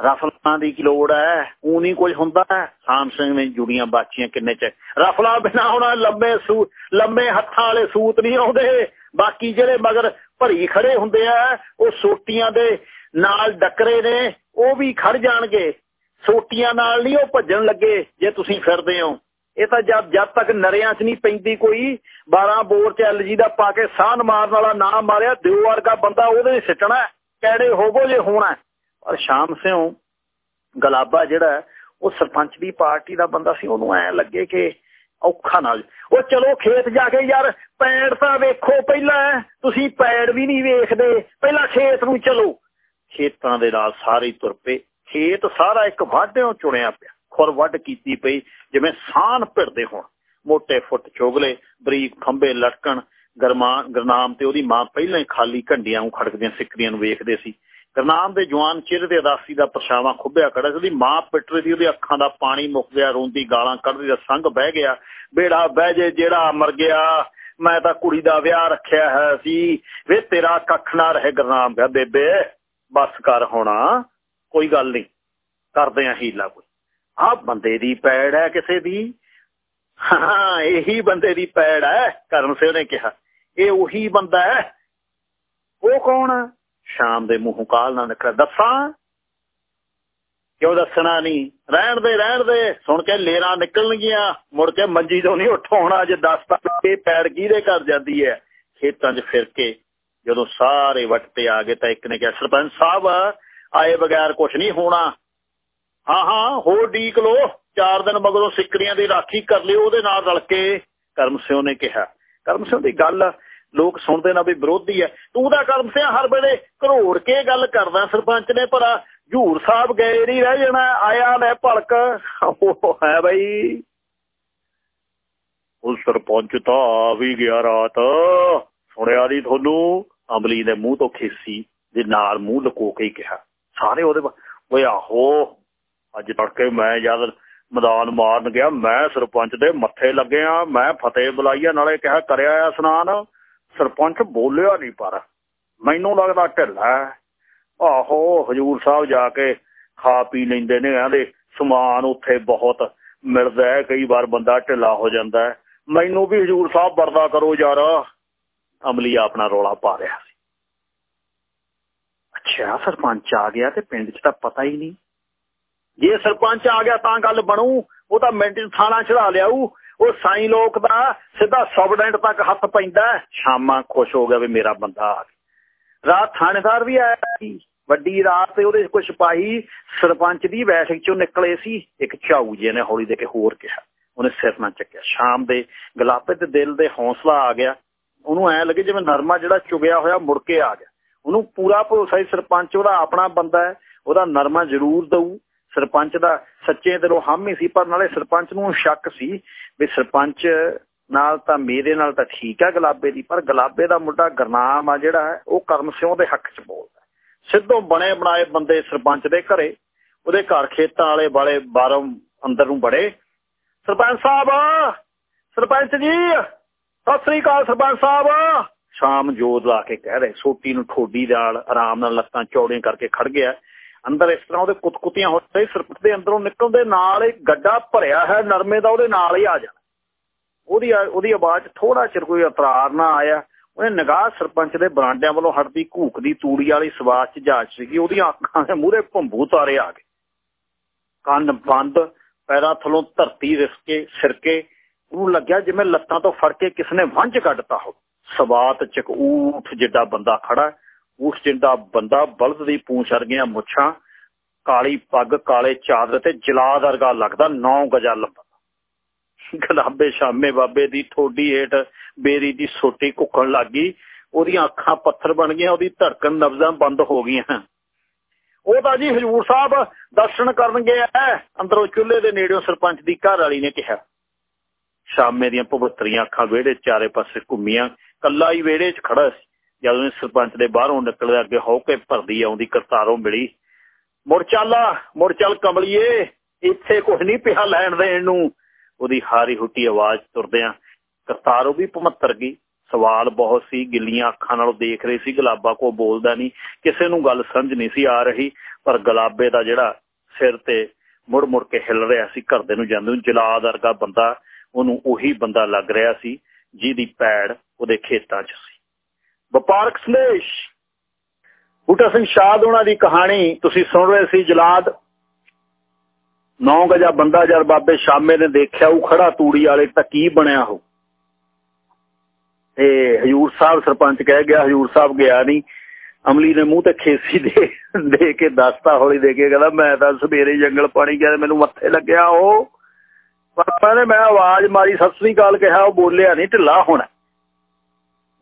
Speaker 1: ਰਫਲਾਂ ਦੀ ਕੀ ਲੋੜ ਹੈ ਉਹ ਨਹੀਂ ਕੁਝ ਹੁੰਦਾ। ਸਾਮ ਸਿੰਘ ਨੇ ਜੁੜੀਆਂ ਬਾਚੀਆਂ ਕਿੰਨੇ ਚ? ਰਫਲਾ ਬਿਨਾ ਹੋਣਾ ਲੰਮੇ ਸੂ, ਲੰਮੇ ਹੱਥਾਂ ਵਾਲੇ ਸੂਤ ਨਹੀਂ ਆਉਂਦੇ। ਬਾਕੀ ਜਿਹੜੇ ਮਗਰ ਭਰੀ ਖੜੇ ਹੁੰਦੇ ਆ, ਉਹ ਸੋਟੀਆਂ ਦੇ ਨਾਲ ਡੱਕਰੇ ਨੇ, ਉਹ ਵੀ ਖੜ ਜਾਣਗੇ। ਸੋਟੀਆਂ ਨਾਲ ਨਹੀਂ ਉਹ ਭੱਜਣ ਲੱਗੇ ਜੇ ਤੁਸੀਂ ਫਿਰਦੇ ਹੋ। ਇਹ ਤਾਂ ਜਦ ਜਦ ਤੱਕ ਨਰਿਆਂ 'ਚ ਨਹੀਂ ਪੈਂਦੀ ਕੋਈ 12 ਬੋਰ 'ਚ ਐਲਜੀ ਦਾ ਪਾ ਕੇ ਸਾਹ ਮਾਰਨ ਵਾਲਾ ਨਾਮ ਮਾਰਿਆ, ਦਿਓ ਵਰਗਾ ਬੰਦਾ ਉਹਦੇ ਸਿੱਟਣਾ ਕਿਹੜੇ ਹੋਵੋ ਜੇ ਹੋਣਾ ਪਰ ਸ਼ਾਮ ਸਿਓ ਗਲਾਬਾ ਜਿਹੜਾ ਉਹ ਸਰਪੰਚ ਦੀ ਪਾਰਟੀ ਦਾ ਬੰਦਾ ਸੀ, ਉਹਨੂੰ ਐ ਲੱਗੇ ਕਿ ਔਖਾ ਨਾਲ। ਉਹ ਚਲੋ ਖੇਤ ਜਾ ਕੇ ਯਾਰ, ਪੈੜ ਤਾਂ ਵੇਖੋ ਪਹਿਲਾਂ, ਤੁਸੀਂ ਪੈੜ ਵੀ ਨਹੀਂ ਵੇਖਦੇ, ਪਹਿਲਾਂ ਖੇਤ ਨੂੰ ਚਲੋ। ਖੇਤਾਂ ਦੇ ਨਾਲ ਸਾਰੇ ਤੁਰ ਪਏ। ਖੇਤ ਸਾਰਾ ਇੱਕ ਵਾਢਿਓਂ ਚੁਣਿਆ ਪਿਆ। ਖੁਰ ਵੱਢ ਕੀਤੀ ਪਈ, ਜਿਵੇਂ ਸਾਨ ਭਿੜਦੇ ਹੋਣ। ਮੋٹے ਫੁੱਟ ਚੋਗਲੇ, ਬਰੀਕ ਖੰਬੇ ਲਟਕਣ। ਗਰਮਾਨ ਗਰਨਾਮ ਤੇ ਉਹਦੀ ਮਾਂ ਪਹਿਲਾਂ ਹੀ ਖਾਲੀ ਘੰਡੀਆਂ ਨੂੰ ਖੜਕਦੀਆਂ ਸਿੱਕਰੀਆਂ ਨੂੰ ਵੇਖਦੇ ਸੀ। ਗਰਨਾਮ ਦੇ ਜਵਾਨ ਚਿਹਰੇ ਤੇ ਅਦਾਸੀ ਦਾ ਪਰਛਾਵਾਂ ਖੁੱਬਿਆ ਖੜਾ ਸੀ। ਉਹਦੀ ਮਾਂ ਪਿੱਟ ਰਹੀ ਉਹਦੀ ਅੱਖਾਂ ਦਾ ਪਾਣੀ ਮੁੱਕ ਗਿਆ, ਰੋਂਦੀ ਗਾਲਾਂ ਕੱਢਦੀ ਦਾ ਸੰਗ ਬਹਿ ਗਿਆ। ਬੇੜਾ ਬਹਿ ਜੇ ਜਿਹੜਾ ਮਰ ਗਿਆ, ਮੈਂ ਤਾਂ ਕੁੜੀ ਦਾ ਵਿਆਹ ਰੱਖਿਆ ਹੈ ਸੀ। ਵੇ ਤੇਰਾ ਕੱਖ ਨਾ ਰਹੇ ਗਰਨਾਮ ਪਿਆ ਬੇਬੇ। ਬਸ ਕਰ ਹੋਣਾ, ਕੋਈ ਗੱਲ ਨਹੀਂ। ਕਰਦੇ ਆ ਹੀਲਾ ਕੋਈ। ਆ ਬੰਦੇ ਦੀ ਪੈੜ ਹੈ ਕਿਸੇ ਦੀ? ਹਾਂ, ਇਹੀ ਬੰਦੇ ਦੀ ਪੈੜ ਹੈ ਕਰਮ ਸਿੰਘ ਨੇ ਕਿਹਾ। ਇਹ ਉਹੀ ਬੰਦਾ ਹੈ। ਉਹ ਕੌਣ? ਸ਼ਾਮ ਦੇ ਮੂੰਹੋਂ ਕਾਲ ਨਾਲ ਨਿਕਲ। ਦੱਸਾਂ? ਕਿਉਂ ਦੱਸਣਾ ਨਹੀਂ? ਰਹਿਣ ਦੇ ਰਹਿਣ ਦੇ। ਸੁਣ ਕੇ ਲੇਰਾ ਨਿਕਲਣਗੀਆਂ। ਮੁੜ ਕੇ ਮੰਜੀ ਤੋਂ ਨਹੀਂ ਉੱਠੋਣਾ ਜੇ ਦੱਸ ਤੱਕ ਇਹ ਪੈੜ ਕਿਹਦੇ ਘਰ ਜਾਂਦੀ ਹੈ? ਖੇਤਾਂ 'ਚ ਫਿਰ ਕੇ ਜਦੋਂ ਸਾਰੇ ਵੱਟ ਤੇ ਆ ਗਏ ਤਾਂ ਇੱਕ ਨੇ ਕਿਹਾ, ਸਰਪੰਚ ਸਾਹਿਬ, ਆਏ ਬਗੈਰ ਕੁਝ ਨਹੀਂ ਹੋਣਾ। ਹਾਂ ਹਾਂ, ਹੋਰ ਡੀਕ ਲੋ ਚਾਰ ਦਿਨ ਮਗਰੋਂ ਸਿੱਕਰੀਆਂ ਦੀ ਰਾਖੀ ਕਰ ਲਿਓ, ਉਹਦੇ ਨਾਲ ਰਲ ਕੇ। ਕਰਮ ਸਿੰਘ ਨੇ ਕਿਹਾ। ਕਰਮ ਸਿੰਘ ਦੀ ਗੱਲ ਲੋਕ ਸੁਣਦੇ ਨਾ ਵੀ ਵਿਰੋਧੀ ਹੈ ਤੂੰ ਦਾ ਕਰਮ ਸਿੰਘ ਹਰ ਵੇਲੇ ਘਰੋੜ ਕੇ ਗੱਲ ਕਰਦਾ ਸਰਪੰਚ ਨੇ ਭਰਾ ਝੂਰ ਸਾਹਿਬ ਗਏ ਨਹੀਂ ਰਹਿ ਜਾਣਾ, ਆਇਆ ਲੈ ਭਲਕ। ਉਹ ਹੈ ਬਈ। ਉਹ ਸਰਪੰਚ ਤਾਂ ਆ ਵੀ ਗਿਆ ਰਾਤ। ਸੁਣਿਆ ਨਹੀਂ ਤੁਹਾਨੂੰ? ਅਮਲੀ ਨੇ ਮੂੰਹ ਤੋਂ ਖੇਸੀ ਦੇ ਨਾਲ ਮੂੰਹ ਲਕੋ ਕੇ ਕਿਹਾ, ਸਾਰੇ ਉਹਦੇ ਓਏ ਆਹੋ, ਅੱਜ ਤੜਕੇ ਮੈਂ ਜਦ ਮੈਦਾਨ ਮਾਰਨ ਗਿਆ, ਮੈਂ ਸਰਪੰਚ ਦੇ ਮੱਥੇ ਲੱਗਿਆ ਮੈਂ ਫਤਿਹ ਬੁਲਾਈਆ, ਨਾਲੇ ਕਿਹਾ ਕਰਿਆ ਆ ਸਨਾਨ ਸਰਪੰਚ ਬੋਲਿਆ ਨਹੀਂ ਪਰ, ਮੈਨੂੰ ਲੱਗਦਾ ਢਿੱਲਾ ਆਹੋ, ਹਜੂਰ ਸਾਹਿਬ ਜਾ ਕੇ ਖਾ ਪੀ ਲੈਂਦੇ ਨੇ ਆਂਦੇ ਸਮਾਨ ਉੱਥੇ ਬਹੁਤ ਮਿਲਦਾ ਕਈ ਵਾਰ ਬੰਦਾ ਢਿੱਲਾ ਹੋ ਜਾਂਦਾ ਮੈਨੂੰ ਵੀ ਹਜੂਰ ਸਾਹਿਬ ਵਰਦਾ ਕਰੋ ਯਾਰ। ਅਮਲੀਆ ਆਪਣਾ ਰੋਲਾ ਪਾ ਰਿਹਾ ਸੀ। ਅੱਛਾ, ਸਰਪੰਚ ਆ ਗਿਆ ਤੇ ਪਿੰਡ 'ਚ ਤਾਂ ਪਤਾ ਹੀ ਨਹੀਂ। ਜੇ ਸਰਪੰਚ ਆ ਗਿਆ ਤਾਂ ਗੱਲ ਬਣੂ, ਉਹ ਤਾਂ ਮਿੰਟ ਥਾਣਾ ਚੜਾ ਲਿਆਊ। ਉਹ ਸਾਈ ਲੋਕ ਦਾ ਸਿੱਧਾ ਸਬਡੈਂਟ ਤੱਕ ਹੱਥ ਪੈਂਦਾ ਸ਼ਾਮਾਂ ਖੁਸ਼ ਹੋ ਗਿਆ ਵੀ ਮੇਰਾ ਬੰਦਾ ਆ ਗਿਆ। ਰਾਤ ਥਾਣੇਦਾਰ ਵੀ ਆਇਆ ਸੀ। ਵੱਡੀ ਰਾਤ ਤੇ ਉਹਦੇ ਕੁਝ ਸਿਪਾਹੀ ਸਰਪੰਚ ਦੀ ਬੈਠਕ ਚੋਂ ਨਿਕਲੇ ਸੀ। ਇੱਕ ਝਾਊ ਜੇ ਨੇ ਹੌਲੀ ਦੇ ਕੇ ਹੋਰ ਕਿਹਾ। ਉਹਨੇ ਸਿਰ ਨਾਲ ਚੱਕਿਆ। ਸ਼ਾਮ ਦੇ ਗਲਾਪੇ ਤੇ ਦਿਲ ਦੇ ਹੌਸਲਾ ਆ ਗਿਆ। ਉਹਨੂੰ ਐ ਲੱਗੇ ਜਿਵੇਂ ਨਰਮਾ ਜਿਹੜਾ ਚੁਗਿਆ ਹੋਇਆ ਮੁੜ ਕੇ ਆ ਗਿਆ। ਉਹਨੂੰ ਪੂਰਾ ਭਰੋਸਾ ਸੀ ਸਰਪੰਚ, ਉਹਦਾ ਆਪਣਾ ਬੰਦਾ ਹੈ, ਉਹਦਾ ਨਰਮਾ ਜ਼ਰੂਰ ਦਊ। ਸਰਪੰਚ ਦਾ ਸੱਚੇ ਦਿਲੋਂ ਹਾਮੀ ਸੀ, ਪਰ ਨਾਲੇ ਸਰਪੰਚ ਨੂੰ ਸ਼ੱਕ ਸੀ ਵੀ ਸਰਪੰਚ ਨਾਲ ਤਾਂ ਮੇਰੇ ਨਾਲ ਤਾਂ ਠੀਕ ਹੈ ਗਲਾਬੇ ਦੀ, ਪਰ ਗਲਾਬੇ ਦਾ ਮੁੰਡਾ ਗਰਨਾਮ ਆ ਜਿਹੜਾ ਉਹ ਕਰਮ ਸਿੰਘ ਦੇ ਹੱਕ 'ਚ ਬੋਲਦਾ ਸਿੱਧੋਂ ਬਣੇ ਬਣਾਏ ਬੰਦੇ ਸਰਪੰਚ ਦੇ ਘਰੇ, ਉਹਦੇ ਘਰ ਖੇਤਾਂ ਵਾਲੇ ਬਾਲੇ ਬਾਹਰੋਂ ਅੰਦਰ ਨੂੰ ਬੜੇ। ਸਰਪੰਚ ਸਾਹਿਬ! ਸਰਪੰਚ ਜੀ! ਸਤਿ ਸ੍ਰੀ ਅਕਾਲ ਸਰਪੰਚ ਸਾਹਿਬ। ਸ਼ਾਮ ਜੋਤ ਲਾ ਕੇ ਕਹਿ ਰਹੇ, ਸੋਟੀ ਨੂੰ ਠੋਡੀ ਨਾਲ ਆਰਾਮ ਨਾਲ ਲੱਤਾਂ ਚੌੜੀਆਂ ਕਰਕੇ ਖੜ ਗਿਆ। ਅੰਦਰ ਇਸ ਤਰ੍ਹਾਂ ਉਹਦੇ ਕੁੱਤਕੁੱਤੀਆਂ ਹੋ ਰਹੀ ਸਰਪੰਚ ਦੇ ਅੰਦਰੋਂ ਨਿਕਲਦੇ ਨਾਲ ਹੀ ਗੱਡਾ ਭਰਿਆ ਹੈ, ਨਰਮੇ ਦਾ ਉਹਦੇ ਨਾਲ ਹੀ ਆ ਜਾਣਾ। ਉਹਦੀ ਉਹਦੀ ਆਵਾਜ਼ ਥੋੜਾ ਚਿਰ ਕੋਈ ਇਤਰਾਰ ਨਾ ਆਇਆ। ਉਹਨੇ ਨਿਗਾਹ ਸਰਪੰਚ ਦੇ ਬਰਾਂਡਿਆਂ ਵੱਲੋਂ ਹਟਦੀ ਘੂਕ ਦੀ ਤੂੜੀ ਵਾਲੀ ਸਵਾਸ ਚ ਜਾਚ ਸੀਗੀ, ਉਹਦੀਆਂ ਅੱਖਾਂ ਦੇ ਮੂਹਰੇ ਭੰਬੂ ਤਾਰੇ ਆ ਗਏ। ਕੰਨ ਬੰਦ, ਪੈਰਾਂ ਥਲੋਂ ਧਰਤੀ ਰਿਸਕੇ ਸਿਰਕੇ ਉਹਨੂੰ ਲੱਗਿਆ ਜਿਵੇਂ ਲੱਤਾਂ ਤੋਂ ਫੜ ਕੇ ਕਿਸ ਨੇ ਵੰਜ ਕੱਢਤਾ ਹੋ ਸਵਾਤ ਚ ਊਠ ਜਿੱਡਾ ਬੰਦਾ ਖੜਾ ਊਠ ਜਿੱਡਾ ਬੰਦਾ ਬਲਦ ਦੀ ਪੂੰਛ ਵਰਗੀਆਂ ਮੁੱਛਾਂ, ਕਾਲੀ ਪੱਗ, ਕਾਲੇ ਚਾਦਰ ਤੇ ਜਲਾਦ ਵਰਗਾ ਲੱਗਦਾ 9 ਗਜਾ ਲੰਬਾ। ਗੁਲਾਬੇ ਸ਼ਾਮੇ ਬਾਬੇ ਦੀ ਠੋਡੀ ਹੇਠ ਬੇਰੀ ਦੀ ਸੋਟੀ ਘੁੱਕਣ ਲੱਗ ਗਈ। ਉਹਦੀਆਂ ਅੱਖਾਂ ਪੱਥਰ ਬਣ ਗਈਆਂ, ਉਹਦੀ ਧੜਕਣ ਨਬਜ਼ਾਂ ਬੰਦ ਹੋ ਗਈਆਂ। ਉਹ ਤਾਂ ਜੀ ਹਜੂਰ ਸਾਹਿਬ ਦਰਸ਼ਨ ਕਰਨ ਗਿਆ ਅੰਦਰੋਂ ਚੁੱਲ੍ਹੇ ਦੇ ਨੇੜਿਓਂ ਸਰਪੰਚ ਦੀ ਘਰ ਵਾਲੀ ਨੇ ਕਿਹਾ। ਸ਼ਾਮੇ ਦੀਆਂ ਭਵਤਰੀਆਂ ਅੱਖਾਂ ਵਿਹੜੇ ਚਾਰੇ ਪਾਸੇ ਘੁੰਮੀਆਂ, ਕੱਲਾ ਹੀ ਵਿਹੜੇ 'ਚ ਖੜਾ ਸੀ। ਜਦੋਂ ਇਹ ਸਰਪੰਚ ਦੇ ਬਾਹਰੋਂ ਨਿਕਲਦਾ ਅੱਗੇ ਹੋ ਭਰਦੀ ਆਉਂਦੀ ਕਰਤਾਰੋਂ ਮਿਲੀ। ਮੁੜ ਚੱਲ ਮੁੜ ਚੱਲ ਕਮਲੀਏ, ਇੱਥੇ ਕੁਝ ਨਹੀਂ ਪਿਆ ਲੈਣ ਦੇਣ ਨੂੰ। ਉਹਦੀ ਹਾਰੀ ਹੁੱਟੀ ਆਵਾਜ਼ ਤੁਰਦਿਆਂ ਕਰਤਾਰੋਂ ਵੀ ਭਮੱਤਰ ਗਈ। ਸਵਾਲ ਬਹੁਤ ਸੀ, ਗਿੱਲੀਆਂ ਅੱਖਾਂ ਨਾਲ ਦੇਖ ਰਹੀ ਸੀ, ਗੁਲਾਬਾ ਕੋ ਬੋਲਦਾ ਨਹੀਂ, ਕਿਸੇ ਨੂੰ ਗੱਲ ਸਮਝ ਨਹੀਂ ਸੀ ਆ ਰਹੀ, ਪਰ ਗੁਲਾਬੇ ਦਾ ਜਿਹੜਾ ਸਿਰ ਤੇ ਮੁੜ ਮੁੜ ਕੇ ਹਿਲ ਰਿਹਾ ਸੀ, ਘਰ ਦੇ ਨੂੰ ਜਾਂਦੇ ਨੂੰ ਜਲਾਦ ਵਰਗਾ ਬੰਦਾ ਉਹਨੂੰ ਉਹੀ ਬੰਦਾ ਲੱਗ ਰਿਹਾ ਸੀ, ਜਿਹਦੀ ਪੈੜ ਉਹਦੇ ਖੇਤਾਂ 'ਚ ਸੀ। ਵਪਾਰਕ ਸੰਦੇਸ਼। ਬੂਟਾ ਸਿੰਘ ਸ਼ਾਦ ਉਹਨਾਂ ਦੀ ਕਹਾਣੀ ਤੁਸੀਂ ਸੁਣ ਰਹੇ ਸੀ, ਜਲਾਦ। ਨੌ ਗਜਾ ਬੰਦਾ ਜਦ ਬਾਬੇ ਸ਼ਾਮੇ ਨੇ ਦੇਖਿਆ, ਉਹ ਖੜਾ ਤੂੜੀ ਵਾਲੇ ਤਾਂ ਕੀ ਬਣਿਆ ਹੋ। ਤੇ ਹਜੂਰ ਸਾਹਿਬ ਸਰਪੰਚ ਕਹਿ ਗਿਆ, ਹਜੂਰ ਸਾਹਿਬ ਗਿਆ ਨਹੀਂ। ਅਮਲੀ ਨੇ ਮੂੰਹ ਤੇ ਖੇਸੀ ਦੇ ਦੇ ਕੇ ਦਸਤਾ, ਹੌਲੀ ਦੇ ਕੇ ਕਹਿੰਦਾ, ਮੈਂ ਤਾਂ ਸਵੇਰੇ ਜੰਗਲ ਪਾਣੀ ਗਿਆ ਮੈਨੂੰ ਮੱਥੇ ਲੱਗਿਆ ਉਹ ਪਾਪਾ ਨੇ ਮੈਂ ਆਵਾਜ਼ ਮਾਰੀ, ਸਤਿ ਸ੍ਰੀ ਅਕਾਲ ਕਿਹਾ, ਉਹ ਬੋਲਿਆ ਨਹੀਂ ਢਿੱਲਾ ਹੋਣਾ।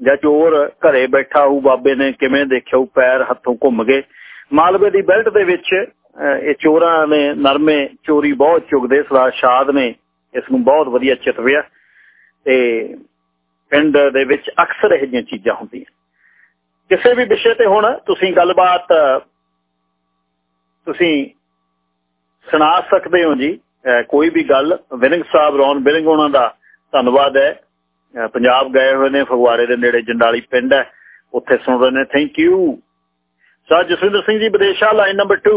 Speaker 1: ਜਾਂ ਚੋਰ ਘਰੇ ਬੈਠਾ ਉਹ ਬਾਬੇ ਨੇ ਕਿਵੇਂ ਦੇਖਿਆ ਉਹ ਪੈਰ ਹੱਥੋਂ ਘੁੰਮ ਗਏ। ਮਾਲਵੇ ਦੀ ਬੈਲਟ ਦੇ ਵਿੱਚ ਇਹ ਚੋਰਾਂ ਨੇ, ਨਰਮੇ ਚੋਰੀ ਬਹੁਤ ਚੁਗਦੇ, ਸਦਾ ਸ਼ਾਦ ਨੇ, ਇਸ ਨੂੰ ਬਹੁਤ ਵਧੀਆ ਚਿਤਵਿਆ ਤੇ ਪਿੰਡ ਦੇ ਵਿੱਚ ਅਕਸਰ ਇਹ ਜਿਹੀਆਂ ਚੀਜ਼ਾਂ ਹੁੰਦੀਆਂ। ਕਿਸੇ ਵੀ ਵਿਸ਼ੇ ਤੇ ਹੁਣ ਤੁਸੀਂ ਗੱਲਬਾਤ, ਤੁਸੀਂ ਸੁਣਾ ਸਕਦੇ ਹੋ ਜੀ। ਕੋਈ ਵੀ ਗੱਲ ਵਿਨਿੰਗ ਸਾਹਿਬ ਰੌਨ ਬਿਲਿੰਗ ਉਹਨਾਂ ਦਾ ਧੰਨਵਾਦ ਹੈ। ਪੰਜਾਬ ਗਏ ਹੋਏ ਨੇ ਫਗਵਾੜੇ ਦੇ ਨੇੜੇ ਜੰਡਾਲੀ ਪਿੰਡ ਹੈ। ਉੱਥੇ ਸੁਣ ਰਹੇ ਨੇ thank you sir Jaswinder Singh ji Videsha line number 2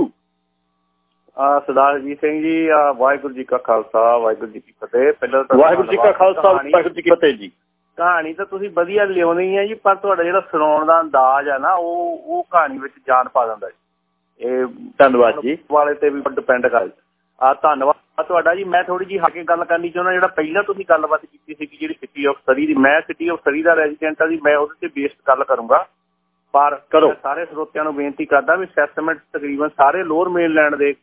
Speaker 14: ਆ ਸਰਦਾਰ ਜੀ ਸਿੰਘ ਜੀ ਆ ਵਾਹਿਗੁਰੂ ਜੀ ਕਾ ਖਾਲਸਾ ਵਾਹਿਗੁਰੂ ਜੀ ਕੀ ਫਤਿਹ। ਪਹਿਲਾਂ
Speaker 1: ਤਾਂ ਵਾਹਿਗੁਰੂ ਜੀ ਕਾ ਖਾਲਸਾ ਵਾਹਿਗੁਰੂ ਜੀ ਕੀ ਫਤਿਹ ਜੀ।
Speaker 14: ਕਹਾਣੀ ਤਾਂ ਤੁਸੀਂ ਵਧੀਆ ਲਿਆਉਣੀ ਹੈ ਜੀ ਪਰ ਤੁਹਾਡਾ ਜਿਹੜਾ ਸੁਣਾਉਣ ਦਾ ਅੰਦਾਜ਼ ਆ ਨਾ ਉਹ ਉਹ ਕਹਾਣੀ ਵਿੱਚ ਜਾਨ ਪਾ ਦਿੰਦਾ ਜੀ।
Speaker 1: ਇਹ ਧੰਨਵਾਦ ਜੀ।
Speaker 14: ਵਾਲੇ ਤੇ ਵੀ ਡਿਪੈਂਡ ਕਰਦਾ। ਆ ਧੰਨਵਾਦ ਤੁਹਾਡਾ ਜੀ। ਮੈਂ ਥੋੜੀ ਜੀ ਹਾਕੇ ਗੱਲ ਕਰਨੀ ਚਾਹੁੰਦਾ ਜਿਹੜਾ ਪਹਿਲਾਂ ਤੁਸੀਂ ਗੱਲਬਾਤ ਕੀਤੀ ਸੀ ਕਿ ਜਿਹੜੀ ਸਿਟੀ ਆਫ ਸਰੀ ਦੀ। ਮੈਂ ਸਿਟੀ ਆਫ ਸਰੀ ਦਾ ਰੈਜ਼ੀਡੈਂਟ ਆ ਜੀ ਮੈਂ ਉਹਦੇ ਤੇ ਬੇਸਡ ਗੱਲ ਕਰੂੰਗਾ। ਪਰ ਸਾਰੇ ਸਰੋਤਿਆਂ ਨੂੰ ਬੇਨਤੀ ਕਰਦਾ ਵੀ ਸੈਸਮੈਂਟ ਤਕਰੀਬਨ ਸਾਰੇ ਲੋਅਰ ਮੇਨਲੈਂਡ ਦੇ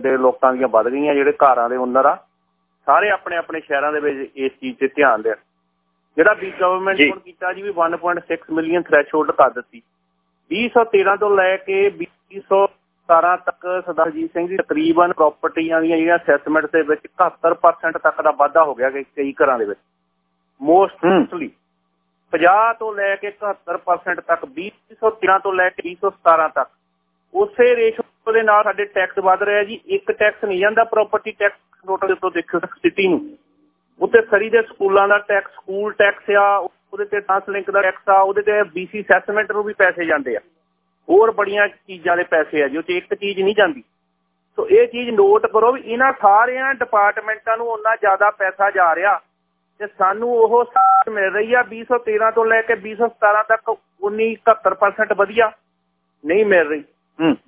Speaker 14: ਦੇ ਲੋਕਾਂ ਦੀਆਂ ਵੱਧ ਗਈਆਂ ਜਿਹੜੇ ਘਰਾਂ ਦੇ ਓਨਰ ਆ। ਸਾਰੇ ਆਪਣੇ ਆਪਣੇ ਸ਼ਹਿਰਾਂ ਦੇ ਵਿੱਚ ਇਸ ਚੀਜ਼ ਤੇ ਧਿਆਨ ਦੇਣ। ਜਿਹੜਾ ਵੀ ਗਵਰਨਮੈਂਟ ਹੁਣ ਕੀਤਾ ਜੀ ਵੀ 1.6 ਮਿਲੀਅਨ ਥ੍ਰੈਸ਼ੋਲਡ ਕਰ ਦਿੱਤੀ। 2013 ਤੋਂ ਲੈ ਕੇ 2017 ਤੱਕ ਸਰਦਾਰ ਜੀਤ ਸਿੰਘ ਜੀ ਤਕਰੀਬਨ ਪ੍ਰਾਪਰਟੀਆਂ ਦੀਆਂ ਜਿਹੜੀਆਂ ਅਸੈਸਮੈਂਟ ਦੇ ਵਿੱਚ 71% ਤੱਕ ਦਾ ਵਾਧਾ ਹੋ ਗਿਆ ਕਈ ਘਰਾਂ ਦੇ ਵਿੱਚ। ਮੋਸਟਲੀ 50 ਤੋਂ ਲੈ ਕੇ 71% ਤੱਕ 2013 ਤੋਂ ਲੈ ਕੇ 2017 ਤੱਕ। ਉਸੇ ਰੇਸ਼ੋ ਦੇ ਨਾਲ ਸਾਡੇ ਟੈਕਸ ਵਧ ਰਿਹਾ ਜੀ। ਇੱਕ ਟੈਕਸ ਨਹੀਂ ਜਾਂਦਾ ਪ੍ਰਾਪਰਟੀ ਟੈਕਸ ਨੋਟ ਦੇ ਤੋਂ ਦੇਖੋ ਸਿਟੀ ਨੂੰ। ਉੱਤੇ ਸਰੀ ਦੇ ਸਕੂਲਾਂ ਦਾ ਟੈਕਸ ਸਕੂਲ ਟੈਕਸ ਆ ਉਹਦੇ ਤੇ ਟ੍ਰਾਂਸਲਿੰਕ ਦਾ ਟੈਕਸ ਆ ਉਹਦੇ ਤੇ ਬੀਸੀ ਅਸੈਸਮੈਂਟ ਨੂੰ ਵੀ ਪੈਸੇ ਜਾਂਦੇ ਆ। ਹੋਰ ਬੜੀਆਂ ਚੀਜ਼ਾਂ ਦੇ ਪੈਸੇ ਆ ਜੀ ਉਹ ਤੇ ਇੱਕ ਚੀਜ਼ ਨਹੀਂ ਜਾਂਦੀ। ਸੋ ਇਹ ਚੀਜ਼ ਨੋਟ ਕਰੋ ਵੀ ਇਹਨਾਂ ਸਾਰਿਆਂ ਡਿਪਾਰਟਮੈਂਟਾਂ ਨੂੰ ਉਹਨਾਂ ਜ਼ਿਆਦਾ ਪੈਸਾ ਜਾ ਰਿਹਾ ਤੇ ਸਾਨੂੰ ਉਹ ਮਿਲ ਰਹੀ ਆ 2013 ਤੋਂ ਲੈ ਕੇ 2017 ਤੱਕ 19 71% ਵਧੀਆ ਨਹੀਂ ਮਿਲ ਰਹੀ।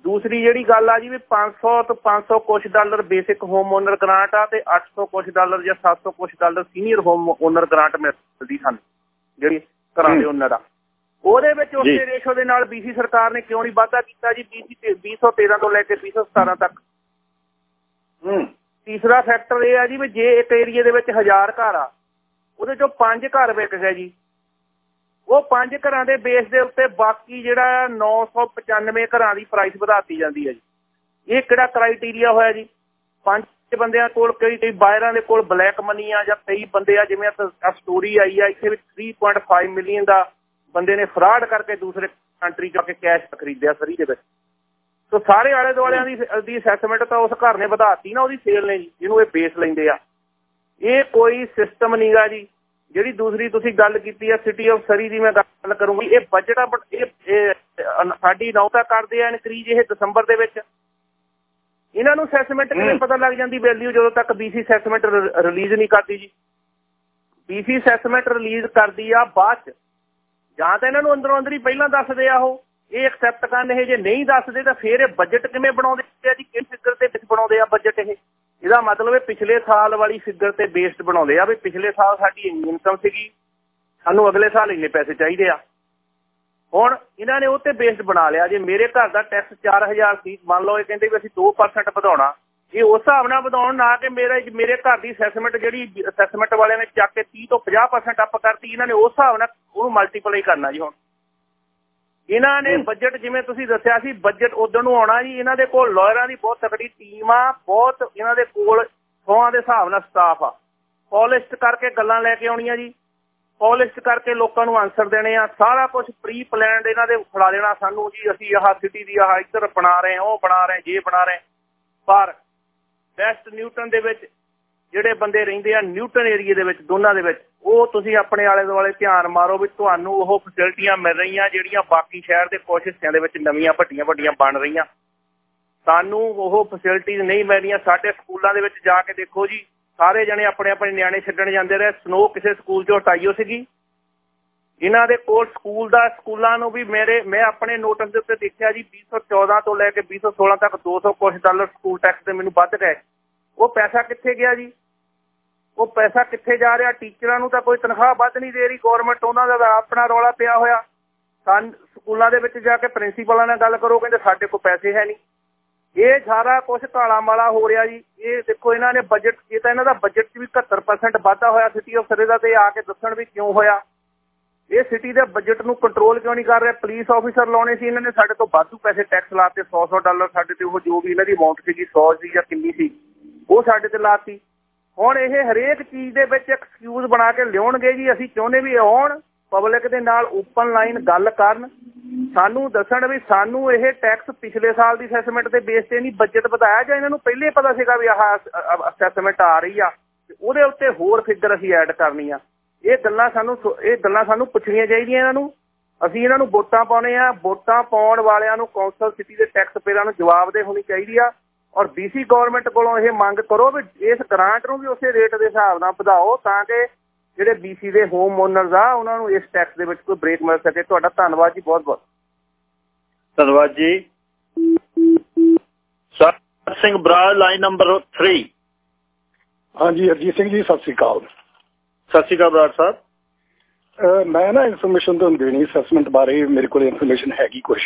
Speaker 14: ਦੂਸਰੀ ਜਿਹੜੀ ਗੱਲ ਆ ਜੀ ਵੀ 500 ਤੋਂ 500 ਕੁਝ dollar basic home owner grant ਆ ਤੇ 800 ਕੁਝ ਡਾਲਰ ਜਾਂ 700 ਕੁਝ dollar senior home owner grant ਮਿਲਦੀ ਸਾਨੂੰ ਜਿਹੜੀ ਘਰਾਂ ਦੇ ਓਨਰ ਆ। ਉਹਦੇ ਵਿੱਚ ਉਸੇ ਰੇਸ਼ੋ ਦੇ ਨਾਲ ਬੀਸੀ ਸਰਕਾਰ ਨੇ ਕਿਉਂ ਨਹੀਂ ਵਾਧਾ ਕੀਤਾ ਜੀ? ਬੀਸੀ 2013 ਤੋਂ ਲੈ ਕੇ 2017 ਤੱਕ। ਹੂੰ। ਤੀਸਰਾ ਫੈਕਟਰ ਇਹ ਆ ਜੀ ਵੀ ਜੇ ਇੱਕ ਏਰੀਆ ਦੇ ਵਿੱਚ 1000 ਘਰ ਆ ਉਹਦੇ ਚੋਂ 5 ਘਰ ਵਿਕ ਗਏ ਜੀ। ਉਹ ਪੰਜ ਘਰਾਂ ਦੇ ਬੇਸ ਦੇ ਉੱਤੇ ਬਾਕੀ ਜਿਹੜਾ 995 ਘਰਾਂ ਦੀ ਪ੍ਰਾਈਸ ਵਧਾਤੀ ਜਾਂਦੀ ਹੈ ਜੀ। ਇਹ ਕਿਹੜਾ ਕ੍ਰਾਈਟੇਰੀਆ ਹੋਇਆ ਜੀ? ਪੰਜ ਬੰਦਿਆਂ ਕੋਲ ਕਈ ਕਈ ਬਾਇਰਾਂ ਦੇ ਕੋਲ ਬਲੈਕ ਮਨੀ ਆ ਜਾਂ ਕਈ ਬੰਦੇ ਆ ਜਿਵੇਂ ਆ ਸਟੋਰੀ ਆਈ ਆ ਇੱਥੇ ਵਿੱਚ 3.5 ਮਿਲੀਅਨ ਦਾ ਬੰਦੇ ਨੇ ਫਰਾਡ ਕਰਕੇ ਦੂਸਰੇ ਕੰਟਰੀ ਜਾ ਕੇ ਕੈਸ਼ ਖਰੀਦਿਆ ਸਰੀ ਦੇ ਵਿੱਚ। ਸੋ ਸਾਰੇ ਆਲੇ ਦੁਆਲਿਆਂ ਦੀ ਦੀ ਅਸੈਸਮੈਂਟ ਤਾਂ ਉਸ ਘਰ ਨੇ ਵਧਾਤੀ ਨਾ ਉਹਦੀ ਸੇਲ ਨੇ ਜੀ ਜਿਹਨੂੰ ਇਹ ਬੇਸ ਲੈਂਦੇ ਆ। ਇਹ ਕੋਈ ਸਿਸਟਮ ਨਹੀਂਗਾ ਜੀ ਜਿਹੜੀ ਦੂਸਰੀ ਤੁਸੀਂ ਗੱਲ ਕੀਤੀ ਆ ਸਿਟੀ ਆਫ ਸਰੀ ਦੀ ਮੈਂ ਗੱਲ ਕਰੂੰਗੀ। ਇਹ ਬਜਟ ਆ ਇਹ ਸਾਡੀ ਨੌਤਾ ਕਰਦੇ ਆ ਇਨਕਰੀਜ਼ ਇਹ ਦਸੰਬਰ ਦੇ ਵਿੱਚ। ਇਹਨਾਂ ਨੂੰ ਅਸੈਸਮੈਂਟ ਕਿਵੇਂ ਪਤਾ ਲੱਗ ਜਾਂਦੀ ਵੈਲਿਊ ਜਦੋਂ ਤੱਕ ਬੀਸੀ ਅਸੈਸਮੈਂਟ ਰਿਲੀਜ਼ ਨਹੀਂ ਕਰਦੀ ਜੀ? ਬੀਸੀ ਅਸੈਸਮੈਂਟ ਰਿਲੀਜ਼ ਕਰਦੀ ਆ ਬਾਅਦ ਚ। ਜਾਂ ਤਾਂ ਇਹਨਾਂ ਨੂੰ ਅੰਦਰੋਂ ਅੰਦਰ ਹੀ ਪਹਿਲਾਂ ਦੱਸਦੇ ਆ ਉਹ, ਇਹ ਐਕਸੈਪਟ ਕਰਨ, ਇਹ ਜੇ ਨਹੀਂ ਦੱਸਦੇ ਤਾਂ ਫਿਰ ਇਹ ਬਜਟ ਕਿਵੇਂ ਬਣਾਉਂਦੇ ਆ ਜੀ? ਕਿਸ ਫਿਗਰ ਤੇ ਵਿੱਚ ਬਣਾਉਂਦੇ ਆ ਬਜਟ ਇਹ? ਇਹਦਾ ਮਤਲਬ ਹੈ ਪਿਛਲੇ ਸਾਲ ਵਾਲੀ ਫਿਗਰ ਤੇ ਬੇਸਡ ਬਣਾਉਂਦੇ ਆ ਵੀ ਪਿਛਲੇ ਸਾਲ ਸਾਡੀ ਇਨਕਮ ਸੀਗੀ, ਸਾਨੂੰ ਅਗਲੇ ਸਾਲ ਇੰਨੇ ਪੈਸੇ ਚਾਹੀਦੇ ਆ। ਹੁਣ ਇਹਨਾਂ ਨੇ ਉਹ ਤੇ ਬੇਸਡ ਬਣਾ ਲਿਆ। ਜੇ ਮੇਰੇ ਘਰ ਦਾ ਟੈਕਸ 4000 ਸੀ, ਮੰਨ ਲਓ ਇਹ ਕਹਿੰਦੇ ਵੀ ਅਸੀਂ 2% ਵਧਾਉਣਾ ਇਹ ਉਸ ਹਿਸਾਬ ਨਾਲ ਵਧਾਉਣ ਨਾ ਕਿ ਮੇਰੇ ਮੇਰੇ ਘਰ ਦੀ ਅਸੈਸਮੈਂਟ ਜਿਹੜੀ ਅਸੈਸਮੈਂਟ ਵਾਲਿਆਂ ਨੇ ਚੱਕ ਕੇ 30 ਤੋਂ 50% ਅਪ ਕਰਤੀ ਇਹਨਾਂ ਨੇ ਉਸ ਹਿਸਾਬ ਨਾਲ ਉਹਨੂੰ ਮਲਟੀਪਲਾਈ ਕਰਨਾ ਜੀ ਹੁਣ। ਇਹਨਾਂ ਨੇ ਬਜਟ ਜਿਵੇਂ ਤੁਸੀਂ ਦੱਸਿਆ ਸੀ ਬਜਟ ਉਦੋਂ ਨੂੰ ਆਉਣਾ ਜੀ ਇਹਨਾਂ ਦੇ ਕੋਲ ਲਾਇਰਾਂ ਦੀ ਬਹੁਤ ਤਕੜੀ ਟੀਮ ਆ ਬਹੁਤ ਇਹਨਾਂ ਦੇ ਕੋਲ ਸੌਆਂ ਦੇ ਹਿਸਾਬ ਨਾਲ ਸਟਾਫ ਆ। ਪੋਲਿਸ਼ਡ ਕਰਕੇ ਗੱਲਾਂ ਲੈ ਕੇ ਆਉਣੀਆਂ ਜੀ। ਪੋਲਿਸ਼ਡ ਕਰਕੇ ਲੋਕਾਂ ਨੂੰ ਆਨਸਰ ਦੇਣੇ ਆ। ਸਾਰਾ ਕੁਝ ਪ੍ਰੀ ਪਲਾਨਡ ਇਹਨਾਂ ਦੇ ਫੜਾ ਦੇਣਾ ਸਾਨੂੰ ਜੀ ਅਸੀਂ ਆਹ ਸਿਟੀ ਦੀ ਆਹ ਇੱਧਰ ਬਣਾ ਰਹੇ ਹਾਂ ਉਹ ਬਣਾ ਰਹੇ ਜੇ ਬਣਾ ਰਹੇ ਪਰ ਵੈਸਟ ਨਿਊਟਨ ਦੇ ਵਿੱਚ ਜਿਹੜੇ ਬੰਦੇ ਰਹਿੰਦੇ ਆ ਨਿਊਟਨ ਏਰੀਆ ਦੇ ਵਿੱਚ, ਦੋਨਾਂ ਦੇ ਵਿੱਚ, ਉਹ ਤੁਸੀਂ ਆਪਣੇ ਆਲੇ ਦੁਆਲੇ ਧਿਆਨ ਮਾਰੋ ਵੀ ਤੁਹਾਨੂੰ ਉਹ ਫੈਸਿਲਿਟੀਆਂ ਮਿਲ ਰਹੀਆਂ ਜਿਹੜੀਆਂ ਬਾਕੀ ਸ਼ਹਿਰ ਦੇ ਕੁਝ ਹਿੱਸਿਆਂ ਦੇ ਵਿੱਚ ਨਵੀਆਂ ਵੱਡੀਆਂ ਵੱਡੀਆਂ ਬਣ ਰਹੀਆਂ। ਸਾਨੂੰ ਉਹ ਫੈਸਿਲਿਟੀਜ਼ ਨਹੀਂ ਮਿਲ ਰਹੀਆਂ ਸਾਡੇ ਸਕੂਲਾਂ ਦੇ ਵਿੱਚ ਜਾ ਕੇ ਦੇਖੋ ਜੀ, ਸਾਰੇ ਜਣੇ ਆਪਣੇ ਆਪਣੇ ਨਿਆਣੇ ਛੱਡਣ ਜਾਂਦੇ ਰਹੇ। ਸਨੋ ਕਿਸੇ ਸਕੂਲ 'ਚੋਂ ਹਟਾਈਓ ਸੀਗੀ। ਇਹਨਾਂ ਦੇ ਕੋਲ ਸਕੂਲ ਦਾ, ਸਕੂਲਾਂ ਨੂੰ ਵੀ ਮੇਰੇ, ਮੈਂ ਆਪਣੇ ਨੋਟਿਸ ਦੇ ਉੱਤੇ ਦੇਖਿਆ ਜੀ 2014 ਤੋਂ ਲੈ ਕੇ 2016 ਤੱਕ 200 ਕੁਝ ਡਾਲਰ ਸਕੂਲ ਟੈਕਸ ਦੇ ਮੈਨੂੰ ਵੱਧ ਗਏ। ਉਹ ਪੈਸਾ ਕਿੱਥੇ ਗਿਆ ਜੀ? ਉਹ ਪੈਸਾ ਕਿੱਥੇ ਜਾ ਰਿਹਾ? ਟੀਚਰਾਂ ਨੂੰ ਤਾਂ ਕੋਈ ਤਨਖਾਹ ਵੱਧ ਨਹੀਂ ਦੇ ਰਹੀ ਗਵਰਨਮੈਂਟ ਉਹਨਾਂ ਦਾ ਆਪਣਾ ਰੌਲਾ ਪਿਆ ਹੋਇਆ। ਸਨ, ਸਕੂਲਾਂ ਦੇ ਵਿੱਚ ਜਾ ਕੇ ਪ੍ਰਿੰਸੀਪਲਾਂ ਨਾਲ ਗੱਲ ਕਰੋ, ਕਹਿੰਦੇ ਸਾਡੇ ਕੋਲ ਪੈਸੇ ਹੈ ਨਹੀਂ। ਇਹ ਸਾਰਾ ਕੁਝ ਕਾਲਾ ਮਾਲਾ ਹੋ ਰਿਹਾ ਜੀ। ਇਹ ਦੇਖੋ, ਇਹਨਾਂ ਨੇ ਬਜਟ ਇਹ ਤਾਂ ਇਹਨਾਂ ਦਾ ਬਜਟ 'ਚ ਵੀ 71% ਵਾਧਾ ਹੋਇਆ ਸਿਟੀ ਆਫ ਸਰੇ ਦਾ ਤੇ ਆ ਕੇ ਦੱਸਣ ਵੀ ਕਿਉਂ ਹੋਇਆ। ਇਹ ਸਿਟੀ ਦੇ ਬਜਟ ਨੂੰ ਕੰਟਰੋਲ ਕਿਉਂ ਨਹੀਂ ਕਰ ਰਿਹਾ? ਪੁਲਿਸ ਆਫੀਸਰ ਲਾਉਣੇ ਸੀ ਇਹਨਾਂ ਨੇ, ਸਾਡੇ ਤੋਂ ਵਾਧੂ ਪੈਸੇ ਟੈਕਸ ਲਾਤੇ 100-100 ਡਾਲਰ ਸਾਡੇ ਤੇ ਉਹ ਜੋ ਵੀ ਇਹਨਾਂ ਦੀ ਅਮਾਉਂਟ ਸੀਗੀ 100 ਸੀ ਜਾਂ ਕਿੰਨੀ ਸੀ, ਉਹ ਸਾਡੇ ਤੇ ਲਾਤੀ। ਹੁਣ ਇਹ ਹਰੇਕ ਚੀਜ਼ ਦੇ ਵਿੱਚ ਐਕਸਕਿਊਜ਼ ਬਣਾ ਕੇ ਲਿਆਉਣਗੇ ਜੀ, ਅਸੀਂ ਚਾਹੁੰਦੇ ਵੀ ਆਉਣ ਪਬਲਿਕ ਦੇ ਨਾਲ ਓਪਨ ਲਾਈਨ ਗੱਲ ਕਰਨ। ਸਾਨੂੰ ਦੱਸਣ ਵੀ ਸਾਨੂੰ ਇਹ ਟੈਕਸ ਪਿਛਲੇ ਸਾਲ ਦੀ ਅਸੈਸਮੈਂਟ ਦੇ ਬੇਸ ਤੇ ਨਹੀਂ ਬਜਟ ਵਧਾਇਆ ਜਾਂ ਇਹਨਾਂ ਨੂੰ ਪਹਿਲੇ ਪਤਾ ਸੀਗਾ ਵੀ ਆਹ ਅਸੈਸਮੈਂਟ ਆ ਰਹੀ ਆ ਉਹਦੇ ਉੱਤੇ ਹੋਰ ਫਿਗਰ ਅਸੀਂ ਐਡ ਕਰਨੀ ਆ ਇਹ ਗੱਲਾਂ ਸਾਨੂੰ ਇਹ ਗੱਲਾਂ ਸਾਨੂੰ ਪੁੱਛਣੀਆਂ ਚਾਹੀਦੀਆਂ ਇਹਨਾਂ ਨੂੰ। ਅਸੀਂ ਇਹਨਾਂ ਨੂੰ ਵੋਟਾਂ ਪਾਉਣੇ ਆ। ਵੋਟਾਂ ਪਾਉਣ ਵਾਲਿਆਂ ਨੂੰ ਕੌਂਸਲ ਸਿਟੀ ਦੇ ਟੈਕਸ ਪੇਰਾਂ ਨੂੰ ਜਵਾਬ ਦੇ ਹੋਣੀ ਚਾਹੀਦੀ ਆ। ਔਰ ਬੀਸੀ ਗਵਰਨਮੈਂਟ ਕੋਲੋਂ ਇਹ ਮੰਗ ਕਰੋ ਵੀ ਇਸ ਗ੍ਰਾਂਟ ਨੂੰ ਵੀ ਉਸੇ ਰੇਟ ਦੇ ਹਿਸਾਬ ਨਾਲ ਵਧਾਓ ਤਾਂ ਕਿ ਜਿਹੜੇ ਬੀਸੀ ਦੇ ਹੋਮ ਓਨਰਸ ਆ ਉਹਨਾਂ ਨੂੰ ਇਸ ਟੈਕਸ ਦੇ ਵਿੱਚ ਕੋਈ ਬ੍ਰੇਕ ਮਿਲ ਸਕੇ। ਤੁਹਾਡਾ ਧੰਨਵਾਦ ਜੀ ਬਹੁਤ ਬਹੁਤ।
Speaker 1: ਧੰਨਵਾਦ ਜੀ। Sir Singh Brar line number 3
Speaker 15: ਹਾਂਜੀ ਹਰਜੀਤ ਸਿੰਘ ਜੀ ਸਤਿ ਸ੍ਰੀ ਅਕਾਲ।
Speaker 1: ਸਤਿ ਸ਼੍ਰੀ ਅਕਾਲ ਬਰਾੜ ਸਾਹਿਬ।
Speaker 15: ਮੈਂ ਨਾ ਇਨਫੋਰਮੇਸ਼ਨ ਤੁਹਾਨੂੰ ਦੇਣੀ ਅਸੈਸਮੈਂਟ ਬਾਰੇ ਮੇਰੇ ਕੋਲ ਇਨਫੋਰਮੇਸ਼ਨ ਹੈਗੀ ਕੁਝ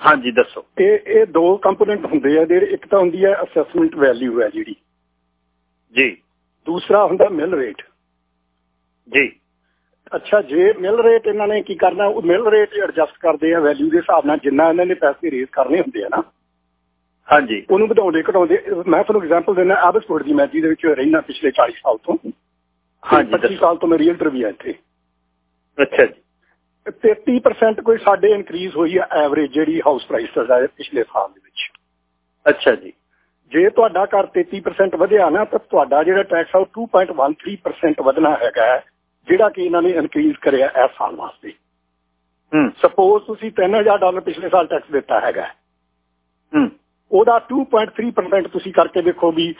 Speaker 1: ਹਾਂਜੀ ਦੱਸੋ।
Speaker 15: ਇਹ ਇਹ ਦੋ ਕੰਪੋਨੈਂਟ ਹੁੰਦੇ ਆ ਜਿਹੜੇ ਇੱਕ ਤਾਂ ਹੁੰਦੀ ਹੈ ਅਸੈਸਮੈਂਟ ਵੈਲਿਊ ਹੈ ਜਿਹੜੀ।
Speaker 1: ਜੀ।
Speaker 15: ਦੂਸਰਾ ਹੁੰਦਾ ਮਿਲ ਰੇਟ
Speaker 1: ਜੀ।
Speaker 15: ਅੱਛਾ ਜੇ ਮਿਲ ਰੇਟ ਇਹਨਾਂ ਨੇ ਕੀ ਕਰਨਾ ਉਹ ਮਿਲ ਰੇਟ ਐਡਜਸਟ ਕਰਦੇ ਆ ਵੈਲਿਊ ਦੇ ਹਿਸਾਬ ਨਾਲ ਜਿੰਨਾ ਇਹਨਾਂ ਨੇ ਪੈਸੇ ਰੇਜ਼ ਕਰਨੇ ਹੁੰਦੇ ਆ ਨਾ।
Speaker 1: ਹਾਂਜੀ।
Speaker 15: ਉਹਨੂੰ ਵਧਾਉਂਦੇ ਘਟਾਉਂਦੇ ਮੈਂ ਤੁਹਾਨੂੰ ਐਗਜ਼ਾਮਪਲ ਦਿੰਦਾ ਆਬਸਪੋਰਟ ਦੀ ਮੈਜੀ ਦੇ ਵਿੱਚ ਰਹਿਣਾ ਪਿਛਲੇ 40 ਸਾਲ ਤੋਂ।
Speaker 1: ਹਾਂਜੀ
Speaker 15: 25 ਸਾਲ ਤੋਂ ਮੈਂ ਰੀਅਲਟਰ ਵੀ ਆ ਇੱਥੇ।
Speaker 1: ਅੱਛਾ ਜੀ।
Speaker 15: 33% ਕੋਈ ਸਾਡੇ ਇਨਕਰੀਜ਼ ਹੋਈ ਹੈ ਐਵਰੇਜ ਜਿਹੜੀ ਹਾਊਸ ਪ੍ਰਾਈਸਸ ਹੈ ਪਿਛਲੇ ਸਾਲ ਦੇ ਵਿੱਚ।
Speaker 1: ਅੱਛਾ ਜੀ।
Speaker 15: ਜੇ ਤੁਹਾਡਾ ਘਰ 33% ਵਧਿਆ ਨਾ ਤਾਂ ਤੁਹਾਡਾ ਜਿਹੜਾ ਟੈਕਸ ਆ ਉਹ 2.13% ਵਧਣਾ ਹੈਗਾ ਜਿਹੜਾ ਕਿ ਇਹਨਾਂ ਨੇ ਇਨਕਰੀਜ਼ ਕਰਿਆ ਇਸ ਸਾਲ ਵਾਸਤੇ।
Speaker 1: ਹੂੰ।
Speaker 15: ਸਪੋਜ਼ ਤੁਸੀਂ 3000 ਡਾਲਰ ਪਿਛਲੇ ਸਾਲ ਟੈਕਸ ਦਿੱਤਾ ਹੈਗਾ
Speaker 1: ਹੂੰ।
Speaker 15: ਉਹਦਾ 2.3% ਤੁਸੀਂ ਕਰਕੇ ਦੇਖੋ ਵੀ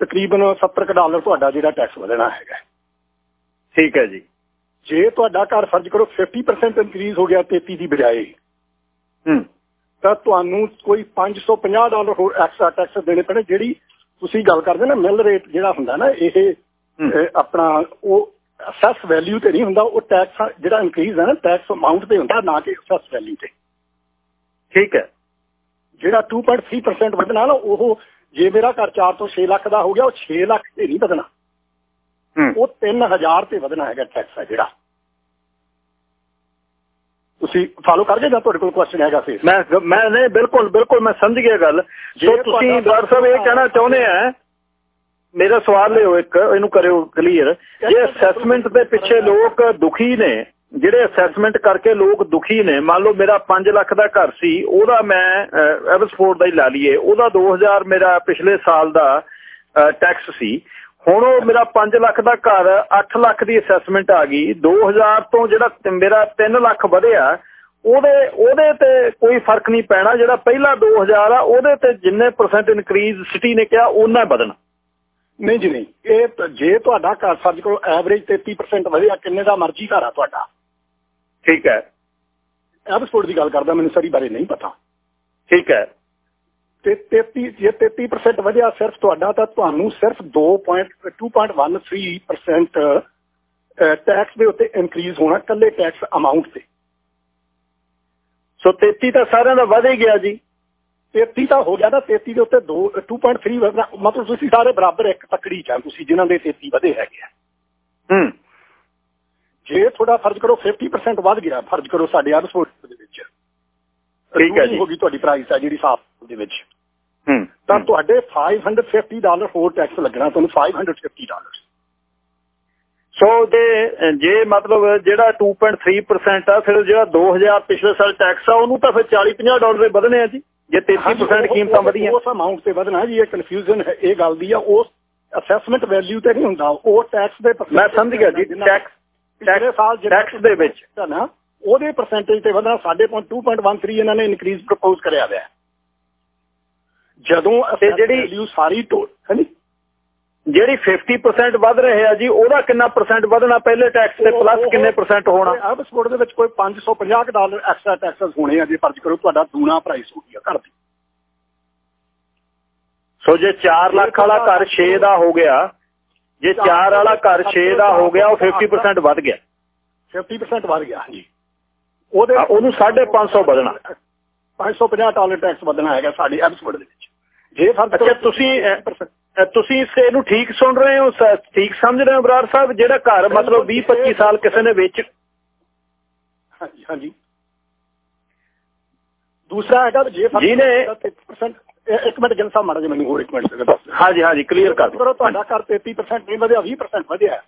Speaker 15: ਤਕਰੀਬਨ 70 ਡਾਲਰ ਤੁਹਾਡਾ ਜਿਹੜਾ ਟੈਕਸ ਵਧਣਾ ਹੈਗਾ
Speaker 1: ਠੀਕ ਹੈ ਜੀ।
Speaker 15: ਜੇ ਤੁਹਾਡਾ ਘਰ ਫਰਜ਼ ਕਰੋ 50% ਇਨਕਰੀਜ਼ ਹੋ ਗਿਆ 33 ਦੀ ਬਜਾਏ
Speaker 1: ਹੂੰ।
Speaker 15: ਤਾਂ ਤੁਹਾਨੂੰ ਕੋਈ 550 ਡਾਲਰ ਹੋਰ ਐਕਸਟਰਾ ਟੈਕਸ ਦੇਣੇ ਪੈਣੇ ਜਿਹੜੀ ਤੁਸੀਂ ਗੱਲ ਕਰਦੇ ਨਾ ਮਿਲ ਰੇਟ ਜਿਹੜਾ ਹੁੰਦਾ ਨਾ ਇਹ ਆਪਣਾ ਉਹ ਅਸੈਸ ਵੈਲਿਊ ਤੇ ਨਹੀਂ ਹੁੰਦਾ ਉਹ ਟੈਕਸ ਜਿਹੜਾ ਇਨਕਰੀਜ਼ ਹੈ ਨਾ ਟੈਕਸ ਅਮਾਉਂਟ ਤੇ ਹੁੰਦਾ ਨਾ ਕਿ ਅਸੈਸ ਵੈਲਿਊ ਤੇ।
Speaker 1: ਠੀਕ ਹੈ।
Speaker 15: ਜਿਹੜਾ 2.3% ਵਧਣਾ ਨਾ ਉਹ ਜੇ ਮੇਰਾ ਘਰ 4 ਤੋਂ 6 ਲੱਖ ਦਾ ਹੋ ਗਿਆ ਉਹ 6 ਲੱਖ ਤੇ ਨਹੀਂ ਵਧਣਾ। ਉਹ 3000 ਤੇ ਵਧਣਾ ਹੈਗਾ ਟੈਕਸ ਹੈ ਜਿਹੜਾ। ਤੁਸੀਂ ਫਾਲੋ ਕਰ ਗਏ ਜਾਂ ਤੁਹਾਡੇ ਕੋਲ ਕੁਐਸਚਨ ਹੈਗਾ ਫਿਰ
Speaker 1: ਮੈਂ ਮੈਂ ਨਹੀਂ ਬਿਲਕੁਲ ਬਿਲਕੁਲ ਮੈਂ ਸਮਝ ਗਿਆ ਗੱਲ। ਜੋ ਤੁਸੀਂ ਡਾਕਟਰ ਸਾਹਿਬ ਇਹ ਕਹਿਣਾ ਚਾਹੁੰਦੇ ਆ ਮੇਰਾ ਸਵਾਲ ਲਿਓ ਇੱਕ ਇਹਨੂੰ ਕਰਿਓ ਕਲੀਅਰ ਜੇ ਅਸੈਸਮੈਂਟ ਦੇ ਪਿੱਛੇ ਲੋਕ ਦੁਖੀ ਨੇ ਜਿਹੜੇ ਅਸੈਸਮੈਂਟ ਕਰਕੇ ਲੋਕ ਦੁਖੀ ਨੇ ਮੰਨ ਲਓ ਮੇਰਾ 5 ਲੱਖ ਦਾ ਘਰ ਸੀ ਉਹਦਾ ਮੈਂ ਐਵਸਪੋਰਟ ਦਾ ਹੀ ਲਾ ਲਈਏ। ਉਹਦਾ 2000 ਮੇਰਾ ਪਿਛਲੇ ਸਾਲ ਦਾ ਟੈਕਸ ਸੀ। ਹੁਣ ਉਹ ਮੇਰਾ 5 ਲੱਖ ਦਾ ਘਰ 8 ਲੱਖ ਦੀ ਅਸੈਸਮੈਂਟ ਆ ਗਈ। 2000 ਤੋਂ ਜਿਹੜਾ ਮੇਰਾ 3 ਲੱਖ ਵਧਿਆ ਉਹਦੇ ਉਹਦੇ ਤੇ ਕੋਈ ਫ਼ਰਕ ਨਹੀਂ ਪੈਣਾ। ਜਿਹੜਾ ਪਹਿਲਾ 2000 ਆ ਉਹਦੇ ਤੇ ਜਿੰਨੇ ਪਰਸੈਂਟ ਇਨਕਰੀਜ਼ ਸਿਟੀ ਨੇ ਕਿਹਾ ਉਹਨਾਂ ਵਧਣਾ।
Speaker 15: ਨਹੀਂ ਜੀ ਨਹੀਂ। ਇਹ ਜੇ ਤੁਹਾਡਾ ਘਰ ਫਰਜ਼ ਕਰੋ ਐਵਰੇਜ 33% ਵਧਿਆ ਕਿੰਨੇ ਦਾ ਮਰਜ਼ੀ ਘਰ ਆ ਤੁਹਾਡਾ?
Speaker 1: ਠੀਕ ਹੈ।
Speaker 15: ਐਬਸਪੋਰਟ ਦੀ ਗੱਲ ਕਰਦਾ ਮੈਨੂੰ ਸਾਰੀ ਬਾਰੇ ਨਹੀਂ ਪਤਾ।
Speaker 1: ਠੀਕ ਹੈ।
Speaker 15: ਤੇ 33 ਜੇ 33% ਵਧਿਆ ਸਿਰਫ ਤੁਹਾਡਾ ਤਾਂ ਤੁਹਾਨੂੰ ਸਿਰਫ 2.2.13% ਟੈਕਸ ਦੇ ਉੱਤੇ ਇਨਕਰੀਜ਼ ਹੋਣਾ ਕੱਲੇ ਟੈਕਸ ਅਮਾਉਂਟ ਤੇ।
Speaker 1: ਸੋ 33 ਤਾਂ ਸਾਰਿਆਂ ਦਾ ਵਧ ਹੀ ਗਿਆ ਜੀ।
Speaker 15: 33 ਤਾਂ ਹੋ ਗਿਆ ਨਾ 33 ਦੇ ਉੱਤੇ 2 2.3 ਵਧਣਾ ਮਤਲਬ ਤੁਸੀਂ ਸਾਰੇ ਬਰਾਬਰ ਇੱਕ ਤਕੜੀ ਚ ਤੁਸੀਂ ਜਿਨ੍ਹਾਂ ਦੇ 33 ਵਧੇ ਹੈਗੇ ਆ।
Speaker 1: ਹੂੰ।
Speaker 15: ਜੇ ਤੁਹਾਡਾ ਫਰਜ਼ ਕਰੋ 50% ਵੱਧ ਗਿਆ ਫਰਜ਼ ਕਰੋ ਸਾਡੇ ਆਰਸਪੋਰਟ ਦੇ ਵਿੱਚ।
Speaker 1: ਠੀਕ ਹੈ ਜੀ।
Speaker 15: ਹੋ ਗਈ ਤੁਹਾਡੀ ਪ੍ਰਾਈਸ ਆ ਜਿਹੜੀ ਸਾਫ਼ ਦੇ ਵਿੱਚ। ਤਾਂ ਤੁਹਾਡੇ 550 ਡਾਲਰ ਹੋਰ ਟੈਕਸ ਲੱਗਣਾ ਤੁਹਾਨੂੰ 550 ਡਾਲਰ
Speaker 1: ਸੋ ਜੇ ਜੇ ਮਤਲਬ ਜਿਹੜਾ 2.3% ਆ ਫਿਰ ਜਿਹੜਾ 2000 ਪਿਛਲੇ ਸਾਲ ਟੈਕਸ ਆ ਉਹਨੂੰ ਤਾਂ ਫਿਰ 40 50 ਡਾਲਰ ਦੇ ਵਧਣੇ ਆ ਜੀ। ਜੇ 33% ਕੀਮਤਾਂ ਵਧੀਆਂ।
Speaker 15: ਉਸ ਅਮਾਉਂਟ ਤੇ ਵਧਣਾ ਜੀ ਇਹ ਕਨਫਿਊਜ਼ਨ ਹੈ ਇਹ ਗੱਲ ਦੀ ਆ ਉਸ ਅਸੈਸਮੈਂਟ ਵੈਲਿਊ ਤੇ ਨਹੀਂ ਹੁੰਦਾ। ਉਹ ਟੈਕਸ ਦੇ
Speaker 1: ਮੈਂ ਸਮਝ ਗਿਆ ਜੀ ਟੈਕਸ
Speaker 15: ਪਿਛਲੇ ਸਾਲ ਜਿਹੜਾ
Speaker 1: ਟੈਕਸ ਦੇ ਵਿੱਚ।
Speaker 15: ਨਾ ਉਹਦੇ ਪਰਸੈਂਟੇਜ ਤੇ ਵਧਣਾ 2.13 ਇਹਨਾਂ ਨੇ ਇਨਕਰੀਜ਼ ਪ੍ਰਪੋਜ਼ ਕਰਿਆ ਹੋਇਆ। ਜਦੋਂ
Speaker 1: ਤੇ ਜਿਹੜੀ-
Speaker 15: ਵੈਲਿਊ ਸਾਰੀ ਟੋ ਹਾਂਜੀ
Speaker 1: ਜਿਹੜੀ 50% ਵੱਧ ਰਹੇ ਆ ਜੀ ਉਹਦਾ ਕਿੰਨਾ ਪਰਸੈਂਟ ਵਧਣਾ ਪਹਿਲੇ ਟੈਕਸ ਤੇ ਪਲੱਸ ਕਿੰਨੇ ਪਰਸੈਂਟ ਹੋਣਾ
Speaker 15: ਅਬ ਸਪੋਰਟ ਦੇ ਵਿੱਚ ਕੋਈ 550 ਡਾਲਰ ਐਕਸਟਰਾ ਟੈਕਸਸ ਹੋਣੇ ਆ ਜੇ ਫਰਜ਼ ਕਰੋ ਤੁਹਾਡਾ ਦੂਣਾ ਪ੍ਰਾਈਸ ਹੋ ਗਿਆ ਘਰ ਦੀ
Speaker 1: ਸੋ ਜੇ 4 ਲੱਖ ਵਾਲਾ ਘਰ 6 ਦਾ ਹੋ ਗਿਆ ਜੇ 4 ਵਾਲਾ ਘਰ 6 ਦਾ ਹੋ ਗਿਆ ਉਹ 50% ਵੱਧ ਗਿਆ
Speaker 15: 50% ਵੱਧ ਗਿਆ ਹਾਂਜੀ ਉਹਦੇ
Speaker 1: ਉਹਨੂੰ 550 ਵਧਣਾ
Speaker 15: 550 ਡਾਲਰ ਟੈਕਸ ਵਧਣਾ ਹੈਗਾ ਸਾਡੀ ਐਬਸਪੋਰਟ ਦੇ ਵਿੱਚ। ਜੇ
Speaker 1: ਅੱਛਾ ਤੁਸੀਂ ਤੁਸੀਂ ਇਸ ਇਹਨੂੰ ਠੀਕ ਸੁਣ ਰਹੇ ਹੋ ਠੀਕ ਸਮਝ ਰਹੇ ਹੋ ਬਰਾੜ ਸਾਹਿਬ? ਜਿਹੜਾ ਘਰ ਮਤਲਬ 20 25 ਸਾਲ ਕਿਸੇ ਨੇ ਵੇਚ
Speaker 15: ਹਾਂਜੀ ਹਾਂਜੀ। ਦੂਸਰਾ ਹੈਗਾ ਜੇ ਫਰਜ਼
Speaker 1: ਜਿਹਨੇ-
Speaker 15: 33% ਇਹ- ਇੱਕ ਮਿੰਟ ਗਿਲ ਸਾਹਿਬ ਮਾੜਾ ਜਿਹਾ ਮੈਨੂੰ ਹੋਰ ਇੱਕ ਮਿੰਟ ਦੱਸ
Speaker 1: ਹਾਂਜੀ ਹਾਂਜੀ ਕਲੀਅਰ ਕਰ
Speaker 15: ਕਰੋ ਤੁਹਾਡਾ ਘਰ 33% ਨਹੀਂ ਵਧਿਆ 20% ਵਧਿਆ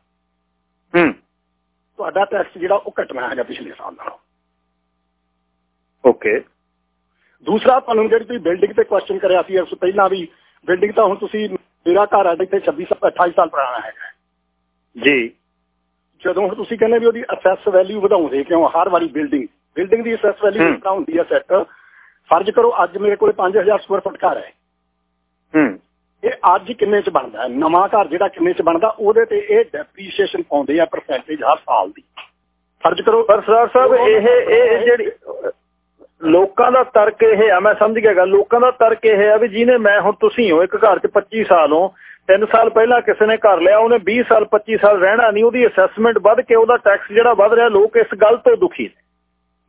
Speaker 1: ਹੂੰ।
Speaker 15: ਤੁਹਾਡਾ ਟੈਕਸ ਜਿਹੜਾ ਉਹ ਘਟਣਾ ਹੈਗਾ ਪਿਛਲੇ ਸਾਲ ਨਾਲੋਂ।
Speaker 1: ਓਕੇ।
Speaker 15: ਦੂਸਰਾ ਤੁਹਾਨੂੰ ਜਿਹੜੀ ਤੁਸੀਂ ਬਿਲਡਿੰਗ ਤੇ ਕੁਐਸਚਨ ਕਰਿਆ ਸੀ ਉਸ ਤੋਂ ਪਹਿਲਾਂ ਵੀ ਬਿਲਡਿੰਗ ਤਾਂ ਹੁਣ ਤੁਸੀਂ ਮੇਰਾ ਘਰ ਆ ਇੱਥੇ 26 ਸਾਲ 28 ਸਾਲ ਪੁਰਾਣਾ ਹੈਗਾ
Speaker 1: ਜੀ।
Speaker 15: ਜਦੋਂ ਹੁਣ ਤੁਸੀਂ ਕਹਿੰਦੇ ਵੀ ਉਹਦੀ ਅਸੈਸ ਵੈਲਿਊ ਵਧਾਉਂਦੇ ਕਿਉਂ ਹਰ ਵਾਰੀ ਬਿਲਡਿੰਗ ਬਿਲਡਿੰਗ ਦੀ ਅਸੈਸ ਵੈਲਿਊ ਹੁੰਦੀ ਹੈ ਸੈੱਟ ਫਰਜ਼ ਕਰੋ ਅੱਜ ਮੇਰੇ ਕੋਲ 5000 ਸਕੁਅਰ ਫੁੱਟ ਘਰ ਹੈ।
Speaker 1: ਹੂੰ।
Speaker 15: ਇਹ ਅੱਜ ਕਿੰਨੇ ਚ ਬਣਦਾ ਹੈ? ਨਵਾਂ ਘਰ ਜਿਹੜਾ ਕਿੰਨੇ ਚ ਬਣਦਾ ਉਹਦੇ ਤੇ ਇਹ ਡੈਪਰੀਸ਼ੀਏਸ਼ਨ ਪਾਉਂਦੇ ਆ ਪਰਸੈਂਟੇਜ ਹਰ ਸਾਲ ਦੀ। ਫਰਜ਼ ਕਰੋ
Speaker 1: ਪਰ ਸਰਦਾਰ ਸਾਹਿਬ ਇਹ ਇਹ ਜਿਹੜੀ ਲੋਕਾਂ ਦਾ ਤਰਕ ਇਹ ਆ ਮੈਂ ਸਮਝ ਗਿਆ ਗੱਲ ਲੋਕਾਂ ਦਾ ਤਰਕ ਇਹ ਆ ਵੀ ਜਿਹਨੇ ਮੈਂ ਹੁਣ ਤੁਸੀਂ ਹੋ ਇੱਕ ਘਰ 'ਚ 25 ਸਾਲ ਹੋ 3 ਸਾਲ ਪਹਿਲਾਂ ਕਿਸੇ ਨੇ ਘਰ ਲਿਆ ਉਹਨੇ 20 ਸਾਲ 25 ਸਾਲ ਰਹਿਣਾ ਨਹੀਂ ਉਹਦੀ ਅਸੈਸਮੈਂਟ ਵੱਧ ਕੇ ਉਹਦਾ ਟੈਕਸ ਜਿਹੜਾ ਵੱਧ ਰਿਹਾ ਲੋਕ ਇਸ ਗੱਲ ਤੋਂ ਦੁਖੀ ਨੇ।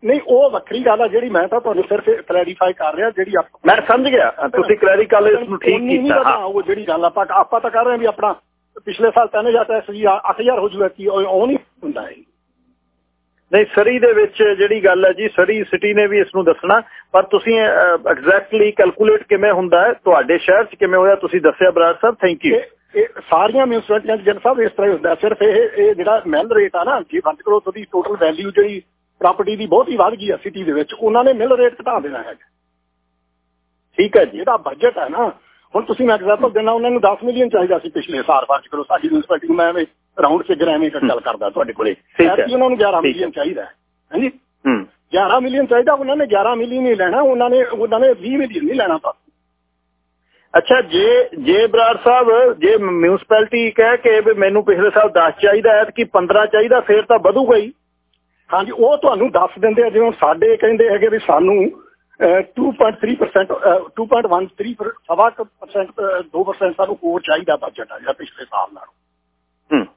Speaker 15: ਨਹੀਂ ਉਹ ਵੱਖਰੀ ਗੱਲ ਆ ਜਿਹੜੀ ਮੈਂ ਤਾਂ ਤੁਹਾਨੂੰ ਸਿਰਫ ਕਲੈਰੀਫਾਈ ਕਰ ਰਿਹਾ ਜਿਹੜੀ
Speaker 1: ਮੈਂ ਸਮਝ ਗਿਆ ਤੁਸੀਂ ਕਲੈਰੀਕਲ ਇਸ ਨੂੰ ਠੀਕ ਕੀਤਾ ਹਾਂ
Speaker 15: ਉਹ ਜਿਹੜੀ ਗੱਲ ਆਪਾਂ ਆਪਾਂ ਤਾਂ ਕਰ ਰਹੇ ਹਾਂ ਵੀ ਆਪਣਾ ਪਿਛਲੇ ਸਾਲ 3000 ਟੈਕਸ ਜੀ 8000 ਹੋ ਜੂਗਾ ਕੀ ਉਹ ਨਹੀਂ ਹੁੰਦਾ ਹੈ
Speaker 1: ਨਹੀਂ ਸਰੀ ਦੇ ਵਿੱਚ ਜਿਹੜੀ ਗੱਲ ਹੈ ਜੀ ਸਰੀ ਸਿਟੀ ਨੇ ਵੀ ਇਸ ਨੂੰ ਦੱਸਣਾ ਪਰ ਤੁਸੀਂ ਐਗਜ਼ੈਕਟਲੀ ਕੈਲਕੂਲੇਟ ਕਿਵੇਂ ਹੁੰਦਾ ਹੈ ਤੁਹਾਡੇ ਸ਼ਹਿਰ 'ਚ ਕਿਵੇਂ ਹੋਇਆ ਤੁਸੀਂ ਦੱਸਿਆ ਬਰਾੜ ਸਾਹਿਬ ਥੈਂਕ ਯੂ
Speaker 15: ਇਹ ਸਾਰੀਆਂ ਮਿਊਨਿਸਪੈਲਿਟੀਆਂ ਜਨ ਸਾਹਿਬ ਇਸ ਤਰ੍ਹਾਂ ਹੀ ਹੁੰਦਾ ਸਿਰਫ ਇਹ ਇਹ ਜਿਹੜਾ ਮਿਲ ਰੇਟ ਆ ਨਾ ਜੇ ਬੰਦ ਕਰੋ ਤੁਹਾਡੀ ਟੋਟਲ ਵੈਲਿਊ ਜਿਹੜੀ ਪ੍ਰਾਪਰਟੀ ਦੀ ਬਹੁਤ ਹੀ ਵੱਧ ਗਈ ਆ ਸਿਟੀ ਦੇ ਵਿੱਚ ਉਹਨਾਂ ਨੇ ਮਿਲ ਰੇਟ ਘਟਾ ਦੇਣਾ ਹੈਗਾ।
Speaker 1: ਠੀਕ ਹੈ ਜੀ।
Speaker 15: ਜਿਹੜਾ ਬਜਟ ਹੈ ਨਾ ਹੁਣ ਤੁਸੀਂ ਮੈਂ ਐਗਜ਼ਾਮਪਲ ਦੇਣਾ ਉਹਨਾਂ ਨੂੰ 10 ਮਿਲੀਅਨ ਚਾਹੀਦਾ ਸੀ ਪਿਛਲੇ ਸਾਲ ਫਰਜ਼ ਕਰੋ ਸਾਡੀ ਮਿਊਨਿਸਪੈਲਿਟੀ ਨੂੰ ਮੈਂ ਐਵੇਂ ਰਾਉਂਡ ਫਿਗਰ ਐਵੇਂ ਗੱਲ ਕਰਦਾ ਤੁਹਾਡੇ ਕੋਲੇ। ਐਤਕੀ ਉਹਨਾਂ ਨੂੰ 11
Speaker 1: ਠੀਕ ਹੈ।
Speaker 15: ਮਿਲੀਅਨ ਚਾਹੀਦਾ ਹੈ। ਹਾਂਜੀ?
Speaker 1: ਹੂੰ।
Speaker 15: 11 ਮਿਲੀਅਨ ਚਾਹੀਦਾ ਉਹਨਾਂ ਨੇ 11 ਮਿਲੀਅਨ ਨਹੀਂ ਲੈਣਾ ਉਹਨਾਂ ਨੇ ਉਹਨਾਂ ਨੇ 20 ਮਿਲੀਅਨ ਨਹੀਂ ਲੈਣਾ ਬਸ
Speaker 1: ਅੱਛਾ ਜੇ ਜੇ ਬਰਾੜ ਸਾਹਿਬ ਜੇ ਮਿਊਨਿਸਪੈਲਿਟੀ ਕਹਿ ਕੇ ਵੀ ਮੈਨੂੰ ਪਿਛਲੇ ਸਾਲ 10 ਚਾਹੀਦਾ ਹੈ ਕਿ 15 ਚਾਹੀਦਾ ਫੇਰ ਤਾਂ ਵਧੂਗਾ ਹੀ।
Speaker 15: ਹਾਂਜੀ ਉਹ ਤੁਹਾਨੂੰ ਦੱਸ ਦਿੰਦੇ ਆ ਜਿਵੇਂ ਸਾਡੇ ਕਹਿੰਦੇ ਹੈਗੇ ਵੀ ਸਾਨੂੰ 2.3% ਅਹ, 2.13 ਪਰ- ਸਵਾ ਕੁ percent, ਅਹ, 2% ਸਾਨੂੰ ਹੋਰ ਚਾਹੀਦਾ ਬਜਟ ਆ ਜਿਹੜਾ ਪਿਛਲੇ ਸਾਲ ਨਾਲੋਂ।
Speaker 1: ਹੂੰ।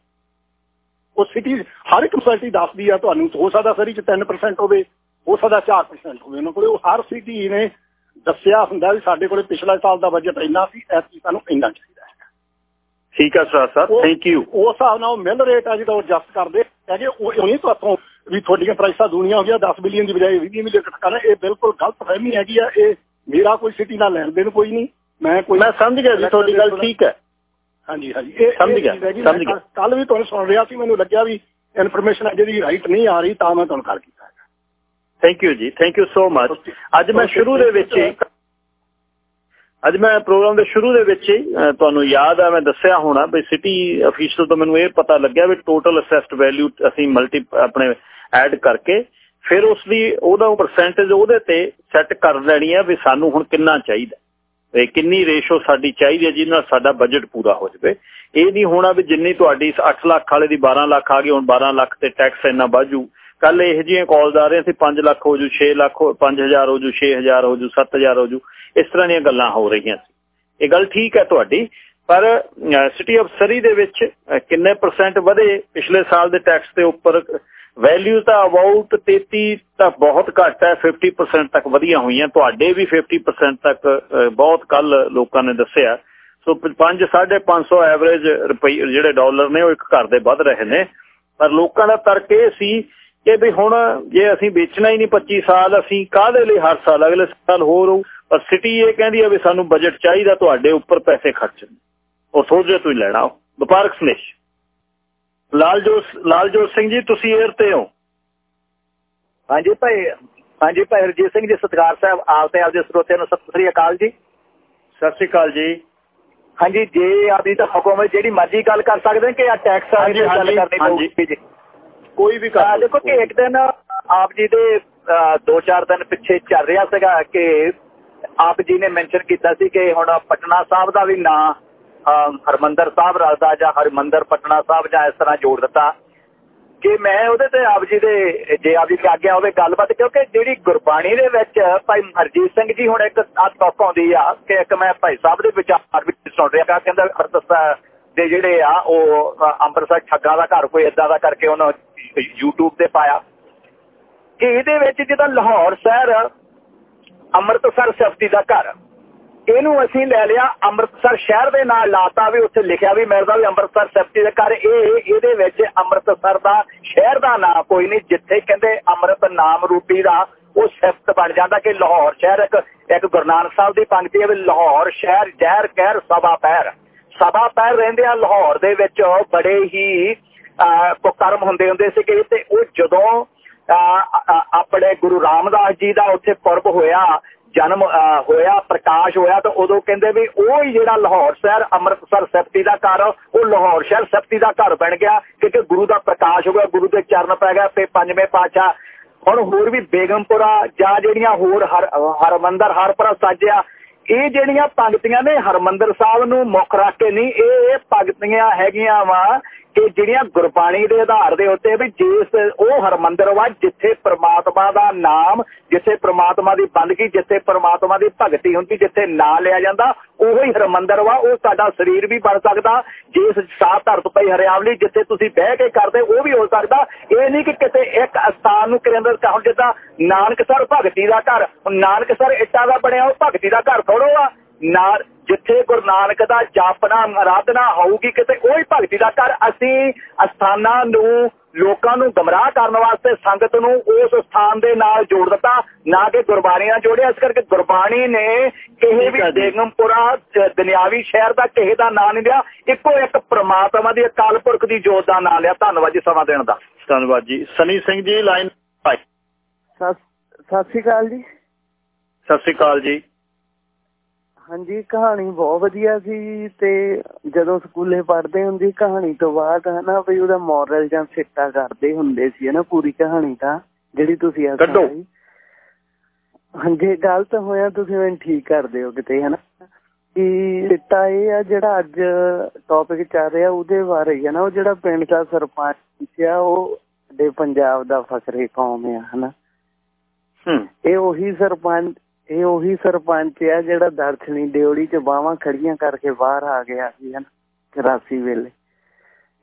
Speaker 15: ਉਹ ਸਿਟੀ ਹਰ ਇੱਕ ਸੋਸਾਇਟੀ ਦੱਸਦੀ ਆ ਤੁਹਾਨੂੰ ਹੋ ਸਕਦਾ ਸਰੀ ਚ 3% ਹੋਵੇ ਹੋ ਸਕਦਾ 4% ਹੋਵੇ। ਉਹਨਾਂ ਕੋਲੇ ਉਹ ਹਰ ਸਿਟੀ ਨੇ ਦੱਸਿਆ ਹੁੰਦਾ ਵੀ ਸਾਡੇ ਕੋਲੇ ਪਿਛਲੇ ਸਾਲ ਦਾ ਬਜਟ ਇੰਨਾ ਸੀ ਐਤਕੀ ਸਾਨੂੰ ਇੰਨਾ ਚਾਹੀਦਾ ਹੈ
Speaker 1: ਠੀਕ ਹੈ ਸਰ
Speaker 15: ਉਹ-
Speaker 1: ਥੈਂਕ ਯੂ
Speaker 15: ਉਸ ਹਿਸਾਬ ਨਾਲ ਉਹ ਮਿਲ ਰੇਟ ਆ ਜਿਹੜਾ ਉਹ ਐਡਜਸਟ ਕਰਦੇ ਹੈਗੇ ਉਹ ਉਹ ਨਹੀਂ ਤੁਹਾਤੋਂ ਵੀ ਤੁਹਾਡੀਆਂ ਪ੍ਰਾਈਸਾਂ ਦੁਨੀਆ ਹੋ ਗਿਆ 10 ਬਿਲੀਅਨ ਦੀ ਬਜਾਏ 20 ਮਿਲੀਅਨ ਕਰਨਾ ਇਹ ਬਿਲਕੁਲ ਗਲਤ ਫਹਿਮੀ ਹੈਗੀ ਆ ਇਹ ਮੇਰਾ ਕੋਈ ਸਿਟੀ ਨਾਲ ਲੈਣ ਦੇਣ ਕੋਈ ਨਹੀਂ ਮੈਂ ਕੋਈ
Speaker 1: ਮੈਂ ਸਮਝ ਗਿਆ ਜੀ ਤੁਹਾਡੀ ਗੱਲ ਠੀਕ ਹੈ।
Speaker 15: ਹਾਂਜੀ ਹਾਂਜੀ। ਇਹ
Speaker 1: ਸਮਝ ਗਿਆ, ਸਮਝ ਗਿਆ।
Speaker 15: ਕੱਲ ਵੀ ਤੁਹਾਨੂੰ ਸੁਣ ਰਿਹਾ ਸੀ ਮੈਨੂੰ ਲੱਗਿਆ ਵੀ ਇਨਫੋਰਮੇਸ਼ਨ ਹੈ ਜਿਹੜੀ ਰਾਈਟ ਨਹੀਂ ਆ ਰਹੀ ਤਾਂ ਮੈਂ ਤੁਹਾਨੂੰ ਕਾਲ ਕੀਤਾ
Speaker 1: ਥੈਂਕ ਯੂ ਜੀ ਥੈਂਕ ਯੂ ਸੋ ਮਚ ਅੱਜ ਮੈਂ ਸ਼ੁਰੂ ਦੇ ਵਿੱਚ ਅੱਜ ਮੈਂ ਪ੍ਰੋਗਰਾਮ ਦੇ ਸ਼ੁਰੂ ਦੇ ਵਿੱਚ ਤੁਹਾਨੂੰ ਯਾਦ ਆ ਮੈਂ ਦੱਸਿਆ ਹੋਣਾ ਵੀ ਸਿਟੀ ਅਫੀਸ਼ੀਅਲ ਤੋਂ ਮੈਨੂੰ ਇਹ ਪਤਾ ਲੱਗਿਆ ਵੀ ਟੋਟਲ ਅਸੈਸਡ ਵੈਲਿਊ ਅਸੀਂ ਮਲਟੀ ਆਪਣੇ ਐਡ ਕਰਕੇ ਫਿਰ ਉਸ ਦੀ ਉਹਦਾ ਪਰਸੈਂਟੇਜ ਉਹਦੇ ਤੇ ਸੈੱਟ ਕਰ ਲੈਣੀ ਆ ਵੀ ਸਾਨੂੰ ਹੁਣ ਕਿੰਨਾ ਚਾਹੀਦਾ। ਤੇ ਕਿੰਨੀ ਰੇਸ਼ੋ ਸਾਡੀ ਚਾਹੀਦੀ ਹੈ ਜਿਹਦੇ ਨਾਲ ਸਾਡਾ ਬਜਟ ਪੂਰਾ ਹੋ ਜਾਵੇ। ਇਹ ਨਹੀਂ ਹੋਣਾ ਵੀ ਜਿੰਨੀ ਤੁਹਾਡੀ ਇਸ 8 ਲੱਖ ਵਾਲੇ ਦੀ 12 ਲੱਖ ਆ ਗਈ, ਹੁਣ 12 ਲੱਖ ਤੇ ਟੈਕਸ ਇੰਨਾ ਵਾਜੂ ਕੱਲ ਇਹ ਜਿਹੀਆਂ ਕਾਲਸ ਆ ਰਹੀਆਂ ਸੀ 5 ਲੱਖ ਹੋ ਜੂ 6 ਲੱਖ 5000 ਹੋ ਜੂ 6000 ਹੋ ਜੂ 7000 ਹੋ ਜੂ, ਇਸ ਤਰ੍ਹਾਂ ਦੀਆਂ ਗੱਲਾਂ ਹੋ ਰਹੀਆਂ ਸੀ। ਇਹ ਗੱਲ ਠੀਕ ਹੈ ਤੁਹਾਡੀ, ਪਰ ਸਿਟੀ ਆਫ ਸਰੀ ਦੇ ਵਿੱਚ ਕਿੰਨੇ ਪਰਸੈਂਟ ਵਧੇ? ਪਿਛਲੇ ਸਾਲ ਦੇ ਟੈਕਸ ਦੇ ਉੱਪਰ ਵੈਲਿਊ ਤਾਂ ਅਬਾਊਟ 33 ਤੱਕ ਬਹੁਤ ਘੱਟ ਹੈ 50% ਤੱਕ ਵਧੀਆ ਹੋਈਆਂ। ਤੁਹਾਡੇ ਵੀ 50% ਤੱਕ ਬਹੁਤ ਕੱਲ ਲੋਕਾਂ ਨੇ ਦੱਸਿਆ। ਸੋ 5 550 ਐਵਰੇਜ ਰੁਪਏ ਜਿਹੜੇ ਡਾਲਰ ਨੇ, ਉਹ ਇੱਕ ਘਰ ਦੇ ਵੱਧ ਰਹੇ ਨੇ। ਪਰ ਲੋਕਾਂ ਦਾ ਤਰਕ ਇਹ ਸੀ ਕਿ ਵੀ ਹੁਣ ਜੇ ਅਸੀਂ ਵੇਚਣਾ ਹੀ ਨਹੀਂ 25 ਸਾਲ, ਅਸੀਂ ਕਾਹਦੇ ਲਈ ਹਰ ਸਾਲ, ਅਗਲੇ ਸਾਲ ਹੋਰ ਹੋਊ? ਪਰ ਸਿਟੀ ਇਹ ਕਹਿੰਦੀ ਆ ਵੀ ਸਾਨੂੰ ਬਜਟ ਚਾਹੀਦਾ, ਤੁਹਾਡੇ ਉੱਪਰ ਪੈਸੇ ਖਰਚਣ। ਉਹ ਥੋੜੇ ਤੋਂ ਹੀ ਲੈਣਾ। ਵਪਾਰਕ ਸੰਦੇਸ਼ ਲਾਲਜੋਤ ਲਾਲਜੋਤ ਸਿੰਘ ਜੀ ਤੁਸੀਂ 에ਅਰ ਤੇ ਹੋ?
Speaker 16: ਹਾਂਜੀ ਭਾਈ ਹਾਂਜੀ ਭਾਈ ਹਰਜੀਤ ਸਿੰਘ ਜੀ ਸਤਿਕਾਰ ਸਾਹਿਬ ਆਪ ਤੇ ਆਪਦੇ ਸਰੋਤਿਆਂ ਨੂੰ ਸਤਿ ਸ੍ਰੀ ਅਕਾਲ ਜੀ।
Speaker 1: ਸਤਿ ਸ੍ਰੀ ਅਕਾਲ ਜੀ।
Speaker 16: ਹਾਂਜੀ ਜੇ ਆਪਦੀ ਤਾਂ ਹੁਕਮ ਹੈ ਜਿਹੜੀ ਮਰਜ਼ੀ ਗੱਲ ਕਰ ਸਕਦੇ ਕਿ ਆ ਟੈਕਸ ਵਾਲੀ
Speaker 1: ਹਾਂਜੀ,
Speaker 16: ਗੱਲ ਕਰਨੀ। ਪਊਗੀ ਜੀ।
Speaker 1: ਕੋਈ ਵੀ ਕਰ
Speaker 16: ਦੇਖੋ ਕਿ ਇੱਕ ਦਿਨ ਆਪ ਜੀ ਦੇ ਅਹ, ਦੋ ਚਾਰ ਦਿਨ ਪਿੱਛੇ ਚੱਲ ਰਿਹਾ ਸੀਗਾ ਕਿ ਆਪ ਜੀ ਨੇ ਮੈਂਸ਼ਨ ਕੀਤਾ ਸੀ ਕਿ ਹੁਣ ਪਟਨਾ ਸਾਹਿਬ ਦਾ ਵੀ ਨਾਂ ਹਰਮੰਦਰ ਸਾਹਿਬ ਰੱਖਦਾ ਜਾਂ ਹਰਮੰਦਰ ਪਟਨਾ ਸਾਹਿਬ ਜਾਂ ਇਸ ਤਰ੍ਹਾਂ ਜੋੜ ਦਿੱਤਾ। ਕਿ ਮੈਂ ਉਹਦੇ ਤੇ ਆਪ ਜੀ ਦੇ, ਜੇ ਆਪ ਜੀ ਦੀ ਆਗਿਆ ਹੋਵੇ ਗੱਲਬਾਤ, ਕਿਉਂਕਿ ਜਿਹੜੀ ਗੁਰਬਾਣੀ ਦੇ ਵਿੱਚ ਭਾਈ ਹਰਜੀਤ ਸਿੰਘ ਜੀ ਹੁਣ ਇੱਕ ਟੌਕ ਆਉਂਦੀ ਆ ਕਿ ਇੱਕ ਮੈਂ ਭਾਈ ਸਾਹਿਬ ਦੇ ਵਿਚਾਰ ਵੀ ਸੁਣ ਰਿਹਾ ਕਹਿੰਦਾ ਅਰਤਸਾ ਦੇ ਜਿਹੜੇ ਆ ਉਹ ਅੰਮ੍ਰਿਤਸਰ ਠੱਗਾ ਦਾ ਘਰ, ਕੋਈ ਇਦਾਂ ਦਾ ਕਰਕੇ ਉਹਨਾਂ YouTube ਤੇ ਪਾਇਆ। ਕਿ ਇਹਦੇ ਵਿੱਚ ਜਿਹਦਾ ਲਾਹੌਰ ਸ਼ਹਿਰ ਅੰਮ੍ਰਿਤਸਰ ਸਫਤੀ ਦਾ ਘਰ। ਇਹਨੂੰ ਅਸੀਂ ਲੈ ਲਿਆ ਅੰਮ੍ਰਿਤਸਰ ਸ਼ਹਿਰ ਦੇ ਨਾਲ ਲਾਤਾ ਵੀ ਉੱਥੇ ਲਿਖਿਆ ਵੀ ਮੇਰੇ ਦਾ ਵੀ ਅੰਮ੍ਰਿਤਸਰ ਸਫਤੀ ਦੇ ਘਰ। ਇਹ ਇਹਦੇ ਵਿੱਚ ਅੰਮ੍ਰਿਤਸਰ ਦਾ ਸ਼ਹਿਰ ਦਾ ਨਾਂ ਕੋਈ ਨਹੀਂ ਜਿੱਥੇ ਕਹਿੰਦੇ ਅੰਮ੍ਰਿਤ ਨਾਮ ਰੂਪੀ ਦਾ ਉਹ ਸਿਫਤ ਬਣ ਜਾਂਦਾ ਕਿ ਲਾਹੌਰ ਸ਼ਹਿਰ ਇੱਕ ਇੱਕ ਗੁਰੂ ਨਾਨਕ ਸਾਹਿਬ ਦੀ ਪੰਕਤੀ ਹੈ ਵੀ ਲਾਹੌਰ ਸ਼ਹਿਰ ਜ਼ਹਿਰ ਕਹਿਰ ਸਭਾ ਪੈਰ। ਸਭਾ ਪੈਰ ਰਹਿੰਦੇ ਆ ਲਾਹੌਰ ਦੇ ਵਿੱਚ ਬੜੇ ਹੀ ਅਹ, ਕੁਕਰਮ ਹੁੰਦੇ ਹੁੰਦੇ ਸੀਗੇ ਤੇ ਉਹ ਜਦੋਂ ਅਹ, ਆਪਣੇ ਗੁਰੂ ਰਾਮਦਾਸ ਜੀ ਦਾ ਉੱਥੇ ਪੁਰਬ ਹੋਇਆ ਜਨਮ ਅਹ, ਹੋਇਆ ਪ੍ਰਕਾਸ਼ ਹੋਇਆ ਤਾਂ ਉਦੋਂ ਕਹਿੰਦੇ ਵੀ ਉਹ ਹੀ ਜਿਹੜਾ ਲਾਹੌਰ ਸ਼ਹਿਰ ਅੰਮ੍ਰਿਤਸਰ ਸੈਫਤੀ ਦਾ ਘਰ ਉਹ ਲਾਹੌਰ ਸ਼ਹਿਰ ਸੈਫਤੀ ਦਾ ਘਰ ਬਣ ਗਿਆ ਕਿਉਂਕਿ ਗੁਰੂ ਦਾ ਪ੍ਰਕਾਸ਼ ਹੋ ਗਿਆ ਗੁਰੂ ਦੇ ਚਰਨ ਪੈ ਗਿਆ ਤੇ ਪੰਜਵੇਂ ਪਾਤਸ਼ਾਹ। ਹੁਣ ਹੋਰ ਵੀ ਬੇਗਮਪੁਰਾ ਜਾਂ ਜਿਹੜੀਆਂ ਹੋਰ ਹਰ ਹਰਮੰਦਰ ਹਰਪੁਰਾ ਸਾਜਿਆ ਇਹ ਜਿਹੜੀਆਂ ਪੰਕਤੀਆਂ ਨੇ ਹਰਮੰਦਰ ਸਾਹਿਬ ਨੂੰ ਮੁੱਖ ਰੱਖ ਕੇ ਨਹੀਂ ਇਹ ਇਹ ਪੰਕਤੀਆਂ ਹੈਗੀਆਂ ਵਾ ਕਿ ਜਿਹੜੀਆਂ ਗੁਰਬਾਣੀ ਦੇ ਆਧਾਰ ਦੇ ਉੱਤੇ ਵੀ ਜਿਸ ਉਹ ਹਰਮੰਦਰ ਵਾ, ਜਿੱਥੇ ਪ੍ਰਮਾਤਮਾ ਦਾ ਨਾਮ, ਜਿੱਥੇ ਪ੍ਰਮਾਤਮਾ ਦੀ ਬੰਦਗੀ, ਜਿੱਥੇ ਪ੍ਰਮਾਤਮਾ ਦੀ ਭਗਤੀ ਹੁੰਦੀ, ਜਿੱਥੇ ਨਾਂ ਲਿਆ ਜਾਂਦਾ, ਉਹੋ ਹੀ ਹਰਮੰਦਰ ਵਾ, ਉਹ ਸਾਡਾ ਸਰੀਰ ਵੀ ਬਣ ਸਕਦਾ, ਜਿਸ ਸਾਹ ਧਰਤ ਪਈ ਹਰਿਆਵਲੀ, ਜਿੱਥੇ ਤੁਸੀਂ ਬਹਿ ਕੇ ਕਰਦੇ, ਉਹ ਵੀ ਹੋ ਸਕਦਾ। ਇਹ ਨਹੀਂ ਕਿ ਕਿਤੇ ਇੱਕ ਅਸਥਾਨ ਨੂੰ ਕੇਂਦਰ ਹੁਣ ਜਿੱਦਾਂ, ਨਾਨਕਸਰ ਭਗਤੀ ਦਾ ਘਰ ਹੁਣ ਨਾਨਕਸਰ ਇੱਟਾਂ ਦਾ ਬਣਿਆ, ਉਹ ਭਗਤੀ ਦਾ ਘਰ ਥੋੜੋ ਆ ਨਾਲ ਜਿੱਥੇ ਗੁਰੂ ਨਾਨਕ ਦਾ ਜਾਪਨਾ ਆਰਾਧਨਾ ਹੋਊਗੀ ਕਿਤੇ ਉਹੀ ਭਗਤੀ ਦਾ ਘਰ ਅਸੀਂ ਅਸਥਾਨਾਂ ਨੂੰ ਲੋਕਾਂ ਨੂੰ ਗਮਰਾਹ ਕਰਨ ਵਾਸਤੇ ਸੰਗਤ ਨੂੰ ਉਸ ਸਥਾਨ ਦੇ ਨਾਲ ਜੋੜ ਦਿੱਤਾ ਨਾ ਕਿ ਗੁਰਬਾਣੀ ਨਾਲ ਜੋੜਿਆ। ਇਸ ਕਰਕੇ ਗੁਰਬਾਣੀ ਨੇ ਕਿਸੇ ਵੀ ਬੇਗਮਪੁਰਾ ਦੁਨਿਆਵੀ ਸ਼ਹਿਰ ਦਾ ਕਿਸੇ ਦਾ ਨਾਂ ਨਹੀਂ ਲਿਆ। ਇੱਕੋ ਇੱਕ ਪ੍ਰਮਾਤਮਾ ਦੀ ਅਕਾਲ ਪੁਰਖ ਦੀ ਜੋਤ ਦਾ ਨਾਂ ਲਿਆ। ਧੰਨਵਾਦ ਜੀ ਸਮਾਂ ਦੇਣ ਦਾ।
Speaker 1: ਧੰਨਵਾਦ ਜੀ। ਸਨੀ ਸਿੰਘ ਜੀ ਲਾਈਨ
Speaker 17: ਸਤਿ ਸ੍ਰੀ ਅਕਾਲ ਜੀ।
Speaker 1: ਸਤਿ ਸ੍ਰੀ ਅਕਾਲ ਜੀ।
Speaker 17: ਹਾਂਜੀ ਕਹਾਣੀ ਬਹੁਤ ਵਧੀਆ ਸੀ ਤੇ ਜਦੋਂ ਸਕੂਲੇ ਪੜ੍ਹਦੇ ਹੁੰਦੀ ਕਹਾਣੀ ਤੋਂ ਬਾਅਦ ਹਨਾ ਵੀ ਉਹਦਾ ਮੋਰਲ ਜਾਂ ਸਿੱਟਾ ਕਰਦੇ ਹੁੰਦੇ ਸੀ ਹਨਾ ਪੂਰੀ ਕਹਾਣੀ ਤਾਂ ਜਿਹੜੀ ਤੁਸੀਂ ਆ
Speaker 1: ਕੱਢੋ।
Speaker 17: ਹਾਂਜੀ ਗਲਤ ਹੋਇਆ ਤੁਸੀਂ ਮੈਨੂੰ ਠੀਕ ਕਰ ਦਿਓ ਕਿਤੇ ਹਨਾ। ਕਿ ਸਿੱਟਾ ਇਹ ਆ ਜਿਹੜਾ ਅੱਜ ਟੌਪਿਕ ਚੱਲ ਰਿਹਾ ਉਹਦੇ ਬਾਰੇ ਹੀ ਹੈ ਨਾ ਉਹ ਜਿਹੜਾ ਪਿੰਡ ਦਾ ਸਰਪੰਚ ਆ ਉਹ ਸਾਡੇ ਪੰਜਾਬ ਦਾ ਫਖਰੇ ਕੌਮ ਆ ਹਨਾ। ਇਹ ਉਹੀ ਸਰਪੰਚ ਇਹ ਉਹੀ ਸਰਪੰਚ ਆ ਜਿਹੜਾ ਦਰਸ਼ਨੀ ਡਿਉੜੀ 'ਚ ਬਾਹਾਂ ਖੜੀਆਂ ਕਰਕੇ ਬਾਹਰ ਆ ਗਿਆ ਸੀ ਹਨ 84 ਵੇਲੇ।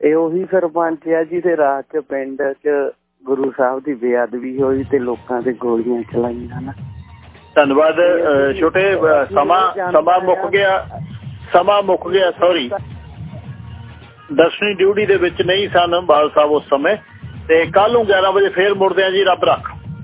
Speaker 17: ਇਹ ਉਹੀ ਸਰਪੰਚ ਆ ਜਿਹਦੇ ਰਾਤ 'ਚ ਪਿੰਡ 'ਚ ਗੁਰੂ ਸਾਹਿਬ ਦੀ ਬੇਅਦਬੀ ਹੋਈ ਤੇ ਲੋਕਾਂ ਤੇ ਗੋਲੀਆਂ ਚਲਾਈਆਂ ਹਨ।
Speaker 1: ਧੰਨਵਾਦ ਛੋਟੇ ਸਮਾਂ ਸਮਾਂ ਮੁੱਕ ਗਿਆ। ਸਮਾਂ ਮੁੱਕ ਗਿਆ ਸੌਰੀ ਦਰਸ਼ਨੀ ਡਿਊਟੀ ਦੇ ਵਿੱਚ ਨਹੀਂ ਸਨ ਬਾਲ ਸਾਹਿਬ ਉਸ ਸਮੇਂ। ਤੇ ਕੱਲ ਨੂੰ 11 ਵਜੇ ਫੇਰ ਮੁੜਦੇ ਆ ਜੀ ਰੱਬ ਰੱਖ।